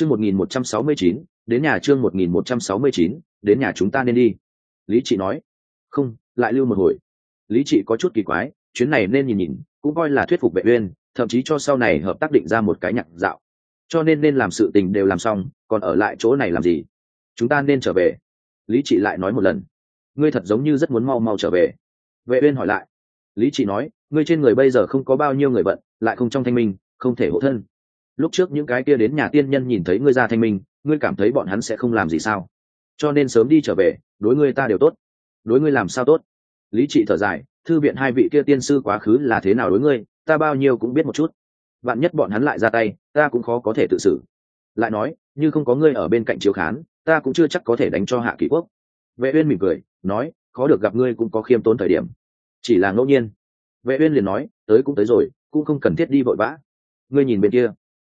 chương một nghìn một trăm sáu mươi chín, đến nhà chương một nghìn một trăm sáu mươi chín, đến nhà chúng ta nên đi. Lý trị nói, không, lại lưu một hồi. Lý trị có chút kỳ quái, chuyến này nên nhìn nhìn, cũng coi là thuyết phục vệ uyên, thậm chí cho sau này hợp tác định ra một cái nhạc dạo. Cho nên nên làm sự tình đều làm xong, còn ở lại chỗ này làm gì? Chúng ta nên trở về. Lý trị lại nói một lần, ngươi thật giống như rất muốn mau mau trở về. Vệ uyên hỏi lại, lý trị nói, ngươi trên người bây giờ không có bao nhiêu người bận, lại không trong thanh minh, không thể hộ thân lúc trước những cái kia đến nhà tiên nhân nhìn thấy ngươi ra thanh minh, ngươi cảm thấy bọn hắn sẽ không làm gì sao? Cho nên sớm đi trở về, đối ngươi ta đều tốt. Đối ngươi làm sao tốt? Lý trị thở dài, thư viện hai vị kia tiên sư quá khứ là thế nào đối ngươi, ta bao nhiêu cũng biết một chút. Bạn nhất bọn hắn lại ra tay, ta cũng khó có thể tự xử. Lại nói, như không có ngươi ở bên cạnh chiếu khán, ta cũng chưa chắc có thể đánh cho hạ kỷ quốc. Vệ uyên mỉm cười, nói, khó được gặp ngươi cũng có khiêm tốn thời điểm. Chỉ là ngẫu nhiên. Vệ uyên liền nói, tới cũng tới rồi, cũng không cần thiết đi vội vã. Ngươi nhìn bên kia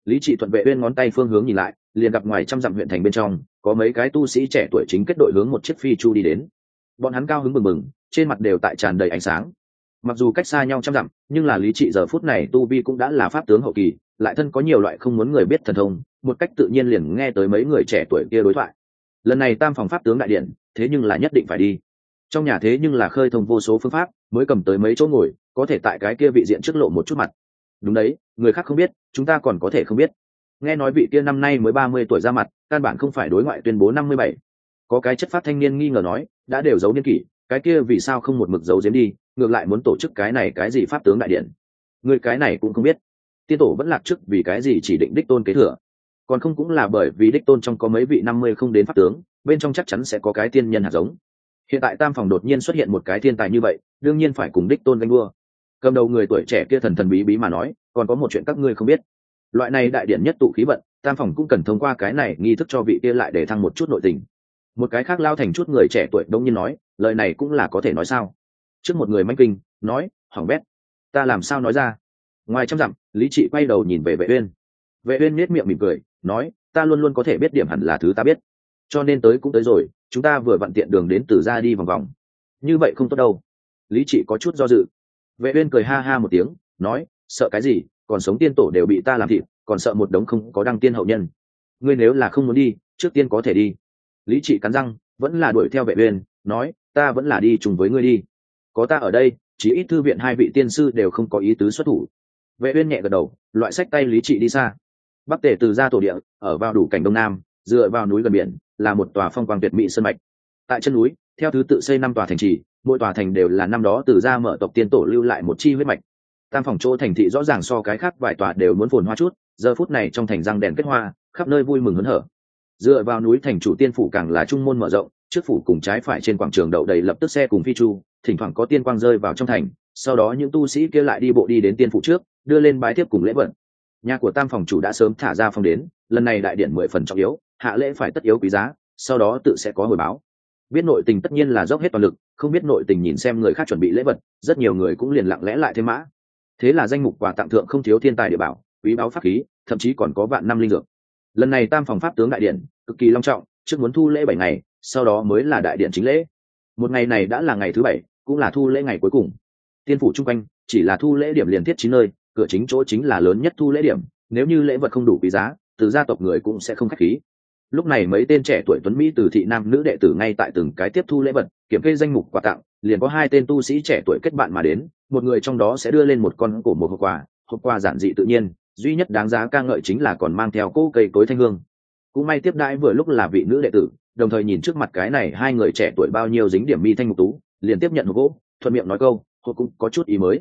lý trị thuận vệ bên ngón tay phương hướng nhìn lại, liền gặp ngoài trăm dặm huyện thành bên trong, có mấy cái tu sĩ trẻ tuổi chính kết đội hướng một chiếc phi chu đi đến. Bọn hắn cao hứng mừng mừng trên mặt đều tại tràn đầy ánh sáng. Mặc dù cách xa nhau trăm dặm, nhưng là lý trị giờ phút này tu vi cũng đã là pháp tướng hậu kỳ, lại thân có nhiều loại không muốn người biết thần thông, một cách tự nhiên liền nghe tới mấy người trẻ tuổi kia đối thoại. Lần này tam phòng pháp tướng đại điện, thế nhưng là nhất định phải đi. Trong nhà thế nhưng là khơi thông vô số phương pháp, mới cầm tới mấy chỗ ngồi, có thể tại cái kia vị diện trước lộ một chút mặt đúng đấy, người khác không biết, chúng ta còn có thể không biết. Nghe nói vị kia năm nay mới ba mươi tuổi ra mặt, căn bản không phải đối ngoại tuyên bố năm mươi bảy. Có cái chất phát thanh niên nghi ngờ nói, đã đều giấu niên kỷ, cái kia vì sao không một mực giấu giếm đi, ngược lại muốn tổ chức cái này cái gì pháp tướng đại điện. Người cái này cũng không biết. Tiên tổ vẫn lạc trước vì cái gì chỉ định đích tôn kế thừa. Còn không cũng là bởi vì đích tôn trong có mấy vị năm mươi không đến pháp tướng, bên trong chắc chắn sẽ có cái tiên nhân hạt giống. Hiện tại tam phòng đột nhiên xuất hiện một cái thiên tài như vậy, đương nhiên phải cùng đích tôn ganh đua cầm đầu người tuổi trẻ kia thần thần bí bí mà nói, còn có một chuyện các ngươi không biết. Loại này đại điển nhất tụ khí vận, tam phòng cũng cần thông qua cái này nghi thức cho vị kia lại để thăng một chút nội tình. Một cái khác lao thành chút người trẻ tuổi đông nhiên nói, lời này cũng là có thể nói sao? Trước một người manh kinh, nói hỏng bét, ta làm sao nói ra? Ngoài trăm dặm, lý trị quay đầu nhìn về vệ uyên. Vệ uyên nết miệng mỉm cười, nói, ta luôn luôn có thể biết điểm hẳn là thứ ta biết. Cho nên tới cũng tới rồi, chúng ta vừa vặn tiện đường đến từ ra đi vòng vòng. Như vậy không tốt đâu. Lý trị có chút do dự vệ uyên cười ha ha một tiếng, nói, sợ cái gì? Còn sống tiên tổ đều bị ta làm thịt, còn sợ một đống không có đăng tiên hậu nhân. Ngươi nếu là không muốn đi, trước tiên có thể đi. Lý trị cắn răng, vẫn là đuổi theo vệ uyên, nói, ta vẫn là đi chung với ngươi đi. Có ta ở đây chỉ ít thư viện hai vị tiên sư đều không có ý tứ xuất thủ. Vệ uyên nhẹ gật đầu, loại sách tay lý trị đi xa. Bắc tề từ ra tổ địa, ở vào đủ cảnh đông nam, dựa vào núi gần biển, là một tòa phong quang tuyệt mỹ sơn mạch. Tại chân núi, theo thứ tự xây năm tòa thành trì mỗi tòa thành đều là năm đó từ ra mở tộc tiên tổ lưu lại một chi huyết mạch. Tam phòng chỗ thành thị rõ ràng so cái khác vài tòa đều muốn phồn hoa chút, giờ phút này trong thành răng đèn kết hoa, khắp nơi vui mừng hớn hở. Dựa vào núi thành chủ tiên phủ càng là trung môn mở rộng, trước phủ cùng trái phải trên quảng trường đậu đầy lập tức xe cùng phi chu, thỉnh thoảng có tiên quang rơi vào trong thành, sau đó những tu sĩ kia lại đi bộ đi đến tiên phủ trước, đưa lên bái tiếp cùng lễ vận nhà của tam phòng chủ đã sớm thả ra phong đến, lần này đại điện mười phần trọng yếu, hạ lễ phải tất yếu quý giá, sau đó tự sẽ có hồi báo biết nội tình tất nhiên là dốc hết toàn lực, không biết nội tình nhìn xem người khác chuẩn bị lễ vật, rất nhiều người cũng liền lặng lẽ lại thêm mã. Thế là danh mục quà tặng thượng không thiếu thiên tài địa bảo, quý báo pháp khí, thậm chí còn có vạn năm linh dược. Lần này tam phòng pháp tướng đại điện, cực kỳ long trọng, trước muốn thu lễ bảy ngày, sau đó mới là đại điện chính lễ. Một ngày này đã là ngày thứ bảy, cũng là thu lễ ngày cuối cùng. Tiên phủ chung quanh, chỉ là thu lễ điểm liền thiết chín nơi, cửa chính chỗ chính là lớn nhất thu lễ điểm, nếu như lễ vật không đủ quý giá, từ gia tộc người cũng sẽ không khách khí lúc này mấy tên trẻ tuổi tuấn mỹ từ thị nam nữ đệ tử ngay tại từng cái tiếp thu lễ vật, kiểm kê danh mục quà tặng, liền có hai tên tu sĩ trẻ tuổi kết bạn mà đến, một người trong đó sẽ đưa lên một con cổ một hộp quà hộp quà giản dị tự nhiên, duy nhất đáng giá ca ngợi chính là còn mang theo cỗ cây cối thanh hương. Cũng may tiếp đãi vừa lúc là vị nữ đệ tử, đồng thời nhìn trước mặt cái này hai người trẻ tuổi bao nhiêu dính điểm mi thanh mục tú, liền tiếp nhận hộp gỗ, thuận miệng nói câu, hộp cũng có chút ý mới.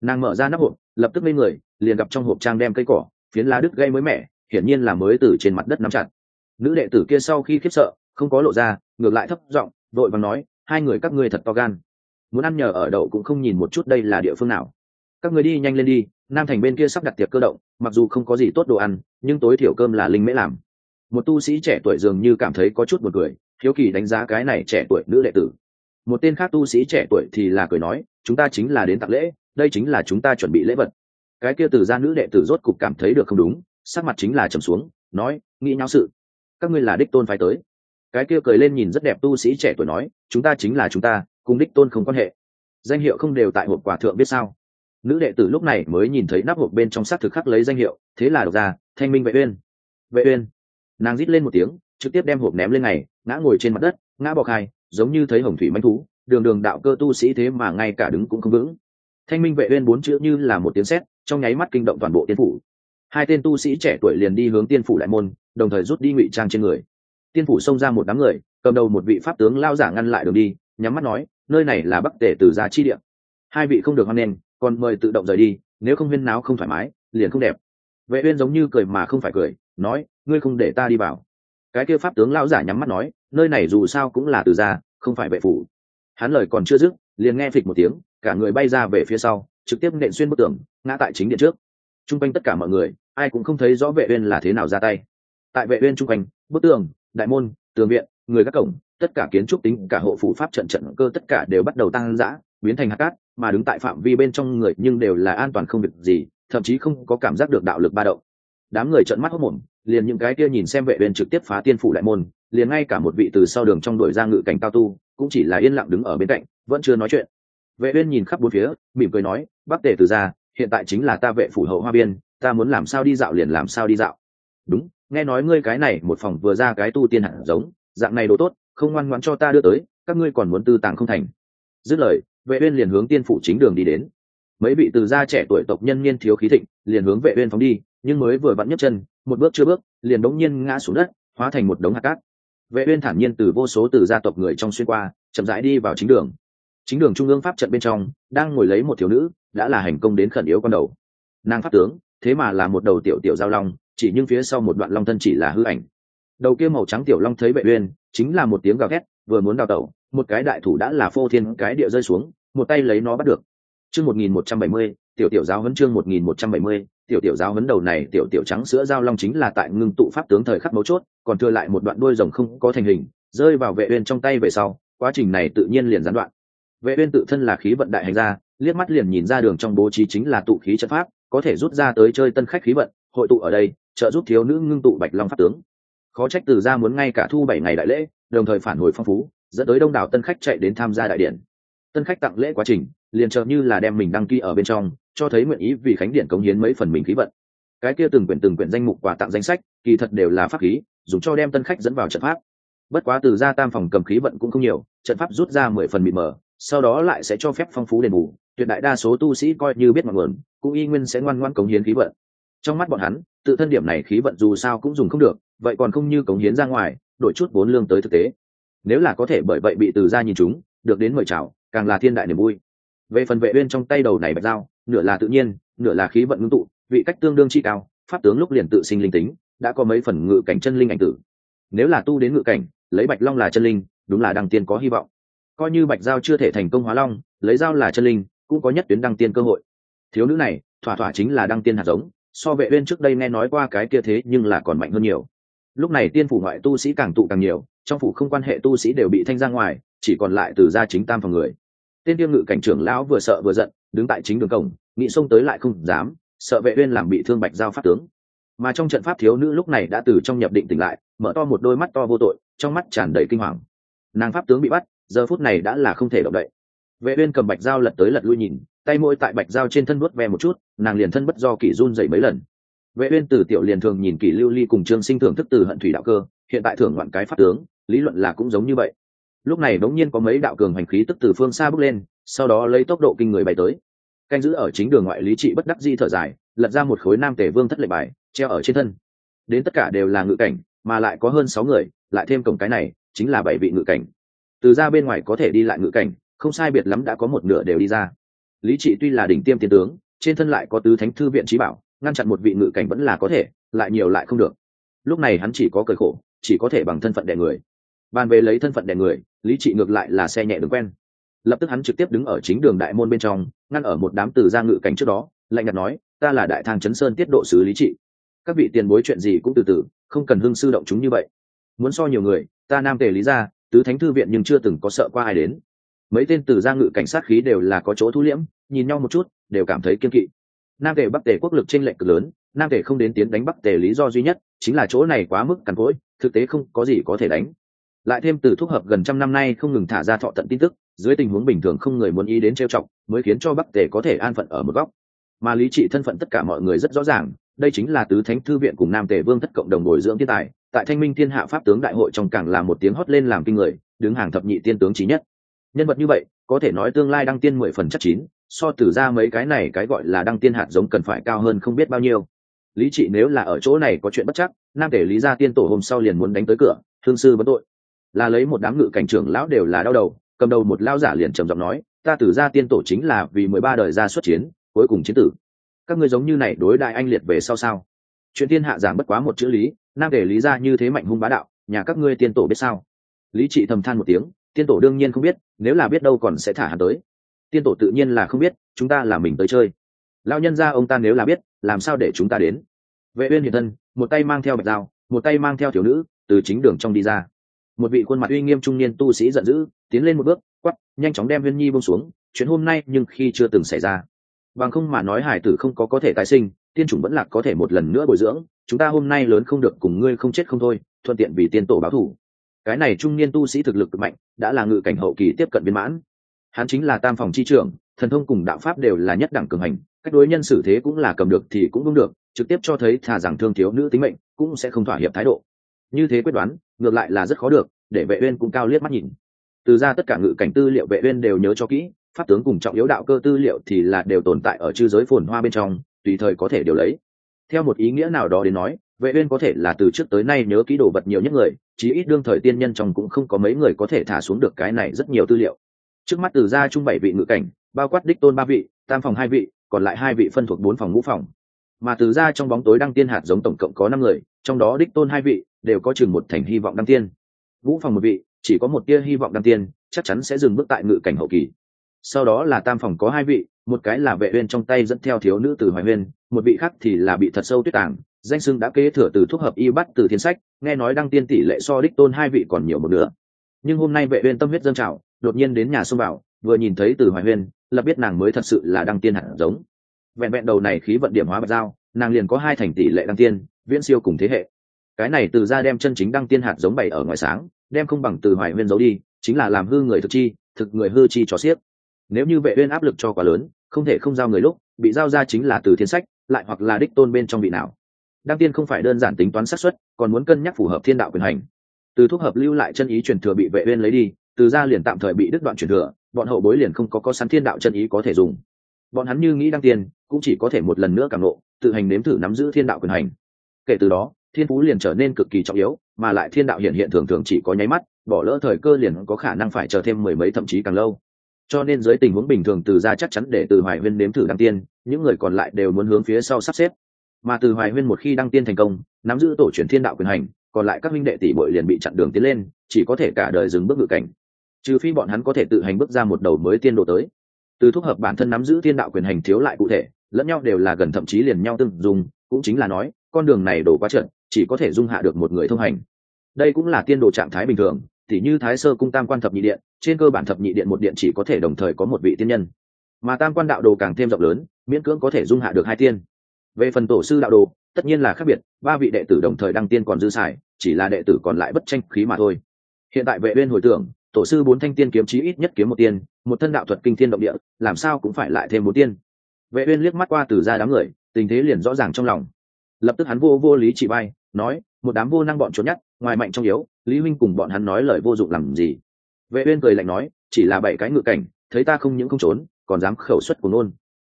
Nàng mở ra nắp hộp, lập tức lên người, liền gặp trong hộp trang đem cây cỏ, phiến lá đứt gây mới mẻ, hiển nhiên là mới từ trên mặt đất nắm chặt nữ đệ tử kia sau khi khiếp sợ không có lộ ra ngược lại thấp giọng vội vàng nói hai người các ngươi thật to gan. Muốn ăn nhờ ở đậu cũng không nhìn một chút đây là địa phương nào. Các người đi nhanh lên đi nam thành bên kia sắp đặt tiệc cơ động mặc dù không có gì tốt đồ ăn nhưng tối thiểu cơm là linh mễ làm. Một tu sĩ trẻ tuổi dường như cảm thấy có chút một người, hiếu kỳ đánh giá cái này trẻ tuổi nữ đệ tử. Một tên khác tu sĩ trẻ tuổi thì là cười nói chúng ta chính là đến tặng lễ đây chính là chúng ta chuẩn bị lễ vật. Cái kia từ ra nữ đệ tử rốt cục cảm thấy được không đúng sắc mặt chính là trầm xuống nói nghĩ nhau sự các ngươi là đích tôn phải tới. Cái kia cười lên nhìn rất đẹp tu sĩ trẻ tuổi nói, chúng ta chính là chúng ta, cùng đích tôn không quan hệ. Danh hiệu không đều tại hộp quả thượng biết sao? Nữ đệ tử lúc này mới nhìn thấy nắp hộp bên trong xác thực khắc lấy danh hiệu, thế là đọc ra, thanh minh vệ uyên. Vệ uyên. Nàng rít lên một tiếng, trực tiếp đem hộp ném lên này, ngã ngồi trên mặt đất, ngã bọc hai giống như thấy hồng thủy manh thú, đường đường đạo cơ tu sĩ thế mà ngay cả đứng cũng không vững. Thanh minh vệ uyên bốn chữ như là một tiếng sét, trong nháy mắt kinh động toàn bộ tiên phủ hai tên tu sĩ trẻ tuổi liền đi hướng tiên phủ đại môn, đồng thời rút đi ngụy trang trên người. Tiên phủ xông ra một đám người, cầm đầu một vị pháp tướng lao giả ngăn lại đường đi, nhắm mắt nói, nơi này là bắc tể từ gia chi địa. Hai vị không được hoan nghênh, còn mời tự động rời đi, nếu không huyên náo không thoải mái, liền không đẹp. Vệ uyên giống như cười mà không phải cười, nói, ngươi không để ta đi vào. Cái kia pháp tướng lao giả nhắm mắt nói, nơi này dù sao cũng là từ gia, không phải vệ phủ. Hắn lời còn chưa dứt, liền nghe phịch một tiếng, cả người bay ra về phía sau, trực tiếp nện xuyên bức tường, ngã tại chính điện trước. Trung quanh tất cả mọi người ai cũng không thấy rõ vệ uyên là thế nào ra tay. Tại vệ uyên trung quanh, bức tường, đại môn, tường viện, người các cổng, tất cả kiến trúc tính, cả hộ phủ pháp trận trận cơ tất cả đều bắt đầu tăng dã, biến thành hạt cát, mà đứng tại phạm vi bên trong người nhưng đều là an toàn không việc gì, thậm chí không có cảm giác được đạo lực ba động. Đám người trợn mắt hốt mồm liền những cái kia nhìn xem vệ uyên trực tiếp phá tiên phủ đại môn, liền ngay cả một vị từ sau đường trong đội ra ngự cảnh cao tu, cũng chỉ là yên lặng đứng ở bên cạnh, vẫn chưa nói chuyện. Vệ uyên nhìn khắp bốn phía, mỉm cười nói bắc tề từ gia, hiện tại chính là ta vệ phủ hậu hoa biên ta muốn làm sao đi dạo liền làm sao đi dạo. Đúng, nghe nói ngươi cái này một phòng vừa ra cái tu tiên hạt giống, dạng này đồ tốt, không ngoan ngoãn cho ta đưa tới, các ngươi còn muốn tư tàng không thành. Dứt lời, vệ uyên liền hướng tiên phủ chính đường đi đến. Mấy vị từ gia trẻ tuổi tộc nhân niên thiếu khí thịnh, liền hướng vệ uyên phóng đi, nhưng mới vừa vặn nhấc chân, một bước chưa bước, liền đống nhiên ngã xuống đất, hóa thành một đống hạt cát. Vệ uyên thản nhiên từ vô số từ gia tộc người trong xuyên qua, chậm rãi đi vào chính đường. Chính đường trung ương pháp trận bên trong, đang ngồi lấy một thiếu nữ, đã là hành công đến khẩn yếu con đầu. Nàng pháp tướng thế mà là một đầu tiểu tiểu giao long chỉ nhưng phía sau một đoạn long thân chỉ là hư ảnh. Đầu kia màu trắng tiểu long thấy vệ uyên chính là một tiếng gào thét vừa muốn đào tẩu một cái đại thủ đã là phô thiên cái địa rơi xuống một tay lấy nó bắt được. Chương 1170 tiểu tiểu giáo huấn chương 1170 tiểu tiểu giáo huấn đầu này tiểu tiểu trắng sữa giao long chính là tại ngưng tụ pháp tướng thời khắc mấu chốt còn thừa lại một đoạn đuôi rồng không có thành hình rơi vào vệ uyên trong tay về sau quá trình này tự nhiên liền gián đoạn. Vệ uyên tự thân là khí vận đại hành ra, liếc mắt liền nhìn ra đường trong bố trí chính là tụ khí trận pháp có thể rút ra tới chơi tân khách khí vận, hội tụ ở đây, trợ giúp thiếu nữ ngưng tụ bạch long pháp tướng. Khó trách từ gia muốn ngay cả thu bảy ngày đại lễ, đồng thời phản hồi phong phú, dẫn tới đông đảo tân khách chạy đến tham gia đại điện. Tân khách tặng lễ quá trình, liền trợ như là đem mình đăng ký ở bên trong, cho thấy nguyện ý vì khánh điện cống hiến mấy phần mình khí vận. Cái kia từng quyển từng quyển danh mục quà tặng danh sách, kỳ thật đều là pháp khí, dùng cho đem tân khách dẫn vào trận pháp. Bất quá từ gia tam phòng cầm khí vận cũng không nhiều, trận pháp rút ra mười phần mịt mờ, sau đó lại sẽ cho phép phong phú đền bù tuyệt đại đa số tu sĩ coi như biết mọi nguồn, cũng y nguyên sẽ ngoan ngoan cống hiến khí vận. Trong mắt bọn hắn, tự thân điểm này khí vận dù sao cũng dùng không được, vậy còn không như cống hiến ra ngoài, đổi chút vốn lương tới thực tế. Nếu là có thể bởi vậy bị từ gia nhìn chúng, được đến mời chào, càng là thiên đại niềm vui. Về phần vệ uyên trong tay đầu này bạch dao, nửa là tự nhiên, nửa là khí vận ngưng tụ, vị cách tương đương chi cao, pháp tướng lúc liền tự sinh linh tính, đã có mấy phần ngự cảnh chân linh ảnh tử. Nếu là tu đến ngự cảnh, lấy bạch long là chân linh, đúng là đăng tiên có hy vọng. Coi như bạch dao chưa thể thành công hóa long, lấy dao là chân linh cũng có nhất tuyến đăng tiên cơ hội. Thiếu nữ này, thỏa thỏa chính là đăng tiên hạt giống, so vệ uyên trước đây nghe nói qua cái kia thế nhưng là còn mạnh hơn nhiều. Lúc này tiên phủ ngoại tu sĩ càng tụ càng nhiều, trong phủ không quan hệ tu sĩ đều bị thanh ra ngoài, chỉ còn lại từ gia chính tam phòng người. Tiên tiêu ngự cảnh trưởng lão vừa sợ vừa giận, đứng tại chính đường cổng nghĩ xông tới lại không dám, sợ vệ uyên làm bị thương bạch giao pháp tướng. Mà trong trận pháp thiếu nữ lúc này đã từ trong nhập định tỉnh lại, mở to một đôi mắt to vô tội, trong mắt tràn đầy kinh hoàng. Nàng pháp tướng bị bắt, giờ phút này đã là không thể động đậy vệ uyên cầm bạch dao lật tới lật lui nhìn, tay môi tại bạch dao trên thân vuốt ve một chút, nàng liền thân bất do kỷ run dậy mấy lần. Vệ uyên từ tiểu liền thường nhìn kỷ lưu ly cùng trương sinh thưởng thức từ hận thủy đạo cơ, hiện tại thưởng loạn cái pháp tướng, lý luận là cũng giống như vậy. Lúc này đống nhiên có mấy đạo cường hành khí tức từ phương xa bước lên, sau đó lấy tốc độ kinh người bay tới. Canh giữ ở chính đường ngoại lý trị bất đắc di thở dài, lật ra một khối nam Tề vương thất lệ bài, treo ở trên thân. Đến tất cả đều là ngự cảnh, mà lại có hơn sáu người, lại thêm cổng cái này, chính là bảy vị ngự cảnh. Từ ra bên ngoài có thể đi lại ngự cảnh không sai biệt lắm đã có một nửa đều đi ra. Lý trị tuy là đỉnh tiêm tiến tướng, trên thân lại có tứ thánh thư viện trí bảo, ngăn chặn một vị ngự cảnh vẫn là có thể, lại nhiều lại không được. Lúc này hắn chỉ có cởi khổ, chỉ có thể bằng thân phận đẻ người. Bàn về lấy thân phận đẻ người, lý trị ngược lại là xe nhẹ đường quen. Lập tức hắn trực tiếp đứng ở chính đường đại môn bên trong, ngăn ở một đám từ gia ngự cảnh trước đó, lạnh nhạt nói, ta là đại thang chấn sơn tiết độ sứ lý trị. Các vị tiền bối chuyện gì cũng từ từ, không cần hưng sư động chúng như vậy. Muốn so nhiều người, ta nam tề lý ra tứ thánh thư viện nhưng chưa từng có sợ qua ai đến mấy tên từ gia ngự cảnh sát khí đều là có chỗ thu liễm, nhìn nhau một chút, đều cảm thấy kiên kỵ. Nam tề bắc tề quốc lực t r ê n lệch cực lớn, nam tề không đến tiến đánh bắc tề lý do duy nhất, chính là chỗ này quá mức cằn cỗi, thực tế không có gì có thể đánh. Lại thêm từ thuốc hợp gần trăm năm nay không ngừng thả ra thọ tận tin tức, dưới tình huống bình thường không người muốn ý đến trêu chọc, mới khiến cho bắc tề có thể an phận ở một góc. Mà lý trị thân phận tất cả mọi người rất rõ ràng, đây chính là tứ thánh thư viện cùng nam tề vương thất cộng đồng bồi dưỡng thiên tài. Tại thanh minh thiên hạ pháp tướng đại hội trong càng là một tiếng hót lên làm kinh người, đứng hàng thập nhị tiên tướng trí nhất nhân vật như vậy, có thể nói tương lai đăng tiên mười phần chắc chín, so từ ra mấy cái này cái gọi là đăng tiên hạt giống cần phải cao hơn không biết bao nhiêu. Lý trị nếu là ở chỗ này có chuyện bất chắc, nam thể lý gia tiên tổ hôm sau liền muốn đánh tới cửa, thương sư vấn tội. Là lấy một đám ngự cảnh trưởng lão đều là đau đầu, cầm đầu một lao giả liền trầm giọng nói, ta tử ra tiên tổ chính là vì mười ba đời ra xuất chiến, cuối cùng chiến tử. Các ngươi giống như này đối đại anh liệt về sau sao? Chuyện tiên hạ giảng bất quá một chữ lý, nam thể lý ra như thế mạnh hung bá đạo, nhà các ngươi tiên tổ biết sao? Lý trị thầm than một tiếng tiên tổ đương nhiên không biết, nếu là biết đâu còn sẽ thả hắn tới. Tiên tổ tự nhiên là không biết, chúng ta là mình tới chơi. Lao nhân ra ông ta nếu là biết, làm sao để chúng ta đến? Vệ uyên hiện thân, một tay mang theo bạch dao, một tay mang theo thiếu nữ, từ chính đường trong đi ra. Một vị khuôn mặt uy nghiêm trung niên tu sĩ giận dữ, tiến lên một bước quắp nhanh chóng đem viên nhi buông xuống, chuyện hôm nay nhưng khi chưa từng xảy ra. Bằng không mà nói hải tử không có có thể tái sinh, tiên chủng vẫn lạc có thể một lần nữa bồi dưỡng, chúng ta hôm nay lớn không được cùng ngươi không chết không thôi, thuận tiện vì tiên tổ báo thù cái này trung niên tu sĩ thực lực cực mạnh, đã là ngự cảnh hậu kỳ tiếp cận viên mãn. Hắn chính là tam phòng chi trưởng, thần thông cùng đạo pháp đều là nhất đẳng cường hành, cách đối nhân xử thế cũng là cầm được thì cũng đúng được, trực tiếp cho thấy thà rằng thương thiếu nữ tính mệnh, cũng sẽ không thỏa hiệp thái độ. Như thế quyết đoán, ngược lại là rất khó được, để vệ uyên cũng cao liếc mắt nhìn. Từ ra tất cả ngự cảnh tư liệu vệ uyên đều nhớ cho kỹ, pháp tướng cùng trọng yếu đạo cơ tư liệu thì là đều tồn tại ở chư giới phồn hoa bên trong, tùy thời có thể điều lấy. Theo một ý nghĩa nào đó đến nói vệ uyên có thể là từ trước tới nay nhớ kỹ đồ vật nhiều nhất người, chí ít đương thời tiên nhân trong cũng không có mấy người có thể thả xuống được cái này rất nhiều tư liệu. Trước mắt từ ra trung bảy vị ngự cảnh, bao quát đích tôn ba vị, tam phòng hai vị, còn lại hai vị phân thuộc bốn phòng ngũ phòng. Mà từ ra trong bóng tối đăng tiên hạt giống tổng cộng có năm người, trong đó đích tôn hai vị đều có chừng một thành hy vọng đăng tiên. Ngũ phòng một vị, chỉ có một tia hy vọng đăng tiên, chắc chắn sẽ dừng bước tại ngự cảnh hậu kỳ. Sau đó là tam phòng có hai vị, một cái là vệ uyên trong tay dẫn theo thiếu nữ từ hoài uyên một vị khác thì là bị thật sâu tuyết tàng danh sưng đã kế thừa từ thuốc hợp y bắt từ thiên sách, nghe nói đăng tiên tỷ lệ so đích tôn hai vị còn nhiều một nữa nhưng hôm nay vệ uyên tâm huyết dâng trào, đột nhiên đến nhà xông vào, vừa nhìn thấy từ hoài uyên, lập biết nàng mới thật sự là đăng tiên hạt giống. Vẹn vẹn đầu này khí vận điểm hóa bạch giao, nàng liền có hai thành tỷ lệ đăng tiên, viễn siêu cùng thế hệ. Cái này từ ra đem chân chính đăng tiên hạt giống bày ở ngoài sáng, đem không bằng từ hoài uyên giấu đi, chính là làm hư người thực chi, thực người hư chi cho xiếc nếu như vệ uyên áp lực cho quá lớn, không thể không giao người lúc, bị giao ra chính là từ thiên sách, lại hoặc là đích tôn bên trong vị nào đăng tiên không phải đơn giản tính toán xác suất, còn muốn cân nhắc phù hợp thiên đạo quyền hành. Từ thuốc hợp lưu lại chân ý truyền thừa bị vệ uyên lấy đi, từ ra liền tạm thời bị đứt đoạn truyền thừa, bọn hậu bối liền không có có sẵn thiên đạo chân ý có thể dùng. Bọn hắn như nghĩ đăng tiên, cũng chỉ có thể một lần nữa cảm nộ tự hành nếm thử nắm giữ thiên đạo quyền hành. Kể từ đó, thiên phú liền trở nên cực kỳ trọng yếu, mà lại thiên đạo hiện hiện thường thường chỉ có nháy mắt, bỏ lỡ thời cơ liền có khả năng phải chờ thêm mười mấy thậm chí càng lâu. Cho nên dưới tình huống bình thường từ ra chắc chắn để từ hoài huyên nếm thử đăng tiên, những người còn lại đều muốn hướng phía sau sắp xếp mà từ hoài huyên một khi đăng tiên thành công, nắm giữ tổ truyền thiên đạo quyền hành, còn lại các minh đệ tỷ bội liền bị chặn đường tiến lên, chỉ có thể cả đời dừng bước ngự cảnh. Trừ phi bọn hắn có thể tự hành bước ra một đầu mới tiên độ tới. Từ thúc hợp bản thân nắm giữ thiên đạo quyền hành thiếu lại cụ thể, lẫn nhau đều là gần thậm chí liền nhau tương dùng cũng chính là nói, con đường này đổ quá trận chỉ có thể dung hạ được một người thông hành. Đây cũng là tiên độ trạng thái bình thường thì như thái sơ cung tam quan thập nhị điện, trên cơ bản thập nhị điện một điện chỉ có thể đồng thời có một vị tiên nhân. Mà tam quan đạo đồ càng thêm rộng lớn, miễn cưỡng có thể dung hạ được hai tiên về phần tổ sư đạo đồ, tất nhiên là khác biệt, ba vị đệ tử đồng thời đăng tiên còn dư xài, chỉ là đệ tử còn lại bất tranh khí mà thôi. Hiện tại vệ uyên hồi tưởng, tổ sư bốn thanh tiên kiếm chí ít nhất kiếm một tiên, một thân đạo thuật kinh thiên động địa, làm sao cũng phải lại thêm một tiên. Vệ uyên liếc mắt qua từ ra đám người, tình thế liền rõ ràng trong lòng. Lập tức hắn vô vô lý chỉ bay, nói, một đám vô năng bọn trốn nhát ngoài mạnh trong yếu, lý huynh cùng bọn hắn nói lời vô dụng làm gì? Vệ uyên cười lạnh nói, chỉ là bảy cái ngự cảnh, thấy ta không những không trốn, còn dám khẩu xuất của nôn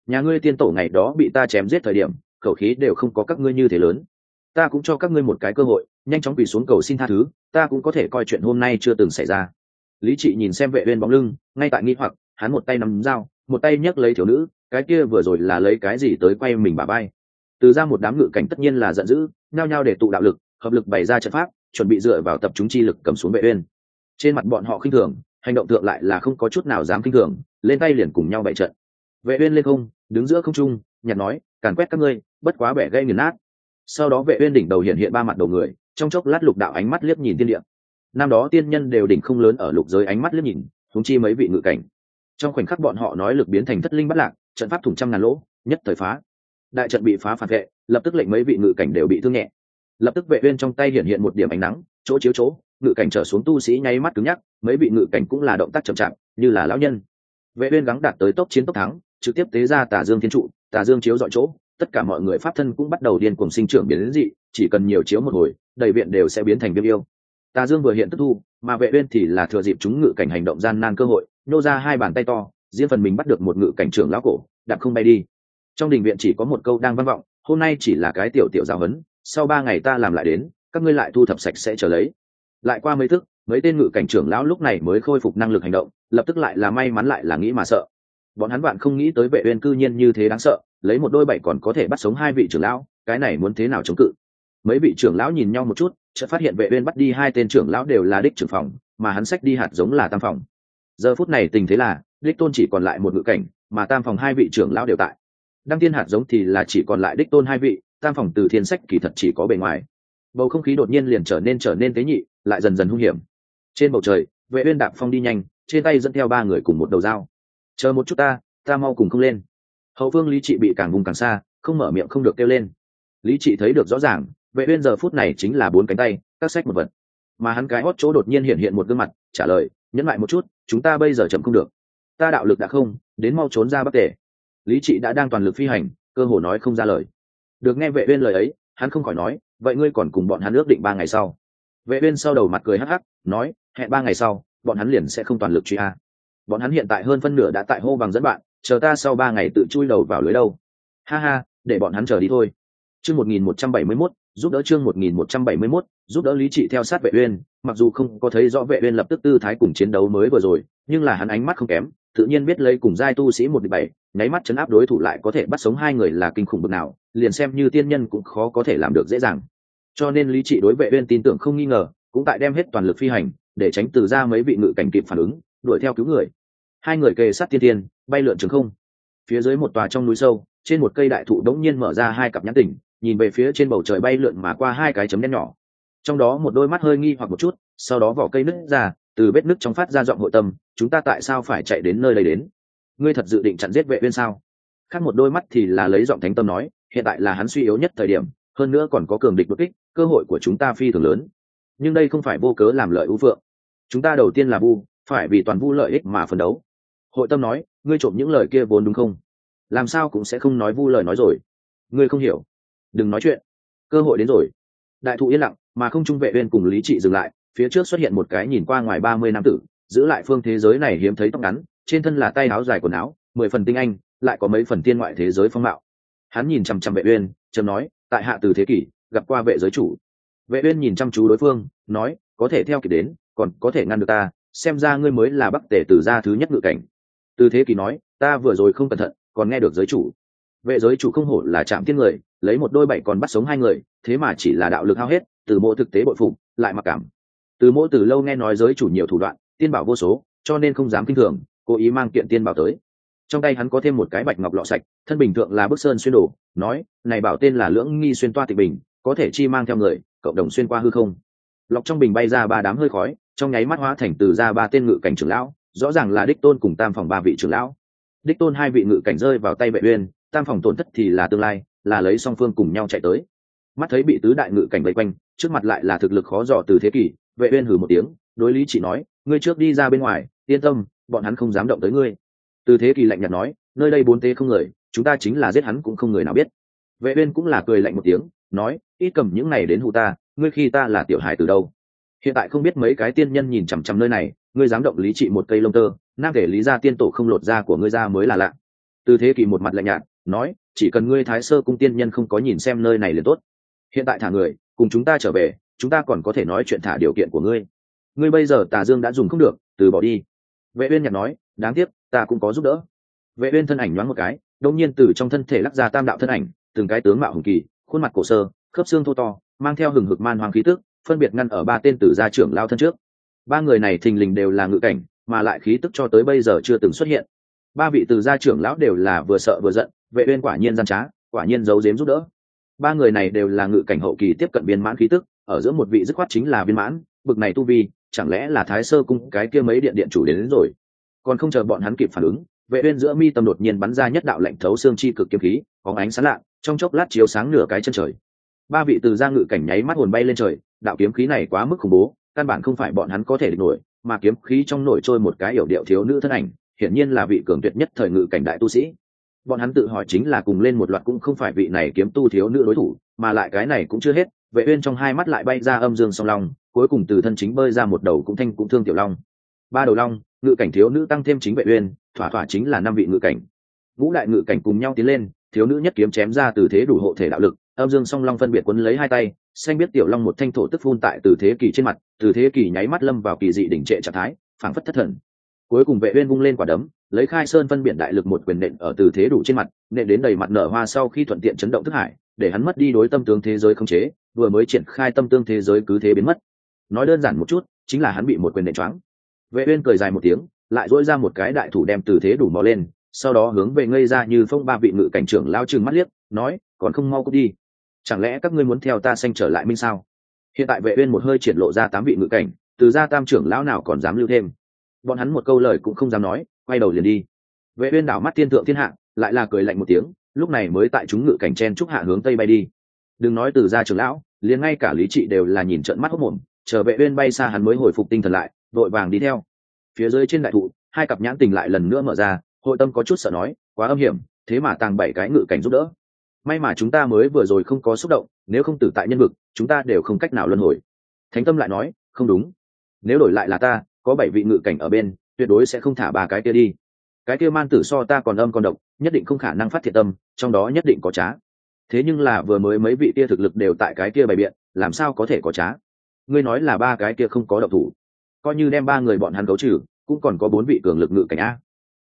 nhà ngươi tiên tổ ngày đó bị ta chém giết thời điểm khẩu khí đều không có các ngươi như thế lớn. Ta cũng cho các ngươi một cái cơ hội, nhanh chóng quỳ xuống cầu xin tha thứ, ta cũng có thể coi chuyện hôm nay chưa từng xảy ra. Lý trị nhìn xem vệ uyên bóng lưng, ngay tại nghi hoặc, hắn một tay nắm dao, một tay nhấc lấy thiếu nữ, cái kia vừa rồi là lấy cái gì tới quay mình bà bay từ ra một đám ngự cảnh tất nhiên là giận dữ, nhao nhao để tụ đạo lực, hợp lực bày ra trận pháp, chuẩn bị dựa vào tập trung chi lực cầm xuống vệ uyên. Trên mặt bọn họ khinh thường, hành động thượng lại là không có chút nào dám khinh thường, lên tay liền cùng nhau bày trận. Vệ uyên lên không, đứng giữa không trung, nhặt nói càn quét các ngươi, bất quá bẻ gây nghiền nát. Sau đó vệ uyên đỉnh đầu hiện hiện ba mặt đầu người, trong chốc lát lục đạo ánh mắt liếc nhìn thiên địa. Năm đó tiên nhân đều đỉnh không lớn ở lục giới ánh mắt liếc nhìn thúng chi mấy vị ngự cảnh. Trong khoảnh khắc bọn họ nói lực biến thành thất linh bất lạc, trận pháp thủng trăm ngàn lỗ, nhất thời phá. Đại trận bị phá phản vệ, lập tức lệnh mấy vị ngự cảnh đều bị thương nhẹ. Lập tức vệ uyên trong tay hiện hiện một điểm ánh nắng, chỗ chiếu chỗ, ngự cảnh trở xuống tu sĩ nháy mắt cứng nhắc, mấy vị ngự cảnh cũng là động tác chậm chạp, như là lão nhân. Vệ uyên gắng đạt tới tốc chiến tốc thắng trực tiếp tế ra tà dương thiên trụ, tà dương chiếu dọi chỗ, tất cả mọi người pháp thân cũng bắt đầu điên cuồng sinh trưởng biến dị, chỉ cần nhiều chiếu một hồi, đầy viện đều sẽ biến thành viêm yêu. Tà dương vừa hiện tức thu, mà vệ uyên thì là thừa dịp chúng ngự cảnh hành động gian nan cơ hội, nô ra hai bàn tay to, riêng phần mình bắt được một ngự cảnh trưởng lão cổ, đạp không bay đi. Trong đình viện chỉ có một câu đang vang vọng, hôm nay chỉ là cái tiểu tiểu giáo huấn, sau ba ngày ta làm lại đến, các ngươi lại thu thập sạch sẽ trở lấy. Lại qua mấy thức, mấy tên ngự cảnh trưởng lão lúc này mới khôi phục năng lực hành động, lập tức lại là may mắn lại là nghĩ mà sợ bọn hắn bạn không nghĩ tới vệ uyên cư nhiên như thế đáng sợ, lấy một đôi bảy còn có thể bắt sống hai vị trưởng lão, cái này muốn thế nào chống cự? Mấy vị trưởng lão nhìn nhau một chút, chợt phát hiện vệ uyên bắt đi hai tên trưởng lão đều là đích trưởng phòng, mà hắn sách đi hạt giống là tam phòng. Giờ phút này tình thế là, đích tôn chỉ còn lại một ngự cảnh, mà tam phòng hai vị trưởng lão đều tại. Đăng tiên hạt giống thì là chỉ còn lại đích tôn hai vị, tam phòng từ thiên sách kỳ thật chỉ có bề ngoài. Bầu không khí đột nhiên liền trở nên trở nên tế nhị, lại dần dần hung hiểm. Trên bầu trời, vệ uyên đạp phong đi nhanh, trên tay dẫn theo ba người cùng một đầu dao chờ một chút ta ta mau cùng không lên. Hậu phương lý trị bị càng vùng càng xa, không mở miệng không được kêu lên. Lý trị thấy được rõ ràng, vệ uyên giờ phút này chính là bốn cánh tay, các sách một vật. Mà hắn cái hót chỗ đột nhiên hiện hiện một gương mặt, trả lời, nhẫn lại một chút, chúng ta bây giờ chậm không được. Ta đạo lực đã không, đến mau trốn ra bắc tề. lý trị đã đang toàn lực phi hành, cơ hồ nói không ra lời. Được nghe vệ uyên lời ấy, hắn không khỏi nói, vậy ngươi còn cùng bọn hắn ước định ba ngày sau. Vệ uyên sau đầu mặt cười hắc hắc, nói, hẹn ba ngày sau, bọn hắn liền sẽ không toàn lực truy a bọn hắn hiện tại hơn phân nửa đã tại hô bằng dẫn bạn, chờ ta sau ba ngày tự chui đầu vào lưới đâu. Ha ha, để bọn hắn chờ đi thôi. Chương 1171 giúp đỡ chương 1171 giúp đỡ lý trị theo sát vệ uyên, mặc dù không có thấy rõ vệ uyên lập tức tư thái cùng chiến đấu mới vừa rồi, nhưng là hắn ánh mắt không kém, tự nhiên biết lấy cùng giai tu sĩ một bảy, nháy mắt chấn áp đối thủ lại có thể bắt sống hai người là kinh khủng bực nào, liền xem như tiên nhân cũng khó có thể làm được dễ dàng. Cho nên lý trị đối vệ uyên tin tưởng không nghi ngờ, cũng tại đem hết toàn lực phi hành, để tránh từ ra mấy vị ngự cảnh kịp phản ứng đuổi theo cứu người. Hai người kề sát tiên tiên, bay lượn trường không. Phía dưới một tòa trong núi sâu, trên một cây đại thụ đống nhiên mở ra hai cặp nhãn tỉnh, nhìn về phía trên bầu trời bay lượn mà qua hai cái chấm đen nhỏ. Trong đó một đôi mắt hơi nghi hoặc một chút, sau đó vỏ cây nứt ra, từ vết nứt trong phát ra giọng hội tâm, chúng ta tại sao phải chạy đến nơi đây đến? Ngươi thật dự định chặn giết vệ viên sao? Khác một đôi mắt thì là lấy giọng thánh tâm nói, hiện tại là hắn suy yếu nhất thời điểm, hơn nữa còn có cường địch đột kích, cơ hội của chúng ta phi thường lớn. Nhưng đây không phải vô cớ làm lợi ưu phượng. Chúng ta đầu tiên là vu phải vì toàn vu lợi ích mà phấn đấu. Hội tâm nói, ngươi trộm những lời kia vốn đúng không? Làm sao cũng sẽ không nói vu lời nói rồi. Ngươi không hiểu. Đừng nói chuyện. Cơ hội đến rồi. Đại thụ yên lặng, mà không trung vệ uyên cùng lý trị dừng lại, phía trước xuất hiện một cái nhìn qua ngoài ba mươi năm tử, giữ lại phương thế giới này hiếm thấy tóc ngắn, trên thân là tay áo dài quần áo, mười phần tinh anh, lại có mấy phần tiên ngoại thế giới phong mạo. Hắn nhìn chăm chăm vệ uyên trầm nói, tại hạ từ thế kỷ, gặp qua vệ giới chủ. Vệ uyên nhìn chăm chú đối phương, nói, có thể theo kịp đến, còn có thể ngăn được ta xem ra ngươi mới là bắc tề tử gia thứ nhất ngự cảnh. Từ thế kỷ nói, ta vừa rồi không cẩn thận, còn nghe được giới chủ. Vệ giới chủ không hổ là chạm tiên người, lấy một đôi bảy còn bắt sống hai người, thế mà chỉ là đạo lực hao hết, từ mộ thực tế bội phục, lại mặc cảm. Từ mộ từ lâu nghe nói giới chủ nhiều thủ đoạn, tiên bảo vô số, cho nên không dám kinh thường, cố ý mang kiện tiên bảo tới. Trong tay hắn có thêm một cái bạch ngọc lọ sạch, thân bình thượng là bức sơn xuyên đổ nói, này bảo tên là lưỡng nghi xuyên toa tịch bình, có thể chi mang theo người, cộng đồng xuyên qua hư không? Lọc trong bình bay ra ba đám hơi khói, trong nháy mắt hóa thành từ ra ba tên ngự cảnh trưởng lão, rõ ràng là đích tôn cùng tam phòng ba vị trưởng lão. Đích tôn hai vị ngự cảnh rơi vào tay vệ uyên, tam phòng tổn thất thì là tương lai, là lấy song phương cùng nhau chạy tới. Mắt thấy bị tứ đại ngự cảnh vây quanh, trước mặt lại là thực lực khó dò từ thế kỷ, vệ uyên hừ một tiếng, đối lý chỉ nói, ngươi trước đi ra bên ngoài, yên tâm, bọn hắn không dám động tới ngươi. Từ thế kỷ lạnh nhạt nói, nơi đây bốn tế không người, chúng ta chính là giết hắn cũng không người nào biết. Vệ uyên cũng là cười lạnh một tiếng, nói, ít cầm những này đến hù ta ngươi khi ta là tiểu hải từ đâu? Hiện tại không biết mấy cái tiên nhân nhìn chằm chằm nơi này, ngươi dám động lý trị một cây lông tơ, nam thể lý gia tiên tổ không lột da của ngươi ra mới là lạ. Từ thế kỷ một mặt lạnh nhạt, nói, chỉ cần ngươi thái sơ cung tiên nhân không có nhìn xem nơi này liền tốt. Hiện tại thả người, cùng chúng ta trở về, chúng ta còn có thể nói chuyện thả điều kiện của ngươi. Ngươi bây giờ tà dương đã dùng không được, từ bỏ đi. Vệ uyên nhạt nói, đáng tiếc, ta cũng có giúp đỡ. Vệ uyên thân ảnh nhoáng một cái, đột nhiên từ trong thân thể lắc ra tam đạo thân ảnh, từng cái tướng mạo hùng kỳ, khuôn mặt cổ sơ, khớp xương thô to mang theo hừng hực man hoàng khí tức phân biệt ngăn ở ba tên tử gia trưởng lao thân trước. Ba người này thình lình đều là ngự cảnh mà lại khí tức cho tới bây giờ chưa từng xuất hiện. Ba vị từ gia trưởng lão đều là vừa sợ vừa giận vệ uyên quả nhiên gian trá quả nhiên giấu giếm giúp đỡ. Ba người này đều là ngự cảnh hậu kỳ tiếp cận viên mãn khí tức ở giữa một vị dứt khoát chính là viên mãn bực này tu vi chẳng lẽ là thái sơ cung cái kia mấy điện điện chủ đến, đến rồi. Còn không chờ bọn hắn kịp phản ứng vệ uyên giữa mi tâm đột nhiên bắn ra nhất đạo lệnh thấu xương chi cực kiếm khí có ánh sáng lạ trong chốc lát chiếu sáng nửa cái chân trời ba vị từ gia ngự cảnh nháy mắt hồn bay lên trời, đạo kiếm khí này quá mức khủng bố, căn bản không phải bọn hắn có thể địch nổi, mà kiếm khí trong nổi trôi một cái yểu điệu thiếu nữ thân ảnh, hiển nhiên là vị cường tuyệt nhất thời ngự cảnh đại tu sĩ. Bọn hắn tự hỏi chính là cùng lên một loạt cũng không phải vị này kiếm tu thiếu nữ đối thủ, mà lại cái này cũng chưa hết, vệ uyên trong hai mắt lại bay ra âm dương song long, cuối cùng từ thân chính bơi ra một đầu cũng thanh cũng thương tiểu long. Ba đầu long, ngự cảnh thiếu nữ tăng thêm chính vệ uyên, thỏa thỏa chính là năm vị ngự cảnh. Ngũ đại ngự cảnh cùng nhau tiến lên thiếu nữ nhất kiếm chém ra từ thế đủ hộ thể đạo lực, âm dương song long phân biệt quấn lấy hai tay, xanh biết tiểu long một thanh thổ tức phun tại từ thế kỳ trên mặt, từ thế kỳ nháy mắt lâm vào kỳ dị đỉnh trệ trạng thái, phảng phất thất thần. Cuối cùng vệ uyên vung lên quả đấm, lấy khai sơn phân biệt đại lực một quyền nện ở từ thế đủ trên mặt, nện đến đầy mặt nở hoa sau khi thuận tiện chấn động thức hải, để hắn mất đi đối tâm tướng thế giới không chế, vừa mới triển khai tâm tương thế giới cứ thế biến mất. Nói đơn giản một chút, chính là hắn bị một quyền nện choáng. Vệ uyên cười dài một tiếng, lại dỗi ra một cái đại thủ đem từ thế đủ mò lên sau đó hướng về ngây ra như phong ba vị ngự cảnh trưởng lao chừng mắt liếc, nói, còn không mau cút đi. Chẳng lẽ các ngươi muốn theo ta sanh trở lại minh sao? Hiện tại vệ uyên một hơi triển lộ ra tám vị ngự cảnh, từ gia tam trưởng lão nào còn dám lưu thêm? Bọn hắn một câu lời cũng không dám nói, quay đầu liền đi. Vệ uyên đảo mắt thiên thượng thiên hạ, lại là cười lạnh một tiếng, lúc này mới tại chúng ngự cảnh chen trúc hạ hướng tây bay đi. Đừng nói từ gia trưởng lão, liền ngay cả lý trị đều là nhìn trợn mắt hốc mồm, chờ vệ uyên bay xa hắn mới hồi phục tinh thần lại đội vàng đi theo. Phía dưới trên đại thụ, hai cặp nhãn tình lại lần nữa mở ra hội tâm có chút sợ nói, quá âm hiểm, thế mà tàng bảy cái ngự cảnh giúp đỡ. May mà chúng ta mới vừa rồi không có xúc động, nếu không tử tại nhân vực, chúng ta đều không cách nào luân hồi. Thánh tâm lại nói, không đúng. Nếu đổi lại là ta, có bảy vị ngự cảnh ở bên, tuyệt đối sẽ không thả ba cái kia đi. Cái kia man tử so ta còn âm còn độc, nhất định không khả năng phát thiệt tâm, trong đó nhất định có trá. Thế nhưng là vừa mới mấy vị kia thực lực đều tại cái kia bày biện, làm sao có thể có trá? Ngươi nói là ba cái kia không có độc thủ. Coi như đem ba người bọn hắn cấu trừ, cũng còn có bốn vị cường lực ngự cảnh a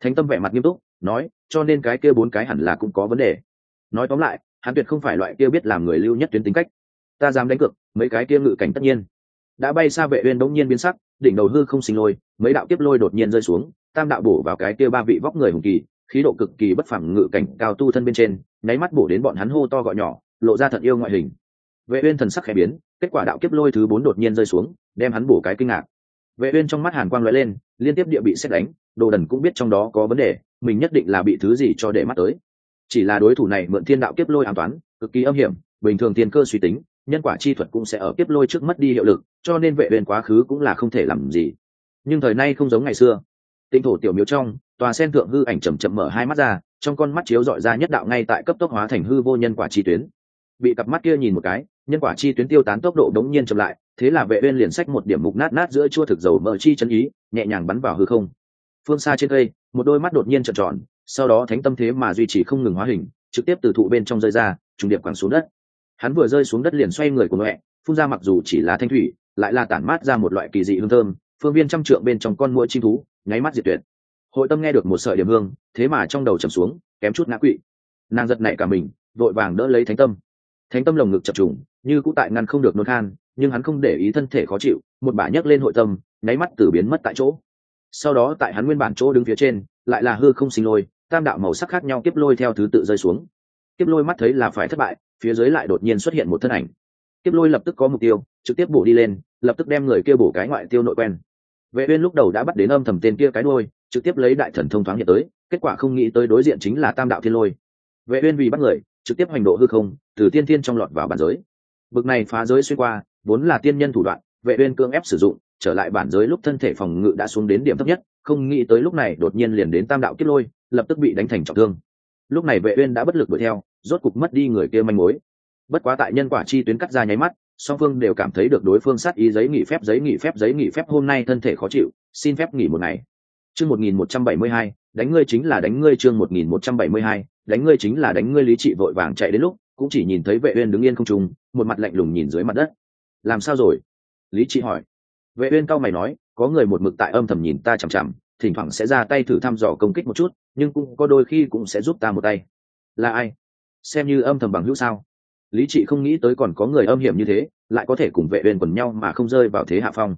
thánh tâm vẻ mặt nghiêm túc, nói, cho nên cái kia bốn cái hẳn là cũng có vấn đề. Nói tóm lại, hắn tuyệt không phải loại kia biết làm người lưu nhất tuyến tính cách. Ta dám đánh cược, mấy cái kia ngự cảnh tất nhiên. Đã bay xa vệ uyên đống nhiên biến sắc, đỉnh đầu hư không sinh lôi, mấy đạo tiếp lôi đột nhiên rơi xuống, tam đạo bổ vào cái kia ba vị vóc người hùng kỳ, khí độ cực kỳ bất phẳng ngự cảnh cao tu thân bên trên, nháy mắt bổ đến bọn hắn hô to gọi nhỏ, lộ ra thật yêu ngoại hình. Vệ uyên thần sắc khẽ biến, kết quả đạo kiếp lôi thứ bốn đột nhiên rơi xuống, đem hắn bổ cái kinh ngạc. Vệ uyên trong mắt hàn quang lóe lên liên tiếp địa bị xét đánh, đồ đần cũng biết trong đó có vấn đề, mình nhất định là bị thứ gì cho để mắt tới. Chỉ là đối thủ này mượn thiên đạo kiếp lôi an toán cực kỳ âm hiểm, bình thường tiền cơ suy tính, nhân quả chi thuật cũng sẽ ở kiếp lôi trước mất đi hiệu lực, cho nên vệ uyên quá khứ cũng là không thể làm gì. Nhưng thời nay không giống ngày xưa. Tinh thổ tiểu miếu trong, tòa sen thượng hư ảnh chậm chậm mở hai mắt ra, trong con mắt chiếu dọi ra nhất đạo ngay tại cấp tốc hóa thành hư vô nhân quả chi tuyến. Bị cặp mắt kia nhìn một cái, nhân quả chi tuyến tiêu tán tốc độ đống nhiên chậm lại thế là vệ uyên liền sách một điểm mục nát nát giữa chua thực dầu mỡ chi chân ý, nhẹ nhàng bắn vào hư không. Phương xa trên cây, một đôi mắt đột nhiên trợn tròn, sau đó thánh tâm thế mà duy trì không ngừng hóa hình, trực tiếp từ thụ bên trong rơi ra, trùng điệp quẳng xuống đất. Hắn vừa rơi xuống đất liền xoay người của mẹ, phun ra mặc dù chỉ là thanh thủy, lại là tản mát ra một loại kỳ dị hương thơm, phương viên trăm trượng bên trong con mũi chim thú, nháy mắt diệt tuyệt. Hội tâm nghe được một sợi điểm hương, thế mà trong đầu trầm xuống, kém chút ngã quỵ. Nàng giật nảy cả mình, vội vàng đỡ lấy thánh tâm. Thánh tâm lồng ngực chập trùng, như cũ tại ngăn không được nôn khan nhưng hắn không để ý thân thể khó chịu, một bả nhấc lên hội tâm, nháy mắt từ biến mất tại chỗ. Sau đó tại hắn nguyên bản chỗ đứng phía trên, lại là hư không sinh lôi, tam đạo màu sắc khác nhau kiếp lôi theo thứ tự rơi xuống. Kiếp lôi mắt thấy là phải thất bại, phía dưới lại đột nhiên xuất hiện một thân ảnh. Kiếp lôi lập tức có mục tiêu, trực tiếp bổ đi lên, lập tức đem người kia bổ cái ngoại tiêu nội quen. Vệ uyên lúc đầu đã bắt đến âm thầm tên kia cái đuôi, trực tiếp lấy đại thần thông thoáng hiện tới, kết quả không nghĩ tới đối diện chính là tam đạo thiên lôi. Vệ uyên vì bắt người, trực tiếp hành độ hư không, từ tiên thiên trong lọt vào bản giới. Bực này phá giới xuyên qua vốn là tiên nhân thủ đoạn, vệ uyên cương ép sử dụng, trở lại bản giới lúc thân thể phòng ngự đã xuống đến điểm thấp nhất, không nghĩ tới lúc này đột nhiên liền đến tam đạo kiếp lôi, lập tức bị đánh thành trọng thương. Lúc này vệ uyên đã bất lực đuổi theo, rốt cục mất đi người kia manh mối. Bất quá tại nhân quả chi tuyến cắt ra nháy mắt, song phương đều cảm thấy được đối phương sát ý giấy nghỉ phép, giấy nghỉ phép, giấy nghỉ phép, hôm nay thân thể khó chịu, xin phép nghỉ một ngày. Chương 1172 đánh ngươi chính là đánh ngươi chương 1172 đánh ngươi chính là đánh ngươi lý trị vội vàng chạy đến lúc, cũng chỉ nhìn thấy vệ uyên đứng yên không trung, một mặt lạnh lùng nhìn dưới mặt đất làm sao rồi? Lý trị hỏi. Vệ uyên cao mày nói, có người một mực tại âm thầm nhìn ta chằm chằm, thỉnh thoảng sẽ ra tay thử thăm dò công kích một chút, nhưng cũng có đôi khi cũng sẽ giúp ta một tay. Là ai? Xem như âm thầm bằng hữu sao? Lý trị không nghĩ tới còn có người âm hiểm như thế, lại có thể cùng vệ uyên quần nhau mà không rơi vào thế hạ phong.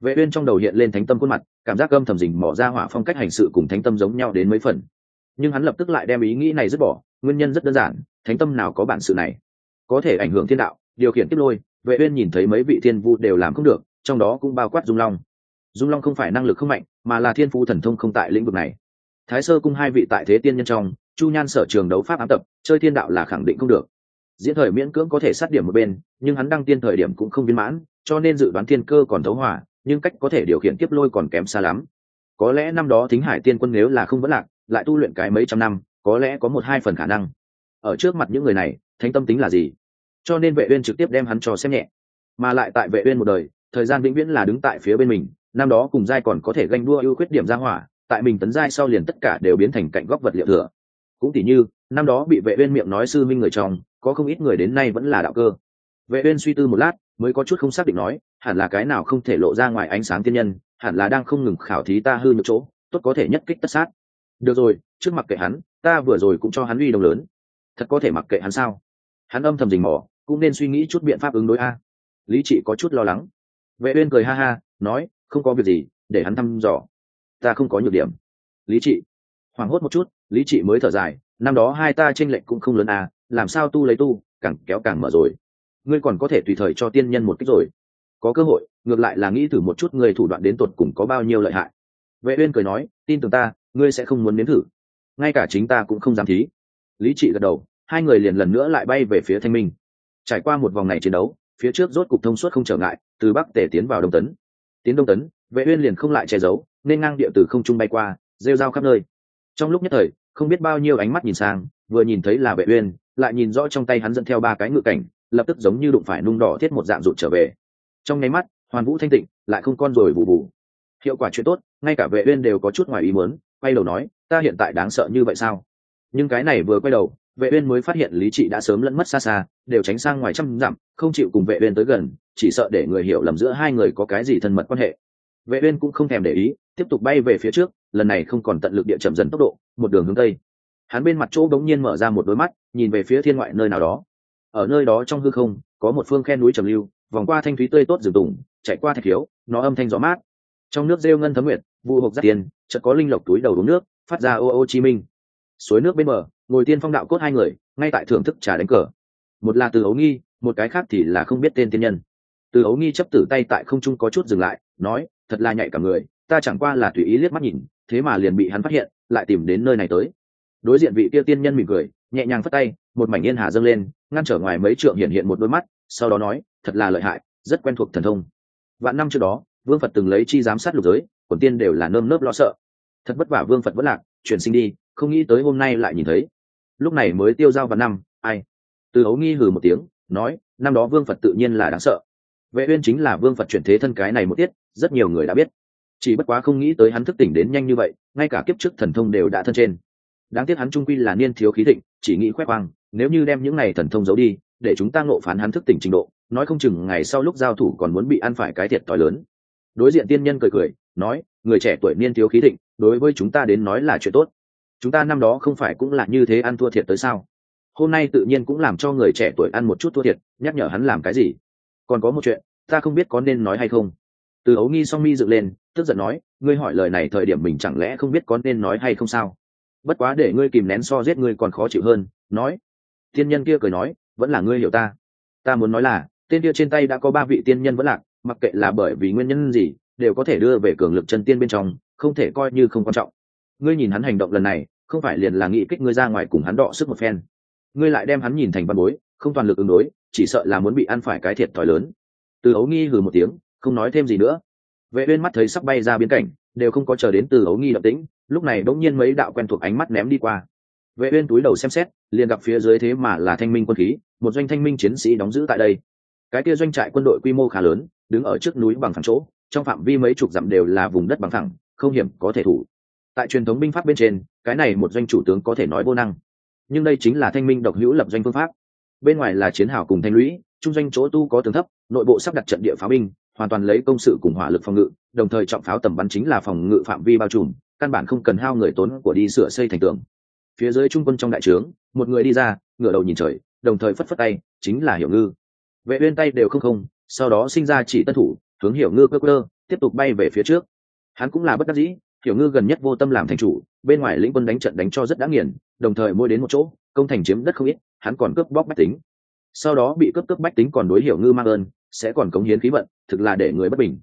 Vệ uyên trong đầu hiện lên thánh tâm khuôn mặt, cảm giác âm thầm rình mò ra hỏa phong cách hành sự cùng thánh tâm giống nhau đến mấy phần. Nhưng hắn lập tức lại đem ý nghĩ này dứt bỏ, nguyên nhân rất đơn giản, thánh tâm nào có bản sự này? Có thể ảnh hưởng thiên đạo, điều khiển tiếp lôi vệ uyên nhìn thấy mấy vị thiên vu đều làm không được, trong đó cũng bao quát dung long. Dung long không phải năng lực không mạnh, mà là thiên phú thần thông không tại lĩnh vực này. Thái sơ cung hai vị tại thế tiên nhân trong, chu nhan sở trường đấu pháp ám tập, chơi thiên đạo là khẳng định không được. Diễn thời miễn cưỡng có thể sát điểm một bên, nhưng hắn đăng tiên thời điểm cũng không viên mãn, cho nên dự đoán thiên cơ còn thấu hỏa nhưng cách có thể điều khiển tiếp lôi còn kém xa lắm. Có lẽ năm đó thính hải tiên quân nếu là không vẫn lạc, lại tu luyện cái mấy trăm năm, có lẽ có một hai phần khả năng. Ở trước mặt những người này, thánh tâm tính là gì? Cho nên vệ uyên trực tiếp đem hắn cho xem nhẹ. Mà lại tại vệ uyên một đời thời gian vĩnh viễn là đứng tại phía bên mình năm đó cùng giai còn có thể ganh đua ưu khuyết điểm ra hỏa tại mình tấn giai sau liền tất cả đều biến thành cạnh góc vật liệu thừa. Cũng tỉ như năm đó bị vệ uyên miệng nói sư minh người chồng, có không ít người đến nay vẫn là đạo cơ. Vệ uyên suy tư một lát mới có chút không xác định nói hẳn là cái nào không thể lộ ra ngoài ánh sáng tiên nhân hẳn là đang không ngừng khảo thí ta hư nhược chỗ tốt có thể nhất kích tất sát. Được rồi trước mặt kệ hắn ta vừa rồi cũng cho hắn uy đồng lớn. Thật có thể mặc kệ hắn sao? Hắn âm thầm rình mò cũng nên suy nghĩ chút biện pháp ứng đối a. Lý trị có chút lo lắng. Vệ uyên cười ha ha, nói, không có việc gì, để hắn thăm dò. Ta không có nhược điểm. Lý trị hoảng hốt một chút, lý trị mới thở dài, năm đó hai ta tranh lệch cũng không lớn à làm sao tu lấy tu, càng kéo càng mở rồi. Ngươi còn có thể tùy thời cho tiên nhân một cách rồi. Có cơ hội, ngược lại là nghĩ thử một chút người thủ đoạn đến tột cùng có bao nhiêu lợi hại. Vệ uyên cười nói, tin tưởng ta, ngươi sẽ không muốn nếm thử. Ngay cả chính ta cũng không dám thí. Lý trị gật đầu, hai người liền lần nữa lại bay về phía thanh minh trải qua một vòng này chiến đấu, phía trước rốt cục thông suốt không trở ngại, từ bắc tể tiến vào đông tấn. Tiến đông tấn, vệ uyên liền không lại che giấu, nên ngang địa từ không trung bay qua, rêu rao khắp nơi. Trong lúc nhất thời, không biết bao nhiêu ánh mắt nhìn sang, vừa nhìn thấy là vệ uyên, lại nhìn rõ trong tay hắn dẫn theo ba cái ngự cảnh, lập tức giống như đụng phải nung đỏ thiết một dạng rụt trở về. Trong nháy mắt, hoàn vũ thanh tịnh, lại không con rồi bù bù. Hiệu quả chuyện tốt, ngay cả vệ uyên đều có chút ngoài ý muốn, quay đầu nói, ta hiện tại đáng sợ như vậy sao? Nhưng cái này vừa quay đầu vệ uyên mới phát hiện lý trị đã sớm lẫn mất xa xa, đều tránh sang ngoài trăm dặm, không chịu cùng vệ uyên tới gần, chỉ sợ để người hiểu lầm giữa hai người có cái gì thân mật quan hệ. Vệ uyên cũng không thèm để ý, tiếp tục bay về phía trước, lần này không còn tận lực địa chậm dần tốc độ, một đường hướng tây. Hắn bên mặt chỗ đống nhiên mở ra một đôi mắt, nhìn về phía thiên ngoại nơi nào đó. Ở nơi đó trong hư không, có một phương khe núi trầm lưu, vòng qua thanh thúy tươi tốt rừng tùng, chạy qua thạch thiếu nó âm thanh gió mát. Trong nước rêu ngân thấm nguyệt vụ hộp giác tiền chợt có linh lộc túi đầu uống nước, phát ra ô ô chi minh. Suối nước bên bờ ngồi tiên phong đạo cốt hai người, ngay tại thưởng thức trà đánh cờ. Một là từ ấu nghi, một cái khác thì là không biết tên tiên nhân. Từ ấu nghi chấp tử tay tại không trung có chút dừng lại, nói, thật là nhạy cả người, ta chẳng qua là tùy ý liếc mắt nhìn, thế mà liền bị hắn phát hiện, lại tìm đến nơi này tới. Đối diện vị kia tiên nhân mỉm cười, nhẹ nhàng phất tay, một mảnh yên hà dâng lên, ngăn trở ngoài mấy trượng hiện hiện một đôi mắt, sau đó nói, thật là lợi hại, rất quen thuộc thần thông. Vạn năm trước đó, vương phật từng lấy chi giám sát lục giới, quần tiên đều là nơm nớp lo sợ. Thật vất vả vương phật vẫn lạc, chuyển sinh đi không nghĩ tới hôm nay lại nhìn thấy. Lúc này mới tiêu dao vào năm, ai? Từ ấu nghi hừ một tiếng, nói, năm đó vương phật tự nhiên là đáng sợ. Vệ uyên chính là vương phật chuyển thế thân cái này một tiết, rất nhiều người đã biết. Chỉ bất quá không nghĩ tới hắn thức tỉnh đến nhanh như vậy, ngay cả kiếp trước thần thông đều đã thân trên. Đáng tiếc hắn trung quy là niên thiếu khí thịnh, chỉ nghĩ khoe khoang, nếu như đem những này thần thông giấu đi, để chúng ta ngộ phán hắn thức tỉnh trình độ, nói không chừng ngày sau lúc giao thủ còn muốn bị ăn phải cái thiệt to lớn. Đối diện tiên nhân cười cười, nói, người trẻ tuổi niên thiếu khí thịnh, đối với chúng ta đến nói là chuyện tốt chúng ta năm đó không phải cũng là như thế ăn thua thiệt tới sao? Hôm nay tự nhiên cũng làm cho người trẻ tuổi ăn một chút thua thiệt, nhắc nhở hắn làm cái gì? Còn có một chuyện, ta không biết có nên nói hay không. Từ ấu nghi song mi dựng lên, tức giận nói, ngươi hỏi lời này thời điểm mình chẳng lẽ không biết có nên nói hay không sao? Bất quá để ngươi kìm nén so giết ngươi còn khó chịu hơn, nói. Tiên nhân kia cười nói, vẫn là ngươi hiểu ta. Ta muốn nói là, tên kia trên tay đã có ba vị tiên nhân vẫn lạc, mặc kệ là bởi vì nguyên nhân gì, đều có thể đưa về cường lực chân tiên bên trong, không thể coi như không quan trọng ngươi nhìn hắn hành động lần này, không phải liền là nghĩ kích ngươi ra ngoài cùng hắn đọ sức một phen. Ngươi lại đem hắn nhìn thành văn bối, không toàn lực ứng đối, chỉ sợ là muốn bị ăn phải cái thiệt thòi lớn. Từ ấu nghi hừ một tiếng, không nói thêm gì nữa. Vệ uyên mắt thấy sắp bay ra biến cảnh, đều không có chờ đến từ ấu nghi động tĩnh, lúc này đống nhiên mấy đạo quen thuộc ánh mắt ném đi qua. Vệ uyên túi đầu xem xét, liền gặp phía dưới thế mà là thanh minh quân khí, một doanh thanh minh chiến sĩ đóng giữ tại đây. Cái kia doanh trại quân đội quy mô khá lớn, đứng ở trước núi bằng phẳng chỗ, trong phạm vi mấy chục dặm đều là vùng đất bằng phẳng, không hiểm có thể thủ tại truyền thống binh pháp bên trên, cái này một doanh chủ tướng có thể nói vô năng. Nhưng đây chính là thanh minh độc hữu lập doanh phương pháp. Bên ngoài là chiến hào cùng thanh lũy, trung doanh chỗ tu có tường thấp, nội bộ sắp đặt trận địa pháo binh, hoàn toàn lấy công sự cùng hỏa lực phòng ngự, đồng thời trọng pháo tầm bắn chính là phòng ngự phạm vi bao trùm, căn bản không cần hao người tốn của đi sửa xây thành tường. Phía dưới trung quân trong đại trướng, một người đi ra, ngửa đầu nhìn trời, đồng thời phất phất tay, chính là hiểu ngư. Vệ uyên tay đều không không, sau đó sinh ra chỉ tân thủ, hướng hiểu ngư cơ cơ tiếp tục bay về phía trước. Hắn cũng là bất đắc dĩ hiểu ngư gần nhất vô tâm làm thành chủ, bên ngoài lĩnh quân đánh trận đánh cho rất đã nghiền, đồng thời mỗi đến một chỗ, công thành chiếm đất không ít, hắn còn cướp bóc bách tính. Sau đó bị cướp cướp bách tính còn đối hiểu ngư mang ơn, sẽ còn cống hiến khí vận, thực là để người bất bình.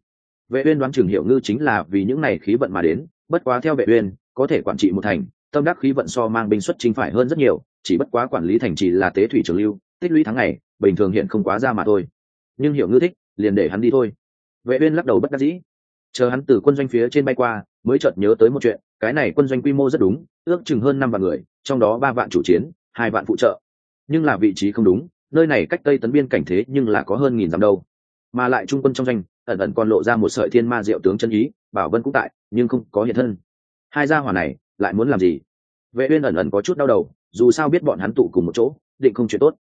Vệ uyên đoán chừng hiểu ngư chính là vì những này khí vận mà đến, bất quá theo vệ uyên, có thể quản trị một thành, tâm đắc khí vận so mang binh xuất chính phải hơn rất nhiều, chỉ bất quá quản lý thành trì là tế thủy trường lưu, tích lũy tháng ngày, bình thường hiện không quá ra mà thôi. Nhưng hiểu ngư thích, liền để hắn đi thôi. Vệ uyên lắc đầu bất đắc dĩ. Chờ hắn từ quân doanh phía trên bay qua mới chợt nhớ tới một chuyện, cái này quân doanh quy mô rất đúng, ước chừng hơn năm vạn người, trong đó ba vạn chủ chiến, hai vạn phụ trợ. Nhưng là vị trí không đúng, nơi này cách tây tấn biên cảnh thế nhưng là có hơn nghìn dặm đâu. Mà lại trung quân trong doanh, ẩn ẩn còn lộ ra một sợi thiên ma diệu tướng chân ý, bảo vân cũng tại, nhưng không có hiện thân. Hai gia hỏa này, lại muốn làm gì? Vệ uyên ẩn ẩn có chút đau đầu, dù sao biết bọn hắn tụ cùng một chỗ, định không chuyện tốt.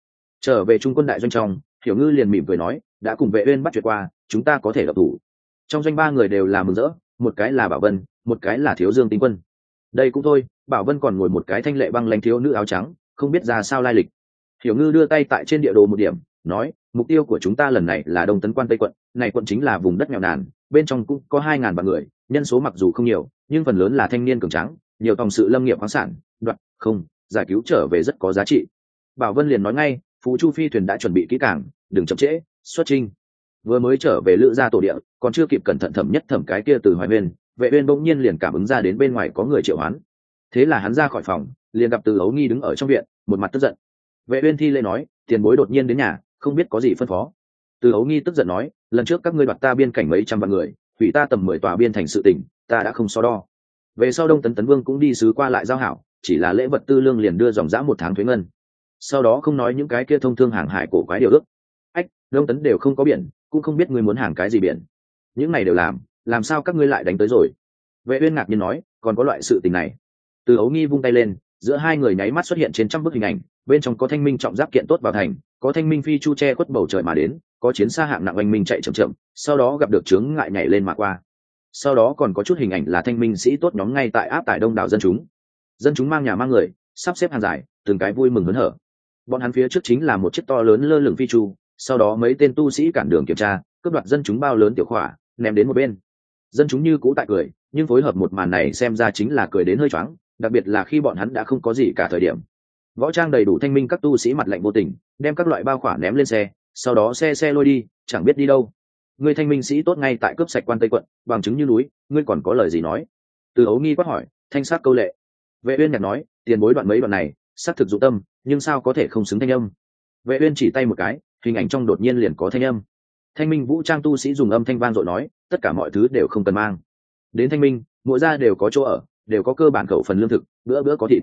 Trở về trung quân đại doanh trong, hiểu ngư liền mỉm cười nói, đã cùng vệ uyên bắt chuyện qua, chúng ta có thể lập thủ. Trong doanh ba người đều là mừng rỡ một cái là bảo vân, một cái là thiếu dương tinh quân. Đây cũng thôi, bảo vân còn ngồi một cái thanh lệ băng lãnh thiếu nữ áo trắng, không biết ra sao lai lịch. Hiểu ngư đưa tay tại trên địa đồ một điểm, nói, mục tiêu của chúng ta lần này là đông tấn quan tây quận, này quận chính là vùng đất nghèo nàn, bên trong cũng có hai ngàn vạn người, nhân số mặc dù không nhiều, nhưng phần lớn là thanh niên cường tráng, nhiều tòng sự lâm nghiệp khoáng sản đoạt không, giải cứu trở về rất có giá trị. Bảo vân liền nói ngay, phú chu phi thuyền đã chuẩn bị kỹ càng, đừng chậm trễ, xuất trinh vừa mới trở về lữ gia tổ địa còn chưa kịp cẩn thận thẩm nhất thẩm cái kia từ hoài bên, vệ uyên bỗng nhiên liền cảm ứng ra đến bên ngoài có người triệu hoán. Thế là hắn ra khỏi phòng, liền gặp từ ấu nghi đứng ở trong viện, một mặt tức giận. Vệ uyên thi lễ nói, tiền bối đột nhiên đến nhà, không biết có gì phân phó. Từ ấu nghi tức giận nói, lần trước các ngươi đoạt ta biên cảnh mấy trăm vạn người, hủy ta tầm mười tòa biên thành sự tỉnh ta đã không so đo. Về sau đông tấn tấn vương cũng đi sứ qua lại giao hảo, chỉ là lễ vật tư lương liền đưa dòng dã một tháng thuế ngân. Sau đó không nói những cái kia thông thương hàng hải cổ quái điều ước. Ách, đông tấn đều không có biển, cũng không biết ngươi muốn hàng cái gì biển những này đều làm làm sao các ngươi lại đánh tới rồi? Vệ uyên ngạc nhiên nói, còn có loại sự tình này. Từ ấu nghi vung tay lên, giữa hai người nháy mắt xuất hiện trên trăm bức hình ảnh, bên trong có thanh minh trọng giáp kiện tốt vào thành, có thanh minh phi chu che khuất bầu trời mà đến, có chiến xa hạng nặng oanh minh chạy chậm chậm, sau đó gặp được chướng ngại nhảy lên mà qua. Sau đó còn có chút hình ảnh là thanh minh sĩ tốt nhóm ngay tại áp tải đông đảo dân chúng. Dân chúng mang nhà mang người, sắp xếp hàng dài, từng cái vui mừng hớn hở. Bọn hắn phía trước chính là một chiếc to lớn lơ lửng phi chu, sau đó mấy tên tu sĩ cản đường kiểm tra, cướp đoạt dân chúng bao lớn tiểu khỏa ném đến một bên. Dân chúng như cũ tại cười, nhưng phối hợp một màn này xem ra chính là cười đến hơi choáng, đặc biệt là khi bọn hắn đã không có gì cả thời điểm. Võ trang đầy đủ thanh minh các tu sĩ mặt lạnh vô tình, đem các loại bao khỏa ném lên xe, sau đó xe xe lôi đi, chẳng biết đi đâu. Người thanh minh sĩ tốt ngay tại cướp sạch quan tây quận, bằng chứng như núi, ngươi còn có lời gì nói? Từ ấu nghi quát hỏi, thanh sát câu lệ. Vệ uyên nhạc nói, tiền bối đoạn mấy đoạn này sát thực dụng tâm, nhưng sao có thể không xứng thanh âm? Vệ uyên chỉ tay một cái, hình ảnh trong đột nhiên liền có thanh âm thanh minh vũ trang tu sĩ dùng âm thanh vang dội nói, tất cả mọi thứ đều không cần mang. Đến thanh minh, mỗi gia đều có chỗ ở, đều có cơ bản khẩu phần lương thực, bữa bữa có thịt.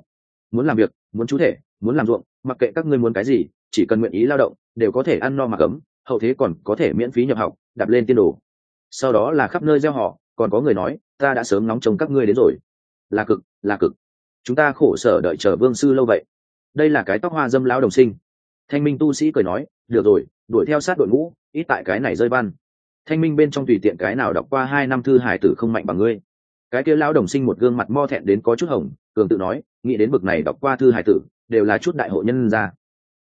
Muốn làm việc, muốn chú thể, muốn làm ruộng, mặc kệ các ngươi muốn cái gì, chỉ cần nguyện ý lao động, đều có thể ăn no mặc ấm, hậu thế còn có thể miễn phí nhập học, đạp lên tiên đồ. Sau đó là khắp nơi gieo họ, còn có người nói, ta đã sớm nóng trông các ngươi đến rồi. Là cực là cực. Chúng ta khổ sở đợi chờ vương sư lâu vậy. Đây là cái tóc hoa dâm lão đồng sinh thanh minh tu sĩ cười nói, được rồi, đuổi theo sát đội ngũ, ít tại cái này rơi văn. Thanh minh bên trong tùy tiện cái nào đọc qua hai năm thư hải tử không mạnh bằng ngươi. Cái kia lão đồng sinh một gương mặt mo thẹn đến có chút hồng, cường tự nói, nghĩ đến bực này đọc qua thư hải tử, đều là chút đại hội nhân ra.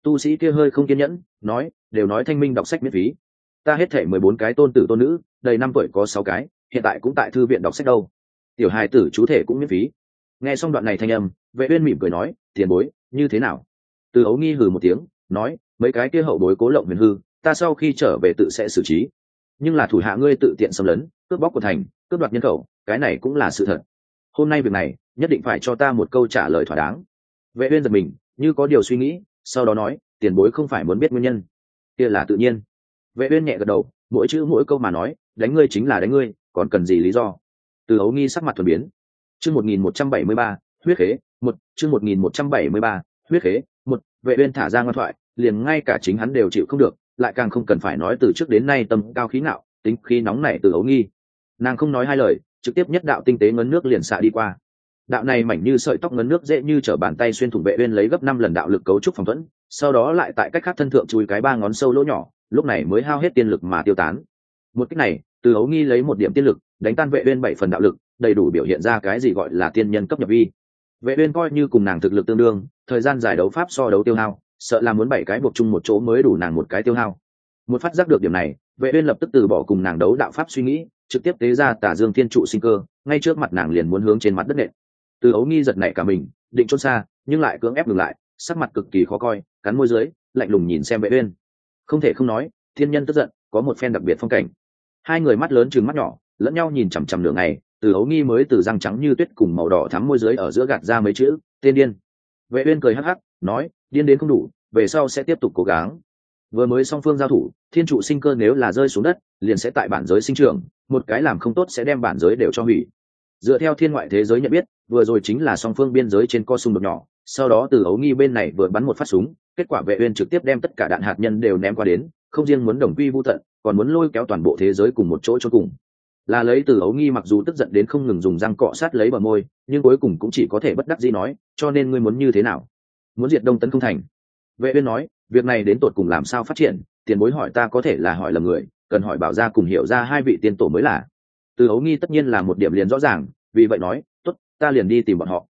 Tu sĩ kia hơi không kiên nhẫn, nói, đều nói thanh minh đọc sách miễn phí. Ta hết thể mười bốn cái tôn tử tôn nữ, đầy năm tuổi có sáu cái, hiện tại cũng tại thư viện đọc sách đâu. Tiểu hài tử chú thể cũng miễn phí. Nghe xong đoạn này thanh âm, vệ uyên mỉm cười nói, tiền bối, như thế nào? Từ ấu nghi hừ một tiếng nói, mấy cái kia hậu bối cố lộng huyền hư, ta sau khi trở về tự sẽ xử trí. Nhưng là thủ hạ ngươi tự tiện xâm lấn, cướp bóc của thành, cướp đoạt nhân khẩu, cái này cũng là sự thật. Hôm nay việc này, nhất định phải cho ta một câu trả lời thỏa đáng. Vệ uyên giật mình, như có điều suy nghĩ, sau đó nói, tiền bối không phải muốn biết nguyên nhân. Kia là tự nhiên. Vệ uyên nhẹ gật đầu, mỗi chữ mỗi câu mà nói, đánh ngươi chính là đánh ngươi, còn cần gì lý do? Từ ấu nghi sắc mặt thuần biến. Chương 1173 huyết khế, một, chương 1173 huyết khế, một vệ uyên thả ra ngoan thoại, liền ngay cả chính hắn đều chịu không được, lại càng không cần phải nói từ trước đến nay tâm cao khí ngạo, tính khí nóng nảy từ ấu nghi. Nàng không nói hai lời, trực tiếp nhất đạo tinh tế ngấn nước liền xạ đi qua. Đạo này mảnh như sợi tóc ngấn nước dễ như trở bàn tay xuyên thủng vệ uyên lấy gấp năm lần đạo lực cấu trúc phòng thuẫn, sau đó lại tại cách khác thân thượng chui cái ba ngón sâu lỗ nhỏ, lúc này mới hao hết tiên lực mà tiêu tán. Một cách này, từ ấu nghi lấy một điểm tiên lực, đánh tan vệ uyên bảy phần đạo lực, đầy đủ biểu hiện ra cái gì gọi là tiên nhân cấp nhập vi vệ uyên coi như cùng nàng thực lực tương đương, thời gian giải đấu pháp so đấu tiêu hao, sợ là muốn bảy cái buộc chung một chỗ mới đủ nàng một cái tiêu hao. Một phát giác được điểm này, vệ uyên lập tức từ bỏ cùng nàng đấu đạo pháp suy nghĩ, trực tiếp tế ra tà dương thiên trụ sinh cơ, ngay trước mặt nàng liền muốn hướng trên mặt đất nện. Từ ấu nghi giật nảy cả mình, định trốn xa, nhưng lại cưỡng ép ngừng lại, sắc mặt cực kỳ khó coi, cắn môi dưới, lạnh lùng nhìn xem vệ uyên. Không thể không nói, thiên nhân tức giận, có một phen đặc biệt phong cảnh. Hai người mắt lớn trừng mắt nhỏ, lẫn nhau nhìn chằm chằm nửa ngày từ ấu nghi mới từ răng trắng như tuyết cùng màu đỏ thắm môi dưới ở giữa gạt ra mấy chữ, tên điên. Vệ uyên cười hắc hắc, nói, điên đến không đủ, về sau sẽ tiếp tục cố gắng. Vừa mới song phương giao thủ, thiên trụ sinh cơ nếu là rơi xuống đất, liền sẽ tại bản giới sinh trưởng, một cái làm không tốt sẽ đem bản giới đều cho hủy. Dựa theo thiên ngoại thế giới nhận biết, vừa rồi chính là song phương biên giới trên co xung đột nhỏ, sau đó từ ấu nghi bên này vừa bắn một phát súng, kết quả vệ uyên trực tiếp đem tất cả đạn hạt nhân đều ném qua đến, không riêng muốn đồng quy vu tận, còn muốn lôi kéo toàn bộ thế giới cùng một chỗ cho cùng là lấy từ ấu nghi mặc dù tức giận đến không ngừng dùng răng cọ sát lấy bờ môi, nhưng cuối cùng cũng chỉ có thể bất đắc dĩ nói, cho nên ngươi muốn như thế nào? Muốn diệt đông tấn không thành? Vệ uyên nói, việc này đến tột cùng làm sao phát triển? Tiền bối hỏi ta có thể là hỏi lầm người, cần hỏi bảo gia cùng hiểu ra hai vị tiên tổ mới là. Từ ấu nghi tất nhiên là một điểm liền rõ ràng, vì vậy nói, tốt, ta liền đi tìm bọn họ.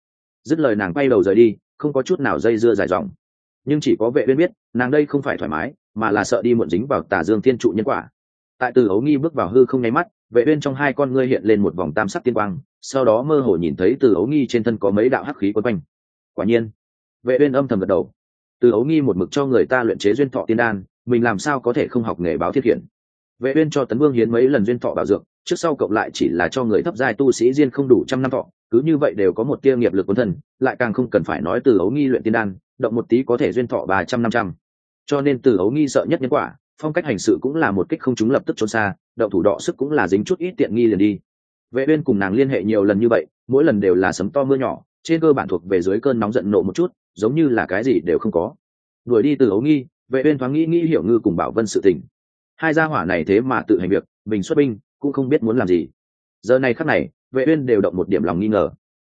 Dứt lời nàng quay đầu rời đi, không có chút nào dây dưa dài dòng. Nhưng chỉ có vệ uyên biết, nàng đây không phải thoải mái, mà là sợ đi muộn dính vào tà dương thiên trụ nhân quả. Tại từ ấu nghi bước vào hư không nháy mắt vệ uyên trong hai con ngươi hiện lên một vòng tam sắc tiên quang sau đó mơ hồ nhìn thấy từ ấu nghi trên thân có mấy đạo hắc khí quấn quanh. Quả nhiên vệ uyên âm thầm gật đầu. Từ ấu nghi một mực cho người ta luyện chế duyên thọ tiên đan mình làm sao có thể không học nghề báo thiết hiện vệ uyên cho tấn vương hiến mấy lần duyên thọ bảo dược trước sau cộng lại chỉ là cho người thấp giai tu sĩ duyên không đủ trăm năm thọ cứ như vậy đều có một tia nghiệp lực quân thần, lại càng không cần phải nói từ ấu nghi luyện tiên đan động một tí có thể duyên thọ ba trăm năm trăm. Cho nên từ ấu nghi sợ nhất nhân quả phong cách hành sự cũng là một kích không chúng lập tức trốn xa đậu thủ đọ sức cũng là dính chút ít tiện nghi liền đi. Vệ uyên cùng nàng liên hệ nhiều lần như vậy, mỗi lần đều là sấm to mưa nhỏ, trên cơ bản thuộc về dưới cơn nóng giận nộ một chút, giống như là cái gì đều không có. Đuổi đi từ ấu nghi, vệ uyên thoáng nghĩ nghĩ hiểu ngư cùng bảo vân sự tình. Hai gia hỏa này thế mà tự hành việc, mình xuất binh, cũng không biết muốn làm gì. Giờ này khắc này, vệ uyên đều động một điểm lòng nghi ngờ.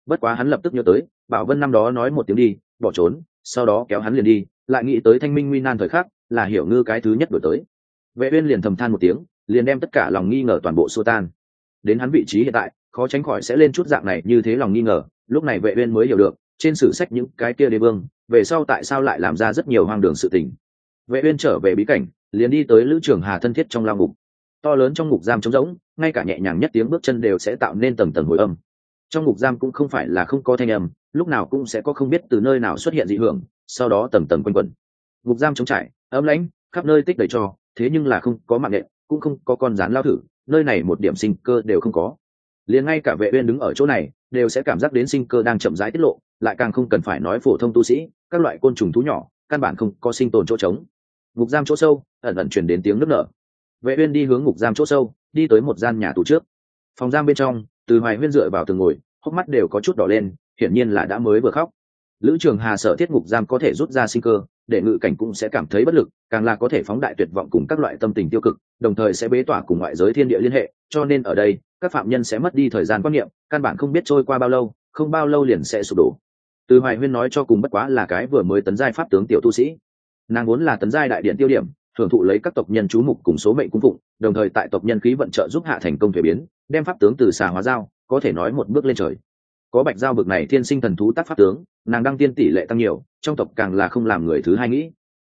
Bất quá hắn lập tức nhớ tới, bảo vân năm đó nói một tiếng đi, bỏ trốn, sau đó kéo hắn liền đi, lại nghĩ tới thanh minh nguy nan thời khắc là hiểu ngư cái thứ nhất đổi tới. Vệ uyên liền thầm than một tiếng, liền đem tất cả lòng nghi ngờ toàn bộ xua tan. Đến hắn vị trí hiện tại, khó tránh khỏi sẽ lên chút dạng này như thế lòng nghi ngờ, lúc này vệ uyên mới hiểu được, trên sử sách những cái kia đế vương, về sau tại sao lại làm ra rất nhiều hoang đường sự tình. Vệ uyên trở về bí cảnh, liền đi tới lữ trưởng hà thân thiết trong lao ngục. To lớn trong ngục giam trống rỗng, ngay cả nhẹ nhàng nhất tiếng bước chân đều sẽ tạo nên tầng tầng hồi âm. Trong ngục giam cũng không phải là không có thanh âm, lúc nào cũng sẽ có không biết từ nơi nào xuất hiện dị hưởng, sau đó tầng tầng quanh quẩn ngục giam trống trải, ấm lãnh, khắp nơi tích đầy cho, thế nhưng là không có mạng nhện, cũng không có con rán lao thử, nơi này một điểm sinh cơ đều không có. Liền ngay cả vệ uyên đứng ở chỗ này, đều sẽ cảm giác đến sinh cơ đang chậm rãi tiết lộ, lại càng không cần phải nói phổ thông tu sĩ, các loại côn trùng thú nhỏ, căn bản không có sinh tồn chỗ trống. Ngục giam chỗ sâu, ẩn ẩn truyền đến tiếng nước nở. Vệ uyên đi hướng ngục giam chỗ sâu, đi tới một gian nhà tù trước. Phòng giam bên trong, từ hoài huyên dựa vào tường ngồi, hốc mắt đều có chút đỏ lên, hiển nhiên là đã mới vừa khóc lữ trường hà sở thiết ngục giam có thể rút ra sinh cơ, để ngự cảnh cũng sẽ cảm thấy bất lực, càng là có thể phóng đại tuyệt vọng cùng các loại tâm tình tiêu cực, đồng thời sẽ bế tỏa cùng ngoại giới thiên địa liên hệ, cho nên ở đây, các phạm nhân sẽ mất đi thời gian quan niệm, căn bản không biết trôi qua bao lâu, không bao lâu liền sẽ sụp đổ. Từ hoài huyên nói cho cùng bất quá là cái vừa mới tấn giai pháp tướng tiểu tu sĩ. Nàng vốn là tấn giai đại điện tiêu điểm, thưởng thụ lấy các tộc nhân chú mục cùng số mệnh cung phụng, đồng thời tại tộc nhân khí vận trợ giúp hạ thành công thuế biến, đem pháp tướng từ xà hóa giao, có thể nói một bước lên trời có bạch giao bực này thiên sinh thần thú tác pháp tướng, nàng đăng tiên tỷ lệ tăng nhiều, trong tộc càng là không làm người thứ hai nghĩ.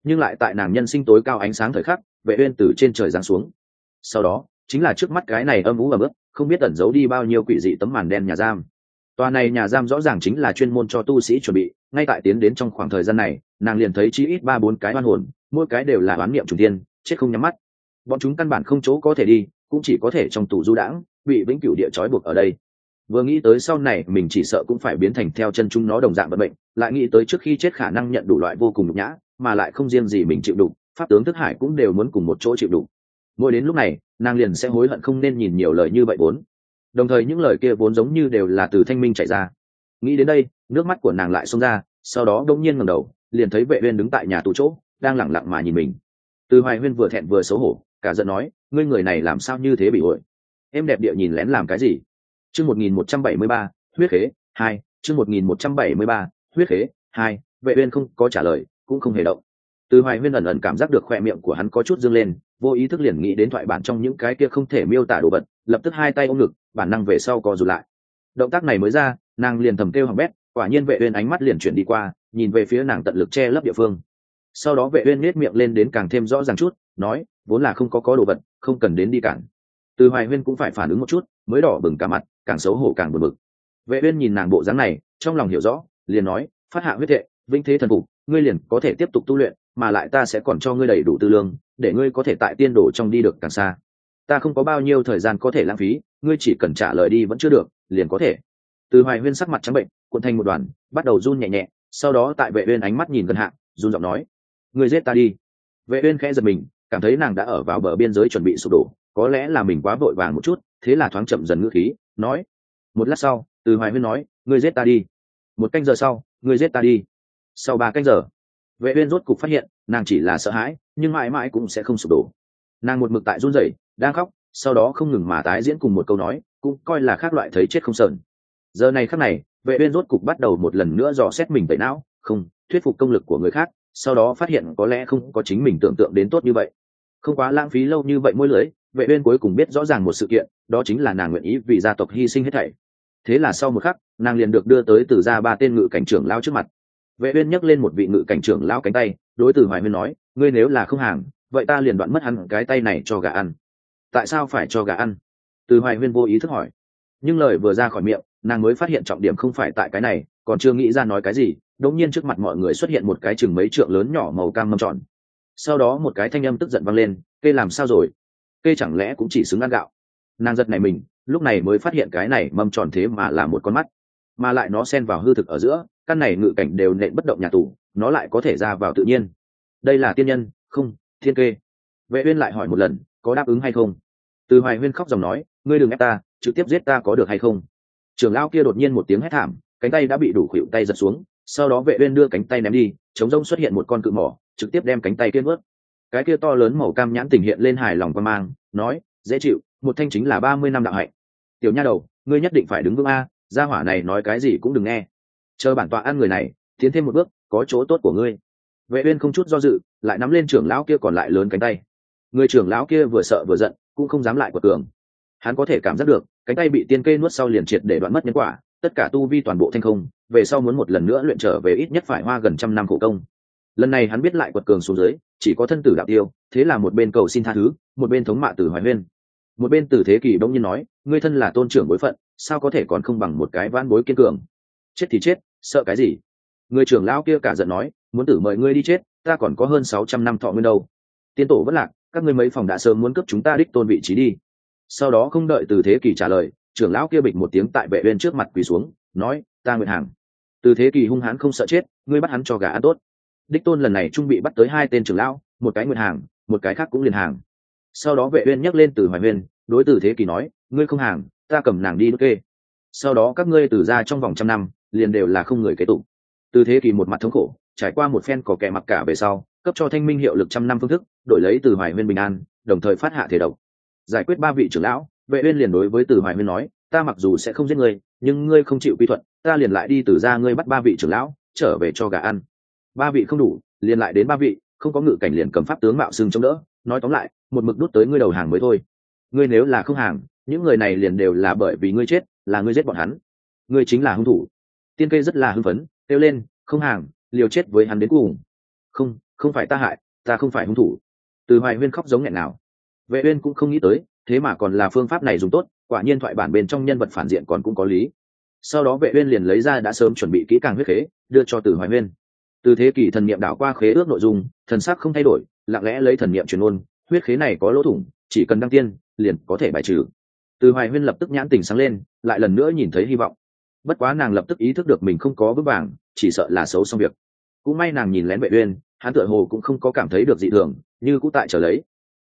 Nhưng lại tại nàng nhân sinh tối cao ánh sáng thời khắc, vệ uyên từ trên trời giáng xuống. Sau đó, chính là trước mắt cái này âm ú ẩm ướt, không biết ẩn giấu đi bao nhiêu quỷ dị tấm màn đen nhà giam. Tòa này nhà giam rõ ràng chính là chuyên môn cho tu sĩ chuẩn bị, ngay tại tiến đến trong khoảng thời gian này, nàng liền thấy chí ít ba bốn cái oan hồn, mỗi cái đều là oán niệm trùng tiên, chết không nhắm mắt. Bọn chúng căn bản không chỗ có thể đi, cũng chỉ có thể trong tù du đãng, bị vĩnh cửu địa trói buộc ở đây vừa nghĩ tới sau này mình chỉ sợ cũng phải biến thành theo chân chúng nó đồng dạng vận bệnh lại nghĩ tới trước khi chết khả năng nhận đủ loại vô cùng nhục nhã, mà lại không riêng gì mình chịu đủ, pháp tướng thức hải cũng đều muốn cùng một chỗ chịu đủ. Mỗi đến lúc này, nàng liền sẽ hối hận không nên nhìn nhiều lời như vậy vốn. Đồng thời những lời kia vốn giống như đều là từ thanh minh chạy ra. Nghĩ đến đây, nước mắt của nàng lại xông ra, sau đó đông nhiên ngầm đầu, liền thấy vệ uyên đứng tại nhà tù chỗ, đang lặng lặng mà nhìn mình. Từ hoài huyên vừa thẹn vừa xấu hổ, cả giận nói, ngươi người này làm sao như thế bị ổi em đẹp địa nhìn lén làm cái gì? Chương 1173, huyết khế hai. Chương 1173, huyết khế hai. Vệ uyên không có trả lời cũng không hề động. Từ hoài huyên ẩn ẩn cảm giác được khóe miệng của hắn có chút dương lên vô ý thức liền nghĩ đến thoại bản trong những cái kia không thể miêu tả đồ vật lập tức hai tay ôm ngực bản năng về sau co rụt lại. Động tác này mới ra nàng liền thầm kêu hỏng bét quả nhiên vệ uyên ánh mắt liền chuyển đi qua nhìn về phía nàng tận lực che lấp địa phương. Sau đó vệ uyên nhếch miệng lên đến càng thêm rõ ràng chút nói vốn là không có có đồ vật không cần đến đi cản. Từ hoài huyên cũng phải phản ứng một chút mới đỏ bừng cả mặt càng xấu hổ càng buồn bực. Vệ uyên nhìn nàng bộ dáng này, trong lòng hiểu rõ, liền nói, phát hạ huyết thệ vinh thế thần phục, ngươi liền có thể tiếp tục tu luyện, mà lại ta sẽ còn cho ngươi đầy đủ tư lương, để ngươi có thể tại tiên đồ trong đi được càng xa. Ta không có bao nhiêu thời gian có thể lãng phí, ngươi chỉ cần trả lời đi vẫn chưa được, liền có thể. Từ hoài huyên sắc mặt trắng bệnh, cuộn thành một đoàn, bắt đầu run nhẹ nhẹ, sau đó tại vệ uyên ánh mắt nhìn gần hạ, run giọng nói, ngươi giết ta đi. Vệ uyên khẽ giật mình, cảm thấy nàng đã ở vào bờ biên giới chuẩn bị sụp đổ, có lẽ là mình quá vội vàng một chút, thế là thoáng chậm dần ngữ khí nói, một lát sau, từ hoài huyên nói, ngươi giết ta đi. Một canh giờ sau, ngươi giết ta đi. Sau ba canh giờ, vệ uyên rốt cục phát hiện, nàng chỉ là sợ hãi, nhưng mãi mãi cũng sẽ không sụp đổ. Nàng một mực tại run rẩy, đang khóc, sau đó không ngừng mà tái diễn cùng một câu nói, cũng coi là khác loại thấy chết không sờn. Giờ này khắc này, vệ uyên rốt cục bắt đầu một lần nữa dò xét mình tẩy não, không, thuyết phục công lực của người khác, sau đó phát hiện có lẽ không có chính mình tưởng tượng đến tốt như vậy. Không quá lãng phí lâu như vậy môi lưới vệ uyên cuối cùng biết rõ ràng một sự kiện, đó chính là nàng nguyện ý vì gia tộc hy sinh hết thảy. Thế là sau một khắc, nàng liền được đưa tới từ gia ba tên ngự cảnh trưởng lao trước mặt. Vệ uyên nhấc lên một vị ngự cảnh trưởng lao cánh tay, đối từ hoài huyên nói, ngươi nếu là không hàng, vậy ta liền đoạn mất hắn cái tay này cho gà ăn. Tại sao phải cho gà ăn? Từ hoài huyên vô ý thức hỏi. Nhưng lời vừa ra khỏi miệng, nàng mới phát hiện trọng điểm không phải tại cái này, còn chưa nghĩ ra nói cái gì, đống nhiên trước mặt mọi người xuất hiện một cái chừng mấy trượng lớn nhỏ màu cam mâm tròn. Sau đó một cái thanh âm tức giận vang lên, kê làm sao rồi? Kê chẳng lẽ cũng chỉ xứng ăn gạo? Nàng giật này mình, lúc này mới phát hiện cái này mâm tròn thế mà là một con mắt. Mà lại nó xen vào hư thực ở giữa, căn này ngự cảnh đều nện bất động nhà tù, nó lại có thể ra vào tự nhiên. Đây là tiên nhân, không, thiên kê. Vệ uyên lại hỏi một lần, có đáp ứng hay không? Từ hoài huyên khóc dòng nói, ngươi đừng ép ta, trực tiếp giết ta có được hay không? Trưởng lão kia đột nhiên một tiếng hét thảm, cánh tay đã bị đủ khuỵu tay giật xuống, sau đó vệ uyên đưa cánh tay ném đi, chống rông xuất hiện một con cự mỏ, trực tiếp đem cánh tay kia vớt cái kia to lớn màu cam nhãn tình hiện lên hài lòng quan mang, nói, dễ chịu, một thanh chính là ba mươi năm đạo hạnh. Tiểu nha đầu, ngươi nhất định phải đứng vững a, gia hỏa này nói cái gì cũng đừng nghe. Chờ bản tọa ăn người này, tiến thêm một bước, có chỗ tốt của ngươi. Vệ uyên không chút do dự, lại nắm lên trưởng lão kia còn lại lớn cánh tay. Người trưởng lão kia vừa sợ vừa giận, cũng không dám lại quật cường. Hắn có thể cảm giác được, cánh tay bị tiên kê nuốt sau liền triệt để đoạn mất nhân quả, tất cả tu vi toàn bộ thanh không, về sau muốn một lần nữa luyện trở về ít nhất phải hoa gần trăm năm khổ công. Lần này hắn biết lại quật cường xuống dưới chỉ có thân tử đạo tiêu, thế là một bên cầu xin tha thứ, một bên thống mạ tử hoài huyên một bên tử thế kỷ bỗng nhiên nói, ngươi thân là tôn trưởng bối phận, sao có thể còn không bằng một cái van bối kiên cường? Chết thì chết, sợ cái gì? Người trưởng lão kia cả giận nói, muốn tử mời ngươi đi chết, ta còn có hơn sáu trăm năm thọ nguyên đâu. Tiên tổ vẫn lạc, các ngươi mấy phòng đã sớm muốn cấp chúng ta đích tôn vị trí đi. Sau đó không đợi từ thế kỷ trả lời, trưởng lão kia bịch một tiếng tại vệ bên trước mặt quỳ xuống, nói, ta nguyện hàng. Từ thế kỷ hung hãn không sợ chết, ngươi bắt hắn cho gà ăn tốt đích tôn lần này trung bị bắt tới hai tên trưởng lão, một cái nguyên hàng, một cái khác cũng liền hàng. Sau đó vệ uyên nhắc lên từ hoài uyên đối tử thế kỳ nói, ngươi không hàng, ta cầm nàng đi đốt kê. Sau đó các ngươi từ ra trong vòng trăm năm, liền đều là không người kế tụng. từ thế kỳ một mặt thống khổ, trải qua một phen cỏ kẻ mặc cả về sau, cấp cho thanh minh hiệu lực trăm năm phương thức, đổi lấy từ hoài huyên bình an, đồng thời phát hạ thể độc. Giải quyết ba vị trưởng lão, vệ uyên liền đối với từ hoài huyên nói, ta mặc dù sẽ không giết ngươi, nhưng ngươi không chịu quy thuận, ta liền lại đi từ ra ngươi bắt ba vị trưởng lão, trở về cho gà ăn ba vị không đủ, liền lại đến ba vị, không có ngự cảnh liền cầm pháp tướng mạo xưng chống đỡ. Nói tóm lại, một mực đút tới ngươi đầu hàng mới thôi. Ngươi nếu là không hàng, những người này liền đều là bởi vì ngươi chết, là ngươi giết bọn hắn. Ngươi chính là hung thủ. Tiên kê rất là hưng phấn, kêu lên, không hàng, liều chết với hắn đến cùng. Không không phải ta hại, ta không phải hung thủ. Từ hoài huyên khóc giống nghẹn nào. Vệ uyên cũng không nghĩ tới, thế mà còn là phương pháp này dùng tốt, quả nhiên thoại bản bên trong nhân vật phản diện còn cũng có lý. Sau đó vệ uyên liền lấy ra đã sớm chuẩn bị kỹ càng huyết khế, đưa cho từ hoài huyên từ thế kỷ thần niệm đảo qua khế ước nội dung, thần sắc không thay đổi, lặng lẽ lấy thần niệm truyền ôn huyết khế này có lỗ thủng, chỉ cần đăng tiên, liền có thể bài trừ. Từ hoài huyên lập tức nhãn tình sáng lên, lại lần nữa nhìn thấy hy vọng. Bất quá nàng lập tức ý thức được mình không có vững vàng, chỉ sợ là xấu xong việc. Cũng may nàng nhìn lén vệ uyên, hắn tựa hồ cũng không có cảm thấy được dị thường, như cũ tại trở lấy.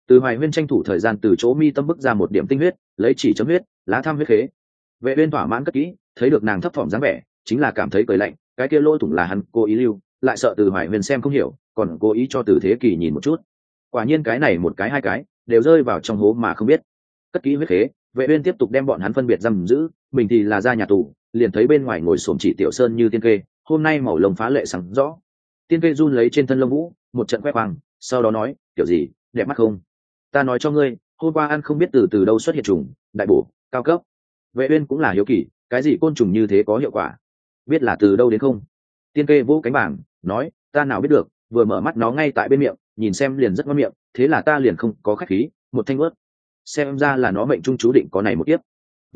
Từ hoài huyên tranh thủ thời gian từ chỗ mi tâm bức ra một điểm tinh huyết, lấy chỉ chấm huyết, lá tham huyết khế. Vệ uyên thỏa mãn cất kỹ, thấy được nàng thấp thỏm dáng vẻ, chính là cảm thấy cười lạnh, cái kia lỗ thủng là hắn cố ý lưu lại sợ từ hoài huyền xem không hiểu, còn cố ý cho từ thế kỷ nhìn một chút. Quả nhiên cái này một cái, hai cái, đều rơi vào trong hố mà không biết. Cất kỹ huyết khế, vệ uyên tiếp tục đem bọn hắn phân biệt giam giữ, mình thì là ra nhà tù, liền thấy bên ngoài ngồi xổm chỉ tiểu sơn như tiên kê, hôm nay màu lông phá lệ sáng rõ. Tiên kê run lấy trên thân lông vũ, một trận quét khoang, sau đó nói, kiểu gì, đẹp mắt không? Ta nói cho ngươi, hôm qua ăn không biết từ từ đâu xuất hiện trùng, đại bổ, cao cấp. Vệ uyên cũng là hiếu kỳ, cái gì côn trùng như thế có hiệu quả? Biết là từ đâu đến không? Tiên kê vỗ cánh bảng nói, ta nào biết được, vừa mở mắt nó ngay tại bên miệng, nhìn xem liền rất ngon miệng, thế là ta liền không có khách khí, một thanh ướt. Xem ra là nó mệnh trung chú định có này một tiếp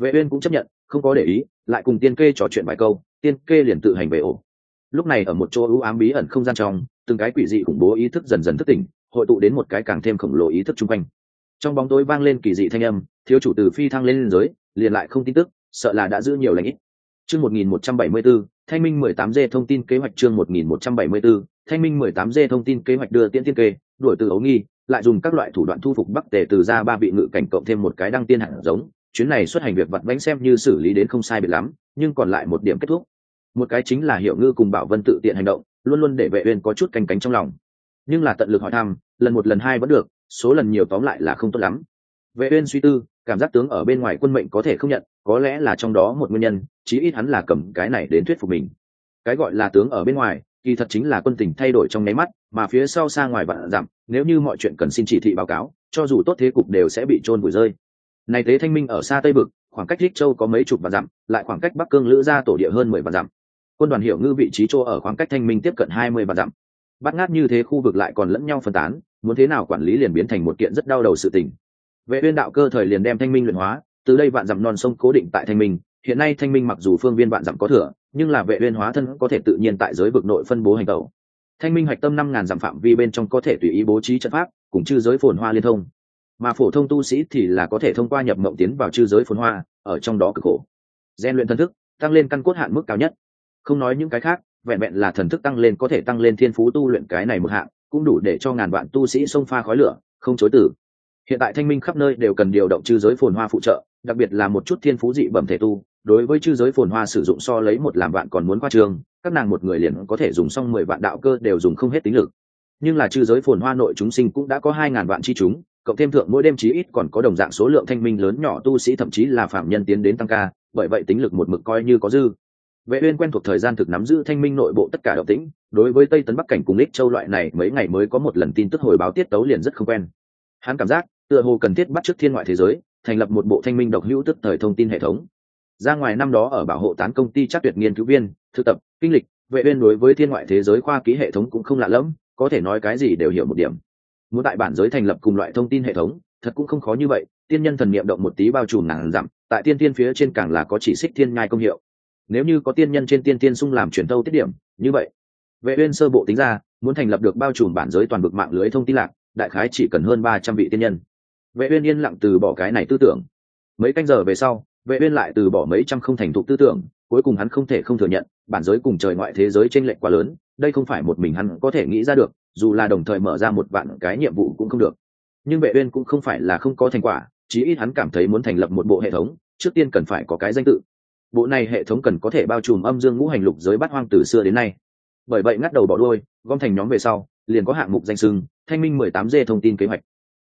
vệ uyên cũng chấp nhận, không có để ý, lại cùng tiên kê trò chuyện vài câu, tiên kê liền tự hành về ổ. Lúc này ở một chỗ ưu ám bí ẩn không gian trong, từng cái quỷ dị khủng bố ý thức dần dần thức tỉnh, hội tụ đến một cái càng thêm khổng lồ ý thức chung quanh. Trong bóng tối vang lên kỳ dị thanh âm, thiếu chủ từ phi thăng lên lên giới, liền lại không tin tức, sợ là đã giữ nhiều lãnh ít chương 1174, thanh minh 18 g thông tin kế hoạch chương 1174, thanh minh 18 g thông tin kế hoạch đưa tiễn tiên kê đuổi từ ấu nghi lại dùng các loại thủ đoạn thu phục bắc tề từ ra ba vị ngự cảnh cộng thêm một cái đăng tiên hạng giống. Chuyến này xuất hành việc vặt bánh xem như xử lý đến không sai biệt lắm nhưng còn lại một điểm kết thúc. Một cái chính là hiệu ngư cùng bảo vân tự tiện hành động luôn luôn để vệ uyên có chút canh cánh trong lòng. Nhưng là tận lực hỏi thăm lần một lần hai vẫn được số lần nhiều tóm lại là không tốt lắm. Vệ uyên suy tư cảm giác tướng ở bên ngoài quân mệnh có thể không nhận có lẽ là trong đó một nguyên nhân chí ít hắn là cầm cái này đến thuyết phục mình. Cái gọi là tướng ở bên ngoài kỳ thật chính là quân tình thay đổi trong nháy mắt mà phía sau xa ngoài vạn dặm nếu như mọi chuyện cần xin chỉ thị báo cáo cho dù tốt thế cục đều sẽ bị trôn vùi rơi. Này thế thanh minh ở xa tây bực, khoảng cách lích châu có mấy chục vạn dặm lại khoảng cách bắc cương lữ ra tổ địa hơn mười vạn dặm. Quân đoàn hiểu ngư vị trí chỗ ở khoảng cách thanh minh tiếp cận hai mươi vạn dặm. Bắt ngát như thế khu vực lại còn lẫn nhau phân tán muốn thế nào quản lý liền biến thành một kiện rất đau đầu sự tình vệ uyên đạo cơ thời liền đem thanh minh luyện hóa, từ đây vạn dặm non sông cố định tại thanh minh. Hiện nay thanh minh mặc dù phương viên vạn dặm có thừa, nhưng là vệ uyên hóa thân có thể tự nhiên tại giới vực nội phân bố hành tẩu. Thanh minh hoạch tâm năm ngàn dặm phạm vi bên trong có thể tùy ý bố trí trận pháp, cùng chư giới phồn hoa liên thông. Mà phổ thông tu sĩ thì là có thể thông qua nhập mộng tiến vào chư giới phồn hoa, ở trong đó cực khổ. Gian luyện thần thức, tăng lên căn cốt hạn mức cao nhất. Không nói những cái khác, vẹn vẹn là thần thức tăng lên có thể tăng lên thiên phú tu luyện cái này một hạng, cũng đủ để cho ngàn vạn tu sĩ xông pha khói lửa, không chối từ hiện tại thanh minh khắp nơi đều cần điều động chư giới phồn hoa phụ trợ, đặc biệt là một chút thiên phú dị bẩm thể tu. Đối với chư giới phồn hoa sử dụng so lấy một làm vạn còn muốn qua trường các nàng một người liền có thể dùng xong mười vạn đạo cơ đều dùng không hết tính lực. Nhưng là chư giới phồn hoa nội chúng sinh cũng đã có hai ngàn vạn chi chúng, cộng thêm thượng mỗi đêm chí ít còn có đồng dạng số lượng thanh minh lớn nhỏ tu sĩ thậm chí là phạm nhân tiến đến tăng ca, bởi vậy tính lực một mực coi như có dư. Vệ uyên quen thuộc thời gian thực nắm giữ thanh minh nội bộ tất cả động tĩnh, đối với tây tấn bắc cảnh cùng lích châu loại này mấy ngày mới có một lần tin tức hồi báo tiết tấu liền rất không quen. Hắn cảm giác tựa hồ cần thiết bắt trước thiên ngoại thế giới, thành lập một bộ thanh minh độc hữu tức thời thông tin hệ thống. Ra ngoài năm đó ở bảo hộ tán công ty chắc tuyệt nghiên cứu viên, thực tập, kinh lịch, vệ uyên đối với thiên ngoại thế giới khoa ký hệ thống cũng không lạ lẫm, có thể nói cái gì đều hiểu một điểm. Muốn tại bản giới thành lập cùng loại thông tin hệ thống, thật cũng không khó như vậy, tiên nhân thần niệm động một tí bao trùm ngàn dặm, tại tiên tiên phía trên càng là có chỉ xích thiên nhai công hiệu. Nếu như có tiên nhân trên tiên tiên sung làm truyền thâu tiết điểm, như vậy, vệ uyên sơ bộ tính ra, muốn thành lập được bao trùm bản giới toàn vực mạng lưới thông tin lạc, đại khái chỉ cần hơn ba trăm vị tiên nhân vệ uyên yên lặng từ bỏ cái này tư tưởng. Mấy canh giờ về sau, vệ uyên lại từ bỏ mấy trăm không thành thục tư tưởng, cuối cùng hắn không thể không thừa nhận, bản giới cùng trời ngoại thế giới trên lệch quá lớn, đây không phải một mình hắn có thể nghĩ ra được, dù là đồng thời mở ra một vạn cái nhiệm vụ cũng không được. Nhưng vệ uyên cũng không phải là không có thành quả, chí ít hắn cảm thấy muốn thành lập một bộ hệ thống, trước tiên cần phải có cái danh tự. Bộ này hệ thống cần có thể bao trùm âm dương ngũ hành lục giới bát hoang từ xưa đến nay. Bởi vậy ngắt đầu bỏ đuôi, gom thành nhóm về sau, liền có hạng mục danh sưng thanh minh 18 d thông tin kế hoạch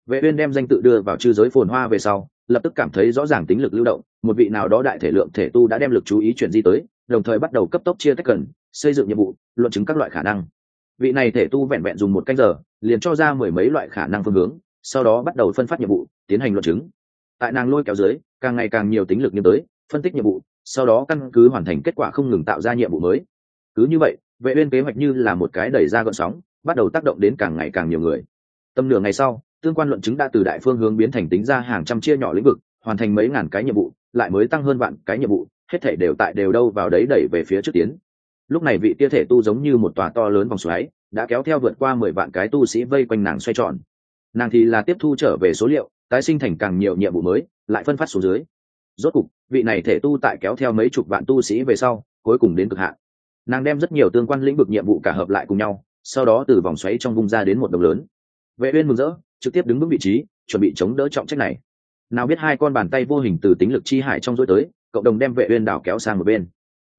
vệ uyên đem danh tự đưa vào chư giới phồn hoa về sau, lập tức cảm thấy rõ ràng tính lực lưu động, một vị nào đó đại thể lượng thể tu đã đem lực chú ý chuyển di tới, đồng thời bắt đầu cấp tốc chia tách cần, xây dựng nhiệm vụ, luận chứng các loại khả năng. Vị này thể tu vẹn vẹn dùng một canh giờ, liền cho ra mười mấy loại khả năng phương hướng, sau đó bắt đầu phân phát nhiệm vụ, tiến hành luận chứng. Tại nàng lôi kéo dưới, càng ngày càng nhiều tính lực như tới, phân tích nhiệm vụ, sau đó căn cứ hoàn thành kết quả không ngừng tạo ra nhiệm vụ mới. Cứ như vậy, vệ uyên kế hoạch như là một cái đẩy ra gợn sóng, bắt đầu tác động đến càng ngày càng nhiều người. Tâm nửa ngày sau tương quan luận chứng đã từ đại phương hướng biến thành tính ra hàng trăm chia nhỏ lĩnh vực, hoàn thành mấy ngàn cái nhiệm vụ, lại mới tăng hơn vạn cái nhiệm vụ, hết thể đều tại đều đâu vào đấy đẩy về phía trước tiến. Lúc này vị tia thể tu giống như một tòa to lớn vòng xoáy, đã kéo theo vượt qua mười vạn cái tu sĩ vây quanh nàng xoay tròn. Nàng thì là tiếp thu trở về số liệu, tái sinh thành càng nhiều nhiệm vụ mới, lại phân phát xuống dưới. Rốt cục, vị này thể tu tại kéo theo mấy chục vạn tu sĩ về sau, cuối cùng đến cực hạn. Nàng đem rất nhiều tương quan lĩnh vực nhiệm vụ cả hợp lại cùng nhau, sau đó từ vòng xoáy trong vung ra đến một đồng lớn. Vệ uyên mừng rỡ trực tiếp đứng vững vị trí, chuẩn bị chống đỡ trọng trách này. Nào biết hai con bàn tay vô hình từ tính lực chi hải trong dối tới, cộng đồng đem vệ uyên đảo kéo sang một bên.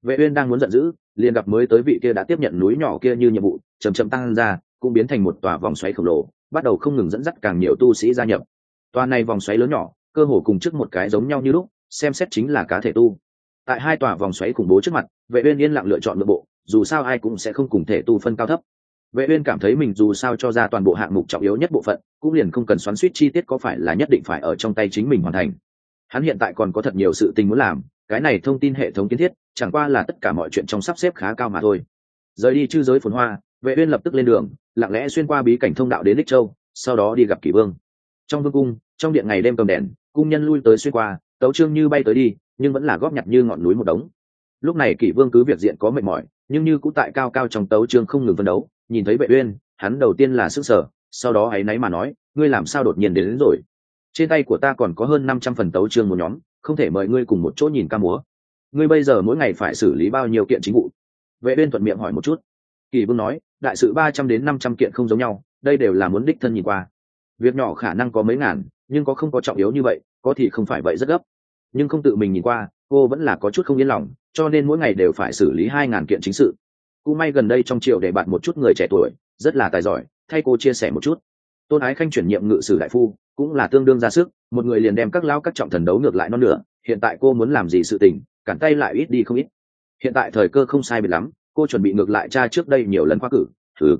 Vệ uyên đang muốn giận dữ, liền gặp mới tới vị kia đã tiếp nhận núi nhỏ kia như nhiệm vụ, chậm chậm tăng ra, cũng biến thành một tòa vòng xoáy khổng lồ, bắt đầu không ngừng dẫn dắt càng nhiều tu sĩ gia nhập. Tòa này vòng xoáy lớn nhỏ, cơ hồ cùng trước một cái giống nhau như lúc, xem xét chính là cá thể tu. Tại hai tòa vòng xoáy khủng bố trước mặt, vệ uyên yên lặng lựa chọn nội bộ, dù sao ai cũng sẽ không cùng thể tu phân cao thấp vệ uyên cảm thấy mình dù sao cho ra toàn bộ hạng mục trọng yếu nhất bộ phận, cũng liền không cần xoắn xuýt chi tiết có phải là nhất định phải ở trong tay chính mình hoàn thành. Hắn hiện tại còn có thật nhiều sự tình muốn làm, cái này thông tin hệ thống kiến thiết, chẳng qua là tất cả mọi chuyện trong sắp xếp khá cao mà thôi. Rời đi chư giới phồn hoa, vệ uyên lập tức lên đường, lặng lẽ xuyên qua bí cảnh thông đạo đến đích châu, sau đó đi gặp kỷ vương. Trong vương cung, trong điện ngày đêm cầm đèn, cung nhân lui tới xuyên qua, tấu trương như bay tới đi, nhưng vẫn là góp nhặt như ngọn núi một đống lúc này kỷ vương cứ việc diện có mệt mỏi nhưng như cũng tại cao cao trong tấu trương không ngừng phân đấu nhìn thấy vệ uyên hắn đầu tiên là sức sở sau đó ấy nấy mà nói ngươi làm sao đột nhiên đến, đến rồi? Trên tay của ta còn có hơn năm trăm phần tấu chương một nhóm không thể mời ngươi cùng một chỗ nhìn ca múa. Ngươi bây giờ mỗi ngày phải xử lý bao nhiêu kiện chính vụ? Vệ uyên thuận miệng hỏi một chút. Kỳ vương nói đại sự ba trăm đến năm trăm kiện không giống nhau đây đều là muốn đích thân nhìn qua. Việc nhỏ khả năng có mấy ngàn nhưng có không có trọng yếu như vậy có thì không phải vậy rất gấp. Nhưng không tự mình nhìn qua cô vẫn là có chút không yên lòng cho nên mỗi ngày đều phải xử lý hai ngàn kiện chính sự. Cũng may gần đây trong triều để bạn một chút người trẻ tuổi, rất là tài giỏi, thay cô chia sẻ một chút. Tôn ái khanh chuyển nhiệm ngự sử đại phu, cũng là tương đương ra sức, một người liền đem các lao các trọng thần đấu ngược lại non nửa, hiện tại cô muốn làm gì sự tình, cản tay lại ít đi không ít. Hiện tại thời cơ không sai biệt lắm, cô chuẩn bị ngược lại cha trước đây nhiều lần khoa cử thứ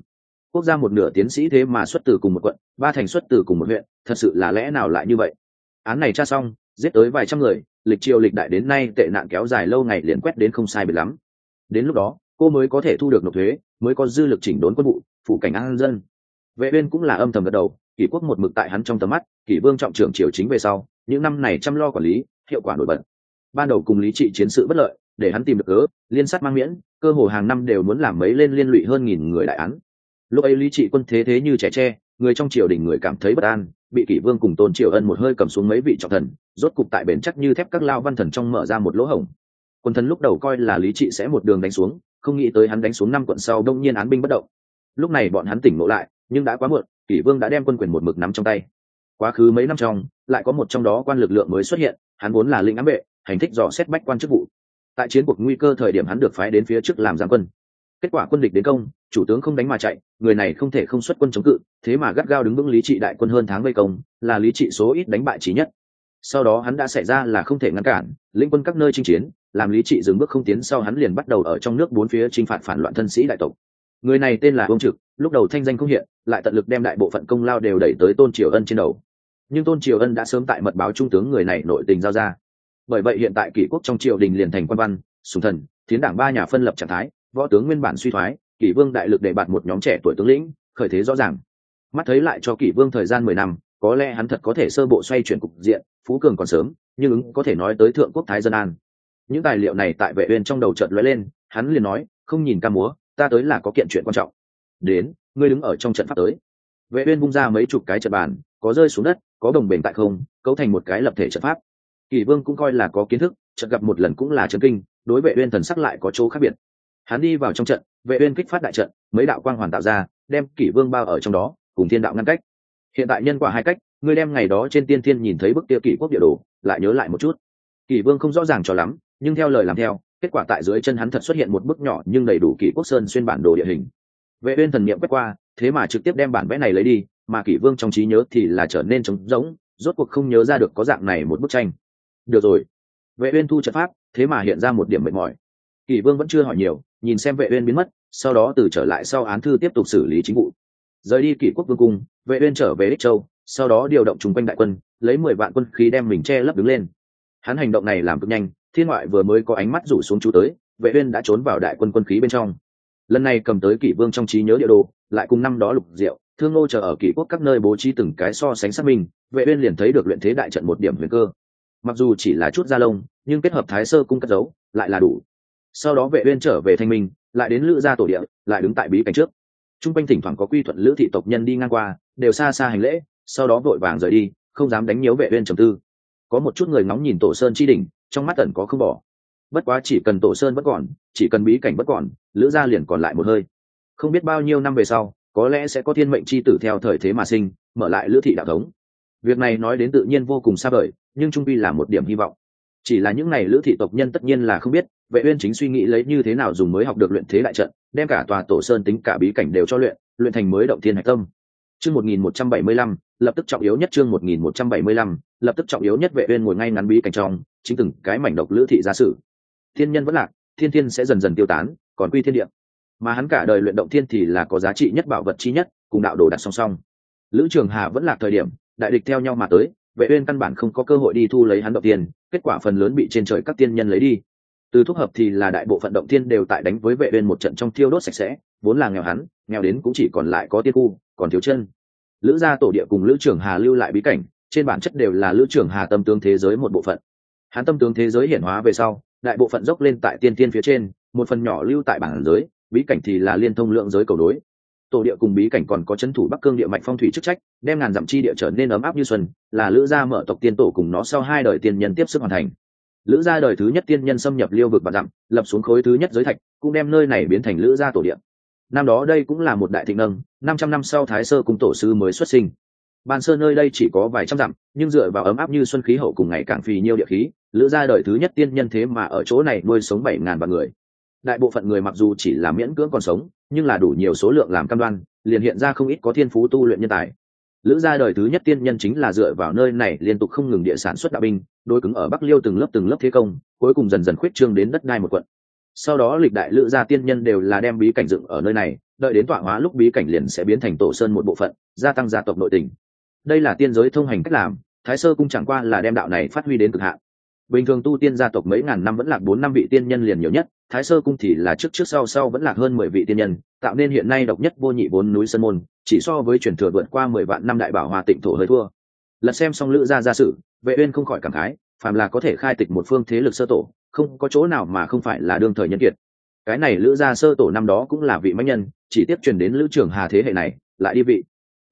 quốc gia một nửa tiến sĩ thế mà xuất từ cùng một quận, ba thành xuất từ cùng một huyện, thật sự là lẽ nào lại như vậy? Án này tra xong giết tới vài trăm người, lịch triều lịch đại đến nay tệ nạn kéo dài lâu ngày liền quét đến không sai biệt lắm. Đến lúc đó, cô mới có thể thu được nộp thuế, mới có dư lực chỉnh đốn quân vụ, phủ cảnh an dân. Vệ uyên cũng là âm thầm gật đầu, kỷ quốc một mực tại hắn trong tầm mắt, kỷ vương trọng trưởng triều chính về sau, những năm này chăm lo quản lý, hiệu quả nổi bật. Ban đầu cùng lý trị chiến sự bất lợi, để hắn tìm được cớ, liên sát mang miễn, cơ hồ hàng năm đều muốn làm mấy lên liên lụy hơn nghìn người đại án. Lúc ấy lý trị quân thế thế như trẻ tre, người trong triều đình người cảm thấy bất an bị kỷ vương cùng tôn triều ân một hơi cầm xuống mấy vị trọng thần, rốt cục tại bền chắc như thép các lao văn thần trong mở ra một lỗ hổng. Quân thần lúc đầu coi là lý trị sẽ một đường đánh xuống, không nghĩ tới hắn đánh xuống năm quận sau đông nhiên án binh bất động. Lúc này bọn hắn tỉnh ngộ lại, nhưng đã quá muộn, kỷ vương đã đem quân quyền một mực nắm trong tay. Quá khứ mấy năm trong, lại có một trong đó quan lực lượng mới xuất hiện, hắn vốn là linh ám vệ, hành thích dò xét bách quan chức vụ. Tại chiến cuộc nguy cơ thời điểm hắn được phái đến phía trước làm giám quân kết quả quân địch đến công, chủ tướng không đánh mà chạy, người này không thể không xuất quân chống cự, thế mà gắt gao đứng vững lý trị đại quân hơn tháng vây công, là lý trị số ít đánh bại trí nhất. Sau đó hắn đã xảy ra là không thể ngăn cản, lĩnh quân các nơi chinh chiến, làm lý trị dừng bước không tiến, sau hắn liền bắt đầu ở trong nước bốn phía chinh phạt phản loạn thân sĩ đại tộc. Người này tên là ông trực, lúc đầu thanh danh không hiện, lại tận lực đem đại bộ phận công lao đều đẩy tới tôn triều ân trên đầu. Nhưng tôn triều ân đã sớm tại mật báo trung tướng người này nội tình giao ra. Bởi vậy hiện tại kỷ quốc trong triều đình liền thành quan văn, sùng thần thiến đảng ba nhà phân lập trạng thái võ tướng nguyên bản suy thoái, kỷ vương đại lực để bạt một nhóm trẻ tuổi tướng lĩnh, khởi thế rõ ràng. Mắt thấy lại cho kỷ vương thời gian mười năm, có lẽ hắn thật có thể sơ bộ xoay chuyển cục diện, phú cường còn sớm, nhưng ứng có thể nói tới thượng quốc thái dân an. Những tài liệu này tại vệ uyên trong đầu chợt lóe lên, hắn liền nói, không nhìn ca múa, ta tới là có kiện chuyện quan trọng. Đến, ngươi đứng ở trong trận pháp tới. Vệ uyên bung ra mấy chục cái trận bàn, có rơi xuống đất, có đồng bền tại không, cấu thành một cái lập thể trận pháp. Kỳ vương cũng coi là có kiến thức trận gặp một lần cũng là chân kinh, đối vệ uyên thần sắc lại có chỗ khác biệt hắn đi vào trong trận, vệ uyên kích phát đại trận, mấy đạo quang hoàn tạo ra, đem kỷ vương bao ở trong đó, cùng thiên đạo ngăn cách. Hiện tại nhân quả hai cách, ngươi đem ngày đó trên tiên thiên nhìn thấy bức tiêu kỷ quốc địa đồ, lại nhớ lại một chút. Kỷ vương không rõ ràng cho lắm, nhưng theo lời làm theo, kết quả tại dưới chân hắn thật xuất hiện một bức nhỏ nhưng đầy đủ kỷ quốc sơn xuyên bản đồ địa hình. Vệ uyên thần niệm quét qua, thế mà trực tiếp đem bản vẽ này lấy đi, mà kỷ vương trong trí nhớ thì là trở nên trống rỗng, rốt cuộc không nhớ ra được có dạng này một bức tranh. Được rồi. Vệ uyên thu trận pháp, thế mà hiện ra một điểm mệt mỏi kỷ vương vẫn chưa hỏi nhiều, nhìn xem vệ uyên biến mất, sau đó từ trở lại sau án thư tiếp tục xử lý chính vụ. Rời đi kỷ quốc vương cung, vệ uyên trở về ích châu, sau đó điều động trung quanh đại quân, lấy mười vạn quân khí đem mình che lấp đứng lên. Hắn hành động này làm cực nhanh, thiên ngoại vừa mới có ánh mắt rủ xuống chú tới, vệ uyên đã trốn vào đại quân quân khí bên trong. Lần này cầm tới kỷ vương trong trí nhớ địa đồ, lại cùng năm đó lục diệu, thương nô chờ ở kỷ quốc các nơi bố trí từng cái so sánh xác minh, vệ uyên liền thấy được luyện thế đại trận một điểm huyền cơ. Mặc dù chỉ là chút da lông, nhưng kết hợp thái sơ cung cất giấu, lại là đủ sau đó vệ uyên trở về thanh minh, lại đến lữ gia tổ địa, lại đứng tại bí cảnh trước. Trung quanh thỉnh thoảng có quy thuận lữ thị tộc nhân đi ngang qua, đều xa xa hành lễ, sau đó vội vàng rời đi, không dám đánh nhiễu vệ uyên trầm tư. Có một chút người nóng nhìn tổ sơn chi đỉnh, trong mắt ẩn có không bỏ. Bất quá chỉ cần tổ sơn bất còn, chỉ cần bí cảnh bất còn, lữ gia liền còn lại một hơi. Không biết bao nhiêu năm về sau, có lẽ sẽ có thiên mệnh chi tử theo thời thế mà sinh, mở lại lữ thị đạo thống. Việc này nói đến tự nhiên vô cùng xa vời, nhưng trung vi là một điểm hy vọng chỉ là những này lữ thị tộc nhân tất nhiên là không biết, vệ uyên chính suy nghĩ lấy như thế nào dùng mới học được luyện thế đại trận, đem cả tòa tổ sơn tính cả bí cảnh đều cho luyện luyện thành mới động thiên hạch tâm. Chương 1175 lập tức trọng yếu nhất chương 1175 lập tức trọng yếu nhất vệ uyên ngồi ngay ngắn bí cảnh trong, chính từng cái mảnh độc lữ thị gia sử. Thiên nhân vẫn lạc, thiên thiên sẽ dần dần tiêu tán, còn quy thiên địa. Mà hắn cả đời luyện động thiên thì là có giá trị nhất bảo vật chi nhất, cùng đạo đồ đặt song song. Lữ trường hà vẫn lạc thời điểm, đại địch theo nhau mà tới vệ uyên căn bản không có cơ hội đi thu lấy hắn động tiên, kết quả phần lớn bị trên trời các tiên nhân lấy đi. Từ thuốc hợp thì là đại bộ phận động thiên đều tại đánh với vệ uyên một trận trong thiêu đốt sạch sẽ, vốn là nghèo hắn, nghèo đến cũng chỉ còn lại có tiên khu, còn thiếu chân. Lữ gia tổ địa cùng lữ trưởng hà lưu lại bí cảnh, trên bản chất đều là lữ trưởng hà tâm tướng thế giới một bộ phận. Hắn tâm tướng thế giới hiển hóa về sau, đại bộ phận dốc lên tại tiên tiên phía trên, một phần nhỏ lưu tại bản giới, bí cảnh thì là liên thông lượng giới cầu đối tổ địa cùng bí cảnh còn có c thủ bắc cương địa mạnh phong thủy chức trách, đem ngàn dặm chi địa trở nên ấm áp như xuân, là lữ gia mở tộc tiên tổ cùng nó sau hai đời tiên nhân tiếp sức hoàn thành. Lữ gia đời thứ nhất tiên nhân xâm nhập liêu vực và dặm, lập xuống khối thứ nhất giới thạch, cũng đem nơi này biến thành lữ gia tổ địa. Năm đó đây cũng là một đại thịnh nâng, năm trăm năm sau thái sơ cùng tổ sư mới xuất sinh. Ban sơ nơi đây chỉ có vài trăm dặm, nhưng dựa vào ấm áp như xuân khí hậu cùng ngày càng phì nhiêu địa khí, lữ gia đời thứ nhất tiên nhân thế mà ở chỗ này nuôi sống bảy ngàn vạn người đại bộ phận người mặc dù chỉ là miễn cưỡng còn sống, nhưng là đủ nhiều số lượng làm cam đoan, liền hiện ra không ít có thiên phú tu luyện nhân tài. Lữ gia đời thứ nhất tiên nhân chính là dựa vào nơi này liên tục không ngừng địa sản xuất đạo binh, đối cứng ở bắc liêu từng lớp từng lớp thế công, cuối cùng dần dần khuyết trương đến đất đai một quận. Sau đó lịch đại lữ gia tiên nhân đều là đem bí cảnh dựng ở nơi này, đợi đến tọa hóa lúc bí cảnh liền sẽ biến thành tổ sơn một bộ phận, gia tăng gia tộc nội tình. Đây là tiên giới thông hành cách làm, thái sơ cũng chẳng qua là đem đạo này phát huy đến cực hạn bình thường tu tiên gia tộc mấy ngàn năm vẫn lạc bốn năm vị tiên nhân liền nhiều nhất, thái sơ cung thì là trước trước sau sau vẫn lạc hơn mười vị tiên nhân, tạo nên hiện nay độc nhất vô nhị bốn núi sơn môn, chỉ so với truyền thừa vượt qua mười vạn năm đại bảo hòa tịnh thổ hơi thua. Lật xem xong lữ gia gia sự, vệ uyên không khỏi cảm khái, phàm là có thể khai tịch một phương thế lực sơ tổ, không có chỗ nào mà không phải là đương thời nhân kiệt. Cái này lữ gia sơ tổ năm đó cũng là vị mãnh nhân, chỉ tiếp truyền đến lữ trưởng hà thế hệ này, lại đi vị.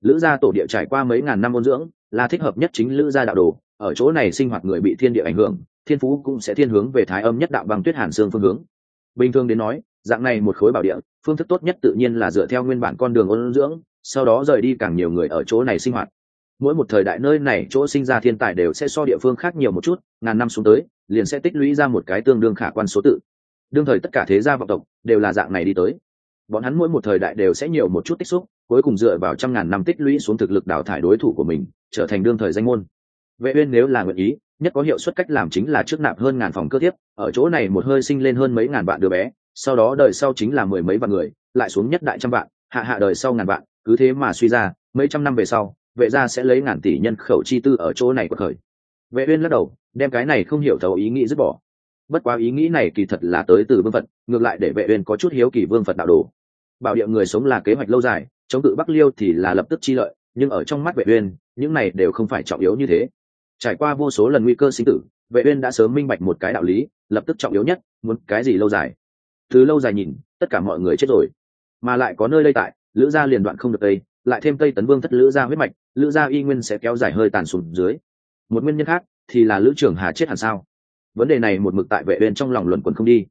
Lữ gia tổ địa trải qua mấy ngàn năm ôn dưỡng, là thích hợp nhất chính lữ gia đạo đồ ở chỗ này sinh hoạt người bị thiên địa ảnh hưởng, thiên phú cũng sẽ thiên hướng về thái âm nhất đạo băng tuyết hàn xương phương hướng. Bình thường đến nói, dạng này một khối bảo địa, phương thức tốt nhất tự nhiên là dựa theo nguyên bản con đường ôn dưỡng, sau đó rời đi càng nhiều người ở chỗ này sinh hoạt. Mỗi một thời đại nơi này chỗ sinh ra thiên tài đều sẽ so địa phương khác nhiều một chút, ngàn năm xuống tới, liền sẽ tích lũy ra một cái tương đương khả quan số tự. Đương thời tất cả thế gia vọng tộc đều là dạng này đi tới. Bọn hắn mỗi một thời đại đều sẽ nhiều một chút tích xúc, cuối cùng dựa vào trăm ngàn năm tích lũy xuống thực lực đào thải đối thủ của mình, trở thành đương thời danh môn vệ uyên nếu là nguyện ý, nhất có hiệu suất cách làm chính là trước nạp hơn ngàn phòng cơ thiếp, ở chỗ này một hơi sinh lên hơn mấy ngàn bạn đứa bé, sau đó đời sau chính là mười mấy vạn người, lại xuống nhất đại trăm vạn, hạ hạ đời sau ngàn vạn, cứ thế mà suy ra, mấy trăm năm về sau, vệ gia sẽ lấy ngàn tỷ nhân khẩu chi tư ở chỗ này của khởi vệ uyên lắc đầu, đem cái này không hiểu thấu ý nghĩ dứt bỏ. Bất quá ý nghĩ này kỳ thật là tới từ vương phật, ngược lại để vệ uyên có chút hiếu kỳ vương phật đạo đồ. Bảo địa người sống là kế hoạch lâu dài, chống cự bắc liêu thì là lập tức chi lợi, nhưng ở trong mắt vệ uyên, những này đều không phải trọng yếu như thế trải qua vô số lần nguy cơ sinh tử, vệ uyên đã sớm minh bạch một cái đạo lý, lập tức trọng yếu nhất, muốn cái gì lâu dài? Từ lâu dài nhìn, tất cả mọi người chết rồi. Mà lại có nơi đây tại, lữ gia liền đoạn không được tây, lại thêm tây tấn vương thất lữ gia huyết mạch, lữ gia y nguyên sẽ kéo dài hơi tàn sụn dưới. Một nguyên nhân khác thì là lữ trưởng hà chết hẳn sao? Vấn đề này một mực tại vệ uyên trong lòng luận quẩn không đi.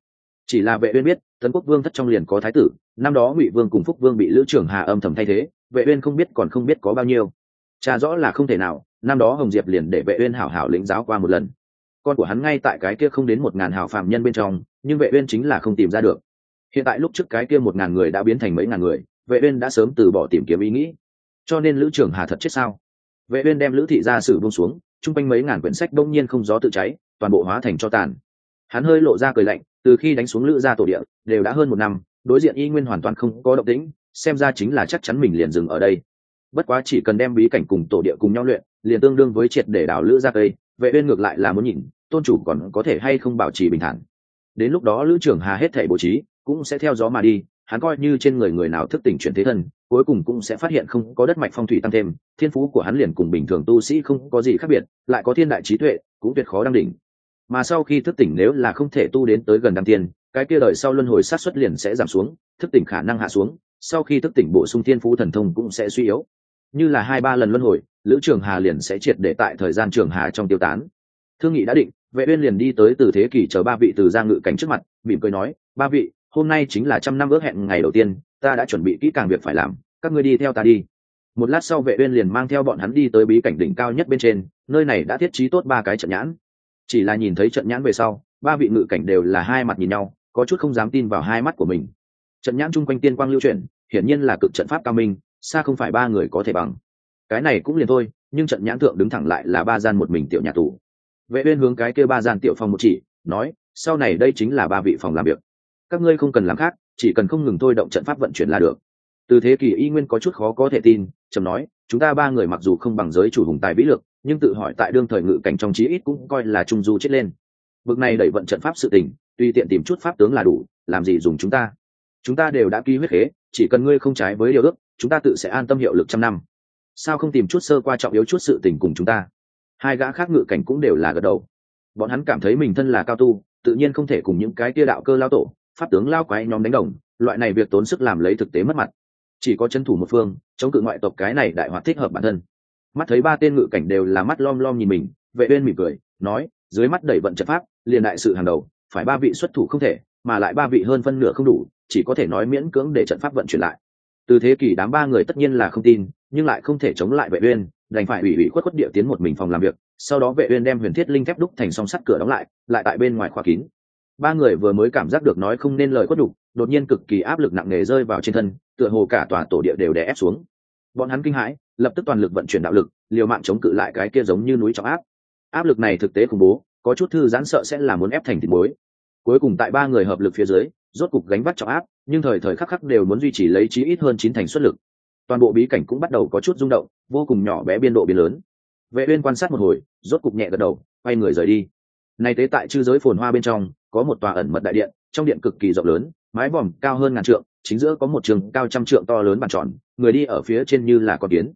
Chỉ là vệ uyên biết, tấn quốc vương thất trong liền có thái tử, năm đó ngụy vương cùng phúc vương bị lữ trưởng hà âm thầm thay thế, vệ uyên không biết còn không biết có bao nhiêu. Cha rõ là không thể nào năm đó hồng diệp liền để vệ uyên hảo hảo lĩnh giáo qua một lần. Con của hắn ngay tại cái kia không đến một ngàn hảo phạm nhân bên trong, nhưng vệ uyên chính là không tìm ra được. Hiện tại lúc trước cái kia một ngàn người đã biến thành mấy ngàn người, vệ uyên đã sớm từ bỏ tìm kiếm ý nghĩ. Cho nên lữ trưởng hà thật chết sao? Vệ uyên đem lữ thị gia sử buông xuống trung quanh mấy ngàn quyển sách đông nhiên không gió tự cháy, toàn bộ hóa thành cho tàn. Hắn hơi lộ ra cười lạnh, từ khi đánh xuống lữ gia tổ địa, đều đã hơn một năm, đối diện y nguyên hoàn toàn không có động tĩnh, xem ra chính là chắc chắn mình liền dừng ở đây bất quá chỉ cần đem bí cảnh cùng tổ địa cùng nhau luyện, liền tương đương với triệt để đảo lữ ra cây, vệ uyên ngược lại là muốn nhìn, tôn chủ còn có thể hay không bảo trì bình thản. Đến lúc đó lữ trưởng hà hết thảy bố trí, cũng sẽ theo gió mà đi, hắn coi như trên người người nào thức tỉnh chuyển thế thân, cuối cùng cũng sẽ phát hiện không có đất mạch phong thủy tăng thêm, thiên phú của hắn liền cùng bình thường tu sĩ không có gì khác biệt, lại có thiên đại trí tuệ, cũng tuyệt khó đăng đỉnh. Mà sau khi thức tỉnh nếu là không thể tu đến tới gần đăng tiên, cái kia đời sau luân hồi sát xuất liền sẽ giảm xuống, thức tỉnh khả năng hạ xuống, sau khi thức tỉnh bổ sung thiên phú thần thông cũng sẽ suy yếu như là hai ba lần luân hồi, lữ trường hà liền sẽ triệt để tại thời gian trường hà trong tiêu tán. Thương nghị đã định, vệ uyên liền đi tới từ thế kỷ chờ ba vị từ giang ngự cảnh trước mặt, mỉm cười nói, ba vị, hôm nay chính là trăm năm ước hẹn ngày đầu tiên, ta đã chuẩn bị kỹ càng việc phải làm, các ngươi đi theo ta đi. Một lát sau vệ uyên liền mang theo bọn hắn đi tới bí cảnh đỉnh cao nhất bên trên, nơi này đã thiết trí tốt ba cái trận nhãn. Chỉ là nhìn thấy trận nhãn về sau, ba vị ngự cảnh đều là hai mặt nhìn nhau, có chút không dám tin vào hai mắt của mình. Trận nhãn chung quanh tiên quang lưu chuyển, hiển nhiên là cực trận pháp cao minh xa không phải ba người có thể bằng. Cái này cũng liền thôi, nhưng trận nhãn thượng đứng thẳng lại là ba gian một mình tiểu nhà tù. Vệ uyên hướng cái kia ba gian tiểu phòng một chỉ, nói, sau này đây chính là ba vị phòng làm việc. Các ngươi không cần làm khác, chỉ cần không ngừng thôi động trận pháp vận chuyển là được. Từ thế kỷ y nguyên có chút khó có thể tin trầm nói, chúng ta ba người mặc dù không bằng giới chủ hùng tài vĩ lực, nhưng tự hỏi tại đương thời ngự cảnh trong chí ít cũng coi là trung du chết lên. Bước này đẩy vận trận pháp sự tình, tùy tiện tìm chút pháp tướng là đủ, làm gì dùng chúng ta? Chúng ta đều đã ký huyết khế chỉ cần ngươi không trái với điều ước, chúng ta tự sẽ an tâm hiệu lực trăm năm. Sao không tìm chút sơ qua trọng yếu chút sự tình cùng chúng ta? Hai gã khác ngự cảnh cũng đều là gật đầu. Bọn hắn cảm thấy mình thân là cao tu, tự nhiên không thể cùng những cái tia đạo cơ lao tổ, pháp tướng lao quái nhóm đánh đồng, loại này việc tốn sức làm lấy thực tế mất mặt. Chỉ có chân thủ một phương, chống cự ngoại tộc cái này đại hoạt thích hợp bản thân. Mắt thấy ba tên ngự cảnh đều là mắt lom lom nhìn mình, vệ uyên mỉm cười, nói, dưới mắt đẩy vận trận pháp, liền đại sự hàng đầu, phải ba vị xuất thủ không thể, mà lại ba vị hơn phân nửa không đủ chỉ có thể nói miễn cưỡng để trận pháp vận chuyển lại. Từ thế kỷ đám ba người tất nhiên là không tin nhưng lại không thể chống lại vệ uyên đành phải ủy ủy khuất khuất địa tiến một mình phòng làm việc sau đó vệ uyên đem huyền thiết linh thép đúc thành song sắt cửa đóng lại lại tại bên ngoài khóa kín. Ba người vừa mới cảm giác được nói không nên lời quất đủ, đột nhiên cực kỳ áp lực nặng nề rơi vào trên thân tựa hồ cả tòa tổ địa đều đè ép xuống. Bọn hắn kinh hãi lập tức toàn lực vận chuyển đạo lực liều mạng chống cự lại cái kia giống như núi trọng áp. Áp lực này thực tế khủng bố có chút thư giãn sợ sẽ là muốn ép thành thịt muối. Cuối cùng tại ba người hợp lực phía dưới rốt cục gánh vác trọng áp, nhưng thời thời khắc khắc đều muốn duy trì lấy chí ít hơn chín thành suất lực. Toàn bộ bí cảnh cũng bắt đầu có chút rung động, vô cùng nhỏ bé biên độ biến lớn. Vệ uyên quan sát một hồi, rốt cục nhẹ gật đầu, quay người rời đi. Nay tế tại chư giới phồn hoa bên trong, có một tòa ẩn mật đại điện, trong điện cực kỳ rộng lớn, mái vòm cao hơn ngàn trượng, chính giữa có một trường cao trăm trượng to lớn bàn tròn, người đi ở phía trên như là con kiến.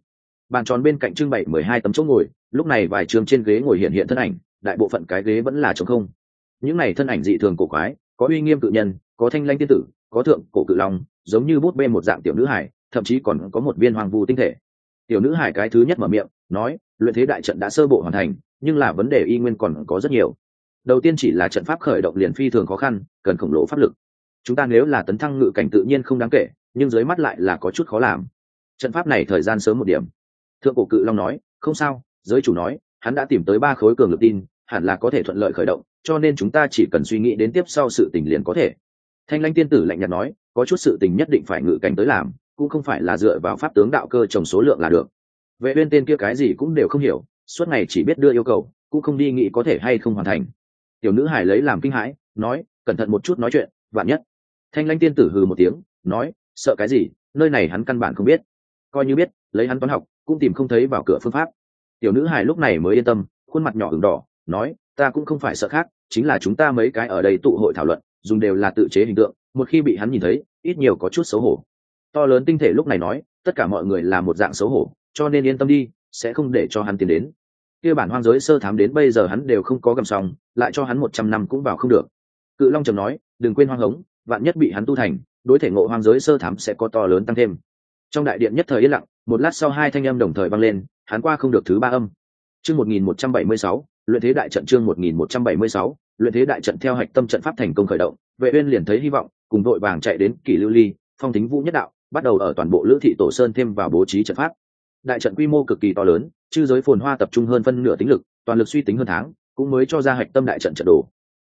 Bàn tròn bên cạnh trưng bày mười hai tấm chỗ ngồi, lúc này vài trường trên ghế ngồi hiện hiện thân ảnh, đại bộ phận cái ghế vẫn là trống không. Những này thân ảnh dị thường cổ quái có uy nghiêm cự nhân, có thanh lanh tiên tử, có thượng cổ cự long, giống như bút bê một dạng tiểu nữ hải, thậm chí còn có một viên hoàng vu tinh thể. Tiểu nữ hải cái thứ nhất mở miệng, nói, luyện thế đại trận đã sơ bộ hoàn thành, nhưng là vấn đề y nguyên còn có rất nhiều. Đầu tiên chỉ là trận pháp khởi động liền phi thường khó khăn, cần khổng lồ pháp lực. Chúng ta nếu là tấn thăng ngự cảnh tự nhiên không đáng kể, nhưng dưới mắt lại là có chút khó làm. Trận pháp này thời gian sớm một điểm. Thượng cổ cự long nói, không sao, giới chủ nói, hắn đã tìm tới ba khối cường lực tin hẳn là có thể thuận lợi khởi động, cho nên chúng ta chỉ cần suy nghĩ đến tiếp sau sự tình liền có thể. Thanh lãnh tiên tử lạnh nhạt nói, có chút sự tình nhất định phải ngự cảnh tới làm, cũng không phải là dựa vào pháp tướng đạo cơ trồng số lượng là được. Vệ uyên tên kia cái gì cũng đều không hiểu, suốt ngày chỉ biết đưa yêu cầu, cũng không đi nghĩ có thể hay không hoàn thành. Tiểu nữ hải lấy làm kinh hãi, nói, cẩn thận một chút nói chuyện, vạn nhất. Thanh lãnh tiên tử hừ một tiếng, nói, sợ cái gì, nơi này hắn căn bản không biết. Coi như biết, lấy hắn toán học, cũng tìm không thấy vào cửa phương pháp. Tiểu nữ hải lúc này mới yên tâm, khuôn mặt nhỏ ửng đỏ nói, ta cũng không phải sợ khác, chính là chúng ta mấy cái ở đây tụ hội thảo luận, dùng đều là tự chế hình tượng, một khi bị hắn nhìn thấy, ít nhiều có chút xấu hổ. To lớn tinh thể lúc này nói, tất cả mọi người là một dạng xấu hổ, cho nên yên tâm đi, sẽ không để cho hắn tiến đến. Kia bản hoang giới sơ thám đến bây giờ hắn đều không có gầm xong, lại cho hắn một trăm năm cũng vào không được. Cự long trầm nói, đừng quên hoang hống, vạn nhất bị hắn tu thành, đối thể ngộ hoang giới sơ thám sẽ có to lớn tăng thêm. Trong đại điện nhất thời yên lặng, một lát sau hai thanh âm đồng thời vang lên, hắn qua không được thứ ba âm. Chương một nghìn một trăm bảy mươi sáu luyện thế đại trận chương một nghìn một trăm bảy mươi sáu, luyện thế đại trận theo hạch tâm trận pháp thành công khởi động, vệ uyên liền thấy hy vọng, cùng đội vàng chạy đến kỷ lưu ly, phong thính vũ nhất đạo, bắt đầu ở toàn bộ lữ thị tổ sơn thêm vào bố trí trận pháp. Đại trận quy mô cực kỳ to lớn, chư giới phồn hoa tập trung hơn phân nửa tính lực, toàn lực suy tính hơn tháng, cũng mới cho ra hạch tâm đại trận trận đồ.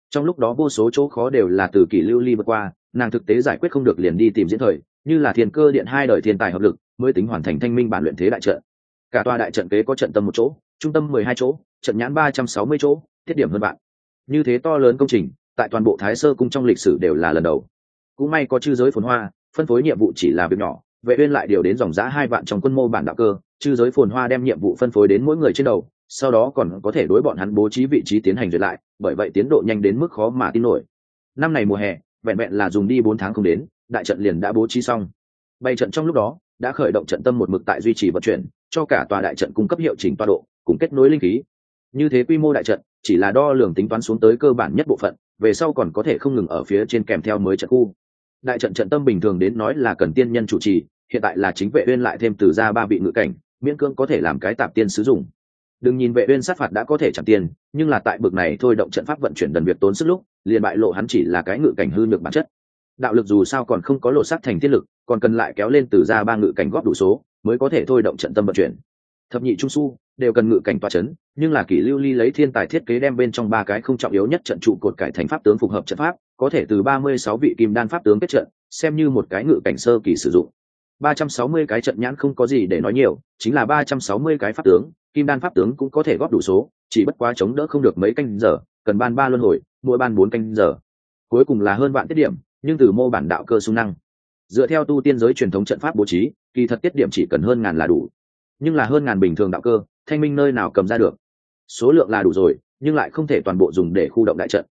Trong lúc đó vô số chỗ khó đều là từ kỷ lưu ly vượt qua, nàng thực tế giải quyết không được liền đi tìm diễn thời, như là thiên cơ điện hai đời thiên tài hợp lực, mới tính hoàn thành thanh minh bản luyện thế đại trận. Cả tòa đại trận kế có trận tâm một chỗ, trung tâm mười hai chỗ trận nhãn ba trăm sáu mươi chỗ, thiết điểm hơn bạn. Như thế to lớn công trình, tại toàn bộ thái sơ cung trong lịch sử đều là lần đầu. Cũng may có chư giới phồn hoa, phân phối nhiệm vụ chỉ là việc nhỏ, vệ uyên lại điều đến dòng giá hai vạn trong quân mô bản đạo cơ, chư giới phồn hoa đem nhiệm vụ phân phối đến mỗi người trên đầu, sau đó còn có thể đối bọn hắn bố trí vị trí tiến hành duyệt lại, bởi vậy tiến độ nhanh đến mức khó mà tin nổi. Năm này mùa hè, vẹn vẹn là dùng đi bốn tháng không đến, đại trận liền đã bố trí xong. Bay trận trong lúc đó, đã khởi động trận tâm một mực tại duy trì vận chuyển, cho cả tòa đại trận cung cấp hiệu chỉnh toa độ, cùng kết nối linh khí như thế quy mô đại trận, chỉ là đo lường tính toán xuống tới cơ bản nhất bộ phận, về sau còn có thể không ngừng ở phía trên kèm theo mới trận khu. Đại trận trận tâm bình thường đến nói là cần tiên nhân chủ trì, hiện tại là chính vệ uyên lại thêm từ ra ba vị ngự cảnh, miễn cưỡng có thể làm cái tạp tiên sử dụng. Đừng nhìn vệ uyên sát phạt đã có thể chặn tiền, nhưng là tại bực này thôi động trận pháp vận chuyển đần việc tốn sức lúc, liền bại lộ hắn chỉ là cái ngự cảnh hư nhược bản chất. Đạo lực dù sao còn không có lộ sát thành thiết lực, còn cần lại kéo lên từ ra ba ngự cảnh góp đủ số, mới có thể thôi động trận tâm vận chuyển. Thập nhị trung su đều cần ngự cảnh toa chấn, nhưng là kỷ lưu ly lấy thiên tài thiết kế đem bên trong ba cái không trọng yếu nhất trận trụ cột cải thành pháp tướng phù hợp trận pháp, có thể từ ba mươi sáu vị kim đan pháp tướng kết trận, xem như một cái ngự cảnh sơ kỳ sử dụng. ba trăm sáu mươi cái trận nhãn không có gì để nói nhiều, chính là ba trăm sáu mươi cái pháp tướng, kim đan pháp tướng cũng có thể góp đủ số, chỉ bất quá chống đỡ không được mấy canh giờ, cần ban ba luân hồi, mỗi ban bốn canh giờ. Cuối cùng là hơn vạn tiết điểm, nhưng từ mô bản đạo cơ sung năng. Dựa theo tu tiên giới truyền thống trận pháp bố trí, kỳ thật tiết điểm chỉ cần hơn ngàn là đủ. Nhưng là hơn ngàn bình thường đạo cơ thanh minh nơi nào cầm ra được? Số lượng là đủ rồi, nhưng lại không thể toàn bộ dùng để khu động đại trận.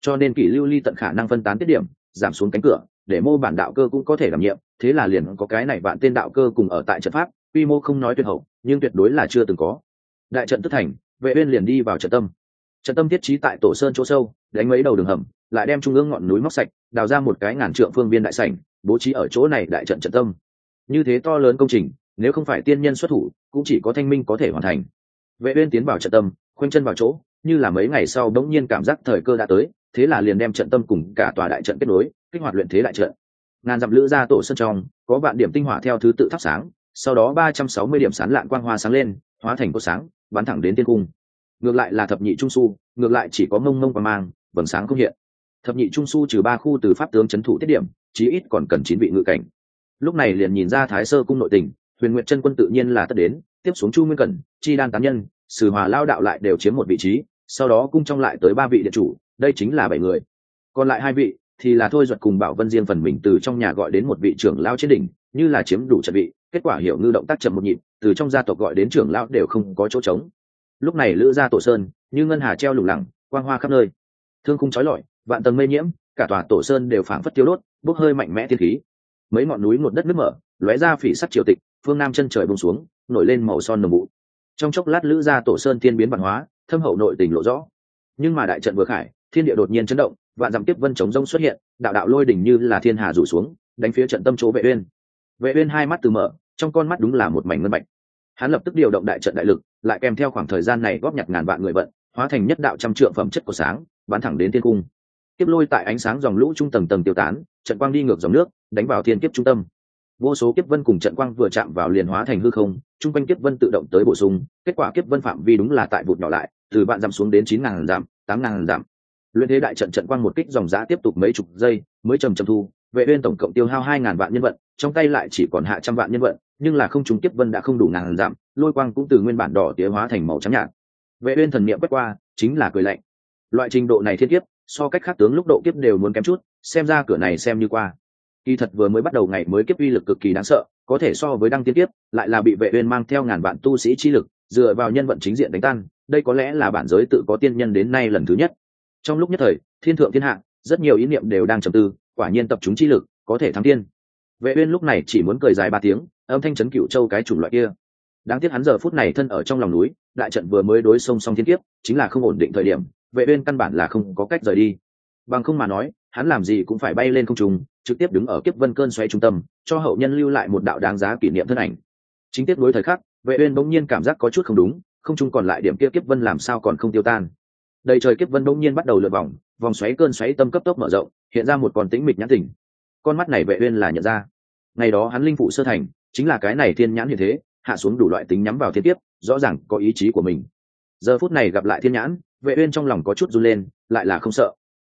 Cho nên kỷ lưu ly tận khả năng phân tán tiết điểm, giảm xuống cánh cửa, để mô bản đạo cơ cũng có thể đảm nhiệm. Thế là liền có cái này vạn tên đạo cơ cùng ở tại trận pháp, quy mô không nói tuyệt hậu, nhưng tuyệt đối là chưa từng có. Đại trận tức thành, vệ uyên liền đi vào trận tâm. Trận tâm thiết trí tại tổ sơn chỗ sâu, đánh mấy đầu đường hầm, lại đem trung ương ngọn núi móc sạch, đào ra một cái ngàn trượng phương viên đại sảnh, bố trí ở chỗ này đại trận trận tâm. Như thế to lớn công trình nếu không phải tiên nhân xuất thủ, cũng chỉ có thanh minh có thể hoàn thành. Vệ uyên tiến vào trận tâm, khoanh chân vào chỗ, như là mấy ngày sau đống nhiên cảm giác thời cơ đã tới, thế là liền đem trận tâm cùng cả tòa đại trận kết nối, kích hoạt luyện thế đại trận. Ngàn dặm lữ ra tổ sân trong, có vạn điểm tinh hỏa theo thứ tự thắp sáng, sau đó ba trăm sáu mươi điểm sáng lạn quang hoa sáng lên, hóa thành cột sáng, bắn thẳng đến tiên cung. Ngược lại là thập nhị trung su, ngược lại chỉ có mông mông và mang, vầng sáng không hiện. Thập nhị trung su trừ ba khu từ pháp tướng chấn thủ tiết điểm, chí ít còn cần chín vị ngự cảnh. Lúc này liền nhìn ra thái sơ cung nội tình huyền nguyện chân quân tự nhiên là tất đến, tiếp xuống chu nguyên cẩn, chi đan tán nhân, sử hòa lao đạo lại đều chiếm một vị trí, sau đó cung trong lại tới ba vị điện chủ, đây chính là bảy người. Còn lại hai vị thì là thôi duật cùng bảo vân riêng phần mình từ trong nhà gọi đến một vị trưởng lao trên đỉnh, như là chiếm đủ trận vị, kết quả hiểu ngư động tác chậm một nhịp, từ trong gia tộc gọi đến trưởng lao đều không có chỗ trống. Lúc này lữ gia tổ sơn, như ngân hà treo lủng lẳng, quang hoa khắp nơi. Thương khung trói lọi, vạn tầng mây nhiễm, cả tòa tổ sơn đều phảng phất tiêu đốt, bốc hơi mạnh mẽ thiên khí. Mấy ngọn núi một đất nước mở, lóe ra phỉ sắt triều tịch phương nam chân trời bông xuống, nổi lên màu son nồng vụ. Trong chốc lát lữ gia tổ sơn thiên biến văn hóa, thâm hậu nội tình lộ rõ. Nhưng mà đại trận vừa khải, thiên địa đột nhiên chấn động, vạn dặm tiếp vân chống rông xuất hiện, đạo đạo lôi đỉnh như là thiên hà rủ xuống, đánh phía trận tâm chỗ vệ uyên. Vệ uyên hai mắt từ mở, trong con mắt đúng là một mảnh ngân bạch. Hắn lập tức điều động đại trận đại lực, lại kèm theo khoảng thời gian này góp nhặt ngàn vạn người vận, hóa thành nhất đạo trăm trượng phẩm chất của sáng, bắn thẳng đến thiên cung. Tiếp lôi tại ánh sáng dòng lũ trung tầng tầng tiêu tán, trận quang đi ngược dòng nước, đánh vào thiên kiếp trung tâm vô số kiếp vân cùng trận quang vừa chạm vào liền hóa thành hư không, chung quanh kiếp vân tự động tới bổ sung, kết quả kiếp vân phạm vi đúng là tại vụt nhỏ lại, từ vạn dặm xuống đến chín ngàn dặm, tám ngàn dặm. Luyện thế đại trận trận quang một kích dòng giã tiếp tục mấy chục giây, mới trầm trầm thu, vệ uyên tổng cộng tiêu hao hai ngàn vạn nhân vận, trong tay lại chỉ còn hạ trăm vạn nhân vận, nhưng là không trùng kiếp vân đã không đủ ngàn giảm lôi quang cũng từ nguyên bản đỏ tía hóa thành màu trắng nhạt. Vệ uyên thần niệm quét qua, chính là cười lạnh. Loại trình độ này thiên kiếp, so cách khác tướng lúc độ kiếp đều muốn kém chút, xem ra cửa này xem như qua kỳ thật vừa mới bắt đầu ngày mới kiếp uy lực cực kỳ đáng sợ, có thể so với đăng tiên kiếp, lại là bị vệ uyên mang theo ngàn vạn tu sĩ chi lực, dựa vào nhân vận chính diện đánh tan, đây có lẽ là bản giới tự có tiên nhân đến nay lần thứ nhất. Trong lúc nhất thời, thiên thượng thiên hạ, rất nhiều ý niệm đều đang trầm tư, quả nhiên tập trung chi lực, có thể thắng tiên. Vệ uyên lúc này chỉ muốn cười dài ba tiếng, âm thanh chấn cựu châu cái chủng loại kia. Đáng tiếc hắn giờ phút này thân ở trong lòng núi, đại trận vừa mới đối sông song thiên kiếp, chính là không ổn định thời điểm, vệ uyên căn bản là không có cách rời đi. Bằng không mà nói hắn làm gì cũng phải bay lên không trung, trực tiếp đứng ở kiếp vân cơn xoáy trung tâm, cho hậu nhân lưu lại một đạo đáng giá kỷ niệm thân ảnh. Chính tiếp nối thời khắc, vệ uyên bỗng nhiên cảm giác có chút không đúng, không trung còn lại điểm kia kiếp vân làm sao còn không tiêu tan. Đầy trời kiếp vân bỗng nhiên bắt đầu lượn vòng vòng xoáy cơn xoáy tâm cấp tốc mở rộng, hiện ra một con tĩnh mịch nhãn tỉnh con mắt này vệ uyên là nhận ra. Ngày đó hắn linh phụ sơ thành, chính là cái này thiên nhãn như thế, hạ xuống đủ loại tính nhắm vào thiên tiếp rõ ràng có ý chí của mình. Giờ phút này gặp lại thiên nhãn, vệ uyên trong lòng có chút run lên, lại là không sợ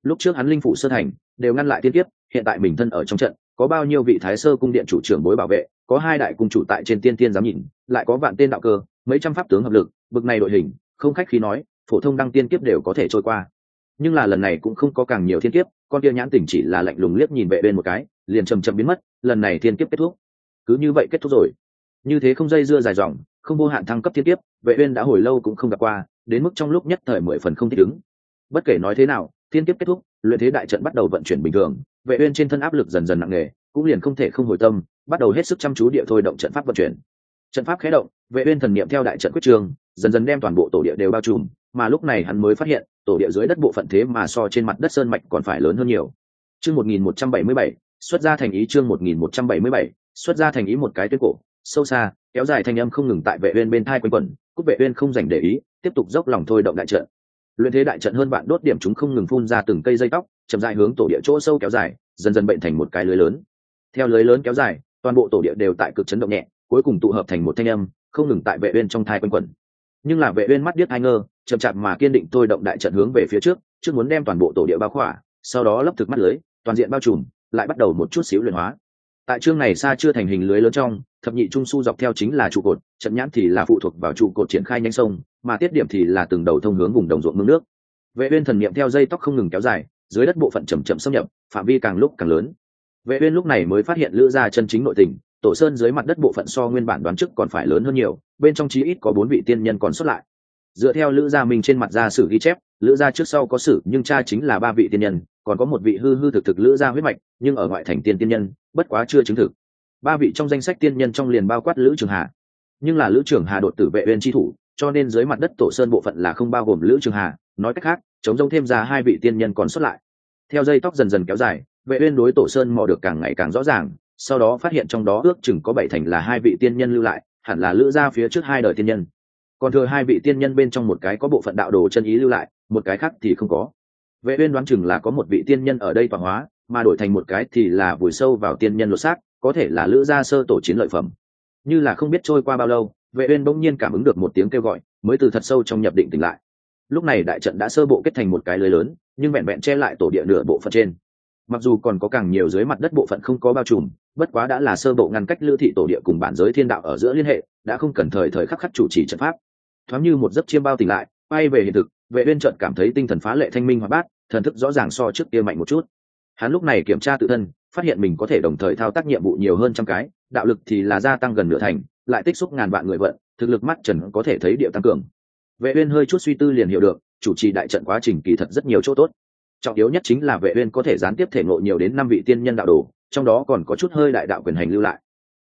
lúc trước hắn linh phụ sơ thành, đều ngăn lại tiên tiếp hiện tại mình thân ở trong trận, có bao nhiêu vị thái sơ cung điện chủ trưởng bối bảo vệ, có hai đại cung chủ tại trên tiên tiên dám nhìn, lại có vạn tên đạo cơ, mấy trăm pháp tướng hợp lực, bực này đội hình, không khách khí nói, phổ thông đăng tiên kiếp đều có thể trôi qua. Nhưng là lần này cũng không có càng nhiều thiên kiếp, con kia nhãn tỉnh chỉ là lạnh lùng liếc nhìn vệ bên một cái, liền chầm chậm biến mất, lần này thiên kiếp kết thúc. Cứ như vậy kết thúc rồi. Như thế không dây dưa dài dòng, không vô hạn thăng cấp thiên kiếp, vệ uyên đã hồi lâu cũng không gặp qua, đến mức trong lúc nhất thời mười phần không thích ứng. Bất kể nói thế nào thiên kiếp kết thúc, luyện thế đại trận bắt đầu vận chuyển bình thường, vệ uyên trên thân áp lực dần dần nặng nề, cũng liền không thể không hồi tâm, bắt đầu hết sức chăm chú địa thôi động trận pháp vận chuyển. Trận pháp khé động, vệ uyên thần niệm theo đại trận quyết trường, dần dần đem toàn bộ tổ địa đều bao trùm, mà lúc này hắn mới phát hiện, tổ địa dưới đất bộ phận thế mà so trên mặt đất sơn mạch còn phải lớn hơn nhiều. Chương 1177 xuất ra thành ý chương 1177 xuất ra thành ý một cái tuyết cổ, sâu xa, kéo dài thanh âm không ngừng tại vệ uyên bên tai quanh quẩn, cúc vệ uyên không dành để ý, tiếp tục dốc lòng thôi động đại trận luyện thế đại trận hơn bạn đốt điểm chúng không ngừng phun ra từng cây dây tóc, chậm dài hướng tổ địa chỗ sâu kéo dài, dần dần bệnh thành một cái lưới lớn. Theo lưới lớn kéo dài, toàn bộ tổ địa đều tại cực chấn động nhẹ, cuối cùng tụ hợp thành một thanh âm, không ngừng tại vệ uyên trong thai quanh quẩn. Nhưng là vệ uyên mắt điếc hai ngơ, chậm chạp mà kiên định thôi động đại trận hướng về phía trước trước muốn đem toàn bộ tổ địa bao khỏa, sau đó lấp thực mắt lưới, toàn diện bao trùm, lại bắt đầu một chút xíu luyện hóa tại chương này xa chưa thành hình lưới lớn trong, thập nhị trung su dọc theo chính là trụ cột, trận nhãn thì là phụ thuộc vào trụ cột triển khai nhanh sông, mà tiết điểm thì là từng đầu thông hướng vùng đồng ruộng mương nước. Vệ uyên thần niệm theo dây tóc không ngừng kéo dài, dưới đất bộ phận chậm chậm xâm nhập, phạm vi càng lúc càng lớn. Vệ uyên lúc này mới phát hiện lữ gia chân chính nội tình, tổ sơn dưới mặt đất bộ phận so nguyên bản đoán trước còn phải lớn hơn nhiều, bên trong chí ít có bốn vị tiên nhân còn xuất lại. Dựa theo lữ gia mình trên mặt gia sử ghi chép, lữ gia trước sau có sử, nhưng cha chính là ba vị tiên nhân, còn có một vị hư hư thực thực lữ gia huyết mạch, nhưng ở ngoại thành tiên tiên nhân bất quá chưa chứng thực. Ba vị trong danh sách tiên nhân trong liền bao quát lữ trường hà. Nhưng là lữ trường hà đột tử vệ uyên chi thủ, cho nên dưới mặt đất tổ sơn bộ phận là không bao gồm lữ trường hà. Nói cách khác, chống rông thêm ra hai vị tiên nhân còn xuất lại. Theo dây tóc dần dần kéo dài, vệ uyên đối tổ sơn mò được càng ngày càng rõ ràng, sau đó phát hiện trong đó ước chừng có bảy thành là hai vị tiên nhân lưu lại, hẳn là lữ gia phía trước hai đời tiên nhân. Còn thừa hai vị tiên nhân bên trong một cái có bộ phận đạo đồ chân ý lưu lại, một cái khác thì không có. Vệ uyên đoán chừng là có một vị tiên nhân ở đây tọa hóa mà đổi thành một cái thì là vùi sâu vào tiên nhân lột xác, có thể là lữ gia sơ tổ chiến lợi phẩm. Như là không biết trôi qua bao lâu, vệ uyên bỗng nhiên cảm ứng được một tiếng kêu gọi, mới từ thật sâu trong nhập định tỉnh lại. Lúc này đại trận đã sơ bộ kết thành một cái lưới lớn, nhưng vẹn vẹn che lại tổ địa nửa bộ phận trên. Mặc dù còn có càng nhiều dưới mặt đất bộ phận không có bao trùm, bất quá đã là sơ bộ ngăn cách lữ thị tổ địa cùng bản giới thiên đạo ở giữa liên hệ, đã không cần thời thời khắc khắc chủ trì trận pháp. Thoáng như một giấc chiêm bao tỉnh lại, bay về hiện thực, vệ uyên trận cảm thấy tinh thần phá lệ thanh minh hoạt bát, thần thức rõ ràng so trước kia mạnh một chút hắn lúc này kiểm tra tự thân, phát hiện mình có thể đồng thời thao tác nhiệm vụ nhiều hơn trăm cái, đạo lực thì là gia tăng gần nửa thành, lại tích xúc ngàn vạn người vận, thực lực mắt trần có thể thấy địa tăng cường. Vệ uyên hơi chút suy tư liền hiểu được, chủ trì đại trận quá trình kỳ thật rất nhiều chỗ tốt. Trọng yếu nhất chính là vệ uyên có thể gián tiếp thể ngộ nhiều đến năm vị tiên nhân đạo đồ, trong đó còn có chút hơi đại đạo quyền hành lưu lại.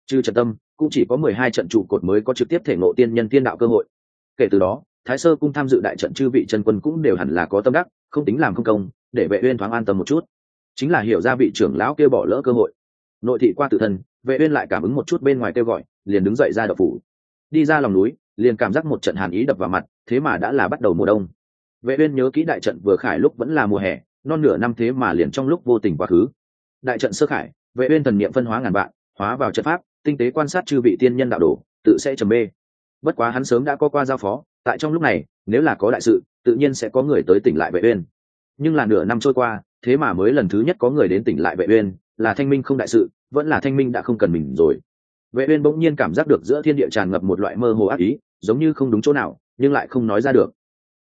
Trừ trận tâm, cũng chỉ có 12 trận trụ cột mới có trực tiếp thể ngộ tiên nhân tiên đạo cơ hội. Kể từ đó, thái sơ cung tham dự đại trận chư vị chân quân cũng đều hẳn là có tâm đắc, không tính làm không công, để vệ uyên thoáng an tâm một chút chính là hiểu ra vị trưởng lão kia bỏ lỡ cơ hội. Nội thị qua tự thân, vệ uyên lại cảm ứng một chút bên ngoài kêu gọi, liền đứng dậy ra đập phủ. Đi ra lòng núi, liền cảm giác một trận hàn ý đập vào mặt, thế mà đã là bắt đầu mùa đông. Vệ uyên nhớ kỹ đại trận vừa khải lúc vẫn là mùa hè, non nửa năm thế mà liền trong lúc vô tình quá khứ. Đại trận sơ khải, vệ uyên thần niệm phân hóa ngàn vạn, hóa vào trận pháp, tinh tế quan sát chư vị tiên nhân đạo đồ, tự sẽ trầm bê bất quá hắn sớm đã có qua giao phó, tại trong lúc này, nếu là có đại sự, tự nhiên sẽ có người tới tỉnh lại vệ uyên. Nhưng là nửa năm trôi qua thế mà mới lần thứ nhất có người đến tỉnh lại vệ uyên, là thanh minh không đại sự, vẫn là thanh minh đã không cần mình rồi. Vệ uyên bỗng nhiên cảm giác được giữa thiên địa tràn ngập một loại mơ hồ ác ý, giống như không đúng chỗ nào, nhưng lại không nói ra được.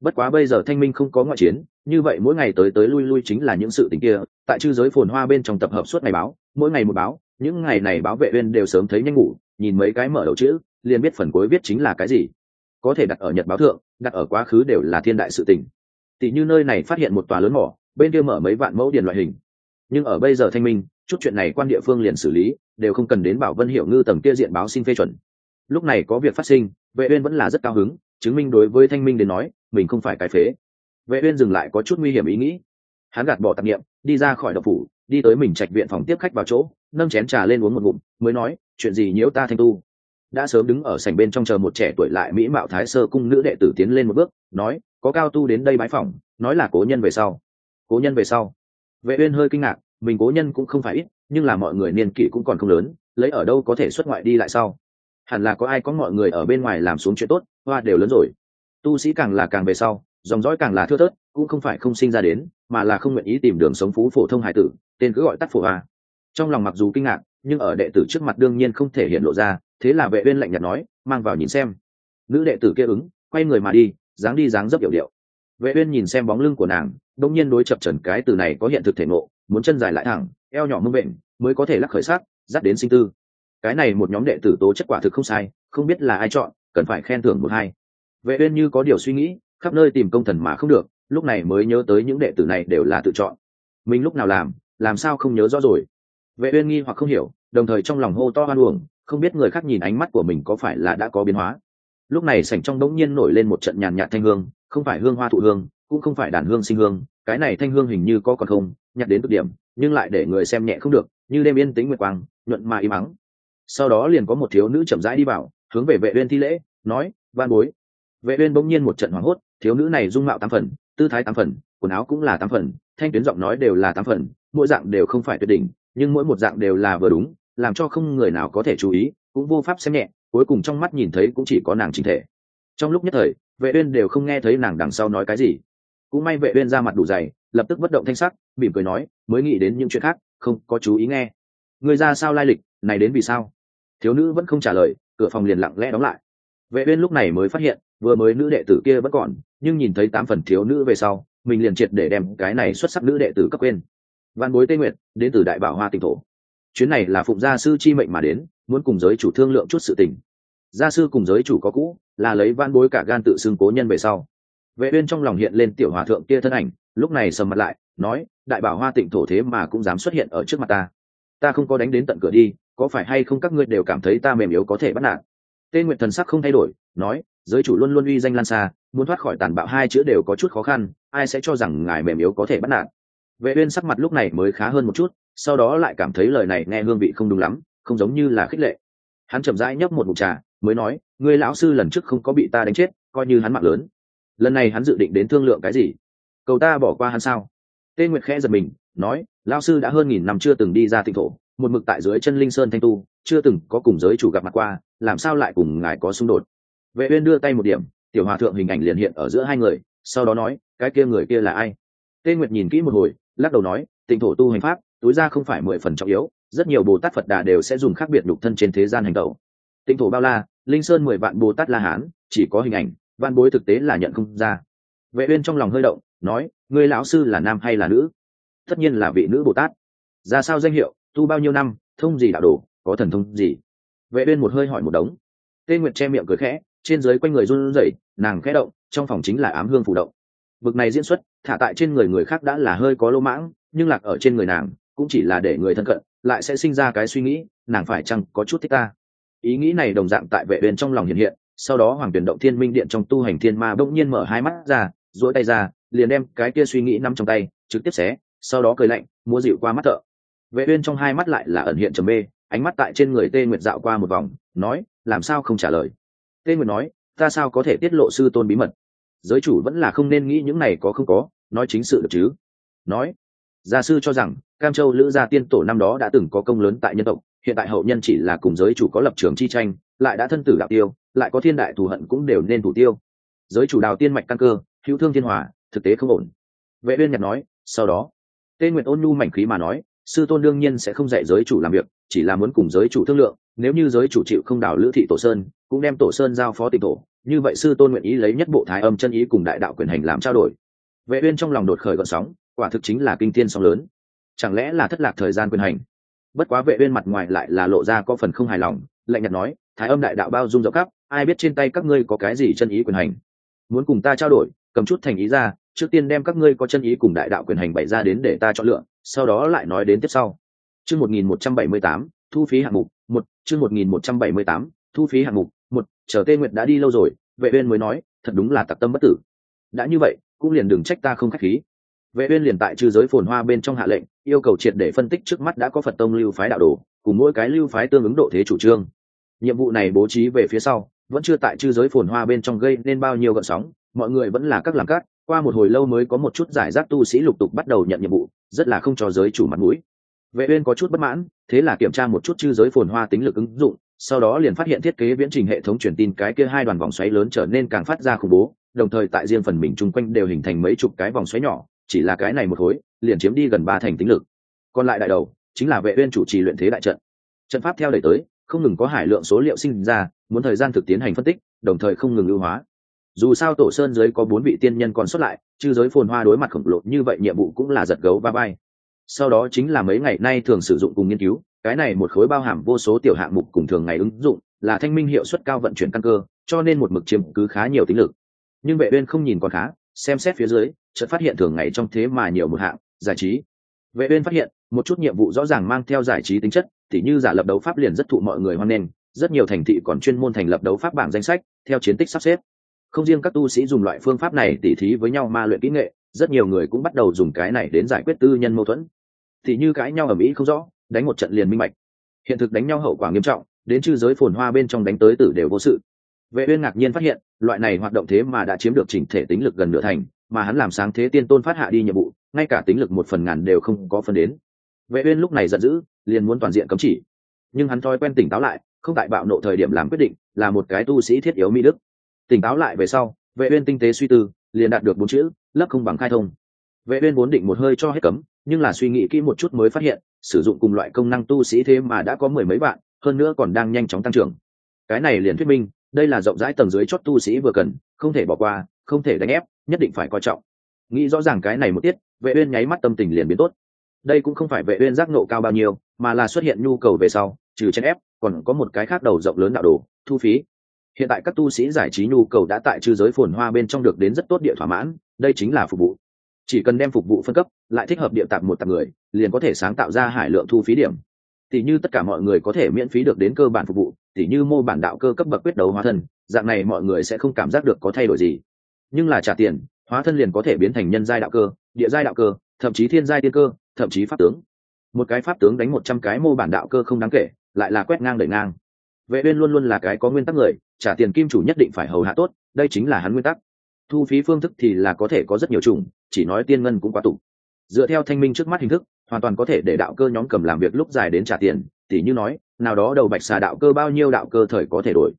Bất quá bây giờ thanh minh không có ngoại chiến, như vậy mỗi ngày tới tới lui lui chính là những sự tình kia, tại chư giới phồn hoa bên trong tập hợp suốt ngày báo, mỗi ngày một báo, những ngày này báo vệ uyên đều sớm thấy nhanh ngủ, nhìn mấy cái mở đầu chữ, liền biết phần cuối viết chính là cái gì. Có thể đặt ở nhật báo thượng, đặt ở quá khứ đều là thiên đại sự tình. Tỷ như nơi này phát hiện một tòa lớn mỏ bên kia mở mấy vạn mẫu điền loại hình. Nhưng ở bây giờ thanh minh, chút chuyện này quan địa phương liền xử lý, đều không cần đến bảo vân hiệu ngư tầng kia diện báo xin phê chuẩn. Lúc này có việc phát sinh, vệ uyên vẫn là rất cao hứng, chứng minh đối với thanh minh đến nói, mình không phải cái phế. Vệ uyên dừng lại có chút nguy hiểm ý nghĩ. Hắn gạt bỏ tạp niệm, đi ra khỏi độc phủ, đi tới mình trạch viện phòng tiếp khách vào chỗ, nâng chén trà lên uống một ngụm, mới nói, chuyện gì nhiễu ta thanh tu? Đã sớm đứng ở sảnh bên trong chờ một trẻ tuổi lại mỹ mạo thái sơ cung nữ đệ tử tiến lên một bước, nói, có cao tu đến đây bái phỏng, nói là cố nhân về sau cố nhân về sau. Vệ uyên hơi kinh ngạc, mình cố nhân cũng không phải ít, nhưng là mọi người niên kỷ cũng còn không lớn, lấy ở đâu có thể xuất ngoại đi lại sau? Hẳn là có ai có mọi người ở bên ngoài làm xuống chuyện tốt, hoa đều lớn rồi. Tu sĩ càng là càng về sau, dòng dõi càng là thưa thớt, cũng không phải không sinh ra đến, mà là không nguyện ý tìm đường sống phú phổ thông hải tử, tên cứ gọi tắt phổ hoa. Trong lòng mặc dù kinh ngạc, nhưng ở đệ tử trước mặt đương nhiên không thể hiện lộ ra, thế là vệ uyên lạnh nhạt nói, mang vào nhìn xem. Nữ đệ tử kia ứng, quay người mà đi, dáng đi dáng dấp hiểu điệu. Vệ uyên nhìn xem bóng lưng của nàng đông nhiên đối chập trần cái từ này có hiện thực thể ngộ, muốn chân dài lại thẳng, eo nhỏ mưng bệnh, mới có thể lắc khởi sát dắt đến sinh tư. Cái này một nhóm đệ tử tố chất quả thực không sai, không biết là ai chọn, cần phải khen thưởng một hai. Vệ uyên như có điều suy nghĩ, khắp nơi tìm công thần mà không được, lúc này mới nhớ tới những đệ tử này đều là tự chọn. Mình lúc nào làm làm sao không nhớ rõ rồi? Vệ uyên nghi hoặc không hiểu, đồng thời trong lòng hô to hoan uổng, không biết người khác nhìn ánh mắt của mình có phải là đã có biến hóa. Lúc này sảnh trong đống nhiên nổi lên một trận nhàn nhạt thanh hương, không phải hương hoa thụ hương, cũng không phải đàn hương sinh hương cái này thanh hương hình như có còn không nhặt đến cực điểm, nhưng lại để người xem nhẹ không được, như đêm yên tĩnh nguyệt quang, nhuận mà im ắng. Sau đó liền có một thiếu nữ chậm rãi đi vào, hướng về vệ uyên thi lễ, nói van bối. Vệ uyên bỗng nhiên một trận hoảng hốt, thiếu nữ này dung mạo tám phần, tư thái tám phần, quần áo cũng là tám phần, thanh tuyến giọng nói đều là tám phần, mỗi dạng đều không phải tuyệt đỉnh, nhưng mỗi một dạng đều là vừa đúng, làm cho không người nào có thể chú ý, cũng vô pháp xem nhẹ, cuối cùng trong mắt nhìn thấy cũng chỉ có nàng chính thể. Trong lúc nhất thời, vệ uyên đều không nghe thấy nàng đằng sau nói cái gì cũng may vệ uyên ra mặt đủ dày, lập tức bất động thanh sắc, mỉm cười nói, mới nghĩ đến những chuyện khác, không có chú ý nghe. Người ra sao lai lịch, này đến vì sao? Thiếu nữ vẫn không trả lời, cửa phòng liền lặng lẽ đóng lại. Vệ uyên lúc này mới phát hiện, vừa mới nữ đệ tử kia vẫn còn, nhưng nhìn thấy tám phần thiếu nữ về sau, mình liền triệt để đem cái này xuất sắc nữ đệ tử cấp quên. Văn bối tây nguyệt, đến từ đại bảo hoa tỉnh thổ. Chuyến này là phụng gia sư chi mệnh mà đến, muốn cùng giới chủ thương lượng chút sự tình. Gia sư cùng giới chủ có cũ, là lấy văn bối cả gan tự xưng cố nhân về sau vệ uyên trong lòng hiện lên tiểu hòa thượng kia thân ảnh, lúc này sầm mặt lại, nói, đại bảo hoa tịnh thổ thế mà cũng dám xuất hiện ở trước mặt ta. Ta không có đánh đến tận cửa đi, có phải hay không các ngươi đều cảm thấy ta mềm yếu có thể bắt nạt? Tên nguyện thần sắc không thay đổi, nói, giới chủ luôn luôn uy danh lan xa, muốn thoát khỏi tàn bạo hai chữ đều có chút khó khăn, ai sẽ cho rằng ngài mềm yếu có thể bắt nạt? Vệ uyên sắc mặt lúc này mới khá hơn một chút, sau đó lại cảm thấy lời này nghe hương vị không đúng lắm, không giống như là khích lệ. Hắn chậm rãi nhấp một ngụm trà, mới nói người lão sư lần trước không có bị ta đánh chết, coi như hắn mạng lớn lần này hắn dự định đến thương lượng cái gì? Cầu ta bỏ qua hắn sao? Tên nguyệt khẽ giật mình, nói, lão sư đã hơn nghìn năm chưa từng đi ra tịnh thổ, một mực tại dưới chân linh sơn thanh tu, chưa từng có cùng giới chủ gặp mặt qua, làm sao lại cùng ngài có xung đột? Vệ uyên đưa tay một điểm, tiểu hòa thượng hình ảnh liền hiện ở giữa hai người, sau đó nói, cái kia người kia là ai? Tên nguyệt nhìn kỹ một hồi, lắc đầu nói tịnh thổ tu hành pháp, túi ra không phải mười phần trọng yếu, rất nhiều bồ tát phật đà đều sẽ dùng khác biệt nhục thân trên thế gian hành tẩu. Tịnh thổ bao la, linh sơn mười vạn bồ tát la hán, chỉ có hình ảnh văn bối thực tế là nhận không ra. Vệ uyên trong lòng hơi động, nói người lão sư là nam hay là nữ? Tất nhiên là vị nữ bồ tát. Ra sao danh hiệu? Tu bao nhiêu năm? Thông gì đạo đồ? Có thần thông gì? Vệ uyên một hơi hỏi một đống. Tê nguyệt che miệng cười khẽ, trên dưới quanh người run rẩy, nàng khẽ động, trong phòng chính là ám hương phủ động. Bực này diễn xuất, thả tại trên người người khác đã là hơi có lỗ mãng, nhưng lạc ở trên người nàng, cũng chỉ là để người thân cận, lại sẽ sinh ra cái suy nghĩ, nàng phải chăng có chút thích ta? Ý nghĩ này đồng dạng tại vệ uyên trong lòng hiện hiện sau đó hoàng tuyển động thiên minh điện trong tu hành thiên ma bỗng nhiên mở hai mắt ra, duỗi tay ra, liền đem cái kia suy nghĩ nắm trong tay, trực tiếp xé, sau đó cười lạnh mua dịu qua mắt thợ. Vệ uyên trong hai mắt lại là ẩn hiện trầm mê, ánh mắt tại trên người tê nguyệt dạo qua một vòng, nói, làm sao không trả lời? Tê nguyệt nói, ta sao có thể tiết lộ sư tôn bí mật? Giới chủ vẫn là không nên nghĩ những này có không có, nói chính sự được chứ? Nói, gia sư cho rằng, cam châu lữ gia tiên tổ năm đó đã từng có công lớn tại nhân tộc, hiện tại hậu nhân chỉ là cùng giới chủ có lập trường chi tranh, lại đã thân tử đạo tiêu lại có thiên đại thù hận cũng đều nên thủ tiêu. Giới chủ đào tiên mạch căn cơ, hữu thương thiên hòa, thực tế không ổn. Vệ uyên nhặt nói, sau đó, tê nguyệt ôn nhu mảnh khí mà nói, sư tôn đương nhiên sẽ không dạy giới chủ làm việc, chỉ là muốn cùng giới chủ thương lượng, nếu như giới chủ chịu không đào lữ thị tổ sơn, cũng đem tổ sơn giao phó tịch tổ, như vậy sư tôn nguyện ý lấy nhất bộ thái âm chân ý cùng đại đạo quyền hành làm trao đổi. Vệ uyên trong lòng đột khởi gợn sóng, quả thực chính là kinh thiên sóng lớn. Chẳng lẽ là thất lạc thời gian quyền hành? Bất quá vệ uyên mặt ngoài lại là lộ ra có phần không hài lòng, lạnh nhạt nói, thái âm đại đạo bao dung rộng khắp ai biết trên tay các ngươi có cái gì chân ý quyền hành. Muốn cùng ta trao đổi, cầm chút thành ý ra, trước tiên đem các ngươi có chân ý cùng đại đạo quyền hành bày ra đến để ta chọn lựa, sau đó lại nói đến tiếp sau. Chương 1178 thu phí hạng mục, một, chương 1178 thu phí hạng mục, một, chờ tê nguyệt đã đi lâu rồi, vệ uyên mới nói, thật đúng là tặc tâm bất tử. Đã như vậy, cũng liền đừng trách ta không khách khí. Vệ uyên liền tại trừ giới phồn hoa bên trong hạ lệnh, yêu cầu triệt để phân tích trước mắt đã có phật tông lưu phái đạo đồ, cùng mỗi cái lưu phái tương ứng độ thế chủ trương. Nhiệm vụ này bố trí về phía sau vẫn chưa tại chư giới phồn hoa bên trong gây nên bao nhiêu gợn sóng, mọi người vẫn là các làm cát, qua một hồi lâu mới có một chút giải rác tu sĩ lục tục bắt đầu nhận nhiệm vụ, rất là không cho giới chủ mặt mũi. Vệ uyên có chút bất mãn, thế là kiểm tra một chút chư giới phồn hoa tính lực ứng dụng, sau đó liền phát hiện thiết kế viễn trình hệ thống truyền tin cái kia hai đoàn vòng xoáy lớn trở nên càng phát ra khủng bố, đồng thời tại riêng phần mình chung quanh đều hình thành mấy chục cái vòng xoáy nhỏ, chỉ là cái này một khối, liền chiếm đi gần ba thành tính lực. Còn lại đại đầu, chính là vệ uyên chủ trì luyện thế đại trận. Trận pháp theo đẩy tới, không ngừng có hải lượng số liệu sinh ra muốn thời gian thực tiến hành phân tích, đồng thời không ngừng ưu hóa. Dù sao tổ sơn giới có bốn vị tiên nhân còn xuất lại, chư giới phồn hoa đối mặt khổng lồ như vậy nhiệm vụ cũng là giật gấu ba bay. Sau đó chính là mấy ngày nay thường sử dụng cùng nghiên cứu, cái này một khối bao hàm vô số tiểu hạng mục cùng thường ngày ứng dụng, là thanh minh hiệu suất cao vận chuyển căn cơ, cho nên một mực chiếm cứ khá nhiều tính lực. Nhưng vệ uyên không nhìn còn khá, xem xét phía dưới, chợt phát hiện thường ngày trong thế mà nhiều một hạng, giải trí. Vệ uyên phát hiện, một chút nhiệm vụ rõ ràng mang theo giải trí tính chất, tỉ như giả lập đấu pháp liền rất thụ mọi người hoan nghênh rất nhiều thành thị còn chuyên môn thành lập đấu pháp bảng danh sách, theo chiến tích sắp xếp. Không riêng các tu sĩ dùng loại phương pháp này tỉ thí với nhau ma luyện kỹ nghệ, rất nhiều người cũng bắt đầu dùng cái này đến giải quyết tư nhân mâu thuẫn. Thì như cãi nhau ở mỹ không rõ, đánh một trận liền minh bạch. Hiện thực đánh nhau hậu quả nghiêm trọng, đến chư giới phồn hoa bên trong đánh tới tử đều vô sự. Vệ uyên ngạc nhiên phát hiện, loại này hoạt động thế mà đã chiếm được chỉnh thể tính lực gần nửa thành, mà hắn làm sáng thế tiên tôn phát hạ đi nhiệm vụ, ngay cả tính lực một phần ngàn đều không có phần đến. Vệ uyên lúc này giận dữ, liền muốn toàn diện cấm chỉ. Nhưng hắn thói quen tỉnh táo lại không tại bạo nộ thời điểm làm quyết định, là một cái tu sĩ thiết yếu mỹ đức. Tỉnh táo lại về sau, vệ uyên tinh tế suy tư, liền đạt được bốn chữ, lấp không bằng khai thông. Vệ uyên vốn định một hơi cho hết cấm, nhưng là suy nghĩ kỹ một chút mới phát hiện, sử dụng cùng loại công năng tu sĩ thế mà đã có mười mấy bạn hơn nữa còn đang nhanh chóng tăng trưởng. Cái này liền thuyết minh, đây là rộng rãi tầng dưới chót tu sĩ vừa cần, không thể bỏ qua, không thể đánh ép, nhất định phải coi trọng. Nghĩ rõ ràng cái này một tiết, vệ uyên nháy mắt tâm tình liền biến tốt. Đây cũng không phải vệ uyên giác ngộ cao bao nhiêu, mà là xuất hiện nhu cầu về sau, trừ chen ép còn có một cái khác đầu rộng lớn đạo đồ, thu phí. Hiện tại các tu sĩ giải trí nhu cầu đã tại chư giới phồn hoa bên trong được đến rất tốt địa thỏa mãn, đây chính là phục vụ. Chỉ cần đem phục vụ phân cấp, lại thích hợp địa tạp một tạp người, liền có thể sáng tạo ra hải lượng thu phí điểm. Tỷ như tất cả mọi người có thể miễn phí được đến cơ bản phục vụ tỷ như mô bản đạo cơ cấp bậc quyết đấu hóa thân, dạng này mọi người sẽ không cảm giác được có thay đổi gì. Nhưng là trả tiền, hóa thân liền có thể biến thành nhân giai đạo cơ, địa giai đạo cơ, thậm chí thiên giai tiên cơ, thậm chí pháp tướng. Một cái pháp tướng đánh một trăm cái mô bản đạo cơ không đáng kể lại là quét ngang đẩy ngang. Vệ uyên luôn luôn là cái có nguyên tắc người, trả tiền kim chủ nhất định phải hầu hạ tốt, đây chính là hắn nguyên tắc. Thu phí phương thức thì là có thể có rất nhiều chủng, chỉ nói tiên ngân cũng quá tụ. Dựa theo thanh minh trước mắt hình thức, hoàn toàn có thể để đạo cơ nhóm cầm làm việc lúc dài đến trả tiền, tỉ như nói, nào đó đầu bạch xà đạo cơ bao nhiêu đạo cơ thời có thể đổi.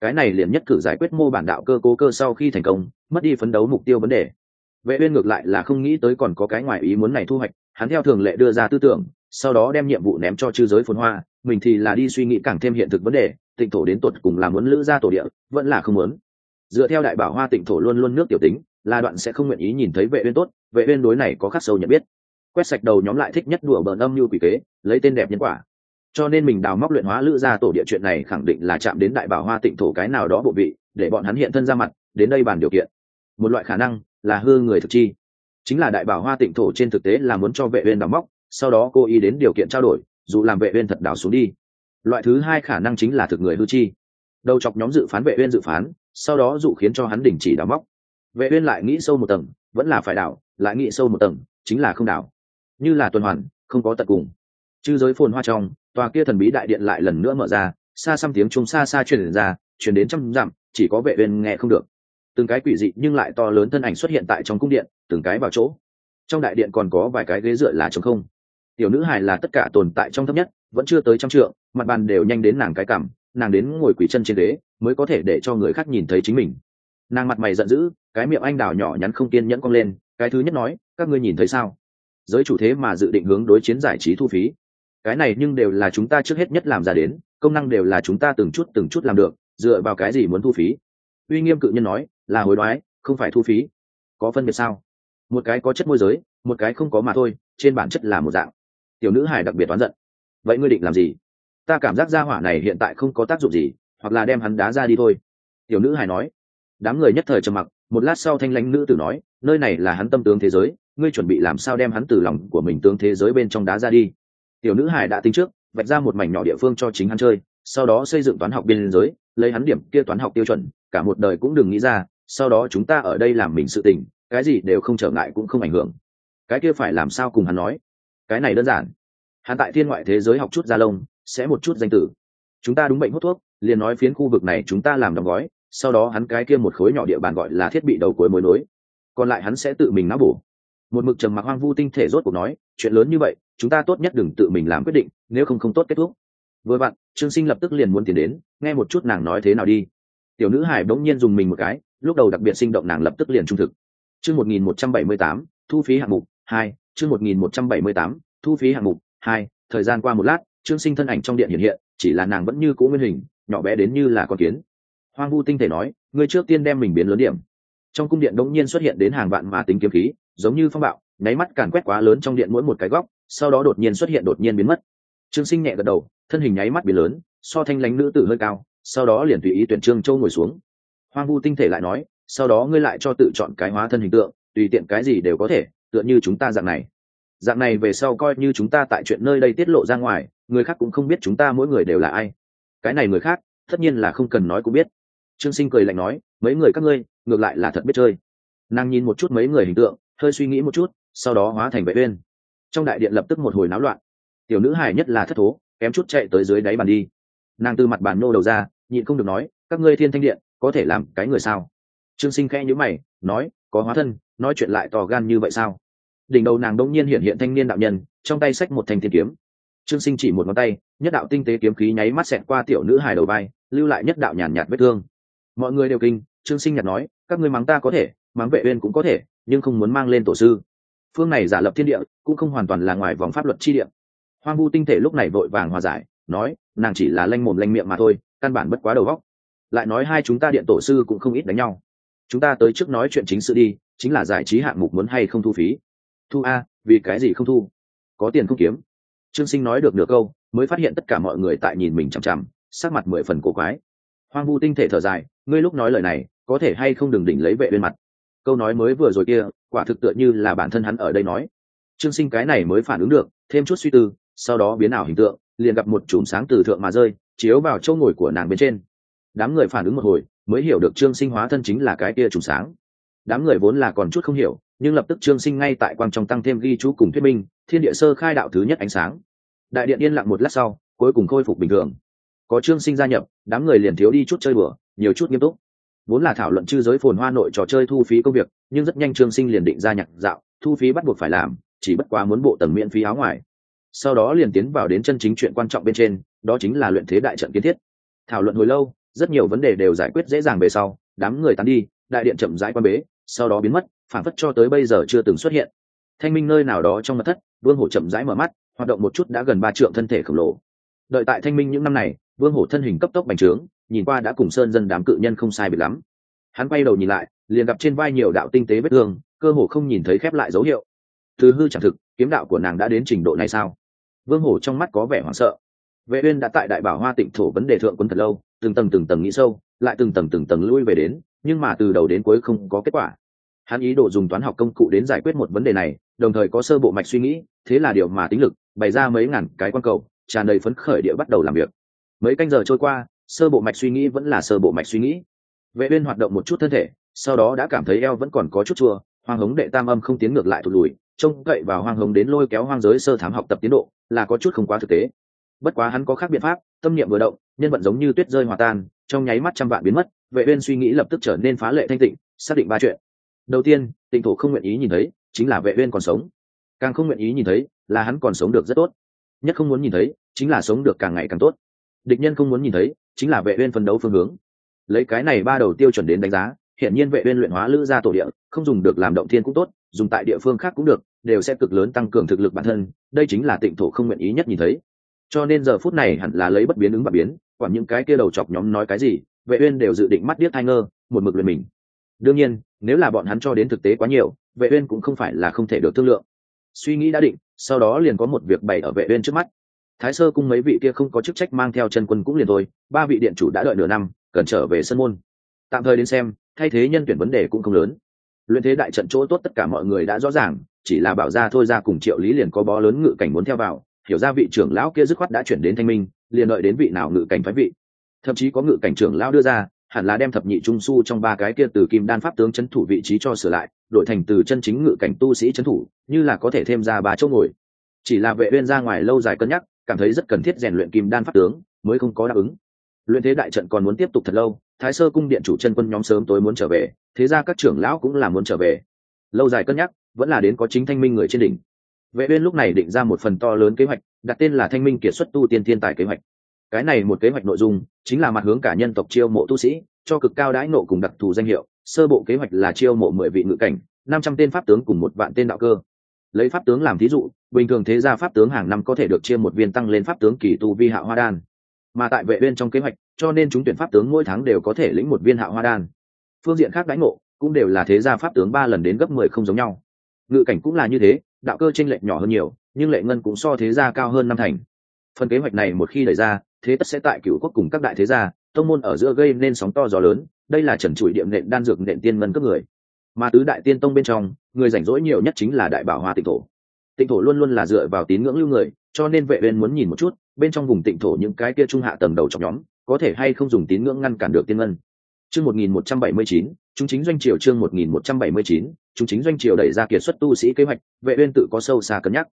Cái này liền nhất cử giải quyết mô bản đạo cơ cố cơ sau khi thành công, mất đi phấn đấu mục tiêu vấn đề. Vệ uyên ngược lại là không nghĩ tới còn có cái ngoài ý muốn này thu hoạch, hắn theo thường lệ đưa ra tư tưởng, sau đó đem nhiệm vụ ném cho chư giới phồn hoa mình thì là đi suy nghĩ càng thêm hiện thực vấn đề, tịnh thổ đến tột cùng làm muốn lữ ra tổ địa, vẫn là không muốn. Dựa theo đại bảo hoa tịnh thổ luôn luôn nước tiểu tính, là đoạn sẽ không nguyện ý nhìn thấy vệ uyên tốt, vệ uyên đối này có khắc sâu nhận biết. Quét sạch đầu nhóm lại thích nhất đùa bỡn âm như quỷ kế, lấy tên đẹp nhân quả. Cho nên mình đào móc luyện hóa lữ ra tổ địa chuyện này khẳng định là chạm đến đại bảo hoa tịnh thổ cái nào đó bộ vị, để bọn hắn hiện thân ra mặt, đến đây bàn điều kiện. Một loại khả năng là hư người thực chi. Chính là đại bảo hoa tịnh thổ trên thực tế là muốn cho vệ uyên đào móc, sau đó cô ý đến điều kiện trao đổi dù làm vệ uyên thật đảo xuống đi. Loại thứ hai khả năng chính là thực người hư chi. Đầu chọc nhóm dự phán vệ uyên dự phán sau đó dụ khiến cho hắn đình chỉ đào móc. Vệ uyên lại nghĩ sâu một tầng vẫn là phải đảo, lại nghĩ sâu một tầng chính là không đảo. như là tuần hoàn không có tận cùng. Chư giới phồn hoa trong tòa kia thần bí đại điện lại lần nữa mở ra xa xăm tiếng trung xa xa truyền ra truyền đến trăm dặm chỉ có vệ uyên nghe không được. Từng cái quỷ dị nhưng lại to lớn thân ảnh xuất hiện tại trong cung điện từng cái vào chỗ. Trong đại điện còn có vài cái ghế dựa là trống không tiểu nữ hài là tất cả tồn tại trong thấp nhất vẫn chưa tới trăm trượng mặt bàn đều nhanh đến nàng cái cảm, nàng đến ngồi quỷ chân trên ghế mới có thể để cho người khác nhìn thấy chính mình. Nàng mặt mày giận dữ cái miệng anh đào nhỏ nhắn không kiên nhẫn cong lên cái thứ nhất nói các ngươi nhìn thấy sao? Giới chủ thế mà dự định hướng đối chiến giải trí thu phí. Cái này nhưng đều là chúng ta trước hết nhất làm ra đến công năng đều là chúng ta từng chút từng chút làm được dựa vào cái gì muốn thu phí? Uy nghiêm cự nhân nói là hối đoái không phải thu phí. Có phân biệt sao? Một cái có chất môi giới một cái không có mà thôi trên bản chất là một dạng tiểu nữ hải đặc biệt oán giận. Vậy ngươi định làm gì? Ta cảm giác gia hỏa này hiện tại không có tác dụng gì, hoặc là đem hắn đá ra đi thôi. Tiểu nữ hải nói. Đám người nhất thời trầm mặc, một lát sau thanh lãnh nữ tử nói, nơi này là hắn tâm tướng thế giới, ngươi chuẩn bị làm sao đem hắn từ lòng của mình tướng thế giới bên trong đá ra đi? Tiểu nữ hải đã tính trước, vạch ra một mảnh nhỏ địa phương cho chính hắn chơi, sau đó xây dựng toán học biên giới, lấy hắn điểm kia toán học tiêu chuẩn, cả một đời cũng đừng nghĩ ra, sau đó chúng ta ở đây làm mình sự tình, cái gì đều không trở ngại cũng không ảnh hưởng. Cái kia phải làm sao cùng hắn nói? Cái này đơn giản. Hắn tại thiên ngoại thế giới học chút gia lông, sẽ một chút danh tử. Chúng ta đúng bệnh hút thuốc, liền nói phiến khu vực này chúng ta làm đóng gói, sau đó hắn cái kia một khối nhỏ địa bàn gọi là thiết bị đầu cuối mối nối. Còn lại hắn sẽ tự mình náo bổ. Một mực trầm mặc hoang vu tinh thể rốt cuộc nói, chuyện lớn như vậy, chúng ta tốt nhất đừng tự mình làm quyết định, nếu không không tốt kết thúc. Vừa bạn trương sinh lập tức liền muốn tiến đến, nghe một chút nàng nói thế nào đi. Tiểu nữ hải bỗng nhiên dùng mình một cái, lúc đầu đặc biệt sinh động nàng lập tức liền trung thực. Chương một nghìn một trăm bảy mươi tám, thu phí hạng mục, hai chương một nghìn một trăm bảy mươi tám, thu phí hạng mục, hai, thời gian qua một lát trương sinh thân ảnh trong điện hiện hiện, chỉ là nàng vẫn như cũ nguyên hình, nhỏ bé đến như là con kiến. Hoang vu tinh thể nói, ngươi trước tiên đem mình biến lớn điểm. Trong cung điện đống nhiên xuất hiện đến hàng vạn mà tính kiếm khí, giống như phong bạo, nháy mắt càn quét quá lớn trong điện mỗi một cái góc, sau đó đột nhiên xuất hiện đột nhiên biến mất. Trương sinh nhẹ gật đầu, thân hình nháy mắt biến lớn, so thanh lãnh nữ tử hơi cao, sau đó liền tùy ý tuyển trương châu ngồi xuống. Hoang vu tinh thể lại nói, sau đó ngươi lại cho tự chọn cái hóa thân hình tượng, tùy tiện cái gì đều có thể tựa như chúng ta dạng này. Dạng này về sau coi như chúng ta tại chuyện nơi đây tiết lộ ra ngoài, người khác cũng không biết chúng ta mỗi người đều là ai. Cái này người khác, tất nhiên là không cần nói cũng biết. Trương sinh cười lạnh nói, mấy người các ngươi, ngược lại là thật biết chơi. Nàng nhìn một chút mấy người hình tượng, hơi suy nghĩ một chút, sau đó hóa thành vệ uyên. Trong đại điện lập tức một hồi náo loạn. Tiểu nữ hài nhất là thất thố, kém chút chạy tới dưới đáy bàn đi. Nàng từ mặt bàn nô đầu ra, nhịn không được nói, các ngươi thiên thanh điện, có thể làm cái người sao? Trương sinh khẽ nhíu mày, nói, có hóa thân, nói chuyện lại to gan như vậy sao? Đỉnh đầu nàng đông nhiên hiện hiện thanh niên đạo nhân, trong tay xách một thanh thiên kiếm. Trương sinh chỉ một ngón tay, nhất đạo tinh tế kiếm khí nháy mắt xẹt qua tiểu nữ hài đầu vai, lưu lại nhất đạo nhàn nhạt vết thương. Mọi người đều kinh, trương sinh nhạt nói, các ngươi mắng ta có thể, mắng vệ uyên cũng có thể, nhưng không muốn mang lên tổ sư. Phương này giả lập thiên địa, cũng không hoàn toàn là ngoài vòng pháp luật chi địa. Hoang vu tinh thể lúc này vội vàng hòa giải, nói, nàng chỉ là lanh mồm lanh miệng mà thôi, căn bản bất quá đầu góc lại nói hai chúng ta điện tổ sư cũng không ít đánh nhau. Chúng ta tới trước nói chuyện chính sự đi, chính là giải trí hạng mục muốn hay không thu phí thu a, vì cái gì không thu? Có tiền không kiếm? Trương sinh nói được nửa câu, mới phát hiện tất cả mọi người tại nhìn mình chằm chằm, sắc mặt mười phần cổ quái. Hoang vu tinh thể thở dài, ngươi lúc nói lời này, có thể hay không đừng đỉnh lấy vệ bên mặt? Câu nói mới vừa rồi kia, quả thực tựa như là bản thân hắn ở đây nói. Trương sinh cái này mới phản ứng được, thêm chút suy tư, sau đó biến ảo hình tượng, liền gặp một chùm sáng từ thượng mà rơi, chiếu vào chỗ ngồi của nàng bên trên. Đám người phản ứng một hồi, mới hiểu được trương sinh hóa thân chính là cái kia chùm sáng. Đám người vốn là còn chút không hiểu nhưng lập tức trương sinh ngay tại quang trong tăng thêm ghi chú cùng thuyết minh, thiên địa sơ khai đạo thứ nhất ánh sáng. Đại điện yên lặng một lát sau, cuối cùng khôi phục bình thường. Có trương sinh gia nhập, đám người liền thiếu đi chút chơi bừa nhiều chút nghiêm túc. Vốn là thảo luận chư giới phồn hoa nội trò chơi thu phí công việc, nhưng rất nhanh trương sinh liền định ra nhạc dạo, thu phí bắt buộc phải làm, chỉ bất quá muốn bộ tầng miễn phí áo ngoài. Sau đó liền tiến vào đến chân chính chuyện quan trọng bên trên, đó chính là luyện thế đại trận kiến thiết. Thảo luận hồi lâu, rất nhiều vấn đề đều giải quyết dễ dàng về sau, đám người tán đi, đại điện chậm rãi quan bế, sau đó biến mất phản phất cho tới bây giờ chưa từng xuất hiện. Thanh minh nơi nào đó trong mật thất, vương hổ chậm rãi mở mắt, hoạt động một chút đã gần ba trượng thân thể khổng lồ. Đợi tại thanh minh những năm này, vương hổ thân hình cấp tốc bành trướng, nhìn qua đã cùng sơn dân đám cự nhân không sai biệt lắm. Hắn quay đầu nhìn lại, liền gặp trên vai nhiều đạo tinh tế vết thương, cơ hồ không nhìn thấy khép lại dấu hiệu. Thứ hư chẳng thực, kiếm đạo của nàng đã đến trình độ này sao? Vương hổ trong mắt có vẻ hoảng sợ. Vệ uyên đã tại đại bảo hoa tịnh thổ vấn đề thượng quân thật lâu, từng tầng từng tầng nghĩ sâu, lại từng tầng từng tầng lui về đến, nhưng mà từ đầu đến cuối không có kết quả hắn ý đồ dùng toán học công cụ đến giải quyết một vấn đề này, đồng thời có sơ bộ mạch suy nghĩ, thế là điều mà tính lực bày ra mấy ngàn cái quan cầu, tràn đầy phấn khởi địa bắt đầu làm việc. Mấy canh giờ trôi qua, sơ bộ mạch suy nghĩ vẫn là sơ bộ mạch suy nghĩ. Vệ uyên hoạt động một chút thân thể, sau đó đã cảm thấy eo vẫn còn có chút chua, hoang hống đệ tam âm không tiến ngược lại thụt lùi, trông cậy vào hoang hống đến lôi kéo hoang giới sơ thám học tập tiến độ, là có chút không quá thực tế. Bất quá hắn có khác biện pháp, tâm niệm vừa động, nhân vận giống như tuyết rơi hòa tan, trong nháy mắt trăm vạn biến mất, vệ uyên suy nghĩ lập tức trở nên phá lệ thanh tịnh, xác định ba chuyện đầu tiên, tịnh thổ không nguyện ý nhìn thấy, chính là vệ uyên còn sống. Càng không nguyện ý nhìn thấy, là hắn còn sống được rất tốt. Nhất không muốn nhìn thấy, chính là sống được càng ngày càng tốt. Địch nhân không muốn nhìn thấy, chính là vệ uyên phân đấu phương hướng. Lấy cái này ba đầu tiêu chuẩn đến đánh giá hiện nhiên vệ uyên luyện hóa lữ gia tổ địa, không dùng được làm động thiên cũng tốt, dùng tại địa phương khác cũng được, đều sẽ cực lớn tăng cường thực lực bản thân, đây chính là tịnh thổ không nguyện ý nhất nhìn thấy. Cho nên giờ phút này hẳn là lấy bất biến ứng và biến, quản những cái kia đầu chọc nhóm nói cái gì, vệ uyên đều dự định mắt điếc thay ngơ, một mực luyện mình đương nhiên, nếu là bọn hắn cho đến thực tế quá nhiều, vệ uyên cũng không phải là không thể được thương lượng. Suy nghĩ đã định, sau đó liền có một việc bày ở vệ uyên trước mắt. Thái sơ cung mấy vị kia không có chức trách mang theo chân quân cũng liền thôi, ba vị điện chủ đã đợi nửa năm, cần trở về sân môn. Tạm thời đến xem, thay thế nhân tuyển vấn đề cũng không lớn. Luyện thế đại trận chỗ tốt tất cả mọi người đã rõ ràng, chỉ là bảo ra thôi ra cùng triệu lý liền có bó lớn ngự cảnh muốn theo vào, hiểu ra vị trưởng lão kia dứt khoát đã chuyển đến thanh minh, liền đợi đến vị nào ngự cảnh phái vị. Thậm chí có ngự cảnh trưởng lão đưa ra hẳn là đem thập nhị trung su trong ba cái kia từ kim đan pháp tướng c thủ vị trí cho sửa lại, đổi thành từ chân chính ngự cảnh tu sĩ c thủ, như là có thể thêm ra ba chỗ ngồi. Chỉ là vệ uyên ra ngoài lâu dài cân nhắc, cảm thấy rất cần thiết rèn luyện kim đan pháp tướng, mới không có đáp ứng. Luyện thế đại trận còn muốn tiếp tục thật lâu, thái sơ cung điện chủ chân quân nhóm sớm tối muốn trở về, thế ra các trưởng lão cũng là muốn trở về. Lâu dài cân nhắc, vẫn là đến có chính thanh minh người trên đỉnh. Vệ uyên lúc này định ra một phần to lớn kế hoạch, đặt tên là thanh minh kiệt xuất tu tiên thiên tài kế hoạch cái này một kế hoạch nội dung chính là mặt hướng cả nhân tộc chiêu mộ tu sĩ, cho cực cao đãi nộ cùng đặc thù danh hiệu. Sơ bộ kế hoạch là chiêu mộ mười vị ngự cảnh, năm trăm tên pháp tướng cùng một vạn tên đạo cơ. Lấy pháp tướng làm thí dụ, bình thường thế gia pháp tướng hàng năm có thể được chia một viên tăng lên pháp tướng kỳ tu vi hạ hoa đan. Mà tại vệ bên trong kế hoạch, cho nên chúng tuyển pháp tướng mỗi tháng đều có thể lĩnh một viên hạ hoa đan. Phương diện khác đánh ngộ cũng đều là thế gia pháp tướng ba lần đến gấp mười không giống nhau. Ngự cảnh cũng là như thế, đạo cơ tranh lệch nhỏ hơn nhiều, nhưng lệ ngân cũng so thế gia cao hơn năm thành. Phần kế hoạch này một khi đẩy ra thế tất sẽ tại cựu quốc cùng các đại thế gia, tông môn ở giữa gây nên sóng to gió lớn, đây là trần trụi điệm nện đan dược nện tiên ngân cấp người. Mà tứ đại tiên tông bên trong, người rảnh rỗi nhiều nhất chính là đại bảo hoa tịnh thổ. Tịnh thổ luôn luôn là dựa vào tín ngưỡng lưu người, cho nên vệ uyên muốn nhìn một chút, bên trong vùng tịnh thổ những cái kia trung hạ tầng đầu trong nhóm, có thể hay không dùng tín ngưỡng ngăn cản được tiên ngân. Chương 1179 chúng chính doanh triều chương 1179 chúng chính doanh triều đẩy ra kiệt xuất tu sĩ kế hoạch, vệ uyên tự có sâu xa cân nhắc.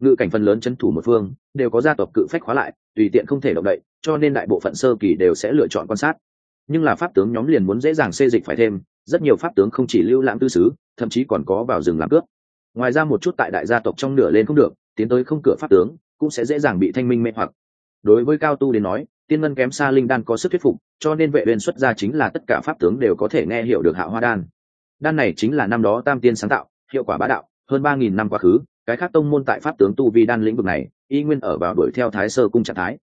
Ngự cảnh phần lớn chân thủ một phương, đều có gia tộc cự phách khóa lại tùy tiện không thể động đậy cho nên đại bộ phận sơ kỳ đều sẽ lựa chọn quan sát. Nhưng là pháp tướng nhóm liền muốn dễ dàng xê dịch phải thêm rất nhiều pháp tướng không chỉ lưu lãng tư xứ, thậm chí còn có vào rừng làm cướp. Ngoài ra một chút tại đại gia tộc trong nửa lên không được tiến tới không cửa pháp tướng cũng sẽ dễ dàng bị thanh minh mê hoặc. Đối với cao tu đến nói tiên ngân kém xa linh đan có sức thuyết phục cho nên vệ uyên xuất ra chính là tất cả pháp tướng đều có thể nghe hiểu được hạ hoa đan. Đan này chính là năm đó tam tiên sáng tạo hiệu quả bá đạo hơn ba nghìn năm quá khứ cái khác tông môn tại pháp tướng tu vi đan lĩnh vực này, y nguyên ở vào đuổi theo thái sơ cung trạng thái.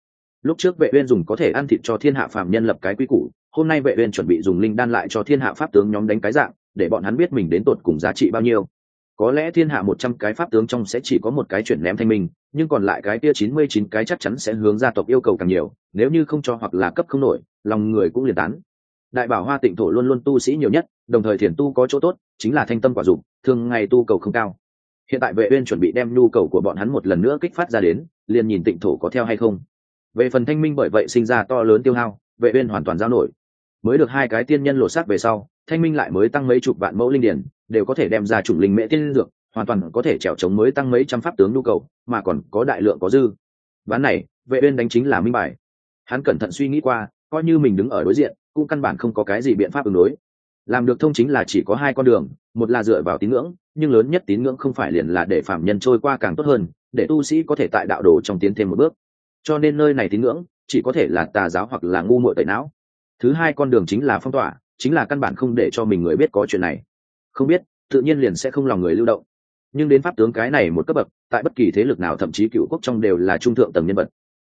Lúc trước vệ uyên dùng có thể ăn thịt cho thiên hạ phàm nhân lập cái quy củ, hôm nay vệ uyên chuẩn bị dùng linh đan lại cho thiên hạ pháp tướng nhóm đánh cái dạng, để bọn hắn biết mình đến tột cùng giá trị bao nhiêu. Có lẽ thiên hạ một trăm cái pháp tướng trong sẽ chỉ có một cái chuyển ném thanh minh, nhưng còn lại cái kia chín mươi chín cái chắc chắn sẽ hướng gia tộc yêu cầu càng nhiều, nếu như không cho hoặc là cấp không nổi, lòng người cũng liền tán. Đại bảo hoa tịnh thổ luôn luôn tu sĩ nhiều nhất, đồng thời thiền tu có chỗ tốt, chính là thanh tâm quả dụng thường ngày tu cầu không cao hiện tại vệ uyên chuẩn bị đem nhu cầu của bọn hắn một lần nữa kích phát ra đến, liền nhìn tịnh thổ có theo hay không. Về phần thanh minh bởi vậy sinh ra to lớn tiêu hao, vệ uyên hoàn toàn giao nổi. Mới được hai cái tiên nhân lộ sát về sau, thanh minh lại mới tăng mấy chục vạn mẫu linh điển, đều có thể đem ra chủng linh mễ tiên dược, hoàn toàn có thể trèo chống mới tăng mấy trăm pháp tướng nhu cầu, mà còn có đại lượng có dư. Ván này, vệ uyên đánh chính là minh bài. Hắn cẩn thận suy nghĩ qua, coi như mình đứng ở đối diện, cũng căn bản không có cái gì biện pháp ứng đối làm được thông chính là chỉ có hai con đường, một là dựa vào tín ngưỡng, nhưng lớn nhất tín ngưỡng không phải liền là để phạm nhân trôi qua càng tốt hơn, để tu sĩ có thể tại đạo đồ trong tiến thêm một bước. Cho nên nơi này tín ngưỡng, chỉ có thể là tà giáo hoặc là ngu muội tẩy não. Thứ hai con đường chính là phong tỏa, chính là căn bản không để cho mình người biết có chuyện này. Không biết, tự nhiên liền sẽ không lòng người lưu động. Nhưng đến pháp tướng cái này một cấp bậc, tại bất kỳ thế lực nào, thậm chí cựu quốc trong đều là trung thượng tầng nhân vật.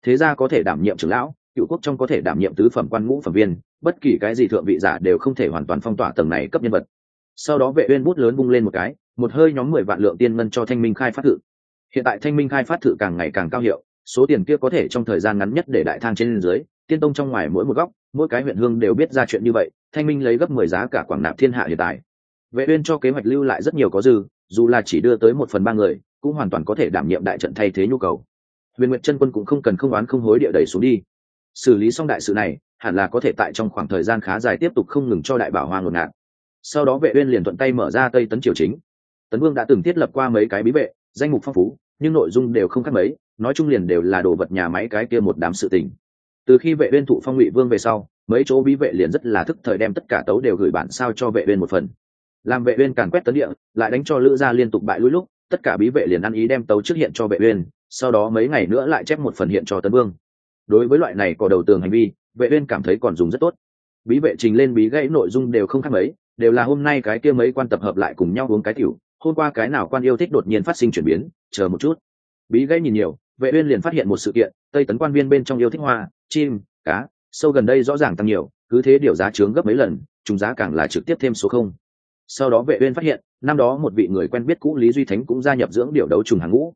Thế gia có thể đảm nhiệm trưởng lão cựu quốc trong có thể đảm nhiệm tứ phẩm quan ngũ phẩm viên, bất kỳ cái gì thượng vị giả đều không thể hoàn toàn phong tỏa tầng này cấp nhân vật. Sau đó vệ uyên bút lớn bung lên một cái, một hơi nhóm mười vạn lượng tiên ngân cho thanh minh khai phát thử hiện tại thanh minh khai phát thử càng ngày càng cao hiệu, số tiền kia có thể trong thời gian ngắn nhất để đại thang trên dưới, tiên tông trong ngoài mỗi một góc, mỗi cái huyện hương đều biết ra chuyện như vậy, thanh minh lấy gấp mười giá cả quảng nạp thiên hạ hiện tại. Vệ uyên cho kế hoạch lưu lại rất nhiều có dư, dù là chỉ đưa tới một phần ba người, cũng hoàn toàn có thể đảm nhiệm đại trận thay thế nhu cầu. Huyền nguyệt chân quân cũng không cần không oán không hối địa đẩy xuống đi xử lý xong đại sự này, hẳn là có thể tại trong khoảng thời gian khá dài tiếp tục không ngừng cho đại bảo hoa ngột ngạt. Sau đó vệ uyên liền thuận tay mở ra tây tấn triều chính. Tấn vương đã từng thiết lập qua mấy cái bí vệ, danh mục phong phú, nhưng nội dung đều không khác mấy, nói chung liền đều là đồ vật nhà máy cái kia một đám sự tình. Từ khi vệ uyên thụ phong ngụy vương về sau, mấy chỗ bí vệ liền rất là thức thời đem tất cả tấu đều gửi bản sao cho vệ uyên một phần. Làm vệ uyên càn quét tấn địa, lại đánh cho lữ gia liên tục bại lui lúc, tất cả bí vệ liền ăn ý đem tấu trước hiện cho vệ uyên, sau đó mấy ngày nữa lại chép một phần hiện cho tấn vương đối với loại này có đầu tường hành vi, vệ uyên cảm thấy còn dùng rất tốt. Bí vệ trình lên bí gãy nội dung đều không khác mấy, đều là hôm nay cái kia mấy quan tập hợp lại cùng nhau uống cái tiểu, hôm qua cái nào quan yêu thích đột nhiên phát sinh chuyển biến, chờ một chút. Bí gãy nhìn nhiều, vệ uyên liền phát hiện một sự kiện, tây tấn quan viên bên trong yêu thích hoa, chim, cá, sâu gần đây rõ ràng tăng nhiều, cứ thế điều giá trướng gấp mấy lần trùng giá càng là trực tiếp thêm số không. Sau đó vệ uyên phát hiện, năm đó một vị người quen biết cũ lý duy thánh cũng gia nhập dưỡng điều đấu trùng hàng ngũ.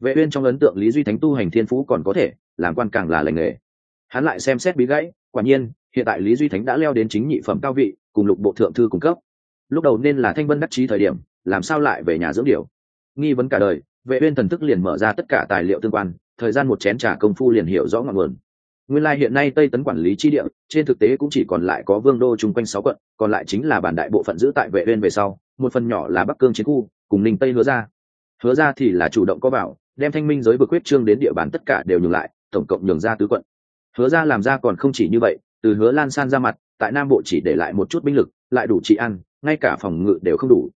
Vệ uyên trong ấn tượng lý duy thánh tu hành thiên phú còn có thể làm quan càng là lành nghề. Hắn lại xem xét bí gãy, quả nhiên, hiện tại lý duy thánh đã leo đến chính nhị phẩm cao vị, cùng lục bộ thượng thư cung cấp. Lúc đầu nên là thanh vân đắc chí thời điểm, làm sao lại về nhà dưỡng điều? Nghi vấn cả đời, vệ uyên thần thức liền mở ra tất cả tài liệu tương quan, thời gian một chén trà công phu liền hiểu rõ ngọn nguồn. Nguyên lai hiện nay tây tấn quản lý chi địa, trên thực tế cũng chỉ còn lại có vương đô chung quanh sáu quận, còn lại chính là bản đại bộ phận giữ tại vệ uyên về sau, một phần nhỏ là bắc cương chiến khu, cùng ninh tây hứa ra hứa ra thì là chủ động có bảo, đem thanh minh giới vực quyết trương đến địa bàn tất cả đều nhường lại tổng cộng nhường ra tứ quận. Hứa ra làm ra còn không chỉ như vậy, từ hứa lan san ra mặt, tại nam bộ chỉ để lại một chút binh lực, lại đủ trị ăn ngay cả phòng ngự đều không đủ.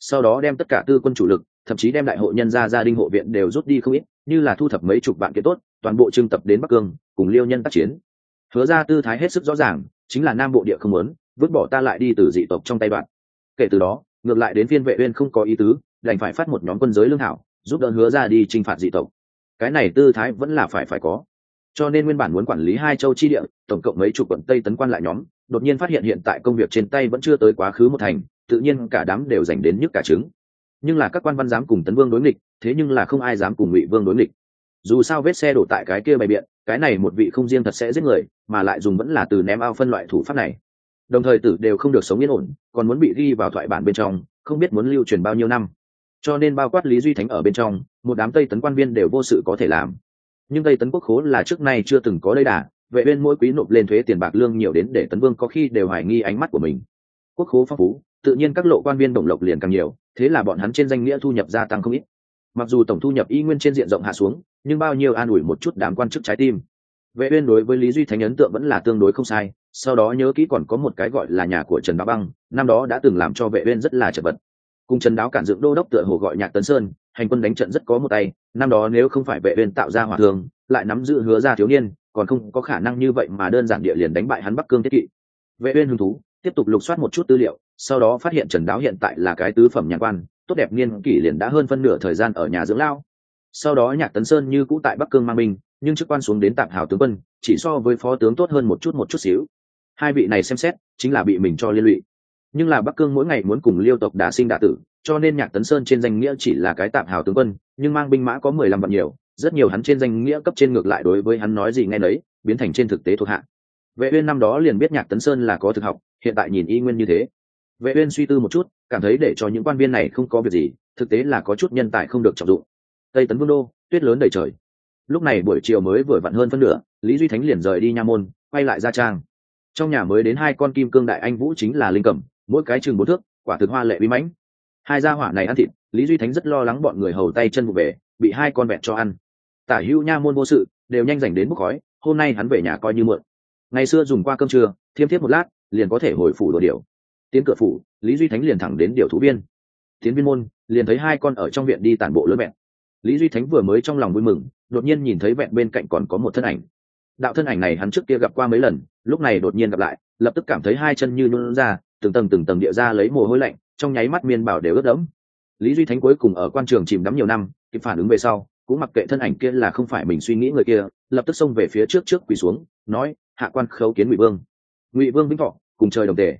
Sau đó đem tất cả tư quân chủ lực, thậm chí đem đại hội nhân gia gia đình hộ viện đều rút đi không ít, như là thu thập mấy chục bạn kế tốt, toàn bộ trưng tập đến bắc cương, cùng liêu nhân tác chiến. Hứa ra tư thái hết sức rõ ràng, chính là nam bộ địa không muốn, vứt bỏ ta lại đi từ dị tộc trong tay bạn. Kể từ đó, ngược lại đến phiên vệ uyên không có ý tứ, đành phải phát một nhóm quân giới lương hảo giúp đỡ hứa ra đi chinh phạt dị tộc cái này tư thái vẫn là phải phải có. Cho nên nguyên bản muốn quản lý hai châu chi địa, tổng cộng mấy chục quận tây tấn quan lại nhóm, đột nhiên phát hiện hiện tại công việc trên tay vẫn chưa tới quá khứ một thành, tự nhiên cả đám đều dành đến nhức cả trứng. Nhưng là các quan văn dám cùng tấn vương đối nghịch, thế nhưng là không ai dám cùng ngụy vương đối nghịch. Dù sao vết xe đổ tại cái kia bày biện, cái này một vị không riêng thật sẽ giết người, mà lại dùng vẫn là từ ném ao phân loại thủ pháp này. Đồng thời tử đều không được sống yên ổn, còn muốn bị ghi vào thoại bản bên trong, không biết muốn lưu truyền bao nhiêu năm cho nên bao quát lý duy thánh ở bên trong, một đám tây tấn quan viên đều vô sự có thể làm. Nhưng tây tấn quốc khố là trước nay chưa từng có đây đà, vệ bên mỗi quý nộp lên thuế tiền bạc lương nhiều đến để tấn vương có khi đều hoài nghi ánh mắt của mình. Quốc khố phong phú, tự nhiên các lộ quan viên đồng lộc liền càng nhiều, thế là bọn hắn trên danh nghĩa thu nhập gia tăng không ít. Mặc dù tổng thu nhập y nguyên trên diện rộng hạ xuống, nhưng bao nhiêu an ủi một chút đám quan chức trái tim. Vệ uyên đối với lý duy thánh ấn tượng vẫn là tương đối không sai, sau đó nhớ kỹ còn có một cái gọi là nhà của trần bá băng, năm đó đã từng làm cho vệ uyên rất là chật vật cùng trần đáo cản dựng đô đốc tựa hồ gọi nhạc tấn sơn, hành quân đánh trận rất có một tay, năm đó nếu không phải vệ uyên tạo ra hỏa thường, lại nắm giữ hứa ra thiếu niên, còn không có khả năng như vậy mà đơn giản địa liền đánh bại hắn bắc cương thiết kỵ. Vệ uyên hứng thú, tiếp tục lục soát một chút tư liệu, sau đó phát hiện trần đáo hiện tại là cái tứ phẩm nhạc quan, tốt đẹp niên kỷ liền đã hơn phân nửa thời gian ở nhà dưỡng lao. Sau đó nhạc tấn sơn như cũ tại bắc cương mang binh, nhưng chức quan xuống đến tạm hào tướng quân, chỉ so với phó tướng tốt hơn một chút một chút xíu. Hai vị này xem xét, chính là bị mình cho liên lụy nhưng là bắc cương mỗi ngày muốn cùng liêu tộc đả sinh đả tử, cho nên nhạc tấn sơn trên danh nghĩa chỉ là cái tạm hào tướng quân, nhưng mang binh mã có mười lăm vạn nhiều, rất nhiều hắn trên danh nghĩa cấp trên ngược lại đối với hắn nói gì nghe nấy, biến thành trên thực tế thuộc hạ. Vệ uyên năm đó liền biết nhạc tấn sơn là có thực học, hiện tại nhìn y nguyên như thế. Vệ uyên suy tư một chút, cảm thấy để cho những quan viên này không có việc gì, thực tế là có chút nhân tài không được trọng dụng. Tây tấn vương đô, tuyết lớn đầy trời. Lúc này buổi chiều mới vừa vặn hơn phân nửa, lý duy thánh liền rời đi nha môn, quay lại gia trang. Trong nhà mới đến hai con kim cương đại anh vũ chính là linh cẩm mỗi cái chừng bốn thước, quả thực hoa lệ bí mãnh. Hai gia hỏa này ăn thịt, lý duy thánh rất lo lắng bọn người hầu tay chân vụ về, bị hai con vẹn cho ăn. Tả hữu nha môn vô sự, đều nhanh dành đến bốc khói, hôm nay hắn về nhà coi như mượn. Ngày xưa dùng qua cơm trưa, thiêm thiếp một lát, liền có thể hồi phủ đồ điều tiến cửa phủ, lý duy thánh liền thẳng đến điều thú viên tiến viên môn, liền thấy hai con ở trong viện đi tản bộ lớn vẹn. Lý duy thánh vừa mới trong lòng vui mừng, đột nhiên nhìn thấy vẹn bên cạnh còn có một thân ảnh. Đạo thân ảnh này hắn trước kia gặp qua mấy lần, lúc này đột nhiên gặp lại, lập tức cảm thấy hai chân như nôn ra từng tầng từng tầng địa ra lấy mồ hôi lạnh, trong nháy mắt miên bảo đều ướt đẫm. Lý duy thánh cuối cùng ở quan trường chìm đắm nhiều năm, kịp phản ứng về sau, cũng mặc kệ thân ảnh kia là không phải mình suy nghĩ người kia, lập tức xông về phía trước trước quỳ xuống, nói, hạ quan khấu kiến ngụy vương. Ngụy vương vĩnh thọ, cùng trời đồng tề.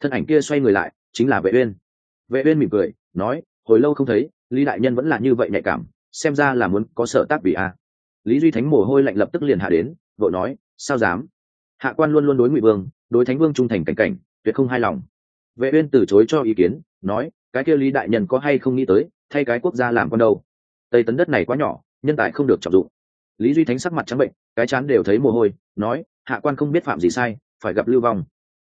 Thân ảnh kia xoay người lại, chính là vệ uyên. Vệ uyên mỉm cười, nói, hồi lâu không thấy, lý đại nhân vẫn là như vậy nhạy cảm, xem ra là muốn có sở tác vì a. Lý duy thánh mồ hôi lạnh lập tức liền hạ đến, vội nói, sao dám? Hạ quan luôn luôn đối ngụy vương, đối thánh vương trung thành cảnh cảnh tuyệt không hài lòng. Vệ uyên từ chối cho ý kiến, nói, cái kia lý đại nhân có hay không nghĩ tới, thay cái quốc gia làm con đâu? Tây tấn đất này quá nhỏ, nhân tài không được trọng dụng. Lý duy thánh sắc mặt trắng bệnh, cái chán đều thấy mồ hôi, nói, hạ quan không biết phạm gì sai, phải gặp lưu vong.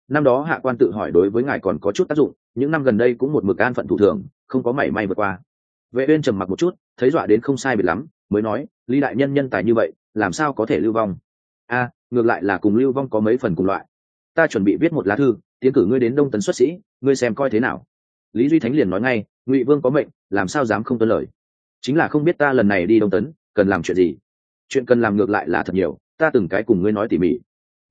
Năm đó hạ quan tự hỏi đối với ngài còn có chút tác dụng, những năm gần đây cũng một mực an phận thủ thường, không có mảy may vượt qua. Vệ uyên trầm mặc một chút, thấy dọa đến không sai biệt lắm, mới nói, lý đại nhân nhân tài như vậy, làm sao có thể lưu vong? A, ngược lại là cùng lưu vong có mấy phần cùng loại. Ta chuẩn bị viết một lá thư tiến cử ngươi đến đông tấn xuất sĩ, ngươi xem coi thế nào. Lý duy thánh liền nói ngay, ngụy vương có mệnh, làm sao dám không tuân lời? Chính là không biết ta lần này đi đông tấn, cần làm chuyện gì? Chuyện cần làm ngược lại là thật nhiều, ta từng cái cùng ngươi nói tỉ mỉ.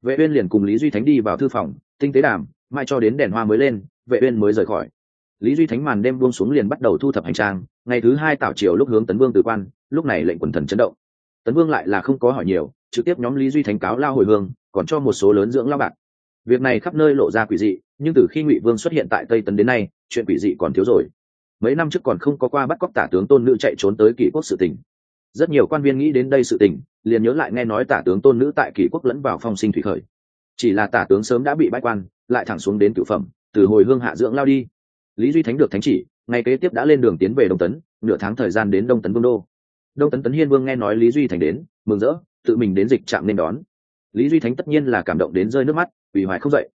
Vệ uyên liền cùng lý duy thánh đi vào thư phòng, tinh tế đàm, mai cho đến đèn hoa mới lên, vệ uyên mới rời khỏi. Lý duy thánh màn đêm buông xuống liền bắt đầu thu thập hành trang, ngày thứ hai tảo triều lúc hướng tấn vương từ quan, lúc này lệnh quần thần chấn động. Tấn vương lại là không có hỏi nhiều, trực tiếp nhóm lý duy thánh cáo lao hồi hương, còn cho một số lớn dưỡng lao bạc việc này khắp nơi lộ ra quỷ dị, nhưng từ khi ngụy vương xuất hiện tại tây tấn đến nay, chuyện quỷ dị còn thiếu rồi. Mấy năm trước còn không có qua bắt cóc tả tướng tôn nữ chạy trốn tới kỷ quốc sự tình. Rất nhiều quan viên nghĩ đến đây sự tình, liền nhớ lại nghe nói tả tướng tôn nữ tại kỷ quốc lẫn vào phong sinh thủy khởi. Chỉ là tả tướng sớm đã bị bãi quan, lại thẳng xuống đến cửu phẩm, từ hồi hương hạ dưỡng lao đi. Lý duy thánh được thánh chỉ, ngày kế tiếp đã lên đường tiến về đông tấn, nửa tháng thời gian đến đông tấn vương đô. Đông tấn tấn hiên vương nghe nói lý duy thành đến, mừng rỡ, tự mình đến dịch trạm nên đón. Lý duy thánh tất nhiên là cảm động đến rơi nước mắt ủy hoài không dậy.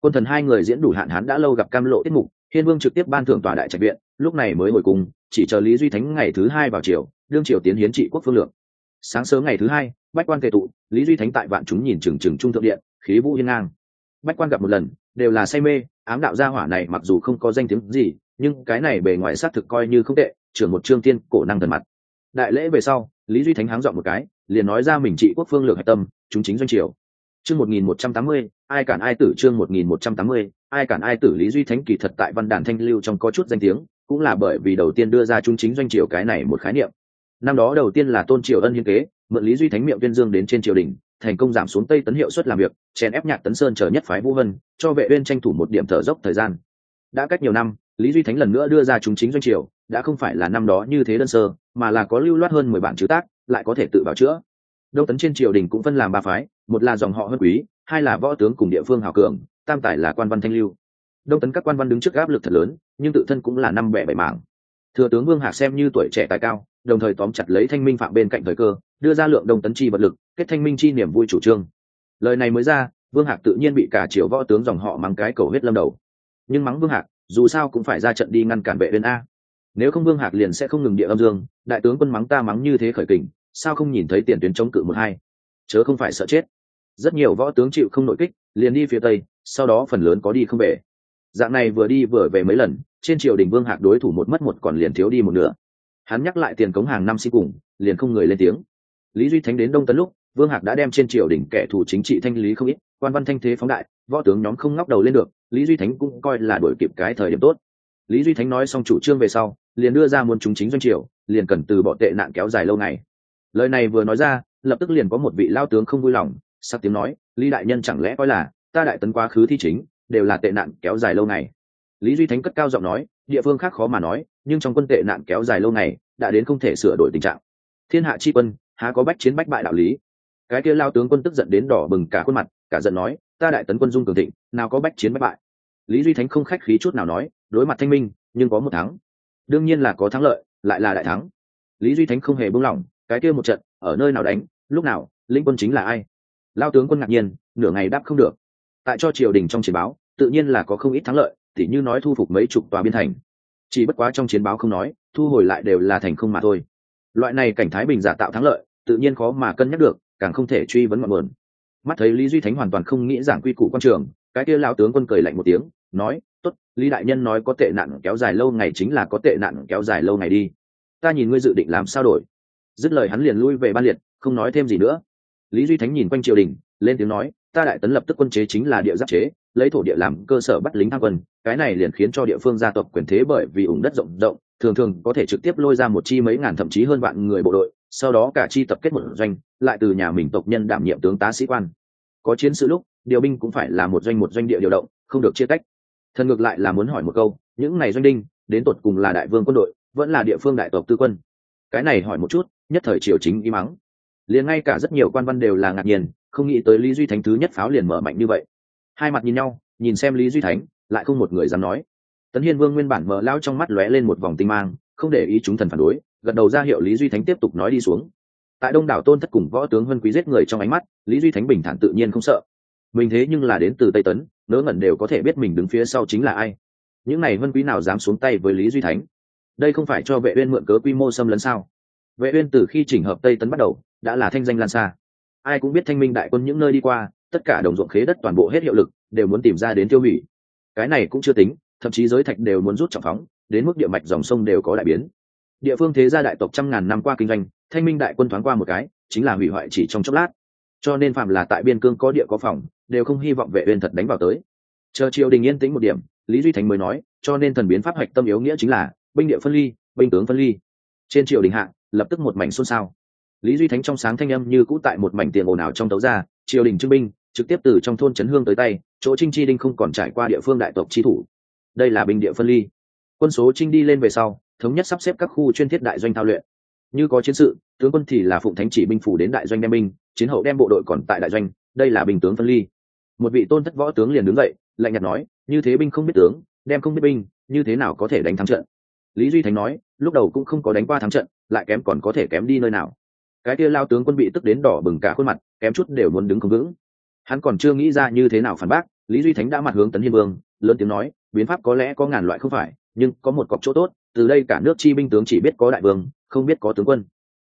Quân thần hai người diễn đủ hạn hán đã lâu gặp cam lộ tiết mục, hiên vương trực tiếp ban thưởng tòa đại trạch viện, lúc này mới hồi cùng, chỉ chờ lý duy thánh ngày thứ hai vào chiều đương triều tiến hiến trị quốc phương lượng. Sáng sớm ngày thứ hai, bách quan tề tụ, lý duy thánh tại vạn chúng nhìn trừng trừng trung thượng điện, khí vũ hiên ngang. Bách quan gặp một lần, đều là say mê, ám đạo gia hỏa này mặc dù không có danh tiếng gì, nhưng cái này bề ngoài xác thực coi như không tệ, trưởng một trương tiên cổ năng thần mặt. Đại lễ về sau, lý duy thánh háng dọn một cái, liền nói ra mình trị quốc phương lược hạch tâm, chúng chính doanh triều. Chương một nghìn một trăm tám mươi ai cản ai tử chương một nghìn một trăm tám mươi, ai cản ai tử lý duy thánh kỳ thật tại văn đàn thanh lưu trong có chút danh tiếng, cũng là bởi vì đầu tiên đưa ra trung chính doanh triều cái này một khái niệm. Năm đó đầu tiên là tôn triều ân hiến kế, mượn lý duy thánh miệng viên dương đến trên triều đình, thành công giảm xuống tây tấn hiệu suất làm việc, chèn ép nhạc tấn sơn chờ nhất phái vũ vân, cho vệ uyên tranh thủ một điểm thở dốc thời gian. Đã cách nhiều năm, lý duy thánh lần nữa đưa ra chúng chính doanh triều, đã không phải là năm đó như thế đơn sơ, mà là có lưu loát hơn mười bản chữ tác, lại có thể tự bảo chữa. Đông tấn trên triều đình cũng phân làm ba phái một là dòng họ hơn quý, hai là võ tướng cùng địa phương hào cường, tam tài là quan văn thanh lưu. Đông tấn các quan văn đứng trước áp lực thật lớn, nhưng tự thân cũng là năm bẻ bảy mảng. Thừa tướng vương hạc xem như tuổi trẻ tài cao, đồng thời tóm chặt lấy thanh minh phạm bên cạnh thời cơ, đưa ra lượng đông tấn chi vật lực, kết thanh minh chi niềm vui chủ trương. Lời này mới ra, vương hạc tự nhiên bị cả triều võ tướng dòng họ mắng cái cầu huyết lâm đầu. Nhưng mắng vương hạc, dù sao cũng phải ra trận đi ngăn cản vệ viên a. Nếu không vương hạc liền sẽ không ngừng địa âm dương, đại tướng quân mắng ta mắng như thế khởi kình, sao không nhìn thấy tiền tuyến chống cự một hai? Chớ không phải sợ chết rất nhiều võ tướng chịu không nội kích, liền đi phía tây, sau đó phần lớn có đi không về. Dạng này vừa đi vừa về mấy lần, trên triều đình vương hạc đối thủ một mất một còn liền thiếu đi một nửa. Hắn nhắc lại tiền cống hàng năm sinh cùng, liền không người lên tiếng. Lý duy thánh đến đông tấn lúc, vương hạc đã đem trên triều đình kẻ thù chính trị thanh lý không ít, quan văn thanh thế phóng đại, võ tướng nhóm không ngóc đầu lên được, lý duy thánh cũng coi là đổi kịp cái thời điểm tốt. Lý duy thánh nói xong chủ trương về sau, liền đưa ra muốn chúng chính doanh triều, liền cần từ bỏ tệ nạn kéo dài lâu ngày. Lời này vừa nói ra, lập tức liền có một vị lao tướng không vui lòng sắc tiếng nói, lý đại nhân chẳng lẽ coi là ta đại tấn quá khứ thi chính, đều là tệ nạn kéo dài lâu ngày. Lý duy thánh cất cao giọng nói, địa phương khác khó mà nói, nhưng trong quân tệ nạn kéo dài lâu ngày, đã đến không thể sửa đổi tình trạng. Thiên hạ chi quân, há có bách chiến bách bại đạo lý? Cái kia lao tướng quân tức giận đến đỏ bừng cả khuôn mặt, cả giận nói, ta đại tấn quân dung cường thịnh, nào có bách chiến bách bại. Lý duy thánh không khách khí chút nào nói, đối mặt thanh minh, nhưng có một thắng. Đương nhiên là có thắng lợi, lại là đại thắng. Lý duy thánh không hề buông lỏng, cái kia một trận, ở nơi nào đánh, lúc nào lĩnh quân chính là ai? Lao tướng quân ngạc nhiên, nửa ngày đáp không được. Tại cho triều đình trong chiến báo, tự nhiên là có không ít thắng lợi, tỉ như nói thu phục mấy chục tòa biên thành. Chỉ bất quá trong chiến báo không nói, thu hồi lại đều là thành không mà thôi. Loại này cảnh thái bình giả tạo thắng lợi, tự nhiên khó mà cân nhắc được, càng không thể truy vấn ngọn nguồn. Mắt thấy lý duy thánh hoàn toàn không nghĩ giảng quy củ quan trường, cái kia lao tướng quân cười lạnh một tiếng, nói, tốt, lý đại nhân nói có tệ nạn kéo dài lâu ngày chính là có tệ nạn kéo dài lâu ngày đi. Ta nhìn ngươi dự định làm sao đổi. Dứt lời hắn liền lui về ban liệt, không nói thêm gì nữa lý duy thánh nhìn quanh triều đình, lên tiếng nói, ta đại tấn lập tức quân chế chính là địa giáp chế, lấy thổ địa làm cơ sở bắt lính tham quân. Cái này liền khiến cho địa phương gia tộc quyền thế bởi vì ủng đất rộng rộng, thường thường có thể trực tiếp lôi ra một chi mấy ngàn thậm chí hơn vạn người bộ đội, sau đó cả chi tập kết một doanh, lại từ nhà mình tộc nhân đảm nhiệm tướng tá sĩ quan. Có chiến sự lúc, điều binh cũng phải là một doanh một doanh địa điều động, không được chia tách. Thần ngược lại là muốn hỏi một câu, những này doanh đinh, đến tột cùng là đại vương quân đội, vẫn là địa phương đại tộc tư quân? Cái này hỏi một chút, nhất thời triều chính y mắng liền ngay cả rất nhiều quan văn đều là ngạc nhiên, không nghĩ tới lý duy thánh thứ nhất pháo liền mở mạnh như vậy. Hai mặt nhìn nhau, nhìn xem lý duy thánh, lại không một người dám nói. Tấn hiên vương nguyên bản mở lao trong mắt lóe lên một vòng tinh mang, không để ý chúng thần phản đối, gật đầu ra hiệu lý duy thánh tiếp tục nói đi xuống. Tại đông đảo tôn thất cùng võ tướng vân quý giết người trong ánh mắt, lý duy thánh bình thản tự nhiên không sợ. Mình thế nhưng là đến từ tây tấn nỡ ngẩn đều có thể biết mình đứng phía sau chính là ai. Những này vân quý nào dám xuống tay với lý duy thánh? Đây không phải cho vệ uyên mượn cớ quy mô xâm lấn sao? Vệ uyên từ khi chỉnh hợp tây tấn bắt đầu đã là thanh danh lan xa. Ai cũng biết thanh minh đại quân những nơi đi qua, tất cả đồng ruộng khế đất toàn bộ hết hiệu lực, đều muốn tìm ra đến tiêu hủy. Cái này cũng chưa tính, thậm chí giới thạch đều muốn rút trọng phóng, đến mức địa mạch dòng sông đều có đại biến. Địa phương thế gia đại tộc trăm ngàn năm qua kinh doanh, thanh minh đại quân thoáng qua một cái, chính là hủy hoại chỉ trong chốc lát. Cho nên phạm là tại biên cương có địa có phòng, đều không hy vọng vệ uyên thật đánh vào tới. Chờ triều đình yên tĩnh một điểm, lý duy thành mới nói, cho nên thần biến pháp hoạch tâm yếu nghĩa chính là binh địa phân ly, binh tướng phân ly. Trên triều đình hạ, lập tức một mảnh xôn xao lý duy thánh trong sáng thanh âm như cũ tại một mảnh tiền ồn ào trong tấu ra, triều đình trưng binh, trực tiếp từ trong thôn trấn hương tới tay, chỗ trinh chi đinh không còn trải qua địa phương đại tộc chi thủ. Đây là binh địa phân ly. Quân số trinh đi lên về sau, thống nhất sắp xếp các khu chuyên thiết đại doanh thao luyện. Như có chiến sự, tướng quân thì là phụng thánh chỉ binh phủ đến đại doanh đem binh, chiến hậu đem bộ đội còn tại đại doanh, đây là binh tướng phân ly. Một vị tôn thất võ tướng liền đứng dậy, lạnh nhạt nói, như thế binh không biết tướng, đem không biết binh, như thế nào có thể đánh thắng trận? Lý duy thánh nói, lúc đầu cũng không có đánh qua thắng trận, lại kém còn có thể kém đi nơi nào cái kia lao tướng quân bị tức đến đỏ bừng cả khuôn mặt, kém chút đều muốn đứng không vững. Hắn còn chưa nghĩ ra như thế nào phản bác, lý duy thánh đã mặt hướng tấn hiên vương, lớn tiếng nói, biến pháp có lẽ có ngàn loại không phải, nhưng có một cọc chỗ tốt, từ đây cả nước chi binh tướng chỉ biết có đại vương, không biết có tướng quân.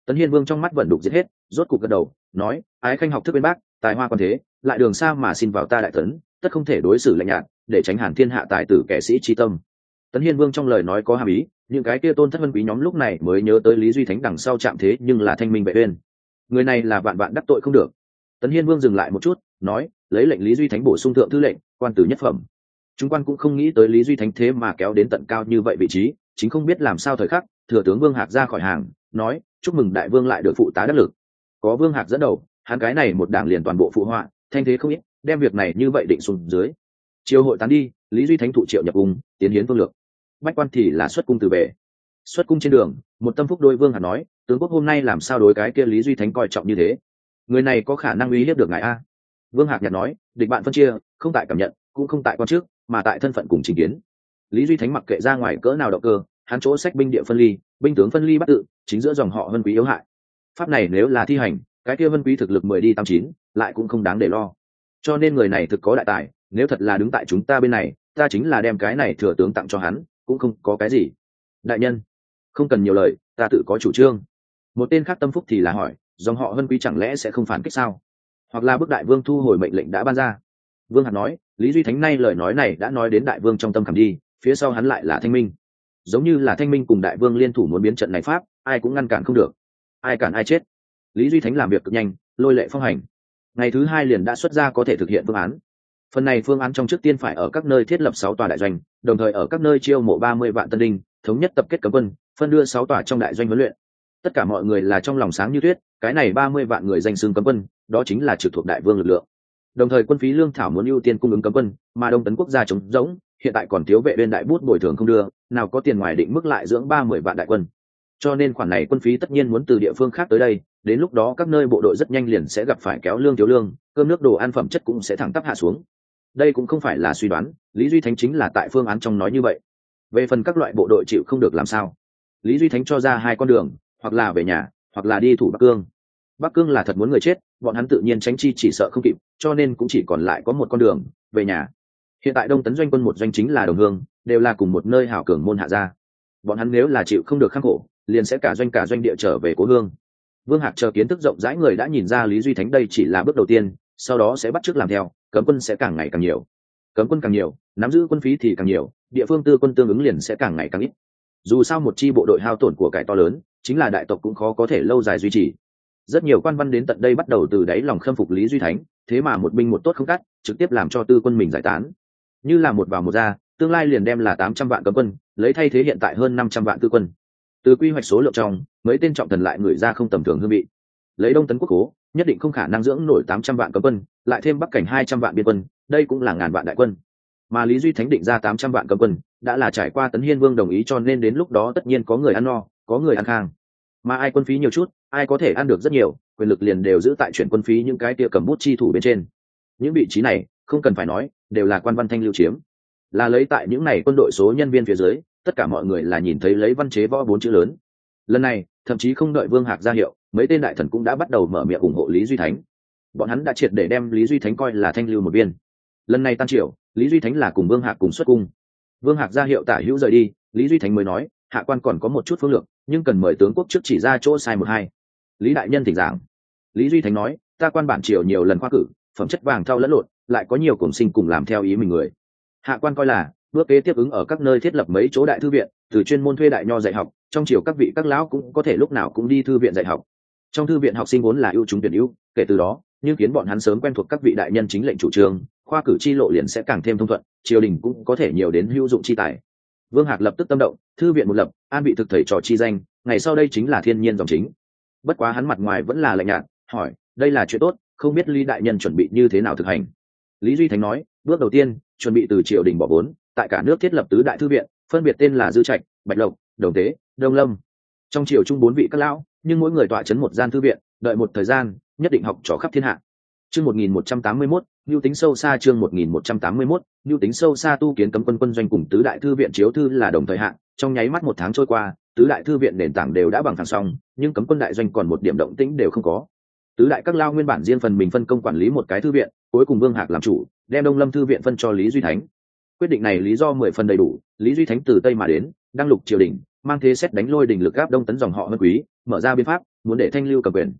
Tấn hiên vương trong mắt vẫn đục giết hết, rốt cục gật đầu, nói, ái khanh học thức bên bác, tài hoa quan thế, lại đường xa mà xin vào ta đại tấn, tất không thể đối xử lạnh nhạt, để tránh hàn thiên hạ tài tử kẻ sĩ tri tâm. Tấn hiên vương trong lời nói có hàm ý những cái kia tôn thất vân quý nhóm lúc này mới nhớ tới lý duy thánh đằng sau chạm thế nhưng là thanh minh vệ uyên. Người này là vạn vạn đắc tội không được. Tấn hiên vương dừng lại một chút, nói, lấy lệnh lý duy thánh bổ sung thượng thư lệnh, quan tử nhất phẩm. Chúng quan cũng không nghĩ tới lý duy thánh thế mà kéo đến tận cao như vậy vị trí, chính không biết làm sao thời khắc, thừa tướng vương hạc ra khỏi hàng, nói, chúc mừng đại vương lại được phụ tá đắc lực. Có vương hạc dẫn đầu, hắn cái này một đảng liền toàn bộ phụ họa, thanh thế không ít, đem việc này như vậy định xuống dưới. Chiều hội tán đi, lý duy thánh thụ triệu nhập cung tiến hiến vương lược bách quan thì là xuất cung từ về xuất cung trên đường, một tâm phúc đôi vương hạt nói, tướng quốc hôm nay làm sao đối cái kia lý duy thánh coi trọng như thế? Người này có khả năng uy hiếp được ngài a? Vương hạc nhật nói, địch bạn phân chia, không tại cảm nhận, cũng không tại quan trước, mà tại thân phận cùng trình kiến. Lý duy thánh mặc kệ ra ngoài cỡ nào động cơ, hắn chỗ sách binh địa phân ly, binh tướng phân ly bắt tự, chính giữa dòng họ vân quý yếu hại. Pháp này nếu là thi hành, cái kia vân quý thực lực mười đi tám chín, lại cũng không đáng để lo. Cho nên người này thực có đại tài, nếu thật là đứng tại chúng ta bên này, ta chính là đem cái này thừa tướng tặng cho hắn cũng không có cái gì. Đại nhân, không cần nhiều lời, ta tự có chủ trương. Một tên khác tâm phúc thì là hỏi, dòng họ hân quý chẳng lẽ sẽ không phản kích sao? Hoặc là bức đại vương thu hồi mệnh lệnh đã ban ra? Vương hạt nói, lý duy thánh nay lời nói này đã nói đến đại vương trong tâm khảm đi, phía sau hắn lại là thanh minh. Giống như là thanh minh cùng đại vương liên thủ muốn biến trận này pháp, ai cũng ngăn cản không được. Ai cản ai chết. Lý duy thánh làm việc cực nhanh, lôi lệ phong hành. Ngày thứ hai liền đã xuất ra có thể thực hiện phương án phần này phương án trong trước tiên phải ở các nơi thiết lập sáu tòa đại doanh, đồng thời ở các nơi chiêu mộ ba mươi vạn tân đinh thống nhất tập kết cấm quân, phân đưa sáu tòa trong đại doanh huấn luyện. Tất cả mọi người là trong lòng sáng như tuyết, cái này ba mươi vạn người danh xưng cấm quân, đó chính là trực thuộc đại vương lực lượng. Đồng thời quân phí lương thảo muốn ưu tiên cung ứng cấm quân, mà đông tấn quốc gia chống rỗng, hiện tại còn thiếu vệ viên đại bút bồi thường không đưa, nào có tiền ngoài định mức lại dưỡng ba mươi vạn đại quân. Cho nên khoản này quân phí tất nhiên muốn từ địa phương khác tới đây, đến lúc đó các nơi bộ đội rất nhanh liền sẽ gặp phải kéo lương thiếu lương, cơm nước đồ ăn phẩm chất cũng sẽ thẳng tắp hạ xuống đây cũng không phải là suy đoán, lý duy thánh chính là tại phương án trong nói như vậy. Về phần các loại bộ đội chịu không được làm sao? Lý duy thánh cho ra hai con đường, hoặc là về nhà, hoặc là đi thủ bắc cương. Bắc cương là thật muốn người chết, bọn hắn tự nhiên tránh chi chỉ sợ không kịp, cho nên cũng chỉ còn lại có một con đường, về nhà. Hiện tại đông tấn doanh quân một doanh chính là đồng hương, đều là cùng một nơi hảo cường môn hạ gia bọn hắn nếu là chịu không được khắc khổ, liền sẽ cả doanh cả doanh địa trở về cố hương. Vương hạc chờ kiến thức rộng rãi người đã nhìn ra lý duy thánh đây chỉ là bước đầu tiên sau đó sẽ bắt chước làm theo, cấm quân sẽ càng ngày càng nhiều. Cấm quân càng nhiều, nắm giữ quân phí thì càng nhiều, địa phương tư quân tương ứng liền sẽ càng ngày càng ít. Dù sao một chi bộ đội hao tổn của cải to lớn, chính là đại tộc cũng khó có thể lâu dài duy trì. Rất nhiều quan văn đến tận đây bắt đầu từ đáy lòng khâm phục lý duy thánh, thế mà một binh một tốt không cắt, trực tiếp làm cho tư quân mình giải tán. Như là một vào một ra, tương lai liền đem là tám trăm vạn cấm quân, lấy thay thế hiện tại hơn năm trăm vạn tư quân. Từ quy hoạch số lượng trong, mấy tên trọng thần lại người ra không tầm thường hương vị. Lấy đông tấn quốc cố nhất định không khả năng dưỡng nổi tám trăm vạn cấm quân, lại thêm bắc cảnh hai trăm vạn biên quân, đây cũng là ngàn vạn đại quân. Mà lý duy thánh định ra tám trăm vạn cấm quân, đã là trải qua tấn hiên vương đồng ý cho nên đến lúc đó tất nhiên có người ăn no, có người ăn khang. Mà ai quân phí nhiều chút, ai có thể ăn được rất nhiều, quyền lực liền đều giữ tại chuyển quân phí những cái tia cầm bút chi thủ bên trên. Những vị trí này, không cần phải nói, đều là quan văn thanh lưu chiếm. Là lấy tại những này quân đội số nhân viên phía dưới, tất cả mọi người là nhìn thấy lấy văn chế võ bốn chữ lớn lần này, thậm chí không đợi vương hạc ra hiệu, mấy tên đại thần cũng đã bắt đầu mở miệng ủng hộ lý duy thánh. Bọn hắn đã triệt để đem lý duy thánh coi là thanh lưu một viên. Lần này tan triều, lý duy thánh là cùng vương hạc cùng xuất cung. Vương hạc ra hiệu tả hữu rời đi, lý duy thánh mới nói, hạ quan còn có một chút phương lượng nhưng cần mời tướng quốc trước chỉ ra chỗ sai một hai. Lý đại nhân thỉnh giảng. Lý duy thánh nói, ta quan bản triều nhiều lần khoa cử, phẩm chất vàng thao lẫn lộn, lại có nhiều cổng sinh cùng làm theo ý mình người. Hạ quan coi là, bước kế tiếp ứng ở các nơi thiết lập mấy chỗ đại thư viện, từ chuyên môn thuê đại nho dạy học trong chiều các vị các lão cũng có thể lúc nào cũng đi thư viện dạy học. Trong thư viện học sinh vốn là ưu chúng tuyển ưu, kể từ đó, nhưng kiến bọn hắn sớm quen thuộc các vị đại nhân chính lệnh chủ trương, khoa cử chi lộ liền sẽ càng thêm thông thuận, triều đình cũng có thể nhiều đến hữu dụng chi tài. Vương hạc lập tức tâm động, thư viện một lập, an bị thực thầy trò chi danh, ngày sau đây chính là thiên nhiên dòng chính. Bất quá hắn mặt ngoài vẫn là lạnh nhạt, hỏi, đây là chuyện tốt, không biết lý đại nhân chuẩn bị như thế nào thực hành? Lý duy thánh nói, bước đầu tiên, chuẩn bị từ triều đình bỏ vốn, tại cả nước thiết lập tứ đại thư viện, phân biệt tên là dư trạch, bạch lộc, đồng tế đông lâm. Trong triều chung bốn vị các lão, nhưng mỗi người tọa chấn một gian thư viện, đợi một thời gian, nhất định học trò khắp thiên hạ. Chương một nghìn một trăm tám mươi mốt mưu tính sâu xa chương một nghìn một trăm tám mươi mốt mưu tính sâu xa tu kiến cấm quân quân doanh cùng tứ đại thư viện chiếu thư là đồng thời hạn trong nháy mắt một tháng trôi qua, tứ đại thư viện nền tảng đều đã bằng thẳng xong, nhưng cấm quân đại doanh còn một điểm động tĩnh đều không có. Tứ đại các lao nguyên bản riêng phần mình phân công quản lý một cái thư viện, cuối cùng vương hạc làm chủ, đem đông lâm thư viện phân cho lý duy thánh. Quyết định này lý do mười phần đầy đủ, lý duy thánh từ tây mà đến, đăng lục triều đình mang thế xét đánh lôi đỉnh lực gáp đông tấn dòng họ hơn quý, mở ra biên pháp, muốn để thanh lưu cầm quyền.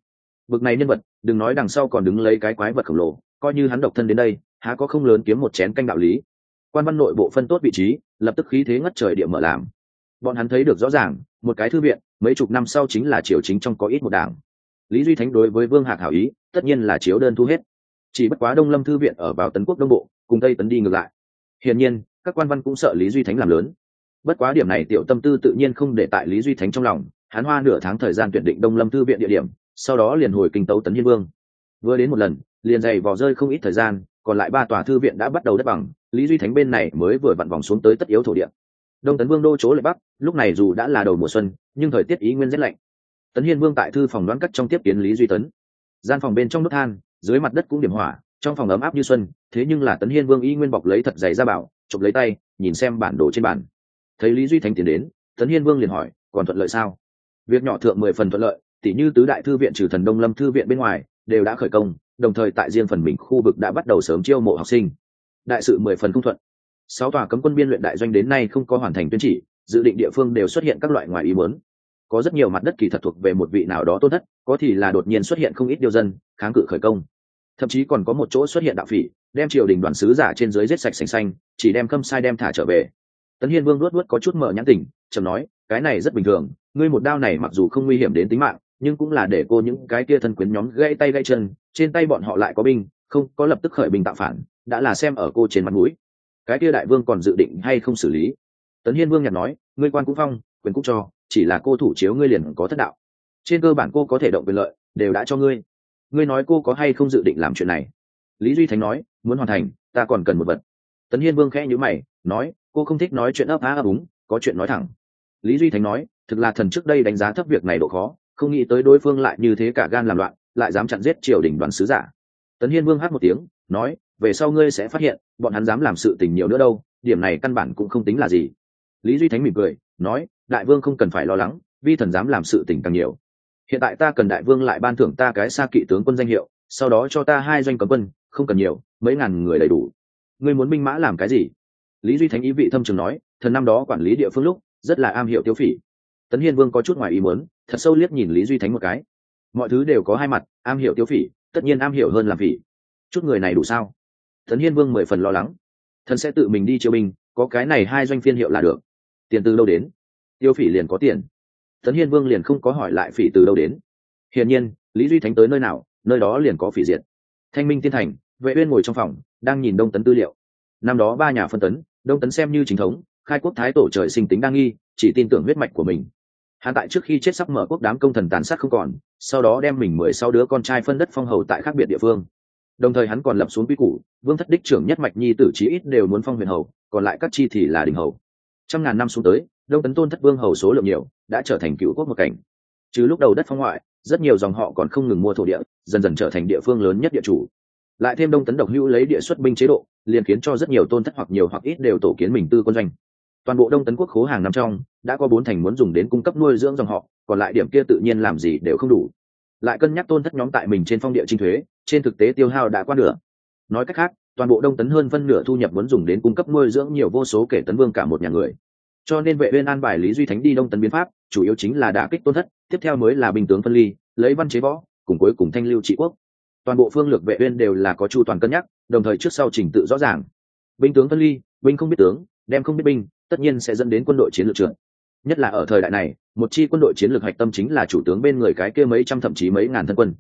Bực này nhân vật, đừng nói đằng sau còn đứng lấy cái quái vật khổng lồ, coi như hắn độc thân đến đây, há có không lớn kiếm một chén canh đạo lý. Quan văn nội bộ phân tốt vị trí, lập tức khí thế ngất trời địa mở làm. Bọn hắn thấy được rõ ràng, một cái thư viện, mấy chục năm sau chính là triều chính trong có ít một đảng. Lý duy thánh đối với vương hạc hảo ý, tất nhiên là chiếu đơn thu hết. Chỉ bất quá đông lâm thư viện ở vào tấn quốc đông bộ, cùng tây tấn đi ngược lại. Hiển nhiên, các quan văn cũng sợ lý duy thánh làm lớn bất quá điểm này tiểu tâm tư tự nhiên không để tại lý duy thánh trong lòng, hắn hoa nửa tháng thời gian tuyển định đông lâm thư viện địa điểm, sau đó liền hồi kinh tấu tấn hiên vương. Vừa đến một lần, liền dày vò rơi không ít thời gian, còn lại ba tòa thư viện đã bắt đầu đất bằng, lý duy thánh bên này mới vừa vặn vòng xuống tới tất yếu thổ địa. Đông tấn vương đô chỗ lệ bắc, lúc này dù đã là đầu mùa xuân, nhưng thời tiết ý nguyên rét lạnh. Tấn hiên vương tại thư phòng đoán cắt trong tiếp kiến lý duy tấn. Gian phòng bên trong nước than, dưới mặt đất cũng điểm hỏa, trong phòng ấm áp như xuân, thế nhưng là tấn hiên vương y nguyên bọc lấy thật dày ra bảo, chụp lấy tay, nhìn xem bản đồ trên bản thấy lý duy thành tiến đến, tấn hiên vương liền hỏi, còn thuận lợi sao? Việc nhỏ thượng mười phần thuận lợi, tỉ như tứ đại thư viện trừ thần đông lâm thư viện bên ngoài, đều đã khởi công, đồng thời tại riêng phần mình khu vực đã bắt đầu sớm chiêu mộ học sinh. Đại sự mười phần không thuận. Sáu tòa cấm quân biên luyện đại doanh đến nay không có hoàn thành tuyên chỉ, dự định địa phương đều xuất hiện các loại ngoài ý muốn. Có rất nhiều mặt đất kỳ thật thuộc về một vị nào đó tốt thất, có thì là đột nhiên xuất hiện không ít điều dân, kháng cự khởi công. Thậm chí còn có một chỗ xuất hiện đạo phỉ, đem triều đình đoàn sứ giả trên dưới giết sạch sành xanh, chỉ đem khâm sai đem thả trở về tấn hiên vương luốt luốt có chút mở nhãn tỉnh chầm nói, cái này rất bình thường, ngươi một đao này mặc dù không nguy hiểm đến tính mạng, nhưng cũng là để cô những cái kia thân quyến nhóm gãy tay gãy chân, trên tay bọn họ lại có binh, không, có lập tức khởi binh tạo phản, đã là xem ở cô trên mặt mũi. Cái kia đại vương còn dự định hay không xử lý? Tấn hiên vương nhặt nói, ngươi quan cũng phong, quyền cũng cho, chỉ là cô thủ chiếu ngươi liền có thất đạo. Trên cơ bản cô có thể động quyền lợi, đều đã cho ngươi. Ngươi nói cô có hay không dự định làm chuyện này? Lý duy thánh nói, muốn hoàn thành, ta còn cần một vật. Tấn hiên vương khẽ nhữ mày, nói cô không thích nói chuyện ấp á ấp úng, có chuyện nói thẳng. Lý duy thánh nói, thực là thần trước đây đánh giá thấp việc này độ khó, không nghĩ tới đối phương lại như thế cả gan làm loạn, lại dám chặn giết triều đình đoàn sứ giả. Tấn hiên vương hát một tiếng, nói, về sau ngươi sẽ phát hiện, bọn hắn dám làm sự tình nhiều nữa đâu, điểm này căn bản cũng không tính là gì. Lý duy thánh mỉm cười, nói, đại vương không cần phải lo lắng, vi thần dám làm sự tình càng nhiều. Hiện tại ta cần đại vương lại ban thưởng ta cái xa kỵ tướng quân danh hiệu, sau đó cho ta hai doanh cấm quân, không cần nhiều, mấy ngàn người đầy đủ. Ngươi muốn binh mã làm cái gì? Lý duy thánh ý vị thâm trường nói, thần năm đó quản lý địa phương lúc, rất là am hiểu tiêu phỉ. Tấn hiên vương có chút ngoài ý muốn, thật sâu liếc nhìn lý duy thánh một cái. Mọi thứ đều có hai mặt, am hiểu tiêu phỉ, tất nhiên am hiểu hơn làm phỉ. Chút người này đủ sao? Tấn hiên vương mười phần lo lắng. Thần sẽ tự mình đi chiêu binh, có cái này hai doanh phiên hiệu là được. Tiền từ đâu đến? Tiêu phỉ liền có tiền. Tấn hiên vương liền không có hỏi lại phỉ từ đâu đến. Hiển nhiên, lý duy thánh tới nơi nào, nơi đó liền có phỉ diệt. Thanh minh tiên thành, vệ uyên ngồi trong phòng, đang nhìn đông tấn tư liệu. Năm đó ba nhà phân tấn đông tấn xem như chính thống, khai quốc thái tổ trời sinh tính đa nghi, chỉ tin tưởng huyết mạch của mình. Hắn tại trước khi chết sắp mở quốc đám công thần tàn sát không còn, sau đó đem mình mười sáu đứa con trai phân đất phong hầu tại khác biệt địa phương. Đồng thời hắn còn lập xuống quy củ, vương thất đích trưởng nhất mạch nhi tử chí ít đều muốn phong huyền hầu, còn lại các chi thì là đình hầu. Trăm ngàn năm xuống tới, đông tấn tôn thất vương hầu số lượng nhiều, đã trở thành cựu quốc một cảnh. Trừ lúc đầu đất phong ngoại, rất nhiều dòng họ còn không ngừng mua thổ địa, dần dần trở thành địa phương lớn nhất địa chủ lại thêm đông tấn độc hữu lấy địa xuất binh chế độ, liền khiến cho rất nhiều tôn thất hoặc nhiều hoặc ít đều tổ kiến mình tư quân doanh. Toàn bộ đông tấn quốc khố hàng năm trong, đã có bốn thành muốn dùng đến cung cấp nuôi dưỡng dòng họ, còn lại điểm kia tự nhiên làm gì đều không đủ. Lại cân nhắc tôn thất nhóm tại mình trên phong địa trinh thuế, trên thực tế tiêu hao đã qua nửa. Nói cách khác, toàn bộ đông tấn hơn phân nửa thu nhập muốn dùng đến cung cấp nuôi dưỡng nhiều vô số kể tấn vương cả một nhà người. Cho nên vệ uyên an bài lý duy thánh đi đông tấn biến pháp, chủ yếu chính là đả kích tôn thất, tiếp theo mới là bình tướng phân ly, lấy văn chế võ, cùng cuối cùng thanh lưu trị quốc toàn bộ phương lược vệ uyên đều là có chu toàn cân nhắc, đồng thời trước sau trình tự rõ ràng. Binh tướng phân ly, binh không biết tướng, đem không biết binh, tất nhiên sẽ dẫn đến quân đội chiến lược trưởng. Nhất là ở thời đại này, một chi quân đội chiến lược hạch tâm chính là chủ tướng bên người cái kia mấy trăm thậm chí mấy ngàn thân quân.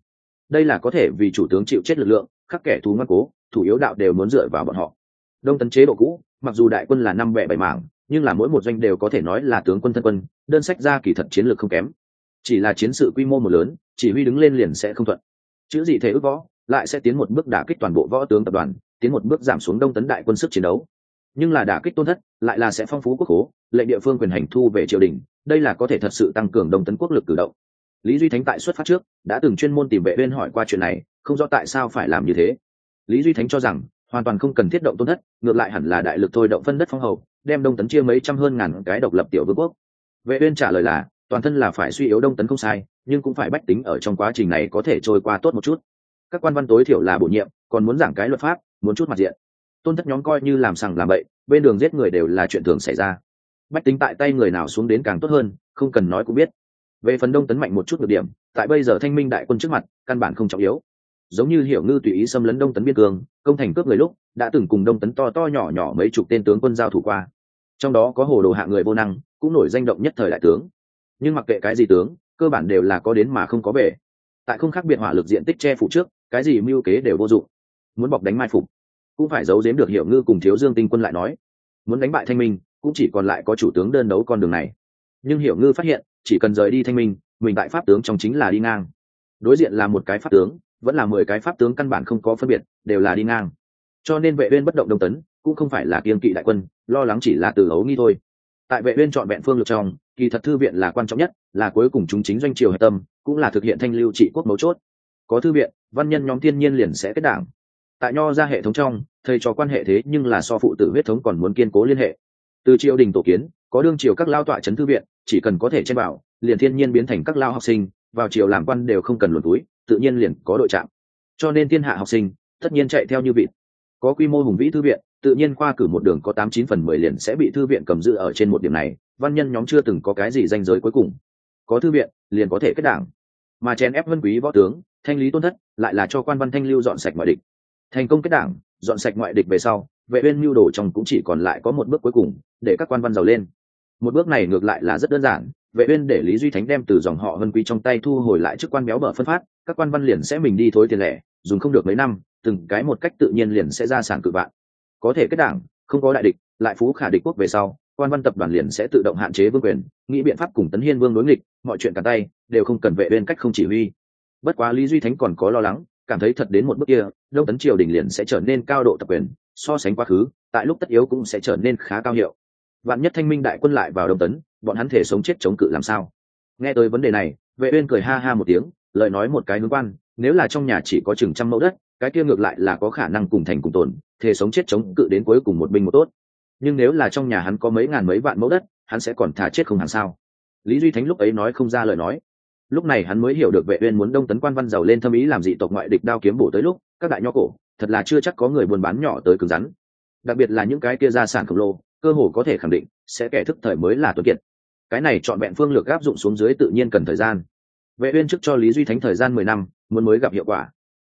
Đây là có thể vì chủ tướng chịu chết lực lượng, khắc kẻ thù ngoan cố, thủ yếu đạo đều muốn dựa vào bọn họ. Đông tấn chế độ cũ, mặc dù đại quân là năm bẻ bảy mảng, nhưng là mỗi một doanh đều có thể nói là tướng quân thân quân, đơn sách ra kỳ thật chiến lược không kém. Chỉ là chiến sự quy mô một lớn, chỉ huy đứng lên liền sẽ không thuận chữ gì thể ước võ, lại sẽ tiến một bước đả kích toàn bộ võ tướng tập đoàn, tiến một bước giảm xuống đông tấn đại quân sức chiến đấu. Nhưng là đả kích tôn thất, lại là sẽ phong phú quốc hố lệnh địa phương quyền hành thu về triều đình, đây là có thể thật sự tăng cường đông tấn quốc lực cử động. Lý duy thánh tại xuất phát trước, đã từng chuyên môn tìm vệ uyên hỏi qua chuyện này, không rõ tại sao phải làm như thế. Lý duy thánh cho rằng, hoàn toàn không cần thiết động tôn thất, ngược lại hẳn là đại lực thôi động phân đất phong hầu, đem đông tấn chia mấy trăm hơn ngàn cái độc lập tiểu vương quốc. Vệ uyên trả lời là toàn thân là phải suy yếu đông tấn không sai, nhưng cũng phải bách tính ở trong quá trình này có thể trôi qua tốt một chút. Các quan văn tối thiểu là bổ nhiệm, còn muốn giảng cái luật pháp, muốn chút mặt diện. Tôn thất nhóm coi như làm sằng làm bậy, bên đường giết người đều là chuyện thường xảy ra. Bách tính tại tay người nào xuống đến càng tốt hơn, không cần nói cũng biết. Về phần đông tấn mạnh một chút được điểm, tại bây giờ thanh minh đại quân trước mặt, căn bản không trọng yếu. Giống như hiểu ngư tùy ý xâm lấn đông tấn biên cương, công thành cướp người lúc, đã từng cùng đông tấn to to nhỏ nhỏ mấy chục tên tướng quân giao thủ qua. Trong đó có hồ đồ hạ người vô năng, cũng nổi danh động nhất thời đại tướng nhưng mặc kệ cái gì tướng, cơ bản đều là có đến mà không có về tại không khác biệt hỏa lực diện tích che phủ trước, cái gì mưu kế đều vô dụng. Muốn bọc đánh mai phục, cũng phải giấu giếm được hiểu ngư cùng thiếu dương tinh quân lại nói. Muốn đánh bại thanh minh, cũng chỉ còn lại có chủ tướng đơn đấu con đường này. Nhưng hiểu ngư phát hiện, chỉ cần rời đi thanh minh, mình tại pháp tướng trong chính là đi ngang. Đối diện là một cái pháp tướng, vẫn là mười cái pháp tướng căn bản không có phân biệt, đều là đi ngang. Cho nên vệ uyên bất động đông tấn, cũng không phải là kiên kỵ đại quân, lo lắng chỉ là từ ấu nghi thôi tại vệ uyên chọn vẹn phương lược trong, kỳ thật thư viện là quan trọng nhất, là cuối cùng chúng chính doanh triều hệ tâm, cũng là thực hiện thanh lưu trị quốc mấu chốt. Có thư viện, văn nhân nhóm thiên nhiên liền sẽ kết đảng. Tại nho ra hệ thống trong, thầy trò quan hệ thế nhưng là so phụ tử huyết thống còn muốn kiên cố liên hệ. Từ triều đình tổ kiến, có đương triều các lao tọa chấn thư viện, chỉ cần có thể trên bảo, liền thiên nhiên biến thành các lao học sinh, vào triều làm quan đều không cần luồn túi, tự nhiên liền có đội trạm. Cho nên thiên hạ học sinh, tất nhiên chạy theo như vịt. Có quy mô hùng vĩ thư viện tự nhiên khoa cử một đường có tám chín phần mười liền sẽ bị thư viện cầm giữ ở trên một điểm này, văn nhân nhóm chưa từng có cái gì danh giới cuối cùng. Có thư viện, liền có thể kết đảng. Mà chèn ép vân quý võ tướng, thanh lý tôn thất, lại là cho quan văn thanh lưu dọn sạch ngoại địch. Thành công kết đảng, dọn sạch ngoại địch về sau, vệ uyên mưu đồ trong cũng chỉ còn lại có một bước cuối cùng, để các quan văn giàu lên. Một bước này ngược lại là rất đơn giản, vệ uyên để lý duy thánh đem từ dòng họ vân quý trong tay thu hồi lại chức quan béo bở phân phát, các quan văn liền sẽ mình đi thối tiền lẻ, dùng không được mấy năm, từng cái một cách tự nhiên liền sẽ ra sản cự vạn có thể kết đảng, không có đại địch, lại phú khả địch quốc về sau, quan văn tập đoàn liền sẽ tự động hạn chế vương quyền, nghĩ biện pháp cùng tấn hiên vương đối nghịch, mọi chuyện cả tay, đều không cần vệ uyên cách không chỉ huy. Bất quá lý duy thánh còn có lo lắng, cảm thấy thật đến một bước kia, đông tấn triều đình liền sẽ trở nên cao độ tập quyền, so sánh quá khứ, tại lúc tất yếu cũng sẽ trở nên khá cao hiệu. Vạn nhất thanh minh đại quân lại vào đông tấn, bọn hắn thể sống chết chống cự làm sao? Nghe tới vấn đề này, vệ uyên cười ha ha một tiếng, lời nói một cái hướng quan, nếu là trong nhà chỉ có chừng trăm mẫu đất cái kia ngược lại là có khả năng cùng thành cùng tồn thể sống chết chống cự đến cuối cùng một binh một tốt. Nhưng nếu là trong nhà hắn có mấy ngàn mấy vạn mẫu đất, hắn sẽ còn thả chết không hẳn sao? Lý duy thánh lúc ấy nói không ra lời nói. Lúc này hắn mới hiểu được vệ uyên muốn đông tấn quan văn giàu lên thâm ý làm dị tộc ngoại địch đao kiếm bổ tới lúc, các đại nho cổ, thật là chưa chắc có người buôn bán nhỏ tới cứng rắn. Đặc biệt là những cái kia gia sản khổng lồ, cơ hồ có thể khẳng định sẽ kẻ thức thời mới là tuấn kiệt. Cái này chọn vẹn phương lược áp dụng xuống dưới tự nhiên cần thời gian. Vệ uyên trước cho lý duy thánh thời gian mười năm, muốn mới gặp hiệu quả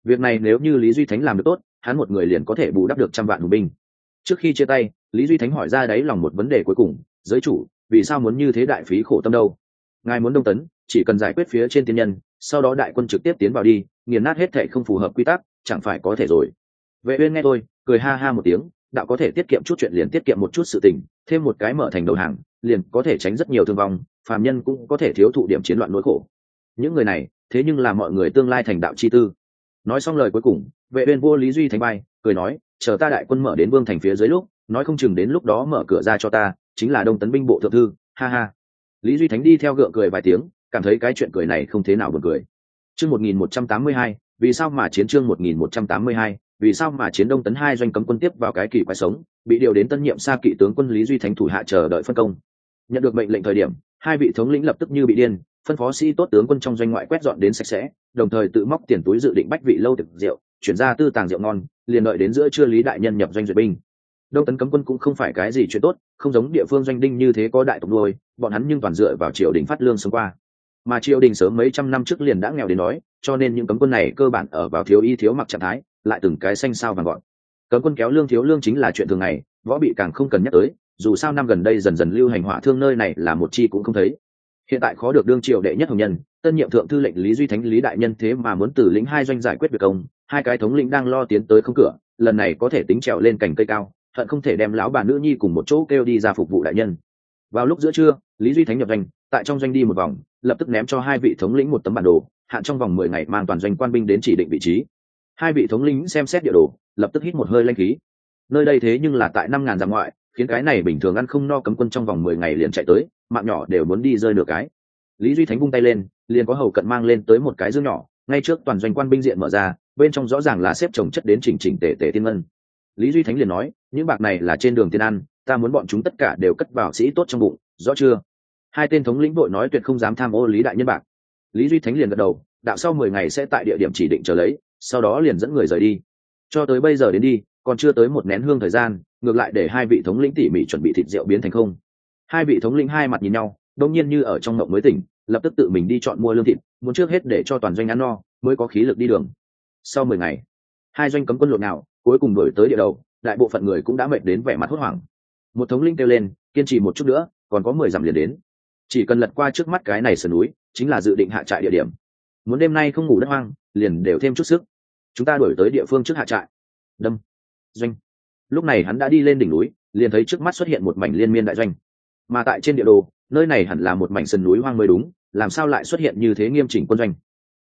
việc này nếu như lý duy thánh làm được tốt, hắn một người liền có thể bù đắp được trăm vạn hùng binh. Trước khi chia tay, lý duy thánh hỏi ra đấy lòng một vấn đề cuối cùng, giới chủ, vì sao muốn như thế đại phí khổ tâm đâu? Ngài muốn đông tấn, chỉ cần giải quyết phía trên tiên nhân, sau đó đại quân trực tiếp tiến vào đi, nghiền nát hết thệ không phù hợp quy tắc, chẳng phải có thể rồi? Vệ uyên nghe tôi cười ha ha một tiếng, đạo có thể tiết kiệm chút chuyện liền tiết kiệm một chút sự tình, thêm một cái mở thành đầu hàng, liền có thể tránh rất nhiều thương vong, phàm nhân cũng có thể thiếu thụ điểm chiến loạn nỗi khổ. Những người này, thế nhưng là mọi người tương lai thành đạo chi tư nói xong lời cuối cùng, vệ uyên vua lý duy thánh bay, cười nói, chờ ta đại quân mở đến vương thành phía dưới lúc, nói không chừng đến lúc đó mở cửa ra cho ta, chính là đông tấn binh bộ thượng thư. Ha ha. Lý duy thánh đi theo gượng cười vài tiếng, cảm thấy cái chuyện cười này không thế nào buồn cười. Chương 1182 vì sao mà chiến chương 1182 vì sao mà chiến đông tấn hai doanh cấm quân tiếp vào cái kỳ quái sống, bị điều đến tân nhiệm xa kỵ tướng quân lý duy thánh thủ hạ chờ đợi phân công. Nhận được mệnh lệnh thời điểm, hai vị thống lĩnh lập tức như bị điên phân phó sĩ tốt tướng quân trong doanh ngoại quét dọn đến sạch sẽ, đồng thời tự móc tiền túi dự định bách vị lâu thực rượu, chuyển ra tư tàng rượu ngon, liền đợi đến giữa trưa lý đại nhân nhập doanh duyệt binh. Đông tấn cấm quân cũng không phải cái gì chuyện tốt, không giống địa phương doanh đinh như thế có đại tộc nuôi, bọn hắn nhưng toàn dựa vào triều đình phát lương sống qua. Mà triều đình sớm mấy trăm năm trước liền đã nghèo đến nói, cho nên những cấm quân này cơ bản ở vào thiếu y thiếu mặc trạng thái, lại từng cái xanh sao vàng gọn. Cấm quân kéo lương thiếu lương chính là chuyện thường ngày, võ bị càng không cần nhắc tới, dù sao năm gần đây dần dần lưu hành hỏa thương nơi này là một chi cũng không thấy hiện tại khó được đương triều đệ nhất hồng nhân, tân nhiệm thượng thư lệnh lý duy thánh, lý đại nhân thế mà muốn từ lĩnh hai doanh giải quyết việc công, hai cái thống lĩnh đang lo tiến tới không cửa, lần này có thể tính trèo lên cành cây cao thận không thể đem lão bà nữ nhi cùng một chỗ kêu đi ra phục vụ đại nhân. Vào lúc giữa trưa, lý duy thánh nhập doanh, tại trong doanh đi một vòng, lập tức ném cho hai vị thống lĩnh một tấm bản đồ, hạn trong vòng mười ngày mang toàn doanh quan binh đến chỉ định vị trí. Hai vị thống lĩnh xem xét địa đồ, lập tức hít một hơi lanh khí. Nơi đây thế nhưng là tại năm ngàn dặm ngoại, khiến cái này bình thường ăn không no cấm quân trong vòng mười ngày liền chạy tới mạng nhỏ đều muốn đi rơi nửa cái. Lý duy thánh vung tay lên, liền có hầu cận mang lên tới một cái dương nhỏ, ngay trước toàn doanh quan binh diện mở ra, bên trong rõ ràng là xếp trồng chất đến chỉnh chỉnh tề tề tiên ngân. Lý duy thánh liền nói, những bạc này là trên đường tiên ăn, ta muốn bọn chúng tất cả đều cất vào sĩ tốt trong bụng, rõ chưa? Hai tên thống lĩnh vội nói tuyệt không dám tham ô lý đại nhân bạc. Lý duy thánh liền gật đầu, đạo sau mười ngày sẽ tại địa điểm chỉ định chờ lấy, sau đó liền dẫn người rời đi. Cho tới bây giờ đến đi, còn chưa tới một nén hương thời gian, ngược lại để hai vị thống lĩnh tỉ mỉ chuẩn bị thịt rượu biến thành không hai vị thống lĩnh hai mặt nhìn nhau, đông nhiên như ở trong mộng mới tỉnh, lập tức tự mình đi chọn mua lương thịt, muốn trước hết để cho toàn doanh ăn no, mới có khí lực đi đường. Sau mười ngày, hai doanh cấm quân lộn nào, cuối cùng đổi tới địa đầu, đại bộ phận người cũng đã mệt đến vẻ mặt hốt hoảng. Một thống linh kêu lên, kiên trì một chút nữa, còn có mười dặm liền đến. Chỉ cần lật qua trước mắt cái này sườn núi, chính là dự định hạ trại địa điểm. Muốn đêm nay không ngủ đất hoang, liền đều thêm chút sức. Chúng ta đổi tới địa phương trước hạ trại. Đâm. Doanh. Lúc này hắn đã đi lên đỉnh núi, liền thấy trước mắt xuất hiện một mảnh liên miên đại doanh mà tại trên địa đồ, nơi này hẳn là một mảnh sườn núi hoang mới đúng, làm sao lại xuất hiện như thế nghiêm chỉnh quân doanh?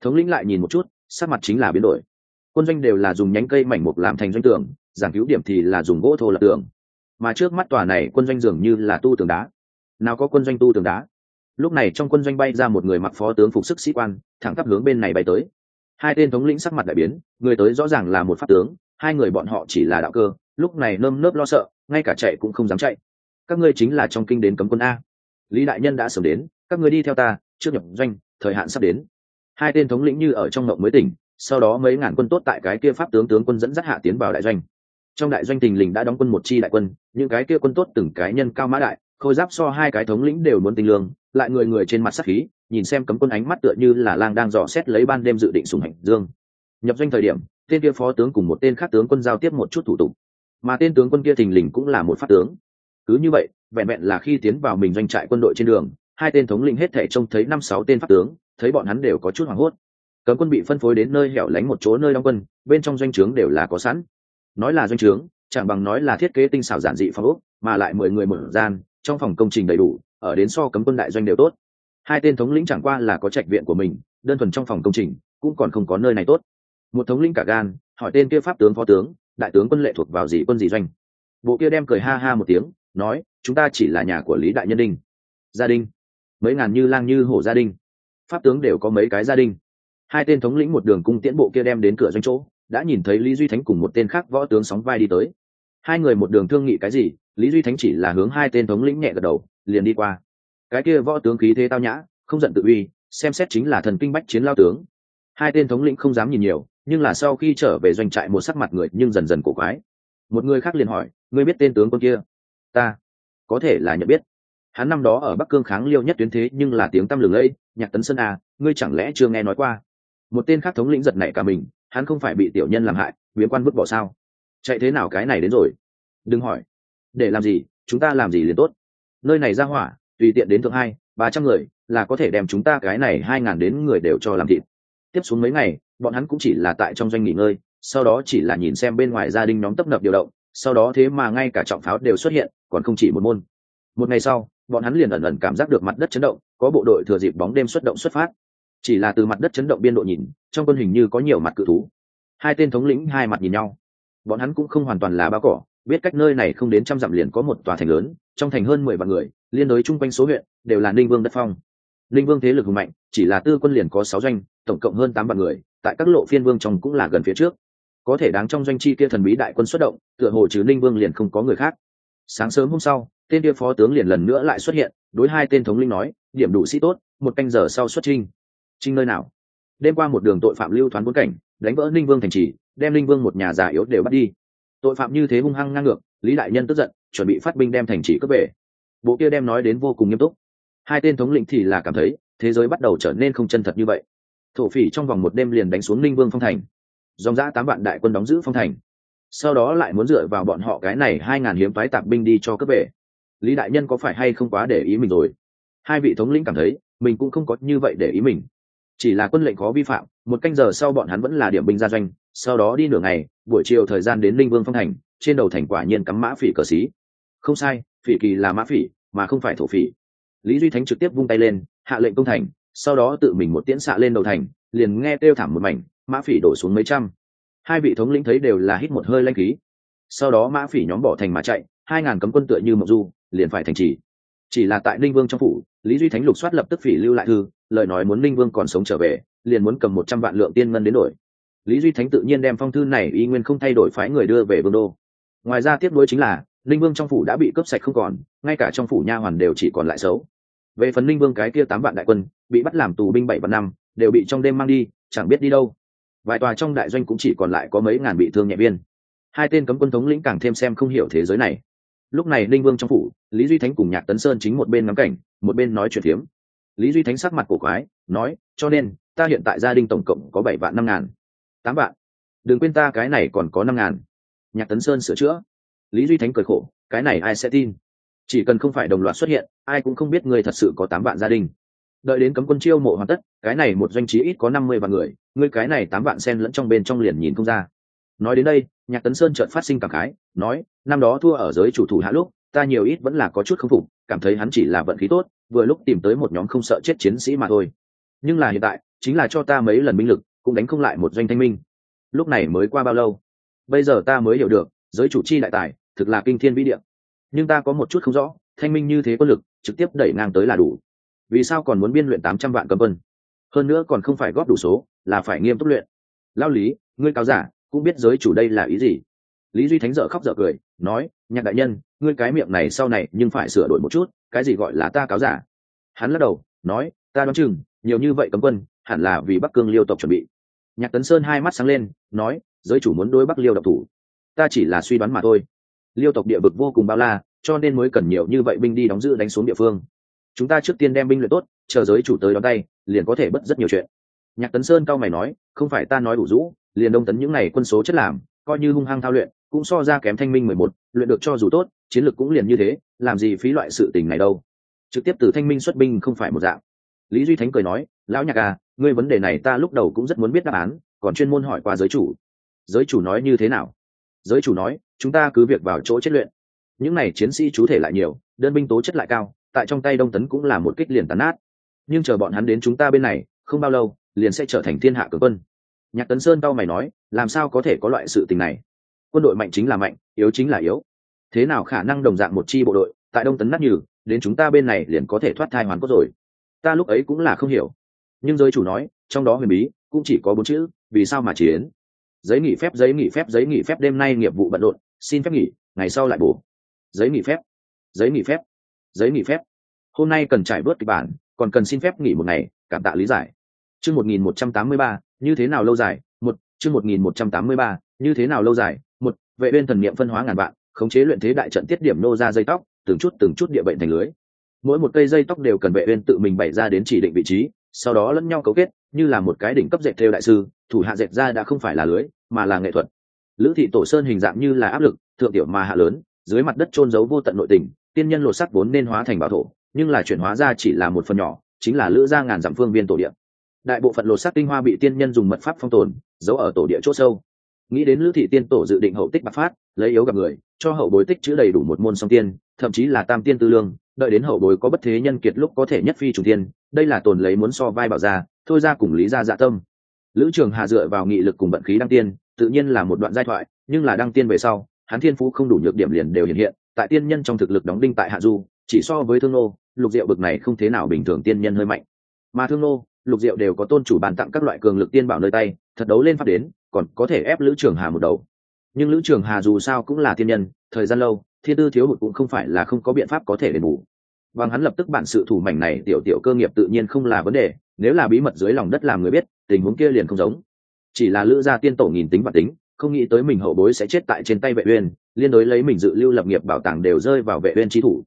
Thống lĩnh lại nhìn một chút, sắc mặt chính là biến đổi. Quân doanh đều là dùng nhánh cây mảnh mục làm thành doanh tường, giảng cứu điểm thì là dùng gỗ thô lập tường. Mà trước mắt tòa này quân doanh dường như là tu tường đá. Nào có quân doanh tu tường đá? Lúc này trong quân doanh bay ra một người mặc phó tướng phục sức sĩ quan, thẳng tắp hướng bên này bay tới. Hai tên thống lĩnh sắc mặt đại biến, người tới rõ ràng là một pháp tướng, hai người bọn họ chỉ là đạo cơ, lúc này nơm nớp lo sợ, ngay cả chạy cũng không dám chạy các ngươi chính là trong kinh đến cấm quân a. Lý đại nhân đã sớm đến, các ngươi đi theo ta, trước nhập doanh, thời hạn sắp đến. Hai tên thống lĩnh như ở trong ngộng mới tỉnh, sau đó mấy ngàn quân tốt tại cái kia pháp tướng tướng quân dẫn dắt hạ tiến vào đại doanh. Trong đại doanh tình lình đã đóng quân một chi đại quân, những cái kia quân tốt từng cái nhân cao mã đại, khôi giáp so hai cái thống lĩnh đều muốn tinh lương, lại người người trên mặt sắc khí, nhìn xem cấm quân ánh mắt tựa như là lang đang dò xét lấy ban đêm dự định sùng hành dương. Nhập doanh thời điểm, tên kia phó tướng cùng một tên khác tướng quân giao tiếp một chút thủ tục. Mà tên tướng quân kia thình lình cũng là một pháp tướng cứ như vậy, vẹn vẹn là khi tiến vào mình doanh trại quân đội trên đường, hai tên thống lĩnh hết thể trông thấy năm sáu tên pháp tướng, thấy bọn hắn đều có chút hoảng hốt. Cấm quân bị phân phối đến nơi hẻo lánh một chỗ nơi đóng quân, bên trong doanh trướng đều là có sẵn. Nói là doanh trướng, chẳng bằng nói là thiết kế tinh xảo giản dị phòng ốc, mà lại mười người mở gian, trong phòng công trình đầy đủ, ở đến so cấm quân đại doanh đều tốt. Hai tên thống lĩnh chẳng qua là có trạch viện của mình, đơn thuần trong phòng công trình, cũng còn không có nơi này tốt. Một thống lĩnh cả gan, hỏi tên kia pháp tướng phó tướng, đại tướng quân lệ thuộc vào gì quân gì doanh? Bộ kia đem cười ha ha một tiếng nói, chúng ta chỉ là nhà của lý đại nhân đinh. Gia đình mấy ngàn như lang như hổ gia đình pháp tướng đều có mấy cái gia đình hai tên thống lĩnh một đường cung tiễn bộ kia đem đến cửa doanh chỗ, đã nhìn thấy lý duy thánh cùng một tên khác võ tướng sóng vai đi tới. Hai người một đường thương nghị cái gì, lý duy thánh chỉ là hướng hai tên thống lĩnh nhẹ gật đầu, liền đi qua. Cái kia võ tướng khí thế tao nhã, không giận tự uy, xem xét chính là thần kinh bách chiến lao tướng. Hai tên thống lĩnh không dám nhìn nhiều, nhưng là sau khi trở về doanh trại một sắc mặt người nhưng dần dần cổ quái. Một người khác liền hỏi, ngươi biết tên tướng quân kia? Ta có thể là nhận biết. Hắn năm đó ở bắc cương kháng liêu nhất tuyến thế nhưng là tiếng tăm lừng lẫy, nhạc tấn sơn à ngươi chẳng lẽ chưa nghe nói qua? Một tên khác thống lĩnh giật nảy cả mình, hắn không phải bị tiểu nhân làm hại biếm quan vứt bỏ sao? Chạy thế nào cái này đến rồi? Đừng hỏi. Để làm gì, chúng ta làm gì liền tốt. Nơi này ra hỏa, tùy tiện đến thượng hai, ba trăm người, là có thể đem chúng ta cái này hai ngàn đến người đều cho làm thịt. Tiếp xuống mấy ngày, bọn hắn cũng chỉ là tại trong doanh nghỉ ngơi, sau đó chỉ là nhìn xem bên ngoài gia đình nhóm tấp nập điều động, sau đó thế mà ngay cả trọng pháo đều xuất hiện còn không chỉ một môn. Một ngày sau, bọn hắn liền ẩn ẩn cảm giác được mặt đất chấn động, có bộ đội thừa dịp bóng đêm xuất động xuất phát. Chỉ là từ mặt đất chấn động biên độ nhìn, trong quân hình như có nhiều mặt cự thú. Hai tên thống lĩnh hai mặt nhìn nhau. Bọn hắn cũng không hoàn toàn là bao cỏ, biết cách nơi này không đến trăm dặm liền có một tòa thành lớn, trong thành hơn mười vạn người, liên đối chung quanh số huyện, đều là ninh vương đất phong. Ninh vương thế lực hùng mạnh, chỉ là tư quân liền có sáu doanh, tổng cộng hơn tám vạn người, tại các lộ phiên vương trong cũng là gần phía trước. Có thể đáng trong doanh chi kia thần bí đại quân xuất động, tựa hồ chứ ninh vương liền không có người khác sáng sớm hôm sau, tên kia phó tướng liền lần nữa lại xuất hiện, đối hai tên thống linh nói, điểm đủ sĩ tốt, một canh giờ sau xuất trinh trinh nơi nào? Đêm qua một đường tội phạm lưu thoán bốn cảnh, đánh vỡ ninh vương thành trì, đem ninh vương một nhà già yếu đều bắt đi. Tội phạm như thế hung hăng ngang ngược, lý đại nhân tức giận, chuẩn bị phát binh đem thành trì cướp về. Bộ kia đem nói đến vô cùng nghiêm túc. Hai tên thống lĩnh thì là cảm thấy, thế giới bắt đầu trở nên không chân thật như vậy. Thổ phỉ trong vòng một đêm liền đánh xuống ninh vương phong thành. Dòng giã tám vạn đại quân đóng giữ phong thành sau đó lại muốn dựa vào bọn họ cái này hai ngàn hiếm phái tạp binh đi cho cướp về lý đại nhân có phải hay không quá để ý mình rồi? Hai vị thống lĩnh cảm thấy, mình cũng không có như vậy để ý mình. Chỉ là quân lệnh khó vi phạm, một canh giờ sau bọn hắn vẫn là điểm binh gia doanh, sau đó đi nửa ngày, buổi chiều thời gian đến linh vương phong thành, trên đầu thành quả nhiên cắm mã phỉ cờ xí. Không sai, phỉ kỳ là mã phỉ, mà không phải thổ phỉ. Lý duy thánh trực tiếp vung tay lên, hạ lệnh công thành, sau đó tự mình một tiễn xạ lên đầu thành, liền nghe kêu thảm một mảnh, mã phỉ đổ xuống mấy trăm hai vị thống lĩnh thấy đều là hít một hơi lanh khí. Sau đó mã phỉ nhóm bỏ thành mà chạy, hai ngàn cấm quân tựa như mộc du, liền phải thành trì. Chỉ là tại ninh vương trong phủ, lý duy thánh lục soát lập tức phỉ lưu lại thư, lời nói muốn ninh vương còn sống trở về, liền muốn cầm một trăm vạn lượng tiên ngân đến đổi. Lý duy thánh tự nhiên đem phong thư này y nguyên không thay đổi phái người đưa về vương đô. Ngoài ra tiếp nối chính là ninh vương trong phủ đã bị cướp sạch không còn, ngay cả trong phủ nha hoàn đều chỉ còn lại xấu. Về phần ninh vương cái kia tám vạn đại quân, bị bắt làm tù binh bảy vạn năm, đều bị trong đêm mang đi, chẳng biết đi đâu vài tòa trong đại doanh cũng chỉ còn lại có mấy ngàn bị thương nhẹ viên. Hai tên cấm quân thống lĩnh càng thêm xem không hiểu thế giới này. Lúc này ninh vương trong phủ, lý duy thánh cùng nhạc tấn sơn chính một bên ngắm cảnh, một bên nói chuyện phiếm. Lý duy thánh sắc mặt cổ quái, nói, cho nên, ta hiện tại gia đình tổng cộng có bảy vạn năm ngàn, tám vạn. Đừng quên ta, cái này còn có năm ngàn. Nhạc tấn sơn sửa chữa. Lý duy thánh cười khổ, cái này ai sẽ tin? Chỉ cần không phải đồng loạt xuất hiện, ai cũng không biết người thật sự có tám vạn gia đình đợi đến cấm quân chiêu mộ hoàn tất, cái này một doanh trí ít có năm mươi vạn người, ngươi cái này tám vạn sen lẫn trong bên trong liền nhìn không ra. Nói đến đây, nhạc tấn sơn chợt phát sinh cảm khái, nói, năm đó thua ở giới chủ thủ hạ lúc, ta nhiều ít vẫn là có chút k phục, cảm thấy hắn chỉ là vận khí tốt, vừa lúc tìm tới một nhóm không sợ chết chiến sĩ mà thôi. Nhưng là hiện tại, chính là cho ta mấy lần minh lực, cũng đánh không lại một doanh thanh minh. Lúc này mới qua bao lâu? Bây giờ ta mới hiểu được, giới chủ chi đại tài, thực là kinh thiên vĩ địa. Nhưng ta có một chút không rõ, thanh minh như thế có lực, trực tiếp đẩy ngang tới là đủ vì sao còn muốn biên luyện tám trăm vạn cấm quân? Hơn nữa còn không phải góp đủ số, là phải nghiêm túc luyện. Lao lý, ngươi cáo giả, cũng biết giới chủ đây là ý gì? Lý duy thánh dở khóc dở cười, nói, nhạc đại nhân, ngươi cái miệng này sau này nhưng phải sửa đổi một chút, cái gì gọi là ta cáo giả? Hắn lắc đầu, nói, ta đoán chừng, nhiều như vậy cấm quân, hẳn là vì bắc cương liêu tộc chuẩn bị. Nhạc tấn sơn hai mắt sáng lên, nói, giới chủ muốn đối bắc liêu độc thủ. Ta chỉ là suy đoán mà thôi. Liêu tộc địa vực vô cùng bao la, cho nên mới cần nhiều như vậy binh đi đóng giữ đánh xuống địa phương chúng ta trước tiên đem binh luyện tốt, chờ giới chủ tới đón tay, liền có thể bất rất nhiều chuyện. Nhạc tấn sơn cao mày nói, không phải ta nói đủ rũ, liền đông tấn những n à y quân số chất làm, coi như hung hăng thao luyện, cũng so ra kém thanh minh mười một, luyện được cho dù tốt, chiến lược cũng liền như thế, làm gì phí loại sự tình này đâu. Trực tiếp từ thanh minh xuất binh không phải một dạng. Lý duy thánh cười nói, lão nhạc à ngươi vấn đề này ta lúc đầu cũng rất muốn biết đáp án, còn chuyên môn hỏi qua giới chủ. Giới chủ nói như thế nào? Giới chủ nói, chúng ta cứ việc vào chỗ chất luyện. Những n à y chiến sĩ chú thể lại nhiều, đơn binh tố chất lại cao tại trong tay đông tấn cũng là một kích liền tàn nát. Nhưng chờ bọn hắn đến chúng ta bên này, không bao lâu, liền sẽ trở thành thiên hạ cường quân. Nhạc tấn sơn cao mày nói, làm sao có thể có loại sự tình này? Quân đội mạnh chính là mạnh, yếu chính là yếu. Thế nào khả năng đồng dạng một chi bộ đội, tại đông tấn nát nhừ, đến chúng ta bên này liền có thể thoát thai hoàn cốt rồi? Ta lúc ấy cũng là không hiểu. Nhưng giới chủ nói, trong đó huyền bí, cũng chỉ có bốn chữ, vì sao mà chiến giấy nghỉ phép, giấy nghỉ phép, giấy nghỉ phép, đêm nay nghiệp vụ bận rộn, xin phép nghỉ, ngày sau lại bổ. Giấy nghỉ phép, giấy nghỉ phép giấy nghỉ phép. Hôm nay cần trải bớt kịch bản, còn cần xin phép nghỉ một ngày, cảm tạ lý giải. Chương một nghìn một trăm tám mươi ba, như thế nào lâu dài? Một, chương một nghìn một trăm tám mươi ba, như thế nào lâu dài? Một, vệ bên thần niệm phân hóa ngàn vạn, khống chế luyện thế đại trận tiết điểm nô ra dây tóc, từng chút từng chút địa bệnh thành lưới. Mỗi một cây dây tóc đều cần vệ bên tự mình bày ra đến chỉ định vị trí, sau đó lẫn nhau cấu kết, như là một cái đỉnh cấp dệt theo đại sư, thủ hạ dệt ra đã không phải là lưới, mà là nghệ thuật. Lữ thị tổ sơn hình dạng như là áp lực, thượng tiểu mà hạ lớn, dưới mặt đất trôn giấu vô tận nội tình tiên nhân lột sắc vốn nên hóa thành bảo thổ, nhưng là chuyển hóa ra chỉ là một phần nhỏ, chính là lữ gia ngàn dặm phương viên tổ địa. Đại bộ phận lột sắc tinh hoa bị tiên nhân dùng mật pháp phong tồn, giấu ở tổ địa c h ỗ sâu. Nghĩ đến lữ thị tiên tổ dự định hậu tích bạc phát, lấy yếu gặp người, cho hậu bối tích chữ đầy đủ một môn song tiên, thậm chí là tam tiên tư lương, đợi đến hậu bối có bất thế nhân kiệt lúc có thể nhất phi chủ tiên, đây là tồn lấy muốn so vai bảo ra thôi ra cùng lý ra dạ tâm. Lữ trường hà dựa vào nghị lực cùng vận khí đăng tiên, tự nhiên là một đoạn giai thoại, nhưng là đăng tiên về sau, hắn thiên phú không đủ nhược điểm liền đều hiện hiện tại tiên nhân trong thực lực đóng đinh tại hạ du, chỉ so với thương nô, lục diệu bực này không thế nào bình thường tiên nhân hơi mạnh. Mà thương nô, lục diệu đều có tôn chủ bàn tặng các loại cường lực tiên bảo nơi tay, thật đấu lên pháp đến, còn có thể ép lữ trường hà một đầu. Nhưng lữ trường hà dù sao cũng là tiên nhân, thời gian lâu, thiên tư thiếu hụt cũng không phải là không có biện pháp có thể đền bù. Bằng hắn lập tức bản sự thủ mảnh này, tiểu tiểu cơ nghiệp tự nhiên không là vấn đề, nếu là bí mật dưới lòng đất làm người biết, tình huống kia liền không giống. Chỉ là lữ gia tiên tổ nghìn tính và tính không nghĩ tới mình hậu bối sẽ chết tại trên tay vệ uyên, liên đối lấy mình dự lưu lập nghiệp bảo tàng đều rơi vào vệ uyên chi thủ.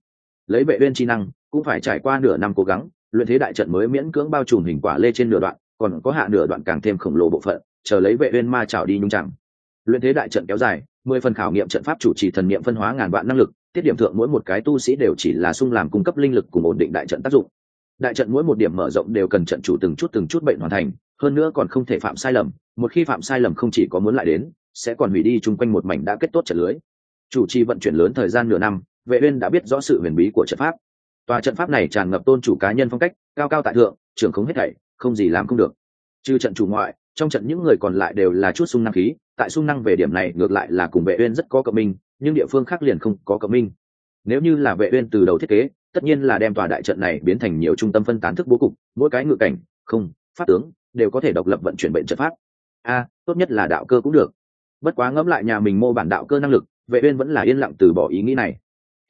Lấy vệ uyên chi năng, cũng phải trải qua nửa năm cố gắng, luyện thế đại trận mới miễn cưỡng bao trùm hình quả lê trên nửa đoạn, còn có hạ nửa đoạn càng thêm khổng lồ bộ phận, chờ lấy vệ uyên ma chảo đi nhung chẳng luyện thế đại trận kéo dài, mười phần khảo nghiệm trận pháp chủ trì thần niệm phân hóa ngàn vạn năng lực, tiết điểm thượng mỗi một cái tu sĩ đều chỉ là sung làm cung cấp linh lực cùng ổn định đại trận tác dụng. Đại trận mỗi một điểm mở rộng đều cần trận chủ từng chút từng chút bệnh hoàn thành, hơn nữa còn không thể phạm sai lầm một khi phạm sai lầm không chỉ có muốn lại đến, sẽ còn hủy đi chung quanh một mảnh đã kết tốt trận lưới. Chủ trì vận chuyển lớn thời gian nửa năm, vệ uyên đã biết rõ sự huyền bí của trận pháp. Tòa trận pháp này tràn ngập tôn chủ cá nhân phong cách, cao cao tại thượng, trưởng không hết thảy, không gì làm không được. Trừ trận chủ ngoại, trong trận những người còn lại đều là chút sung năng khí, tại sung năng về điểm này ngược lại là cùng vệ uyên rất có cộng minh, nhưng địa phương khác liền không có cộng minh. Nếu như là vệ uyên từ đầu thiết kế, tất nhiên là đem tòa đại trận này biến thành nhiều trung tâm phân tán thức bố cục, mỗi cái ngự cảnh, không, pháp tướng, đều có thể độc lập vận chuyển bệnh trận pháp a tốt nhất là đạo cơ cũng được. Bất quá ngẫm lại nhà mình mô bản đạo cơ năng lực, vệ uyên vẫn là yên lặng từ bỏ ý nghĩ này.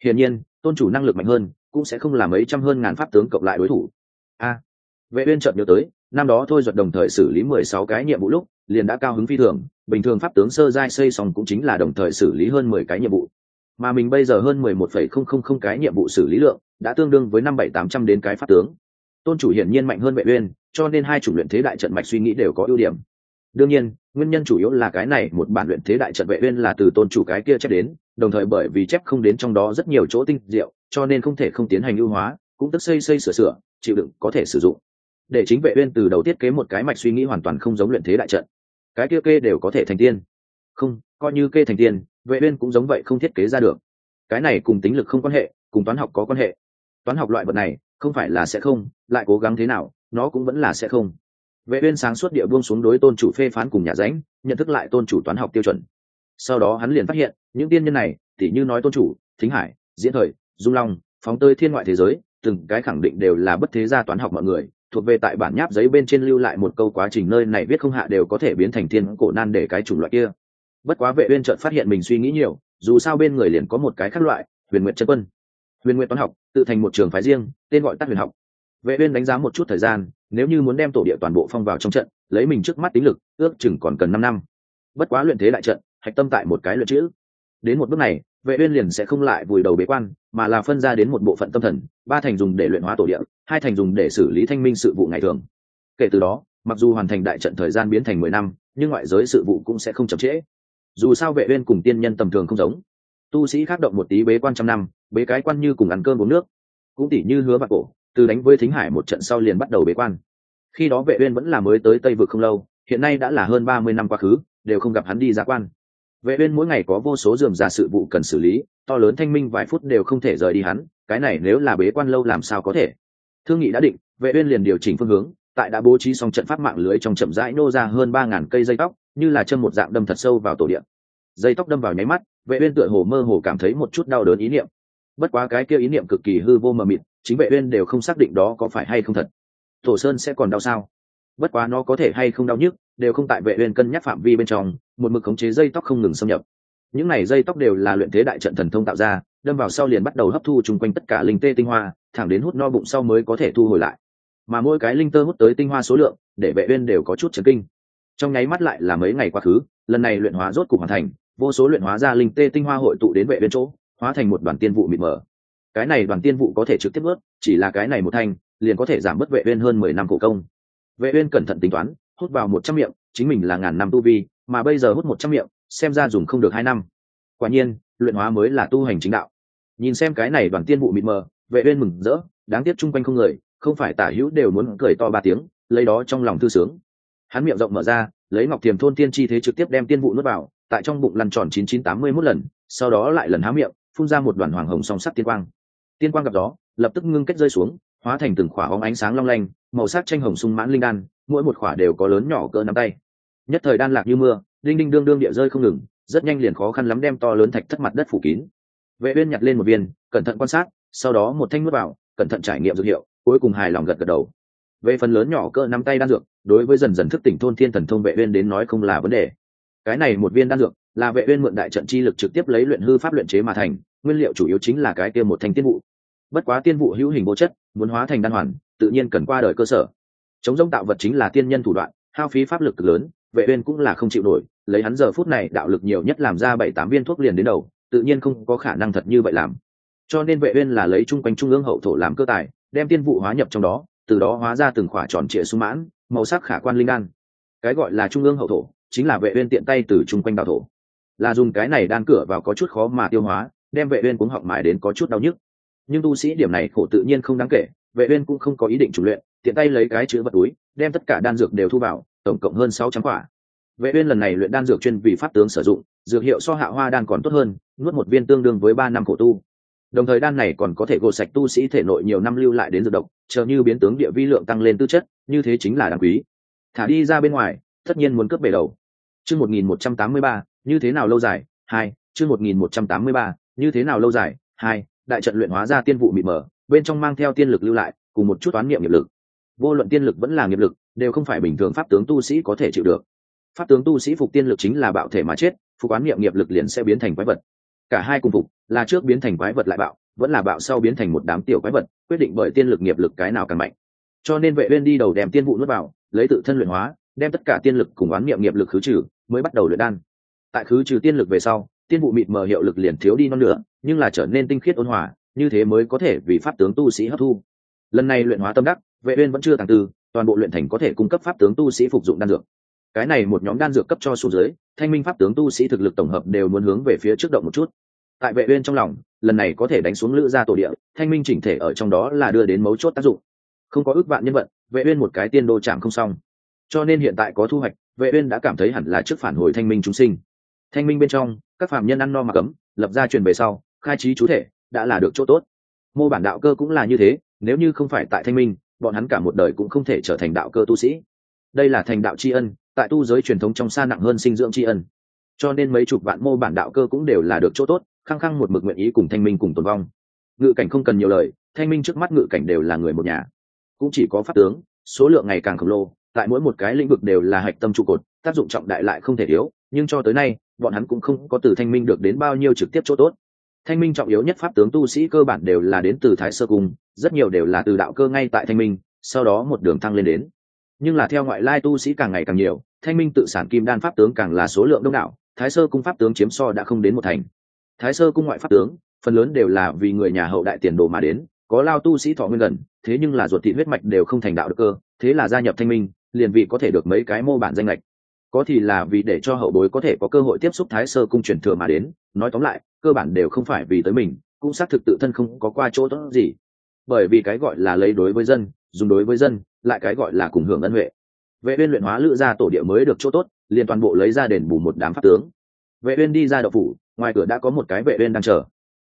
Hiển nhiên, tôn chủ năng lực mạnh hơn, cũng sẽ không làm mấy trăm hơn ngàn pháp tướng cộng lại đối thủ. A vệ uyên chợt nhớ tới, năm đó thôi duật đồng thời xử lý mười sáu cái nhiệm vụ lúc, liền đã cao hứng phi thường, bình thường pháp tướng sơ giai xây xong cũng chính là đồng thời xử lý hơn mười cái nhiệm vụ. Mà mình bây giờ hơn mười một phẩy không không không cái nhiệm vụ xử lý lượng, đã tương đương với năm bảy tám trăm đến cái pháp tướng. Tôn chủ hiển nhiên mạnh hơn vệ uyên, cho nên hai chủ luyện thế đại trận mạch suy nghĩ đều có ưu điểm đương nhiên, nguyên nhân chủ yếu là cái này, một bản luyện thế đại trận vệ uyên là từ tôn chủ cái kia chép đến, đồng thời bởi vì chép không đến trong đó rất nhiều chỗ tinh diệu, cho nên không thể không tiến hành ưu hóa, cũng tức xây xây sửa sửa, chịu đựng có thể sử dụng. Để chính vệ uyên từ đầu thiết kế một cái mạch suy nghĩ hoàn toàn không giống luyện thế đại trận. Cái kia kê đều có thể thành tiên. Không, coi như kê thành tiên, vệ uyên cũng giống vậy không thiết kế ra được. Cái này cùng tính lực không quan hệ, cùng toán học có quan hệ. Toán học loại vật này, không phải là sẽ không, lại cố gắng thế nào, nó cũng vẫn là sẽ không vệ uyên sáng suốt địa buông xuống đối tôn chủ phê phán cùng nhà ránh nhận thức lại tôn chủ toán học tiêu chuẩn. Sau đó hắn liền phát hiện, những tiên nhân này, tỉ như nói tôn chủ, thính hải, diễn thời, dung long, phóng tơi thiên ngoại thế giới, từng cái khẳng định đều là bất thế gia toán học mọi người, thuộc về tại bản nháp giấy bên trên lưu lại một câu quá trình nơi này viết không hạ đều có thể biến thành thiên cổ nan để cái chủng loại kia. Bất quá vệ uyên chợt phát hiện mình suy nghĩ nhiều, dù sao bên người liền có một cái khác loại, huyền nguyện chân quân. Huyền nguyện toán học, tự thành một trường phái riêng, tên gọi tắt huyền học. Vệ uyên đánh giá một chút thời gian nếu như muốn đem tổ địa toàn bộ phong vào trong trận, lấy mình trước mắt tính lực, ước chừng còn cần 5 năm. Bất quá luyện thế đại trận, hạch tâm tại một cái luyện chữ. Đến một bước này, vệ uyên liền sẽ không lại vùi đầu bế quan, mà là phân ra đến một bộ phận tâm thần, ba thành dùng để luyện hóa tổ địa, hai thành dùng để xử lý thanh minh sự vụ ngày thường. Kể từ đó, mặc dù hoàn thành đại trận thời gian biến thành mười năm, nhưng ngoại giới sự vụ cũng sẽ không chậm trễ. Dù sao vệ uyên cùng tiên nhân tầm thường không giống. Tu sĩ khác động một tí bế quan trăm năm, bế cái quan như cùng ăn cơm uống nước. Cũng tỉ như hứa bạc cổ từ đánh với thính hải một trận sau liền bắt đầu bế quan. Khi đó vệ uyên vẫn là mới tới tây vực không lâu, hiện nay đã là hơn ba mươi năm quá khứ, đều không gặp hắn đi ra quan. Vệ uyên mỗi ngày có vô số dườm già sự vụ cần xử lý, to lớn thanh minh vài phút đều không thể rời đi hắn, cái này nếu là bế quan lâu làm sao có thể? Thương nghị đã định, vệ uyên liền điều chỉnh phương hướng, tại đã bố trí xong trận pháp mạng lưới trong chậm rãi nô ra hơn ba ngàn cây dây tóc, như là châm một dạng đâm thật sâu vào tổ điện dây tóc đâm vào nháy mắt, vệ uyên tựa hồ mơ hồ cảm thấy một chút đau đớn ý niệm. Bất quá cái kia ý niệm cực kỳ hư vô mờ mịt chính vệ uyên đều không xác định đó có phải hay không thật. Tổ sơn sẽ còn đau sao? Bất quá nó có thể hay không đau nhức, đều không tại vệ uyên cân nhắc phạm vi bên trong, một mực khống chế dây tóc không ngừng xâm nhập. Những này dây tóc đều là luyện thế đại trận thần thông tạo ra, đâm vào sau liền bắt đầu hấp thu chung quanh tất cả linh tê tinh hoa, thẳng đến hút no bụng sau mới có thể thu hồi lại. Mà mỗi cái linh tơ hút tới tinh hoa số lượng, để vệ uyên đều có chút chấn kinh. Trong nháy mắt lại là mấy ngày quá khứ, lần này luyện hóa rốt cục hoàn thành, vô số luyện hóa ra linh tê tinh hoa hội tụ đến vệ uyên chỗ, hóa thành một đoàn tiên vụ mịt mờ cái này đoàn tiên vụ có thể trực tiếp ướt, chỉ là cái này một thanh, liền có thể giảm bớt vệ uyên hơn mười năm cổ công. Vệ uyên cẩn thận tính toán, hút vào một trăm miệng, chính mình là ngàn năm tu vi, mà bây giờ hút một trăm miệng, xem ra dùng không được hai năm. Quả nhiên, luyện hóa mới là tu hành chính đạo. Nhìn xem cái này đoàn tiên vụ mịt mờ, vệ uyên mừng rỡ, đáng tiếc chung quanh không người, không phải tả hữu đều muốn cười to ba tiếng, lấy đó trong lòng thư sướng. Hắn miệng rộng mở ra, lấy ngọc tiềm thôn tiên chi thế trực tiếp đem tiên vụ nuốt vào, tại trong bụng lăn tròn chín chín tám mươi 9981 lần, sau đó lại lần há miệng, phun ra một đoàn hoàng hồng song sắc tiên quang tiên quang gặp gió, lập tức ngưng kết rơi xuống hóa thành từng khỏa bóng ánh sáng long lanh màu sắc tranh hồng sung mãn linh đan mỗi một khỏa đều có lớn nhỏ cỡ nắm tay. Nhất thời đan lạc như mưa đinh đinh đương đương địa rơi không ngừng rất nhanh liền khó khăn lắm đem to lớn thạch thất mặt đất phủ kín. Vệ uyên nhặt lên một viên cẩn thận quan sát sau đó một thanh nuốt vào cẩn thận trải nghiệm dược hiệu cuối cùng hài lòng gật gật đầu. Về phần lớn nhỏ cỡ nắm tay đan dược đối với dần dần thức tỉnh thôn thiên thần thông vệ uyên đến nói không là vấn đề. Cái này một viên đan dược là vệ uyên mượn đại trận chi lực trực tiếp lấy luyện hư pháp luyện chế mà thành, nguyên liệu chủ yếu chính là cái kia một thanh tiên vụ. Bất quá tiên vụ hữu hình vô chất, muốn hóa thành đan hoàn, tự nhiên cần qua đời cơ sở. Chống giống tạo vật chính là tiên nhân thủ đoạn, hao phí pháp lực lớn, vệ uyên cũng là không chịu nổi, lấy hắn giờ phút này đạo lực nhiều nhất làm ra bảy tám viên thuốc liền đến đầu, tự nhiên không có khả năng thật như vậy làm. Cho nên vệ uyên là lấy trung quanh trung ương hậu thổ làm cơ tài, đem tiên vụ hóa nhập trong đó, từ đó hóa ra từng khỏa tròn trịa sung mãn, màu sắc khả quan linh đan. Cái gọi là trung ương hậu thổ, chính là vệ uyên tiện tay từ trung quanh đạo thổ là dùng cái này đan cửa vào có chút khó mà tiêu hóa, đem vệ uyên cuống họng mài đến có chút đau nhức. Nhưng tu sĩ điểm này khổ tự nhiên không đáng kể, vệ uyên cũng không có ý định chủ luyện, tiện tay lấy cái chứa vật túi, đem tất cả đan dược đều thu vào, tổng cộng hơn 600 quả. Vệ uyên lần này luyện đan dược chuyên vì pháp tướng sử dụng, dược hiệu so hạ hoa đan còn tốt hơn, nuốt một viên tương đương với ba năm khổ tu. Đồng thời đan này còn có thể gột sạch tu sĩ thể nội nhiều năm lưu lại đến dược độc, chờ như biến tướng địa vi lượng tăng lên tư chất, như thế chính là đáng quý. Thả đi ra bên ngoài, tất nhiên muốn cướp bể đầu. Chương 1183 như thế nào lâu dài? Hai, chương 1183 như thế nào lâu dài? Hai, đại trận luyện hóa ra tiên vụ mịt mờ, bên trong mang theo tiên lực lưu lại, cùng một chút toán niệm nghiệp lực. Vô luận tiên lực vẫn là nghiệp lực, đều không phải bình thường pháp tướng tu sĩ có thể chịu được. Pháp tướng tu sĩ phục tiên lực chính là bạo thể mà chết, phục oán niệm nghiệp lực liền sẽ biến thành quái vật. Cả hai cùng phục, là trước biến thành quái vật lại bạo, vẫn là bạo sau biến thành một đám tiểu quái vật, quyết định bởi tiên lực nghiệp lực cái nào càng mạnh. Cho nên vệ uyên đi đầu đem tiên vụ nuốt vào, lấy tự thân luyện hóa, đem tất cả tiên lực cùng oán niệm nghiệp lực khứ trừ, mới bắt đầu luyện đan tại khứ trừ tiên lực về sau, tiên vụ mịt mờ hiệu lực liền thiếu đi non nữa, nhưng là trở nên tinh khiết ôn hòa, như thế mới có thể vì pháp tướng tu sĩ hấp thu. Lần này luyện hóa tâm đắc, vệ uyên vẫn chưa tàng tư, toàn bộ luyện thành có thể cung cấp pháp tướng tu sĩ phục dụng đan dược. Cái này một nhóm đan dược cấp cho xuống dưới, thanh minh pháp tướng tu sĩ thực lực tổng hợp đều muốn hướng về phía trước động một chút. Tại vệ uyên trong lòng, lần này có thể đánh xuống lữ gia tổ địa, thanh minh chỉnh thể ở trong đó là đưa đến mấu chốt tác dụng. Không có ước vạn nhân vận vệ uyên một cái tiên đô chạm không xong. Cho nên hiện tại có thu hoạch, vệ uyên đã cảm thấy hẳn là trước phản hồi thanh minh chúng sinh thanh minh bên trong, các phạm nhân ăn no mà cấm, lập ra truyền về sau, khai trí chú thể, đã là được chỗ tốt. Mô bản đạo cơ cũng là như thế, nếu như không phải tại thanh minh, bọn hắn cả một đời cũng không thể trở thành đạo cơ tu sĩ. Đây là thành đạo tri ân, tại tu giới truyền thống trong xa nặng hơn sinh dưỡng tri ân. Cho nên mấy chục vạn mô bản đạo cơ cũng đều là được chỗ tốt, khăng khăng một mực nguyện ý cùng thanh minh cùng tồn vong. Ngự cảnh không cần nhiều lời, thanh minh trước mắt ngự cảnh đều là người một nhà. Cũng chỉ có pháp tướng, số lượng ngày càng khổng lồ, tại mỗi một cái lĩnh vực đều là hạch tâm trụ cột, tác dụng trọng đại lại không thể thiếu, nhưng cho tới nay bọn hắn cũng không có từ thanh minh được đến bao nhiêu trực tiếp chỗ tốt. Thanh minh trọng yếu nhất pháp tướng tu sĩ cơ bản đều là đến từ thái sơ cung, rất nhiều đều là từ đạo cơ ngay tại thanh minh, sau đó một đường thăng lên đến. Nhưng là theo ngoại lai tu sĩ càng ngày càng nhiều, thanh minh tự sản kim đan pháp tướng càng là số lượng đông đảo, thái sơ cung pháp tướng chiếm so đã không đến một thành. Thái sơ cung ngoại pháp tướng, phần lớn đều là vì người nhà hậu đại tiền đồ mà đến, có lao tu sĩ thọ nguyên gần, thế nhưng là ruột thị huyết mạch đều không thành đạo được cơ, thế là gia nhập thanh minh, liền vì có thể được mấy cái mô bản danh lệch có thì là vì để cho hậu bối có thể có cơ hội tiếp xúc thái sơ cung truyền thừa mà đến, nói tóm lại, cơ bản đều không phải vì tới mình, cũng xác thực tự thân không có qua chỗ tốt gì. Bởi vì cái gọi là lấy đối với dân, dùng đối với dân, lại cái gọi là cùng hưởng ân huệ. Vệ uyên luyện hóa lữ gia tổ địa mới được chỗ tốt, liền toàn bộ lấy ra đền bù một đám pháp tướng. Vệ uyên đi ra đậu phủ, ngoài cửa đã có một cái vệ uyên đang chờ.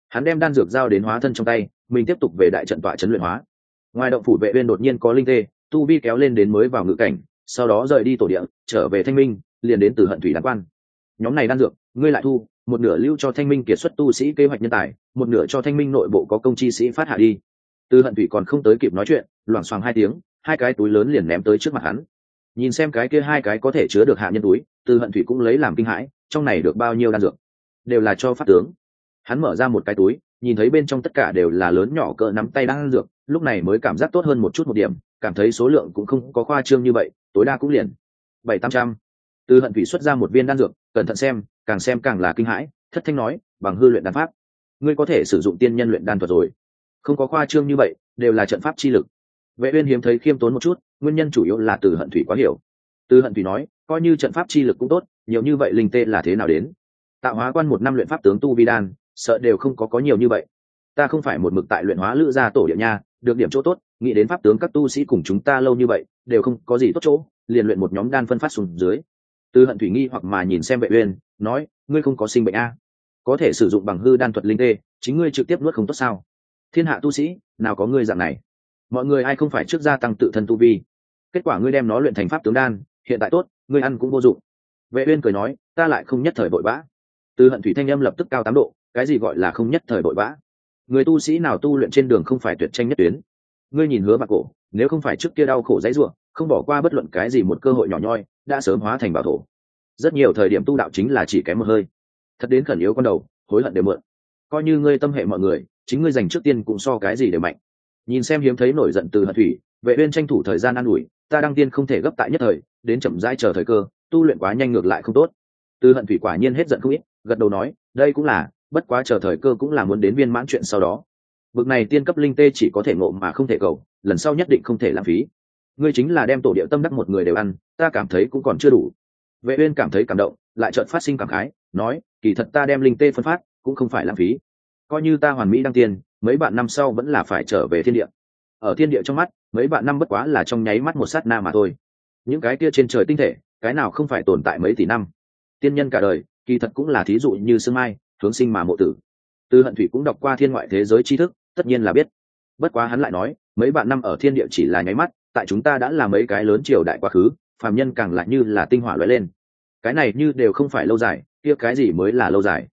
Hắn đem đan dược giao đến hóa thân trong tay, mình tiếp tục về đại trận tọa chấn luyện hóa. Ngoài động phủ vệ uyên đột nhiên có linh tê tu vi kéo lên đến mới vào ngự cảnh sau đó rời đi tổ địa, trở về thanh minh, liền đến từ hận thủy đan quan. Nhóm này đan dược, ngươi lại thu, một nửa lưu cho thanh minh kiệt xuất tu sĩ kế hoạch nhân tài, một nửa cho thanh minh nội bộ có công chi sĩ phát hạ đi. Từ hận thủy còn không tới kịp nói chuyện, loảng xoảng hai tiếng, hai cái túi lớn liền ném tới trước mặt hắn. Nhìn xem cái kia hai cái có thể chứa được hạ nhân túi từ hận thủy cũng lấy làm kinh hãi, trong này được bao nhiêu đan dược? Đều là cho phát tướng. Hắn mở ra một cái túi, nhìn thấy bên trong tất cả đều là lớn nhỏ cỡ nắm tay đan dược, lúc này mới cảm giác tốt hơn một chút một điểm, cảm thấy số lượng cũng không có khoa trương như vậy tối đa cũng liền bảy tám trăm. Từ hận thủy xuất ra một viên đan dược, cẩn thận xem, càng xem càng là kinh hãi, thất thanh nói, bằng hư luyện đan pháp. Ngươi có thể sử dụng tiên nhân luyện đan thuật rồi. Không có khoa trương như vậy, đều là trận pháp chi lực. Vệ uyên hiếm thấy khiêm tốn một chút, nguyên nhân chủ yếu là từ hận thủy quá hiểu. Từ hận thủy nói, coi như trận pháp chi lực cũng tốt, nhiều như vậy linh tê là thế nào đến? Tạo hóa quan một năm luyện pháp tướng tu vi đan, sợ đều không có có nhiều như vậy. Ta không phải một mực tại luyện hóa lữ gia tổ địa nha được điểm chỗ tốt, nghĩ đến pháp tướng các tu sĩ cùng chúng ta lâu như vậy, đều không có gì tốt chỗ, liền luyện một nhóm đan phân phát xuống dưới. Từ hận thủy nghi hoặc mà nhìn xem vệ uyên, nói, ngươi không có sinh bệnh a. Có thể sử dụng bằng hư đan thuật linh tê, chính ngươi trực tiếp nuốt không tốt sao? Thiên hạ tu sĩ, nào có ngươi dạng này? Mọi người ai không phải trước gia tăng tự thân tu vi? Kết quả ngươi đem nó luyện thành pháp tướng đan, hiện tại tốt, ngươi ăn cũng vô dụng. Vệ uyên cười nói, ta lại không nhất thời vội vã. Từ hận thủy thanh âm lập tức cao tám độ, cái gì gọi là không nhất thời vội vã? Người tu sĩ nào tu luyện trên đường không phải tuyệt tranh nhất tuyến. Ngươi nhìn hứa bạc cổ, nếu không phải trước kia đau khổ dãy ruộng không bỏ qua bất luận cái gì một cơ hội nhỏ nhoi, đã sớm hóa thành bảo thổ. Rất nhiều thời điểm tu đạo chính là chỉ kém một hơi. Thật đến khẩn yếu con đầu, hối hận đều mượn. Coi như ngươi tâm hệ mọi người, chính ngươi dành trước tiên cũng so cái gì để mạnh. Nhìn xem hiếm thấy nổi giận từ hận thủy, vệ uyên tranh thủ thời gian an ủi, ta đăng tiên không thể gấp tại nhất thời, đến chậm rãi chờ thời cơ, tu luyện quá nhanh ngược lại không tốt. Từ hận thủy quả nhiên hết giận không ít, gật đầu nói, đây cũng là bất quá chờ thời cơ cũng là muốn đến viên mãn chuyện sau đó. Bực này tiên cấp linh tê chỉ có thể ngộ mà không thể cầu lần sau nhất định không thể lãng phí. Ngươi chính là đem tổ địa tâm đắc một người đều ăn ta cảm thấy cũng còn chưa đủ. Vệ uyên cảm thấy cảm động lại chợt phát sinh cảm khái nói kỳ thật ta đem linh tê phân phát cũng không phải lãng phí. Coi như ta hoàn mỹ đăng tiền, mấy bạn năm sau vẫn là phải trở về thiên địa. Ở thiên địa trong mắt mấy bạn năm bất quá là trong nháy mắt một sát na mà thôi. Những cái kia trên trời tinh thể cái nào không phải tồn tại mấy tỷ năm? Tiên nhân cả đời kỳ thật cũng là thí dụ như sương mai hướng sinh mà mộ tử. Tư hận thủy cũng đọc qua thiên ngoại thế giới tri thức, tất nhiên là biết. Bất quá hắn lại nói, mấy bạn năm ở thiên địa chỉ là nháy mắt, tại chúng ta đã là mấy cái lớn triều đại quá khứ, phàm nhân càng lại như là tinh hỏa lóe lên. Cái này như đều không phải lâu dài, kia cái gì mới là lâu dài?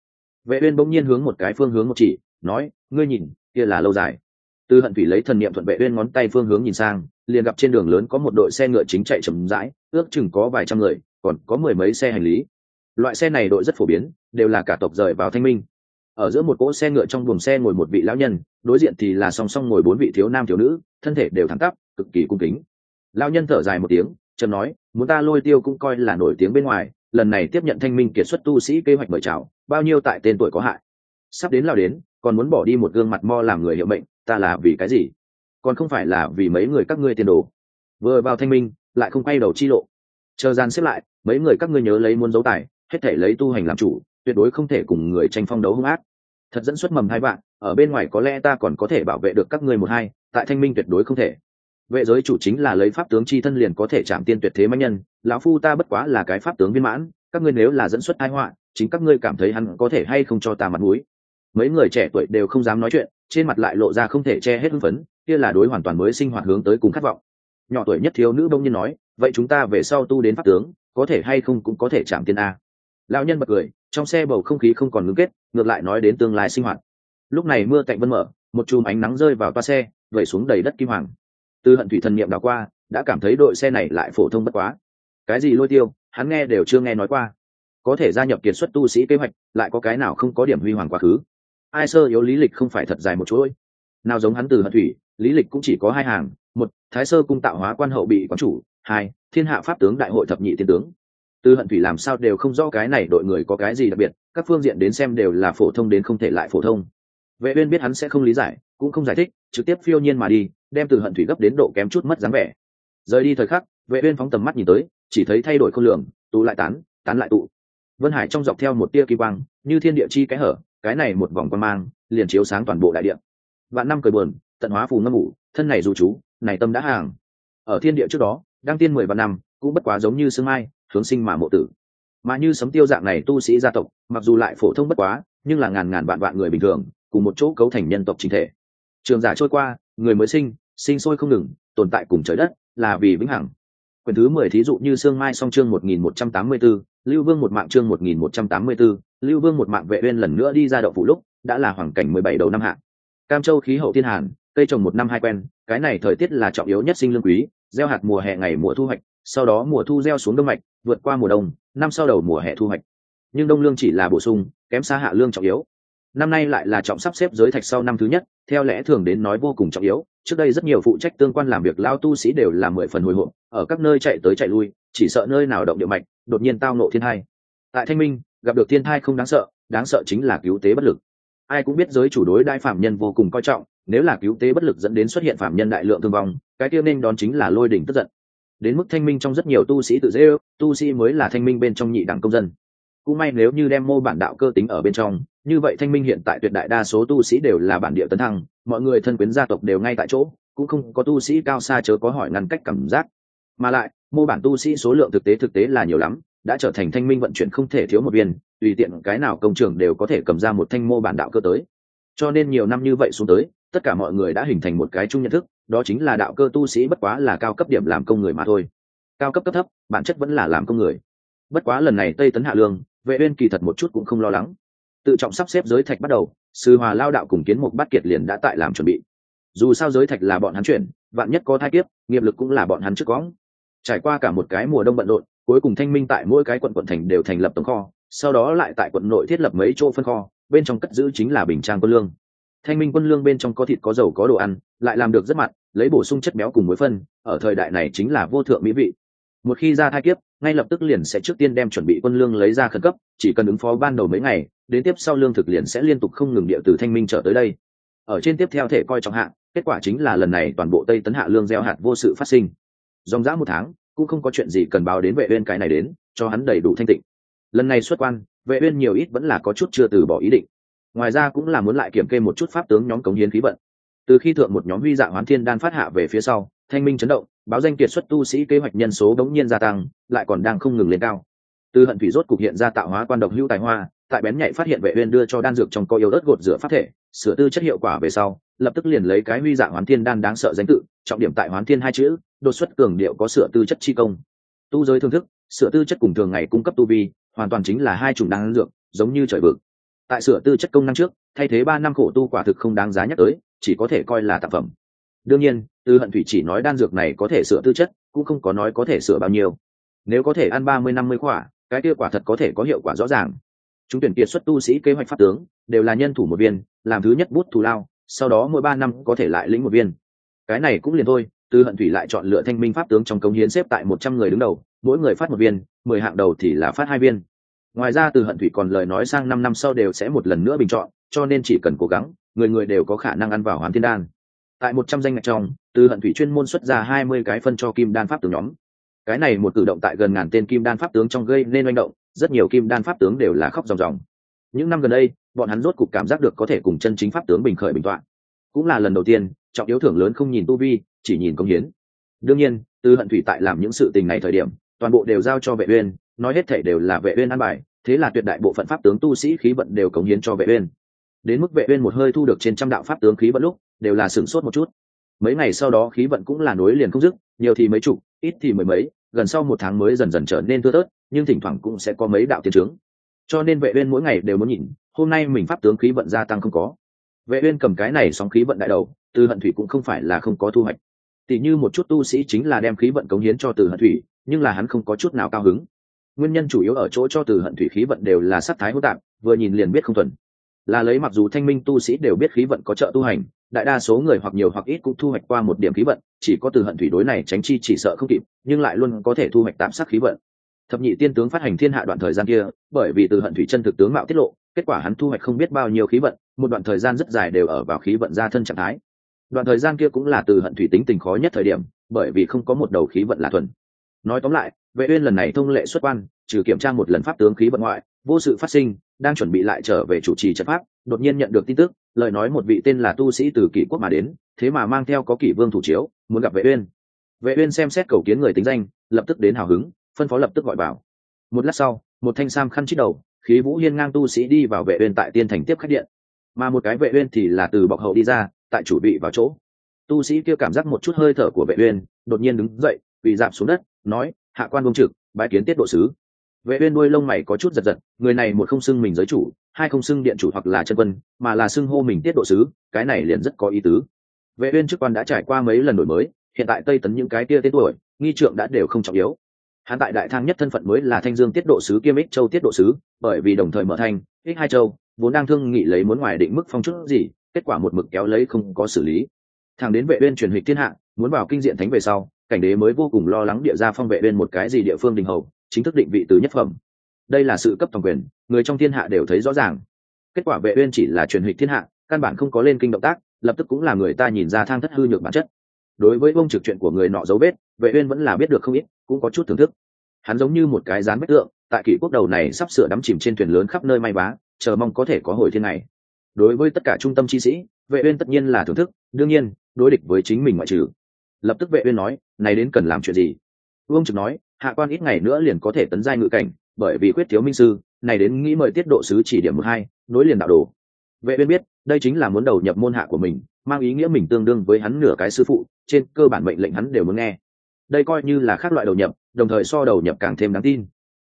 Vệ uyên bỗng nhiên hướng một cái phương hướng một chỉ, nói, ngươi nhìn, kia là lâu dài. Tư hận thủy lấy thần niệm thuận vệ uyên ngón tay phương hướng nhìn sang, liền gặp trên đường lớn có một đội xe ngựa chính chạy chậm rãi, ước chừng có vài trăm người, còn có mười mấy xe hành lý loại xe này đội rất phổ biến, đều là cả tộc rời vào thanh minh. Ở giữa một cỗ xe ngựa trong buồng xe ngồi một vị lão nhân, đối diện thì là song song ngồi bốn vị thiếu nam thiếu nữ, thân thể đều thẳng tắp, cực kỳ cung kính. Lão nhân thở dài một tiếng trầm nói, muốn ta lôi tiêu cũng coi là nổi tiếng bên ngoài, lần này tiếp nhận thanh minh kiệt xuất tu sĩ kế hoạch mời chào, bao nhiêu tại tên tuổi có hại. Sắp đến lao đến, còn muốn bỏ đi một gương mặt mo làm người hiệu mệnh, ta là vì cái gì? Còn không phải là vì mấy người các ngươi tiền đồ. Vừa vào thanh minh, lại không quay đầu chi lộ. Chờ gian xếp lại, mấy người các ngươi nhớ lấy muốn dấu tài hết thể lấy tu hành làm chủ, tuyệt đối không thể cùng người tranh phong đấu hung ác. Thật dẫn xuất mầm hai bạn ở bên ngoài có lẽ ta còn có thể bảo vệ được các ngươi một hai, tại thanh minh tuyệt đối không thể. Vệ giới chủ chính là lấy pháp tướng chi thân liền có thể chạm tiên tuyệt thế mạnh nhân, lão phu ta bất quá là cái pháp tướng viên mãn, các ngươi nếu là dẫn xuất thái họa, chính các ngươi cảm thấy hắn có thể hay không cho ta mặt mũi. Mấy người trẻ tuổi đều không dám nói chuyện, trên mặt lại lộ ra không thể che hết hưng phấn, kia là đối hoàn toàn mới sinh hoạt hướng tới cùng khát vọng. Nhỏ tuổi nhất thiếu nữ đông nhiên nói, vậy chúng ta về sau tu đến pháp tướng, có thể hay không cũng có thể chạm tiên a? Lão nhân bật cười, trong xe bầu không khí không còn ngưng kết, ngược lại nói đến tương lai sinh hoạt. Lúc này mưa cạnh vân mở, một chùm ánh nắng rơi vào toa xe, vẩy xuống đầy đất kim hoàng. Từ hận thủy thần niệm đảo qua, đã cảm thấy đội xe này lại phổ thông bất quá. Cái gì lôi tiêu, hắn nghe đều chưa nghe nói qua. Có thể gia nhập kiệt xuất tu sĩ kế hoạch, lại có cái nào không có điểm huy hoàng quá khứ. Ai sơ yếu lý lịch không phải thật dài một chuỗi. Nào giống hắn từ hận thủy, lý lịch cũng chỉ có hai hàng, một, thái sơ cung tạo hóa quan hậu bị quán chủ, hai, thiên hạ pháp tướng đại hội thập nhị thiên tướng từ hận thủy làm sao đều không rõ cái này đội người có cái gì đặc biệt, các phương diện đến xem đều là phổ thông đến không thể lại phổ thông. Vệ uyên biết hắn sẽ không lý giải, cũng không giải thích, trực tiếp phiêu nhiên mà đi, đem từ hận thủy gấp đến độ kém chút mất dáng vẻ. Rời đi thời khắc, vệ uyên phóng tầm mắt nhìn tới, chỉ thấy thay đổi khôn lường, tụ lại tán tán lại tụ. Vân hải trong dọc theo một tia kỳ quang, như thiên địa chi cái hở, cái này một vòng quan mang, liền chiếu sáng toàn bộ đại địa. Vạn năm cười buồn, tận hóa phù ngâm ngủ, thân này dù chú, này tâm đã hàng. Ở thiên địa trước đó, đang tiên mười vạn năm, cũng bất quá giống như sương mai hướng sinh mà mộ tử. Mà như sấm tiêu dạng này tu sĩ gia tộc, mặc dù lại phổ thông bất quá, nhưng là ngàn ngàn vạn vạn người bình thường, cùng một chỗ cấu thành nhân tộc chính thể. Trường giả trôi qua, người mới sinh sinh sôi không ngừng, tồn tại cùng trời đất, là vì vĩnh hằng. Quyển thứ mười thí dụ như sương mai song chương một nghìn một trăm tám mươi b ố lưu vương một mạng chương một nghìn một trăm tám mươi b ố lưu vương một mạng vệ uyên lần nữa đi ra đậu phủ lúc, đã là hoàng cảnh mười bảy đầu năm hạ. Cam châu khí hậu thiên hàn, cây trồng một năm hai quen, cái này thời tiết là trọng yếu nhất sinh lương quý, gieo hạt mùa hè ngày mùa thu hoạch sau đó mùa thu gieo xuống đông mạch, vượt qua mùa đông, năm sau đầu mùa hè thu hoạch. Nhưng đông lương chỉ là bổ sung, kém xa hạ lương trọng yếu. Năm nay lại là trọng sắp xếp giới thạch sau năm thứ nhất, theo lẽ thường đến nói vô cùng trọng yếu. Trước đây rất nhiều phụ trách tương quan làm việc lao tu sĩ đều là mười phần hồi hộp, ở các nơi chạy tới chạy lui, chỉ sợ nơi nào động địa mạch, đột nhiên tao nộ thiên thai. Tại thanh minh, gặp được thiên thai không đáng sợ đáng sợ chính là cứu tế bất lực. Ai cũng biết giới chủ đối đai phạm nhân vô cùng coi trọng, nếu là cứu tế bất lực dẫn đến xuất hiện phạm nhân đại lượng thương vong, cái tiêu nên đón chính là lôi đỉnh tức giận đến mức thanh minh trong rất nhiều tu sĩ tự dễ ước, tu sĩ mới là thanh minh bên trong nhị đẳng công dân. Cũng may nếu như đem mô bản đạo cơ tính ở bên trong, như vậy thanh minh hiện tại tuyệt đại đa số tu sĩ đều là bản địa tấn thăng, mọi người thân quyến gia tộc đều ngay tại chỗ, cũng không có tu sĩ cao xa chớ có hỏi ngăn cách cảm giác. Mà lại, mô bản tu sĩ số lượng thực tế thực tế là nhiều lắm, đã trở thành thanh minh vận chuyển không thể thiếu một viên, tùy tiện cái nào công trường đều có thể cầm ra một thanh mô bản đạo cơ tới. Cho nên nhiều năm như vậy xuống tới, tất cả mọi người đã hình thành một cái chung nhận thức đó chính là đạo cơ tu sĩ bất quá là cao cấp điểm làm công người mà thôi. Cao cấp cấp thấp, bản chất vẫn là làm công người. Bất quá lần này tây tấn hạ lương, vệ uyên kỳ thật một chút cũng không lo lắng. Tự trọng sắp xếp giới thạch bắt đầu, sư hòa lao đạo cùng kiến một bát kiệt liền đã tại làm chuẩn bị. Dù sao giới thạch là bọn hắn chuyển, vạn nhất có thai kiếp, nghiệp lực cũng là bọn hắn trước cõng trải qua cả một cái mùa đông bận rộn, cuối cùng thanh minh tại mỗi cái quận quận thành đều thành lập tổng kho, sau đó lại tại quận nội thiết lập mấy chỗ phân kho, bên trong cất giữ chính là bình trang quân lương thanh minh quân lương bên trong có thịt có dầu có đồ ăn, lại làm được rất mặn, lấy bổ sung chất béo cùng muối phân, ở thời đại này chính là vô thượng mỹ vị. Một khi ra thai kiếp, ngay lập tức liền sẽ trước tiên đem chuẩn bị quân lương lấy ra khẩn cấp, chỉ cần ứng phó ban đầu mấy ngày, đến tiếp sau lương thực liền sẽ liên tục không ngừng địa từ thanh minh trở tới đây. Ở trên tiếp theo thể coi trọng hạng kết quả chính là lần này toàn bộ tây tấn hạ lương gieo hạt vô sự phát sinh. Dòng dã một tháng, cũng không có chuyện gì cần báo đến vệ uyên cái này đến, cho hắn đầy đủ thanh tịnh. Lần này xuất quan, vệ uyên nhiều ít vẫn là có chút chưa từ bỏ ý định ngoài ra cũng là muốn lại kiểm kê một chút pháp tướng nhóm cống hiến khí vận. Từ khi thượng một nhóm huy dạ hoán thiên đan phát hạ về phía sau, thanh minh chấn động, báo danh kiệt xuất tu sĩ kế hoạch nhân số đống nhiên gia tăng, lại còn đang không ngừng lên cao. Từ hận thủy rốt cục hiện ra tạo hóa quan độc hữu tài hoa, tại bén nhạy phát hiện vệ uyên đưa cho đan dược trong co yêu đất gột rửa pháp thể, sửa tư chất hiệu quả về sau, lập tức liền lấy cái huy dạng hoán thiên đan đáng sợ danh tự, trọng điểm tại hoán thiên hai chữ, đột xuất cường điệu có sửa tư chất chi công. Tu giới thương thức, sửa tư chất cùng thường ngày cung cấp tu vi, hoàn toàn chính là hai chủng đan dược, giống như trời vực tại sửa tư chất công năng trước, thay thế ba năm khổ tu quả thực không đáng giá nhắc tới, chỉ có thể coi là tạp phẩm. Đương nhiên tư hận thủy chỉ nói đan dược này có thể sửa tư chất, cũng không có nói có thể sửa bao nhiêu. Nếu có thể ăn ba mươi năm mươi quả, cái kia quả thật có thể có hiệu quả rõ ràng. Chúng tuyển kiệt xuất tu sĩ kế hoạch pháp tướng, đều là nhân thủ một viên, làm thứ nhất bút thù lao, sau đó mỗi ba năm có thể lại lĩnh một viên. Cái này cũng liền thôi tư hận thủy lại chọn lựa thanh minh pháp tướng trong công hiến xếp tại một trăm người đứng đầu, mỗi người phát một viên, mười hạng đầu thì là phát hai viên ngoài ra từ hận thủy còn lời nói sang năm năm sau đều sẽ một lần nữa bình chọn, cho nên chỉ cần cố gắng, người người đều có khả năng ăn vào hoàn thiên đan. Tại một trăm danh ngạch trong, từ hận thủy chuyên môn xuất ra hai mươi cái phân cho kim đan pháp tướng nhóm. Cái này một cử động tại gần ngàn tên kim đan pháp tướng trong gây nên manh động, rất nhiều kim đan pháp tướng đều là khóc ròng ròng. Những năm gần đây, bọn hắn rốt cục cảm giác được có thể cùng chân chính pháp tướng bình khởi bình toạn cũng là lần đầu tiên, trọng yếu thưởng lớn không nhìn tu vi, chỉ nhìn công hiến. Đương nhiên, từ hận thủy tại làm những sự tình này thời điểm, toàn bộ đều giao cho vệ uyên nói hết thể đều là vệ uyên an bài, thế là tuyệt đại bộ phận pháp tướng tu sĩ khí vận đều cống hiến cho vệ uyên. Đến mức vệ uyên một hơi thu được trên trăm đạo pháp tướng khí vận lúc, đều là sửng sốt một chút. Mấy ngày sau đó khí vận cũng là nối liền không dứt, nhiều thì mấy chục, ít thì mười mấy, gần sau một tháng mới dần dần trở nên thưa thớt, nhưng thỉnh thoảng cũng sẽ có mấy đạo tiến trướng. Cho nên vệ uyên mỗi ngày đều muốn nhìn, hôm nay mình pháp tướng khí vận gia tăng không có. Vệ uyên cầm cái này sóng khí vận đại đầu, từ hận thủy cũng không phải là không có thu hoạch. Tỷ như một chút tu sĩ chính là đem khí vận cống hiến cho từ hận thủy, nhưng là hắn không có chút nào cao hứng nguyên nhân chủ yếu ở chỗ cho từ hận thủy khí vận đều là sắc thái hỗn tạp, vừa nhìn liền biết không thuần. Là lấy mặc dù thanh minh tu sĩ đều biết khí vận có trợ tu hành, đại đa số người hoặc nhiều hoặc ít cũng thu hoạch qua một điểm khí vận, chỉ có từ hận thủy đối này tránh chi chỉ sợ không kịp, nhưng lại luôn có thể thu hoạch tạm sắc khí vận. Thập nhị tiên tướng phát hành thiên hạ đoạn thời gian kia, bởi vì từ hận thủy chân thực tướng mạo tiết lộ, kết quả hắn thu hoạch không biết bao nhiêu khí vận, một đoạn thời gian rất dài đều ở vào khí vận ra thân trạng thái. Đoạn thời gian kia cũng là từ hận thủy tính tình khó nhất thời điểm, bởi vì không có một đầu khí vận là thuần nói tóm lại, vệ uyên lần này thông lệ xuất quan, trừ kiểm tra một lần pháp tướng khí vận ngoại, vô sự phát sinh, đang chuẩn bị lại trở về chủ trì trận pháp, đột nhiên nhận được tin tức, lời nói một vị tên là tu sĩ từ kỷ quốc mà đến, thế mà mang theo có kỷ vương thủ chiếu, muốn gặp vệ uyên. Vệ uyên xem xét cầu kiến người tính danh, lập tức đến hào hứng, phân phó lập tức gọi vào. Một lát sau, một thanh sam khăn chít đầu, khí vũ hiên ngang tu sĩ đi vào vệ uyên tại tiên thành tiếp khách điện. Mà một cái vệ uyên thì là từ bọc hậu đi ra, tại chủ bị vào chỗ. Tu sĩ kia cảm giác một chút hơi thở của vệ uyên, đột nhiên đứng dậy, quỳ dạp xuống đất nói, hạ quan buông trực bãi kiến tiết độ sứ. Vệ uyên đuôi lông mày có chút giật giật, người này một không xưng mình giới chủ, hai không xưng điện chủ hoặc là chân quân, mà là xưng hô mình tiết độ sứ, cái này liền rất có ý tứ. Vệ uyên chức quan đã trải qua mấy lần đổi mới, hiện tại tây tấn những cái kia tên tuổi, nghi trượng đã đều không trọng yếu. Hắn tại đại thang nhất thân phận mới là thanh dương tiết độ sứ kiêm ích châu tiết độ sứ, bởi vì đồng thời mở thanh ích hai châu, vốn đang thương nghị lấy muốn ngoài định mức phong chút gì, kết quả một mực kéo lấy không có xử lý. Thằng đến vệ uyên truyền hịch thiên hạ, muốn vào kinh diện thánh về sau cảnh đế mới vô cùng lo lắng địa ra phong vệ uyên một cái gì địa phương đình hầu, chính thức định vị từ nhất phẩm. Đây là sự cấp toàn quyền, người trong thiên hạ đều thấy rõ ràng. Kết quả vệ uyên chỉ là truyền hịch thiên hạ, căn bản không có lên kinh động tác, lập tức cũng là người ta nhìn ra thang thất hư nhược bản chất. Đối với bông trực chuyện của người nọ dấu vết, vệ uyên vẫn là biết được không ít, cũng có chút thưởng thức. Hắn giống như một cái dán vết tượng, tại kỷ quốc đầu này sắp sửa đắm chìm trên thuyền lớn khắp nơi may bá, chờ mong có thể có hồi thiên này đối với tất cả trung tâm chi sĩ, vệ uyên tất nhiên là thưởng thức, đương nhiên, đối địch với chính mình ngoại trừ lập tức vệ uyên nói, này đến cần làm chuyện gì? Vương trực nói, hạ quan ít ngày nữa liền có thể tấn giai ngự cảnh, bởi vì quyết thiếu minh sư, này đến nghĩ mời tiết độ sứ chỉ điểm một hai, nối liền đạo đồ. Vệ uyên biết, đây chính là muốn đầu nhập môn hạ của mình, mang ý nghĩa mình tương đương với hắn nửa cái sư phụ, trên cơ bản mệnh lệnh hắn đều muốn nghe. Đây coi như là khác loại đầu nhập, đồng thời so đầu nhập càng thêm đáng tin.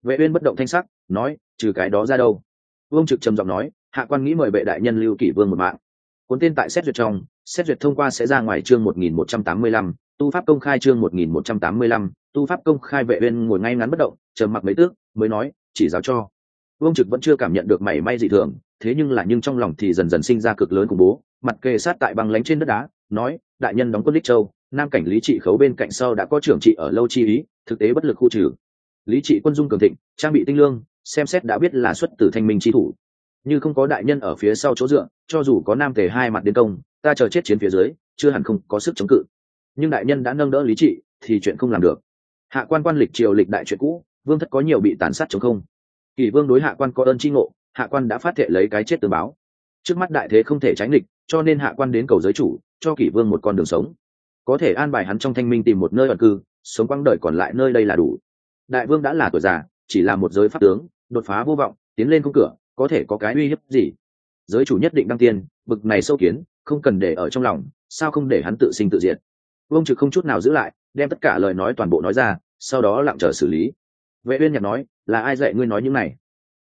Vệ uyên bất động thanh sắc, nói, trừ cái đó ra đâu? Vương trực trầm giọng nói, hạ quan nghĩ mời vệ đại nhân lưu kỷ vương một mạng. Cuốn tên tại xét duyệt trong xét duyệt thông qua sẽ ra ngoài chương 1185, tu pháp công khai chương 1185, tu pháp công khai vệ uyên ngồi ngay ngắn bất động trầm mặc mấy tước mới nói chỉ giáo cho. Vương trực vẫn chưa cảm nhận được mảy may dị thường thế nhưng là nhưng trong lòng thì dần dần sinh ra cực lớn cùng bố mặt kề sát tại băng lánh trên đất đá nói đại nhân đóng quân lịch châu nam cảnh lý trị khấu bên cạnh sau đã có trưởng trị ở lâu chi ý thực tế bất lực khu trừ. Lý trị quân dung cường thịnh trang bị tinh lương xem xét đã biết là xuất từ thanh minh chi thủ như không có đại nhân ở phía sau chỗ dựa, cho dù có nam tề hai mặt đến công, ta chờ chết chiến phía dưới, chưa hẳn không có sức chống cự. Nhưng đại nhân đã nâng đỡ lý trị, thì chuyện không làm được. Hạ quan quan lịch triều lịch đại chuyện cũ, vương thất có nhiều bị tàn sát chống không. Kỳ vương đối hạ quan có ơn tri ngộ, hạ quan đã phát thệ lấy cái chết tường báo. Trước mắt đại thế không thể tránh lịch cho nên hạ quan đến cầu giới chủ, cho kỷ vương một con đường sống. Có thể an bài hắn trong thanh minh tìm một nơi ẩn cư, sống quãng đời còn lại nơi đây là đủ. Đại vương đã là tuổi già, chỉ là một giới pháp tướng, đột phá vô vọng, tiến lên không cửa có thể có cái uy hiếp gì? Giới chủ nhất định đăng tiên, bực này sâu kiến, không cần để ở trong lòng, sao không để hắn tự sinh tự diệt? Vương trực không chút nào giữ lại, đem tất cả lời nói toàn bộ nói ra, sau đó lặng chờ xử lý. Vệ uyên nhạc nói, là ai dạy ngươi nói những này?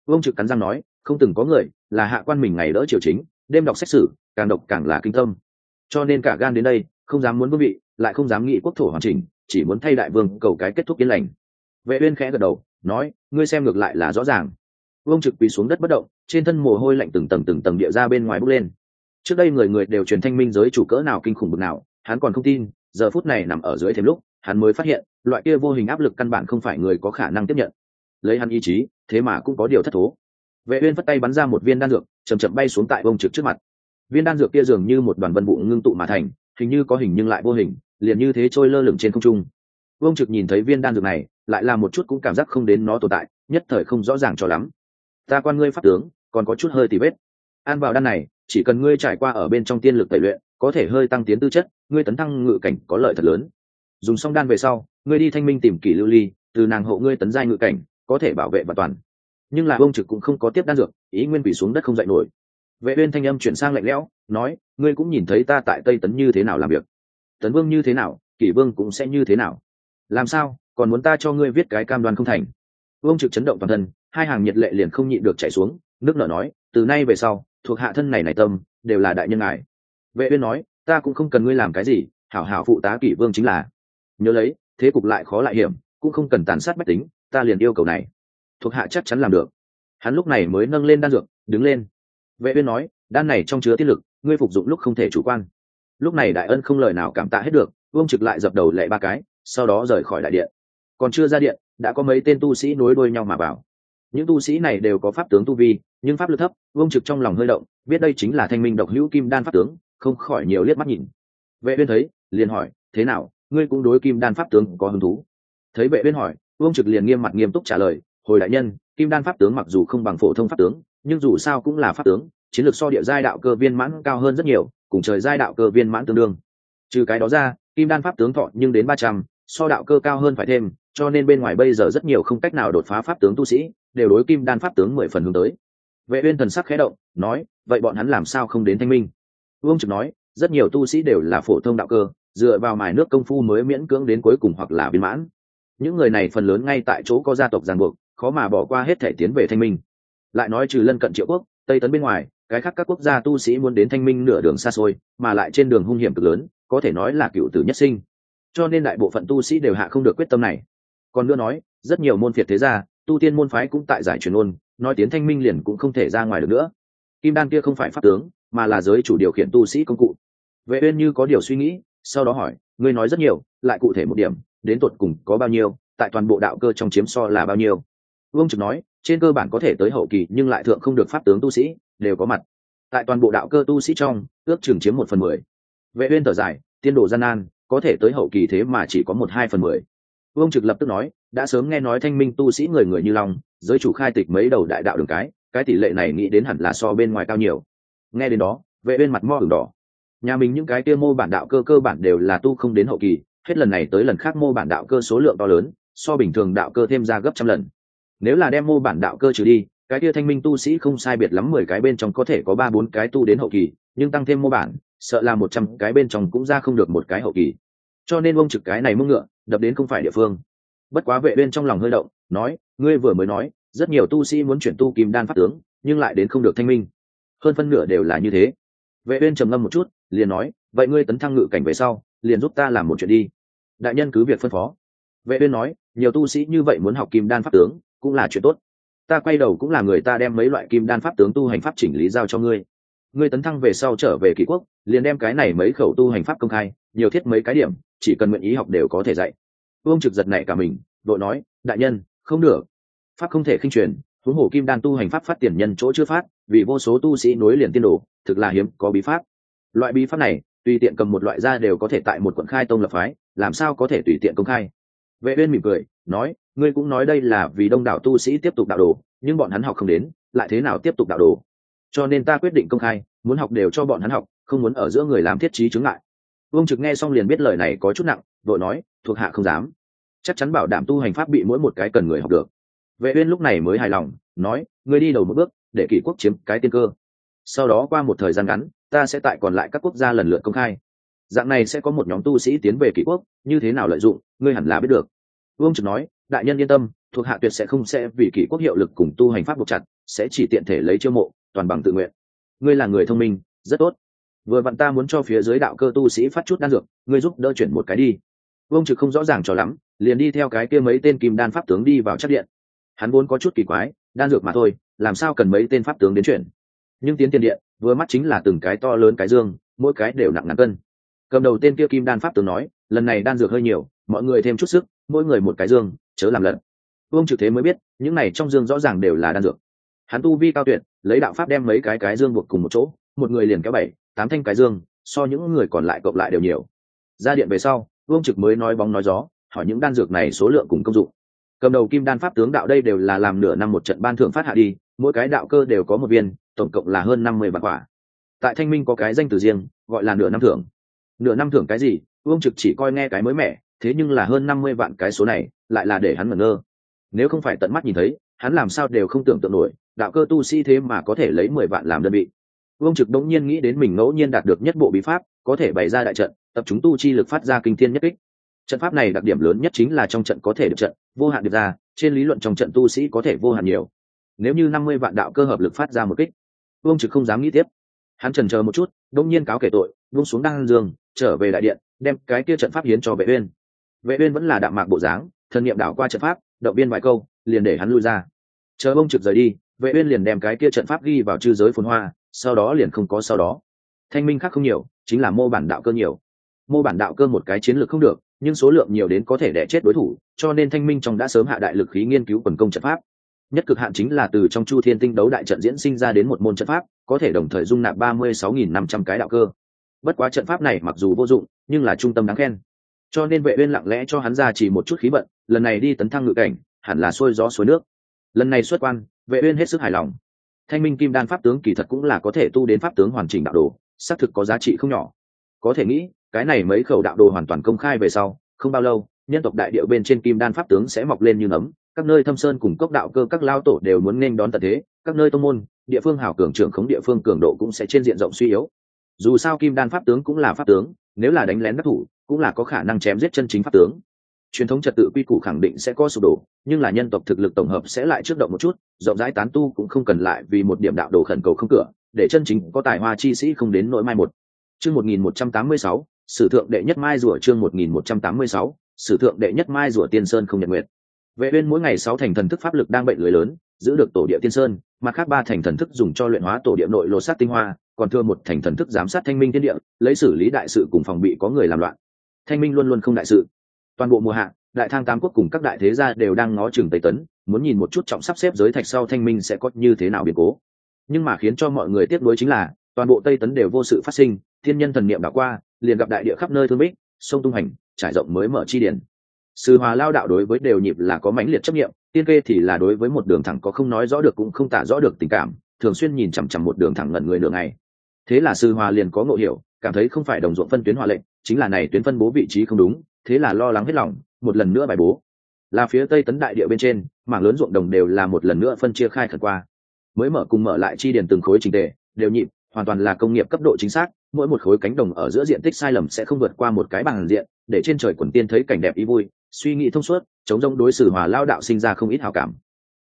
Vương trực cắn răng nói, không từng có người là hạ quan mình ngày đỡ triều chính, đêm đọc xét xử càng độc càng là kinh tâm. Cho nên cả gan đến đây, không dám muốn vương vị, lại không dám nghị quốc thổ hoàn chỉnh, chỉ muốn thay đại vương cầu cái kết thúc yên lành. Vệ uyên khẽ gật đầu, nói, ngươi xem ngược lại là rõ ràng vương trực quỳ xuống đất bất động, trên thân mồ hôi lạnh từng tầng từng tầng địa ra bên ngoài bốc lên. Trước đây người người đều truyền thanh minh giới chủ cỡ nào kinh khủng bực nào, hắn còn không tin, giờ phút này nằm ở dưới thêm lúc, hắn mới phát hiện, loại kia vô hình áp lực căn bản không phải người có khả năng tiếp nhận. Lấy hắn ý chí, thế mà cũng có điều thất thố. Vệ uyên vất tay bắn ra một viên đan dược, chậm chậm bay xuống tại vương trực trước mặt. Viên đan dược kia dường như một đoàn vân vụ ngưng tụ mà thành, hình như có hình nhưng lại vô hình, liền như thế trôi lơ lửng trên không trung. Vương trực nhìn thấy viên đan dược này, lại là một chút cũng cảm giác không đến nó tồn tại, nhất thời không rõ ràng cho lắm ta quan ngươi pháp tướng, còn có chút hơi tì vết. An vào đan này, chỉ cần ngươi trải qua ở bên trong tiên lực tẩy luyện, có thể hơi tăng tiến tư chất, ngươi tấn thăng ngự cảnh có lợi thật lớn. Dùng xong đan về sau, ngươi đi thanh minh tìm kỷ lưu ly, từ nàng hộ ngươi tấn giai ngự cảnh, có thể bảo vệ và toàn. Nhưng là ông trực cũng không có tiếp đan dược, ý nguyên quỷ xuống đất không dậy nổi. Vệ uyên thanh âm chuyển sang lạnh lẽo, nói, ngươi cũng nhìn thấy ta tại tây tấn như thế nào làm việc. Tấn vương như thế nào, kỷ vương cũng sẽ như thế nào. Làm sao, còn muốn ta cho ngươi viết cái cam đoan không thành? Vương trực chấn động toàn thân hai hàng nhiệt lệ liền không nhịn được chảy xuống, nước nở nói, từ nay về sau, thuộc hạ thân này này tâm, đều là đại nhân ngài. Vệ uyên nói, ta cũng không cần ngươi làm cái gì, hảo hảo phụ tá kỷ vương chính là. Nhớ lấy, thế cục lại khó lại hiểm, cũng không cần tàn sát bách tính, ta liền yêu cầu này. Thuộc hạ chắc chắn làm được. Hắn lúc này mới nâng lên đan dược, đứng lên. Vệ uyên nói, đan này trong chứa tiết lực, ngươi phục dụng lúc không thể chủ quan. Lúc này đại ân không lời nào cảm tạ hết được, vương trực lại dập đầu lệ ba cái, sau đó rời khỏi đại điện. Còn chưa ra điện, đã có mấy tên tu sĩ nối đuôi nhau mà vào những tu sĩ này đều có pháp tướng tu vi, nhưng pháp lực thấp, vương trực trong lòng hơi động, biết đây chính là thanh minh độc hữu kim đan pháp tướng, không khỏi nhiều liếc mắt nhìn. Vệ uyên thấy, liền hỏi, thế nào, ngươi cũng đối kim đan pháp tướng có hứng thú? Thấy vệ uyên hỏi, vương trực liền nghiêm mặt nghiêm túc trả lời, hồi đại nhân, kim đan pháp tướng mặc dù không bằng phổ thông pháp tướng, nhưng dù sao cũng là pháp tướng, chiến lược so địa giai đạo cơ viên mãn cao hơn rất nhiều, cùng trời giai đạo cơ viên mãn tương đương. Trừ cái đó ra, kim đan pháp tướng thọ nhưng đến ba trăm, so đạo cơ cao hơn phải thêm, cho nên bên ngoài bây giờ rất nhiều không cách nào đột phá pháp tướng tu sĩ đều đối kim đan pháp tướng mười phần hướng tới. Vệ uyên thần sắc khẽ động, nói, vậy bọn hắn làm sao không đến thanh minh? Vương trực nói, rất nhiều tu sĩ đều là phổ thông đạo cơ, dựa vào mài nước công phu mới miễn cưỡng đến cuối cùng hoặc là viên mãn. Những người này phần lớn ngay tại chỗ có gia tộc ràng buộc, khó mà bỏ qua hết thể tiến về thanh minh. Lại nói trừ lân cận triệu quốc, tây tấn bên ngoài, cái khác các quốc gia tu sĩ muốn đến thanh minh nửa đường xa xôi, mà lại trên đường hung hiểm cực lớn, có thể nói là cựu tử nhất sinh. Cho nên đại bộ phận tu sĩ đều hạ không được quyết tâm này. Còn nữa nói, rất nhiều môn phiệt thế gia tu tiên môn phái cũng tại giải truyền ôn, nói tiến thanh minh liền cũng không thể ra ngoài được nữa. Kim đan kia không phải pháp tướng, mà là giới chủ điều khiển tu sĩ công cụ. Vệ uyên như có điều suy nghĩ, sau đó hỏi, ngươi nói rất nhiều, lại cụ thể một điểm, đến tột cùng có bao nhiêu, tại toàn bộ đạo cơ trong chiếm so là bao nhiêu? Vương trực nói, trên cơ bản có thể tới hậu kỳ, nhưng lại thượng không được pháp tướng tu sĩ, đều có mặt. Tại toàn bộ đạo cơ tu sĩ trong, ước chừng chiếm một phần mười. Vệ uyên thở dài, tiên đồ gian nan, có thể tới hậu kỳ thế mà chỉ có một hai phần mười. Vương trực lập tức nói đã sớm nghe nói thanh minh tu sĩ người người như long, giới chủ khai tịch mấy đầu đại đạo đường cái cái tỷ lệ này nghĩ đến hẳn là so bên ngoài cao nhiều. Nghe đến đó, vệ bên mặt mo ửng đỏ. Nhà mình những cái kia mô bản đạo cơ cơ bản đều là tu không đến hậu kỳ, hết lần này tới lần khác mô bản đạo cơ số lượng to lớn, so bình thường đạo cơ thêm ra gấp trăm lần. Nếu là đem mô bản đạo cơ trừ đi, cái kia thanh minh tu sĩ không sai biệt lắm mười cái bên trong có thể có ba bốn cái tu đến hậu kỳ, nhưng tăng thêm mô bản, sợ là một trăm cái bên trong cũng ra không được một cái hậu kỳ. Cho nên ông trực cái này mưng ngựa, đập đến không phải địa phương bất quá vệ bên trong lòng hơi động, nói, ngươi vừa mới nói, rất nhiều tu sĩ muốn chuyển tu kim đan pháp tướng, nhưng lại đến không được thanh minh. Hơn phân nửa đều là như thế. Vệ bên trầm ngâm một chút, liền nói, vậy ngươi tấn thăng ngự cảnh về sau, liền giúp ta làm một chuyện đi. Đại nhân cứ việc phân phó. Vệ bên nói, nhiều tu sĩ như vậy muốn học kim đan pháp tướng, cũng là chuyện tốt. Ta quay đầu cũng là người ta đem mấy loại kim đan pháp tướng tu hành pháp chỉnh lý giao cho ngươi. Ngươi tấn thăng về sau trở về kỷ quốc, liền đem cái này mấy khẩu tu hành pháp công khai, nhiều thiết mấy cái điểm, chỉ cần nguyện ý học đều có thể dạy vương trực giật nảy cả mình đội nói, đại nhân, không được. Pháp không thể khinh truyền, huống hồ kim đan tu hành pháp phát tiền nhân chỗ chưa phát, vì vô số tu sĩ nối liền tiên đồ, thực là hiếm có bí pháp. Loại bí pháp này, tùy tiện cầm một loại ra đều có thể tại một quận khai tông lập phái, làm sao có thể tùy tiện công khai? Vệ uyên mỉm cười, nói, ngươi cũng nói đây là vì đông đảo tu sĩ tiếp tục đạo đồ, nhưng bọn hắn học không đến, lại thế nào tiếp tục đạo đồ? Cho nên ta quyết định công khai, muốn học đều cho bọn hắn học, không muốn ở giữa người làm thiết trí chứng ngại vương trực nghe xong liền biết lời này có chút nặng, vội nói, thuộc hạ không dám. Chắc chắn bảo đảm tu hành pháp bị mỗi một cái cần người học được. Vệ uyên lúc này mới hài lòng, nói, ngươi đi đầu một bước, để kỷ quốc chiếm cái tiên cơ. Sau đó qua một thời gian ngắn, ta sẽ tại còn lại các quốc gia lần lượt công khai. Dạng này sẽ có một nhóm tu sĩ tiến về kỷ quốc, như thế nào lợi dụng, ngươi hẳn là biết được. Vương trực nói, đại nhân yên tâm, thuộc hạ tuyệt sẽ không sẽ vì kỷ quốc hiệu lực cùng tu hành pháp buộc chặt, sẽ chỉ tiện thể lấy chiêu mộ, toàn bằng tự nguyện. Ngươi là người thông minh, rất tốt vừa vặn ta muốn cho phía dưới đạo cơ tu sĩ phát chút đan dược, ngươi giúp đỡ chuyển một cái đi. Vương trực không rõ ràng cho lắm, liền đi theo cái kia mấy tên kim đan pháp tướng đi vào chắc điện. Hắn vốn có chút kỳ quái, đan dược mà thôi, làm sao cần mấy tên pháp tướng đến chuyển? Nhưng tiến tiền điện, vừa mắt chính là từng cái to lớn cái dương, mỗi cái đều nặng ngàn cân. Cầm đầu tên kia kim đan pháp tướng nói, lần này đan dược hơi nhiều, mọi người thêm chút sức, mỗi người một cái dương, chớ làm lận. Vương trực thế mới biết, những này trong dương rõ ràng đều là đan dược. Hắn tu vi cao tuyệt, lấy đạo pháp đem mấy cái cái dương buộc cùng một chỗ một người liền kéo bảy, tám thanh cái dương, so những người còn lại cộng lại đều nhiều. Ra điện về sau, vương trực mới nói bóng nói gió, hỏi những đan dược này số lượng cùng công dụng. Cầm đầu kim đan pháp tướng đạo đây đều là làm nửa năm một trận ban thưởng phát hạ đi, mỗi cái đạo cơ đều có một viên, tổng cộng là hơn năm mươi vạn quả. Tại thanh minh có cái danh từ riêng, gọi là nửa năm thưởng. Nửa năm thưởng cái gì? Vương trực chỉ coi nghe cái mới mẻ, thế nhưng là hơn năm mươi vạn cái số này, lại là để hắn ngẩn ngơ. Nếu không phải tận mắt nhìn thấy, hắn làm sao đều không tưởng tượng nổi, đạo cơ tu sĩ thế mà có thể lấy mười vạn làm đơn vị vương trực đống nhiên nghĩ đến mình ngẫu nhiên đạt được nhất bộ bí pháp, có thể bày ra đại trận, tập chúng tu chi lực phát ra kinh thiên nhất kích. Trận pháp này đặc điểm lớn nhất chính là trong trận có thể được trận, vô hạn được ra, trên lý luận trong trận tu sĩ có thể vô hạn nhiều. Nếu như năm mươi vạn đạo cơ hợp lực phát ra một kích, vương trực không dám nghĩ tiếp. Hắn trần chờ một chút đông nhiên cáo kể tội vung xuống đăng dương, trở về đại điện, đem cái kia trận pháp hiến cho vệ uyên. Vệ uyên vẫn là đạm mạc bộ dáng, thần niệm đảo qua trận pháp, động viên vài câu, liền để hắn lui ra. Chờ bông trực rời đi, vệ uyên liền đem cái kia trận pháp ghi vào chư giới phồn hoa sau đó liền không có sau đó. Thanh minh khác không nhiều, chính là mô bản đạo cơ nhiều. Mô bản đạo cơ một cái chiến lược không được, nhưng số lượng nhiều đến có thể đẻ chết đối thủ, cho nên thanh minh trong đã sớm hạ đại lực khí nghiên cứu quần công trận pháp. Nhất cực hạn chính là từ trong chu thiên tinh đấu đại trận diễn sinh ra đến một môn trận pháp, có thể đồng thời dung nạp ba mươi sáu nghìn năm trăm cái đạo cơ. Bất quá trận pháp này mặc dù vô dụng, nhưng là trung tâm đáng khen. Cho nên vệ uyên lặng lẽ cho hắn ra chỉ một chút khí vận, lần này đi tấn thăng ngự cảnh, hẳn là xuôi gió suối nước. Lần này xuất quan, vệ uyên hết sức hài lòng thanh minh kim đan pháp tướng kỳ thật cũng là có thể tu đến pháp tướng hoàn chỉnh đạo đồ, xác thực có giá trị không nhỏ. Có thể nghĩ, cái này mấy khẩu đạo đồ hoàn toàn công khai về sau, không bao lâu, nhân tộc đại địa bên trên kim đan pháp tướng sẽ mọc lên như nấm, các nơi thâm sơn cùng cốc đạo cơ các lao tổ đều muốn nên đón tận thế, các nơi tông môn, địa phương hảo cường trưởng khống địa phương cường độ cũng sẽ trên diện rộng suy yếu. Dù sao kim đan pháp tướng cũng là pháp tướng, nếu là đánh lén đắc thủ, cũng là có khả năng chém giết chân chính pháp tướng truyền thống trật tự quy củ khẳng định sẽ có sụp đổ, nhưng là nhân tộc thực lực tổng hợp sẽ lại trước động một chút, rộng rãi tán tu cũng không cần lại vì một điểm đạo đồ khẩn cầu không cửa, để chân chính có tài hoa chi sĩ không đến nỗi mai một. Chương một nghìn một trăm tám mươi sáu, sử thượng đệ nhất mai rùa chương một nghìn một trăm tám mươi sáu, sử thượng đệ nhất mai rùa tiên sơn không nhật nguyệt. Vệ uyên mỗi ngày sáu thành thần thức pháp lực đang bệnh lưới lớn, giữ được tổ địa tiên sơn, mặt khác ba thành thần thức dùng cho luyện hóa tổ địa nội lột sát tinh hoa, còn thừa một thành thần thức giám sát thanh minh thiên địa, lấy xử lý đại sự cùng phòng bị có người làm loạn. Thanh minh luôn luôn không đại sự toàn bộ mùa hạ, đại thang tam quốc cùng các đại thế gia đều đang ngó chừng tây tấn, muốn nhìn một chút trọng sắp xếp giới thạch sau thanh minh sẽ có như thế nào biến cố. Nhưng mà khiến cho mọi người tiếc nuối chính là, toàn bộ tây tấn đều vô sự phát sinh, thiên nhân thần niệm đã qua, liền gặp đại địa khắp nơi thương bích, sông tung hành, trải rộng mới mở chi điển. Sư hòa lao đạo đối với đều nhịp là có mãnh liệt chấp nghiệm tiên kê thì là đối với một đường thẳng có không nói rõ được cũng không tả rõ được tình cảm, thường xuyên nhìn chằm chằm một đường thẳng ngẩn người nửa ngày. Thế là sư hòa liền có ngộ hiểu, cảm thấy không phải đồng ruộng phân tuyến hòa lệnh, chính là này tuyến phân bố vị trí không đúng thế là lo lắng hết lòng, một lần nữa bài bố. Là phía tây tấn đại địa bên trên, mảng lớn ruộng đồng đều là một lần nữa phân chia khai khẩn qua. Mới mở cùng mở lại chi điền từng khối trình tề, đều nhịp, hoàn toàn là công nghiệp cấp độ chính xác, mỗi một khối cánh đồng ở giữa diện tích sai lầm sẽ không vượt qua một cái bằng diện, để trên trời quần tiên thấy cảnh đẹp ý vui, suy nghĩ thông suốt, chống rông đối xử hòa lao đạo sinh ra không ít hào cảm.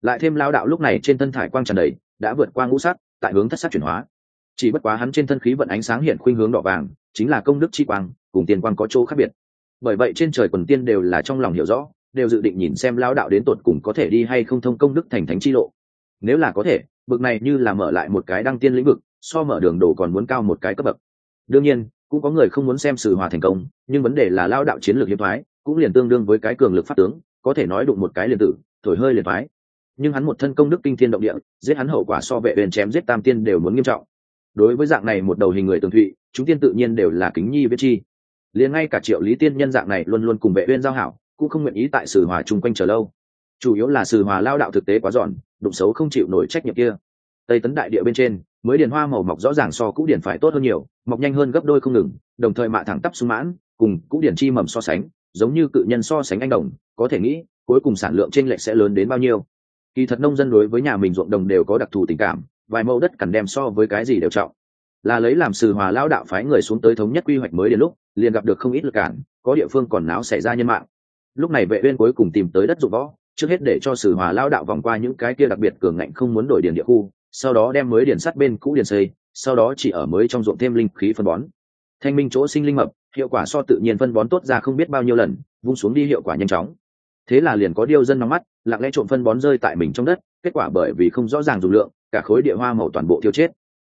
Lại thêm lao đạo lúc này trên thân thải quang tràn đầy, đã vượt qua ngũ sắc, tại hướng thất sắc chuyển hóa. Chỉ bất quá hắn trên thân khí vận ánh sáng hiện khuynh hướng đỏ vàng, chính là công đức chi quang, cùng tiền quang có chỗ khác biệt bởi vậy trên trời quần tiên đều là trong lòng hiểu rõ, đều dự định nhìn xem lao đạo đến tột cùng có thể đi hay không thông công đức thành thánh chi lộ. Nếu là có thể, bực này như là mở lại một cái đăng tiên lĩnh vực, so mở đường đồ còn muốn cao một cái cấp bậc. Đương nhiên, cũng có người không muốn xem sự hòa thành công, nhưng vấn đề là lao đạo chiến lược hiếm thoái cũng liền tương đương với cái cường lực pháp tướng, có thể nói đụng một cái liền tử, thổi hơi liền thoái. Nhưng hắn một thân công đức kinh thiên động địa, giết hắn hậu quả so vệ huyền chém giết tam tiên đều muốn nghiêm trọng. Đối với dạng này một đầu hình người tường thụy, chúng tiên tự nhiên đều là kính nhi biết chi liền ngay cả triệu lý tiên nhân dạng này luôn luôn cùng vệ uyên giao hảo, cũng không nguyện ý tại sử hòa chung quanh chờ lâu. Chủ yếu là sử hòa lao đạo thực tế quá giòn, đụng xấu không chịu nổi trách nhiệm kia. Tây tấn đại địa bên trên, mới điền hoa màu mọc rõ ràng so cũ điển phải tốt hơn nhiều, mọc nhanh hơn gấp đôi không ngừng, đồng thời mạ thẳng tắp sung mãn, cùng cũ điển chi mầm so sánh, giống như cự nhân so sánh anh đồng, có thể nghĩ, cuối cùng sản lượng trên lệch sẽ lớn đến bao nhiêu. Kỳ thật nông dân đối với nhà mình ruộng đồng đều có đặc thù tình cảm, vài mẫu đất cần đem so với cái gì đều trọng. Là lấy làm sự hòa lao đạo phái người xuống tới thống nhất quy hoạch mới đến lúc liền gặp được không ít lực cản, có địa phương còn não xảy ra nhân mạng. Lúc này vệ uyên cuối cùng tìm tới đất dụng võ, trước hết để cho sử hòa lao đạo vòng qua những cái kia đặc biệt cường ngạnh không muốn đổi điền địa khu, sau đó đem mới điền sắt bên cũ điền xây, sau đó chỉ ở mới trong ruộng thêm linh khí phân bón. Thanh minh chỗ sinh linh mập, hiệu quả so tự nhiên phân bón tốt ra không biết bao nhiêu lần, vung xuống đi hiệu quả nhanh chóng. Thế là liền có điêu dân nóng mắt, lặng lẽ trộm phân bón rơi tại mình trong đất, kết quả bởi vì không rõ ràng dùng lượng, cả khối địa hoa màu toàn bộ tiêu chết.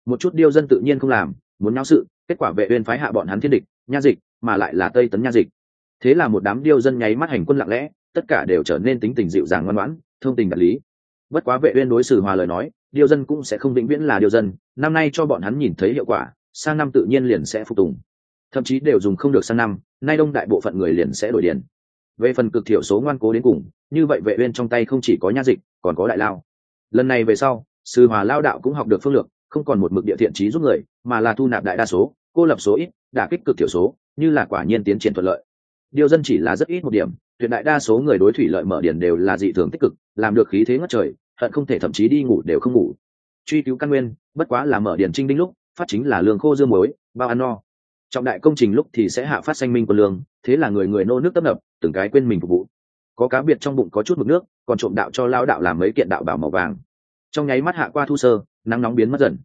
Một chút điêu dân tự nhiên không làm, muốn náo sự, kết quả vệ uyên phái hạ bọn hắn thiên địch nha dịch, mà lại là tây tấn nha dịch. Thế là một đám điêu dân nháy mắt hành quân lặng lẽ, tất cả đều trở nên tính tình dịu dàng ngoan ngoãn, thông tình đạt lý. Bất quá vệ uyên đối xử hòa lời nói, điêu dân cũng sẽ không vĩnh viễn là điêu dân, năm nay cho bọn hắn nhìn thấy hiệu quả, sang năm tự nhiên liền sẽ phục tùng. Thậm chí đều dùng không được sang năm, nay đông đại bộ phận người liền sẽ đổi điền. Về phần cực thiểu số ngoan cố đến cùng, như vậy vệ uyên trong tay không chỉ có nha dịch, còn có đại lao. Lần này về sau, sư hòa lao đạo cũng học được phương lược, không còn một mực địa thiện trí giúp người, mà là thu nạp đại đa số cô lập số ít, đả kích cực thiểu số, như là quả nhiên tiến triển thuận lợi. Điều dân chỉ là rất ít một điểm, tuyệt đại đa số người đối thủy lợi mở điển đều là dị thường tích cực, làm được khí thế ngất trời, hận không thể thậm chí đi ngủ đều không ngủ. Truy cứu căn nguyên, bất quá là mở điển trinh đinh lúc, phát chính là lương khô dương muối, bao ăn no. Trọng đại công trình lúc thì sẽ hạ phát xanh minh của lương, thế là người người nô nước tấp nập, từng cái quên mình phục vụ. Có cá biệt trong bụng có chút mực nước, còn trộm đạo cho lao đạo làm mấy kiện đạo bảo màu vàng. Trong nháy mắt hạ qua thu sơ, nắng nóng biến mất dần.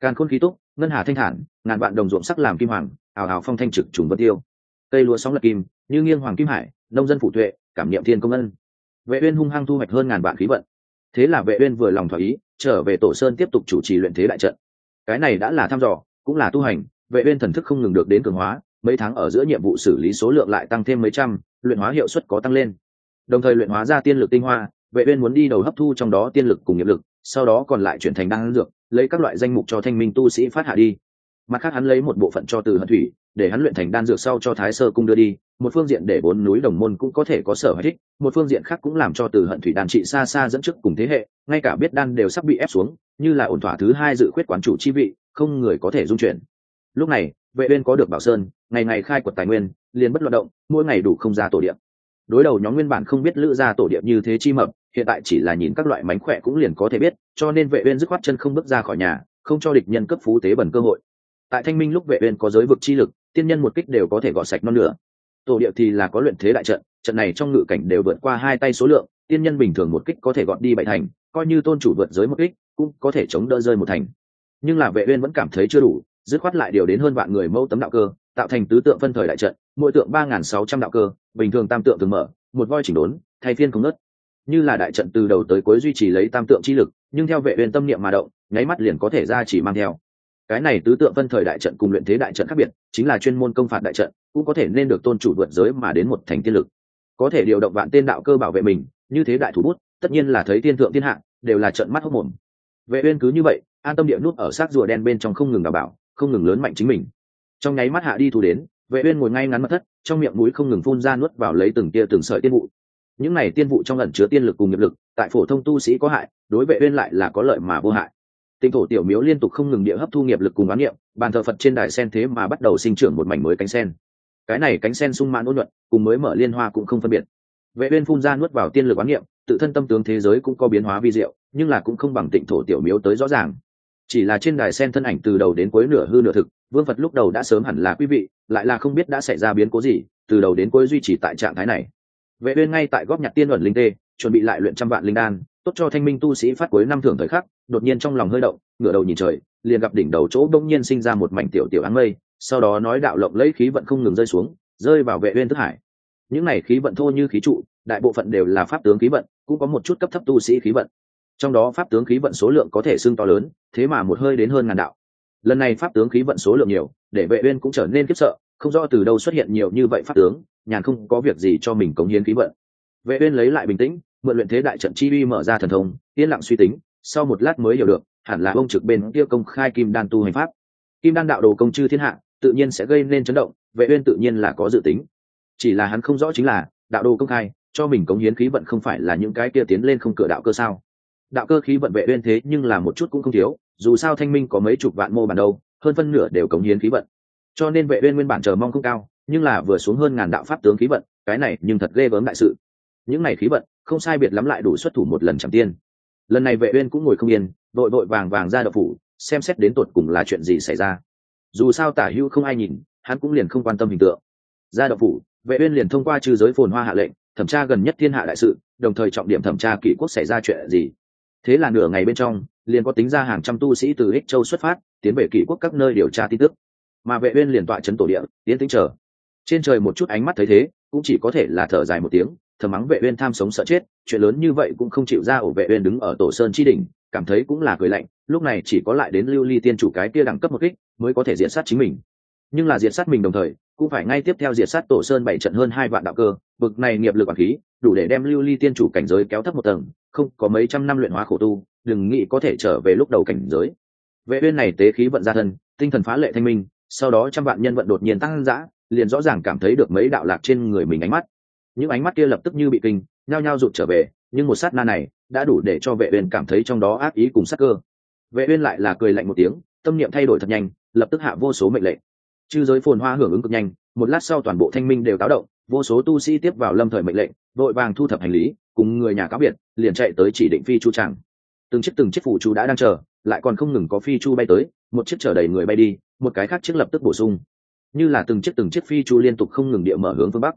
Càng khôn khí túc ngân hà thanh thản, ngàn vạn đồng ruộng sắc làm kim hoàng ảo ảo phong thanh trực trùng vân tiêu. Cây lúa sóng lật kim, như nghiêng hoàng kim hải, nông dân phụ tuệ, cảm niệm thiên công ân. Vệ uyên hung hăng thu hoạch hơn ngàn vạn khí vận. Thế là vệ uyên vừa lòng thỏa ý, trở về tổ sơn tiếp tục chủ trì luyện thế đại trận. Cái này đã là thăm dò, cũng là tu hành, vệ uyên thần thức không ngừng được đến cường hóa, mấy tháng ở giữa nhiệm vụ xử lý số lượng lại tăng thêm mấy trăm, luyện hóa hiệu suất có tăng lên. Đồng thời luyện hóa ra tiên lực tinh hoa vệ uyên muốn đi đầu hấp thu trong đó tiên lực cùng nghiệp lực, sau đó còn lại chuyển thành đan dược, lấy các loại danh mục cho thanh minh tu sĩ phát hạ đi mặt khác hắn lấy một bộ phận cho từ hận thủy, để hắn luyện thành đan dược sau cho thái sơ cung đưa đi, một phương diện để bốn núi đồng môn cũng có thể có sở hữu thích, một phương diện khác cũng làm cho từ hận thủy đàn trị xa xa dẫn trước cùng thế hệ, ngay cả biết đan đều sắp bị ép xuống, như là ổn thỏa thứ hai dự khuyết quán chủ chi vị, không người có thể dung chuyển lúc này, vệ uyên có được bảo sơn, ngày ngày khai quật tài nguyên, liền bất loạn động, mỗi ngày đủ không ra tổ địa. đối đầu nhóm nguyên bản không biết lữ ra tổ địa như thế chi mập hiện tại chỉ là nhìn các loại mánh khỏe cũng liền có thể biết, cho nên vệ uyên dứt khoát chân không bước ra khỏi nhà, không cho địch nhân cấp phú tế bẩn cơ hội. Tại thanh minh lúc vệ uyên có giới vực chi lực, tiên nhân một kích đều có thể gọt sạch non nửa tổ địa thì là có luyện thế đại trận trận này trong ngự cảnh đều vượt qua hai tay số lượng, tiên nhân bình thường một kích có thể gọt đi bảy thành, coi như tôn chủ vượt giới một kích, cũng có thể chống đỡ rơi một thành. Nhưng là vệ uyên vẫn cảm thấy chưa đủ, dứt khoát lại điều đến hơn vạn người mâu tấm đạo cơ, tạo thành tứ tượng phân thời đại trận, mỗi tượng ba sáu trăm đạo cơ, bình thường tam tượng thường mở, một voi chỉnh đốn, thay phiên không nứt như là đại trận từ đầu tới cuối duy trì lấy tam tượng chi lực, nhưng theo vệ uyên tâm niệm mà động, nháy mắt liền có thể ra chỉ mang theo. Cái này tứ tượng phân thời đại trận cùng luyện thế đại trận khác biệt, chính là chuyên môn công phạt đại trận, cũng có thể nên được tôn chủ vượt giới mà đến một thành tiên lực. Có thể điều động vạn tên đạo cơ bảo vệ mình, như thế đại thủ bút, tất nhiên là thấy tiên thượng thiên hạ, đều là trận mắt hốc mồm. Vệ uyên cứ như vậy, an tâm địa nút ở sát rùa đen bên trong không ngừng đảm bảo, không ngừng lớn mạnh chính mình. Trong nháy mắt hạ đi thu đến, vệ uyên ngồi ngay ngắn mặt thất, trong miệng mũi không ngừng phun ra nuốt vào lấy từng tia từng sợi tiên vụ những này tiên vụ trong ẩn chứa tiên lực cùng nghiệp lực, tại phổ thông tu sĩ có hại, đối vệ uyên lại là có lợi mà vô hại. Tinh thổ tiểu miếu liên tục không ngừng địa hấp thu nghiệp lực cùng bán niệm, bàn thờ phật trên đài sen thế mà bắt đầu sinh trưởng một mảnh mới cánh sen. Cái này cánh sen sung mãn ôn nhuận, cùng mới mở liên hoa cũng không phân biệt. Vệ uyên phun ra nuốt vào tiên lực bán niệm, tự thân tâm tướng thế giới cũng có biến hóa vi diệu, nhưng là cũng không bằng tịnh thổ tiểu miếu tới rõ ràng. Chỉ là trên đài sen thân ảnh từ đầu đến cuối nửa hư nửa thực, vương phật lúc đầu đã sớm hẳn là quý vị, lại là không biết đã xảy ra biến cố gì, từ đầu đến cuối duy trì tại trạng thái này vệ uyên ngay tại góp nhặt tiên luận linh tê, chuẩn bị lại luyện trăm vạn linh đan, tốt cho thanh minh tu sĩ phát cuối năm thưởng thời khắc, đột nhiên trong lòng hơi động, ngửa đầu nhìn trời, liền gặp đỉnh đầu chỗ đông nhiên sinh ra một mảnh tiểu tiểu áng mây, sau đó nói đạo lộng lấy khí vận không ngừng rơi xuống, rơi vào vệ uyên thức hải. Những này khí vận thô như khí trụ, đại bộ phận đều là pháp tướng khí vận, cũng có một chút cấp thấp tu sĩ khí vận. Trong đó pháp tướng khí vận số lượng có thể xưng to lớn, thế mà một hơi đến hơn ngàn đạo. Lần này pháp tướng khí vận số lượng nhiều, để vệ uyên cũng trở nên khiếp sợ, không rõ từ đâu xuất hiện nhiều như vậy pháp tướng nhàn không có việc gì cho mình cống hiến khí vận. Vệ uyên lấy lại bình tĩnh, mượn luyện thế đại trận chi uy mở ra thần thông, yên lặng suy tính, sau một lát mới hiểu được, hẳn là ông trực bên kia công khai kim đan tu hành pháp. Kim đan đạo đồ công chư thiên hạ, tự nhiên sẽ gây nên chấn động, vệ uyên tự nhiên là có dự tính. Chỉ là hắn không rõ chính là, đạo đồ công khai, cho mình cống hiến khí vận không phải là những cái kia tiến lên không cửa đạo cơ sao? Đạo cơ khí vận vệ uyên thế nhưng là một chút cũng không thiếu, dù sao thanh minh có mấy chục vạn mô bản đâu, hơn phân nửa đều cống hiến khí vận. Cho nên vệ uyên nguyên bản chờ mong không cao nhưng là vừa xuống hơn ngàn đạo pháp tướng khí vận, cái này nhưng thật ghê gớm đại sự. Những này khí vận, không sai biệt lắm lại đủ xuất thủ một lần chẳng tiên. Lần này vệ uyên cũng ngồi không yên vội vội vàng vàng ra đậu phủ, xem xét đến tột cùng là chuyện gì xảy ra. Dù sao tả hữu không ai nhìn, hắn cũng liền không quan tâm hình tượng. Ra đậu phủ, vệ uyên liền thông qua trừ giới phồn hoa hạ lệnh, thẩm tra gần nhất thiên hạ đại sự, đồng thời trọng điểm thẩm tra kỷ quốc xảy ra chuyện gì. Thế là nửa ngày bên trong, liền có tính ra hàng trăm tu sĩ từ ích châu xuất phát, tiến về kỷ quốc các nơi điều tra tin tức. Mà vệ uyên liền tọa chấn tổ địa, tiến tính chờ trên trời một chút ánh mắt thấy thế, cũng chỉ có thể là thở dài một tiếng thờ mắng vệ uyên tham sống sợ chết, chuyện lớn như vậy cũng không chịu ra ổ vệ uyên đứng ở tổ sơn chi đỉnh, cảm thấy cũng là cười lạnh, lúc này chỉ có lại đến lưu ly tiên chủ cái kia đẳng cấp một kích mới có thể diệt sát chính mình. Nhưng là diệt sát mình đồng thời, cũng phải ngay tiếp theo diệt sát tổ sơn bảy trận hơn hai vạn đạo cơ, vực này nghiệp lực quản khí, đủ để đem lưu ly tiên chủ cảnh giới kéo thấp một tầng, không có mấy trăm năm luyện hóa khổ tu, đừng nghĩ có thể trở về lúc đầu cảnh giới. Vệ uyên này tế khí vận ra thân, tinh thần phá lệ thanh minh, sau đó trăm vạn nhân vận đột nhiên tăng dã liền rõ ràng cảm thấy được mấy đạo lạc trên người mình ánh mắt. Những ánh mắt kia lập tức như bị kinh, nhao nhao rụt trở về, nhưng một sát na này đã đủ để cho vệ uyên cảm thấy trong đó ác ý cùng sát cơ. Vệ uyên lại là cười lạnh một tiếng, tâm niệm thay đổi thật nhanh, lập tức hạ vô số mệnh lệnh. Chư giới phồn hoa hưởng ứng cực nhanh, một lát sau toàn bộ thanh minh đều táo động, vô số tu sĩ tiếp vào lâm thời mệnh lệnh vội vàng thu thập hành lý, cùng người nhà cáo biệt, liền chạy tới chỉ định phi chu tràng. Từng chiếc từng chiếc phụ chu đã đang chờ, lại còn không ngừng có phi chu bay tới, một chiếc chở đầy người bay đi, một cái khác chiếc lập tức bổ sung như là từng chiếc từng chiếc phi chu liên tục không ngừng địa mở hướng phương bắc.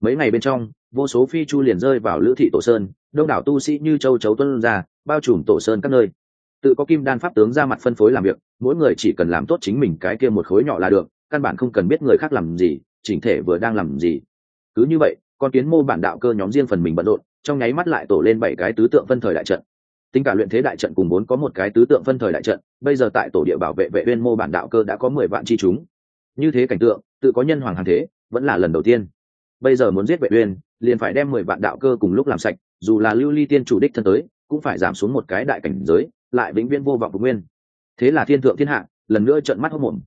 Mấy ngày bên trong, vô số phi chu liền rơi vào lữ thị tổ sơn, đông đảo tu sĩ như châu chấu tuân ra, bao trùm tổ sơn các nơi. Tự có kim đan pháp tướng ra mặt phân phối làm việc, mỗi người chỉ cần làm tốt chính mình cái kia một khối nhỏ là được, căn bản không cần biết người khác làm gì, chỉnh thể vừa đang làm gì. Cứ như vậy, con kiến mô bản đạo cơ nhóm riêng phần mình bận rộn, trong nháy mắt lại tổ lên bảy cái tứ tượng phân thời đại trận. Tính cả luyện thế đại trận cùng bốn có một cái tứ tượng phân thời đại trận, bây giờ tại tổ địa bảo vệ vệ uyên mô bản đạo cơ đã có mười vạn chi chúng như thế cảnh tượng, tự có nhân hoàng hàng thế, vẫn là lần đầu tiên. Bây giờ muốn giết vệ uyên, liền phải đem mười vạn đạo cơ cùng lúc làm sạch, dù là lưu ly tiên chủ đích thân tới, cũng phải giảm xuống một cái đại cảnh giới, lại vĩnh viễn vô vọng của nguyên. Thế là thiên thượng thiên hạ, lần nữa trợn mắt hốt mồm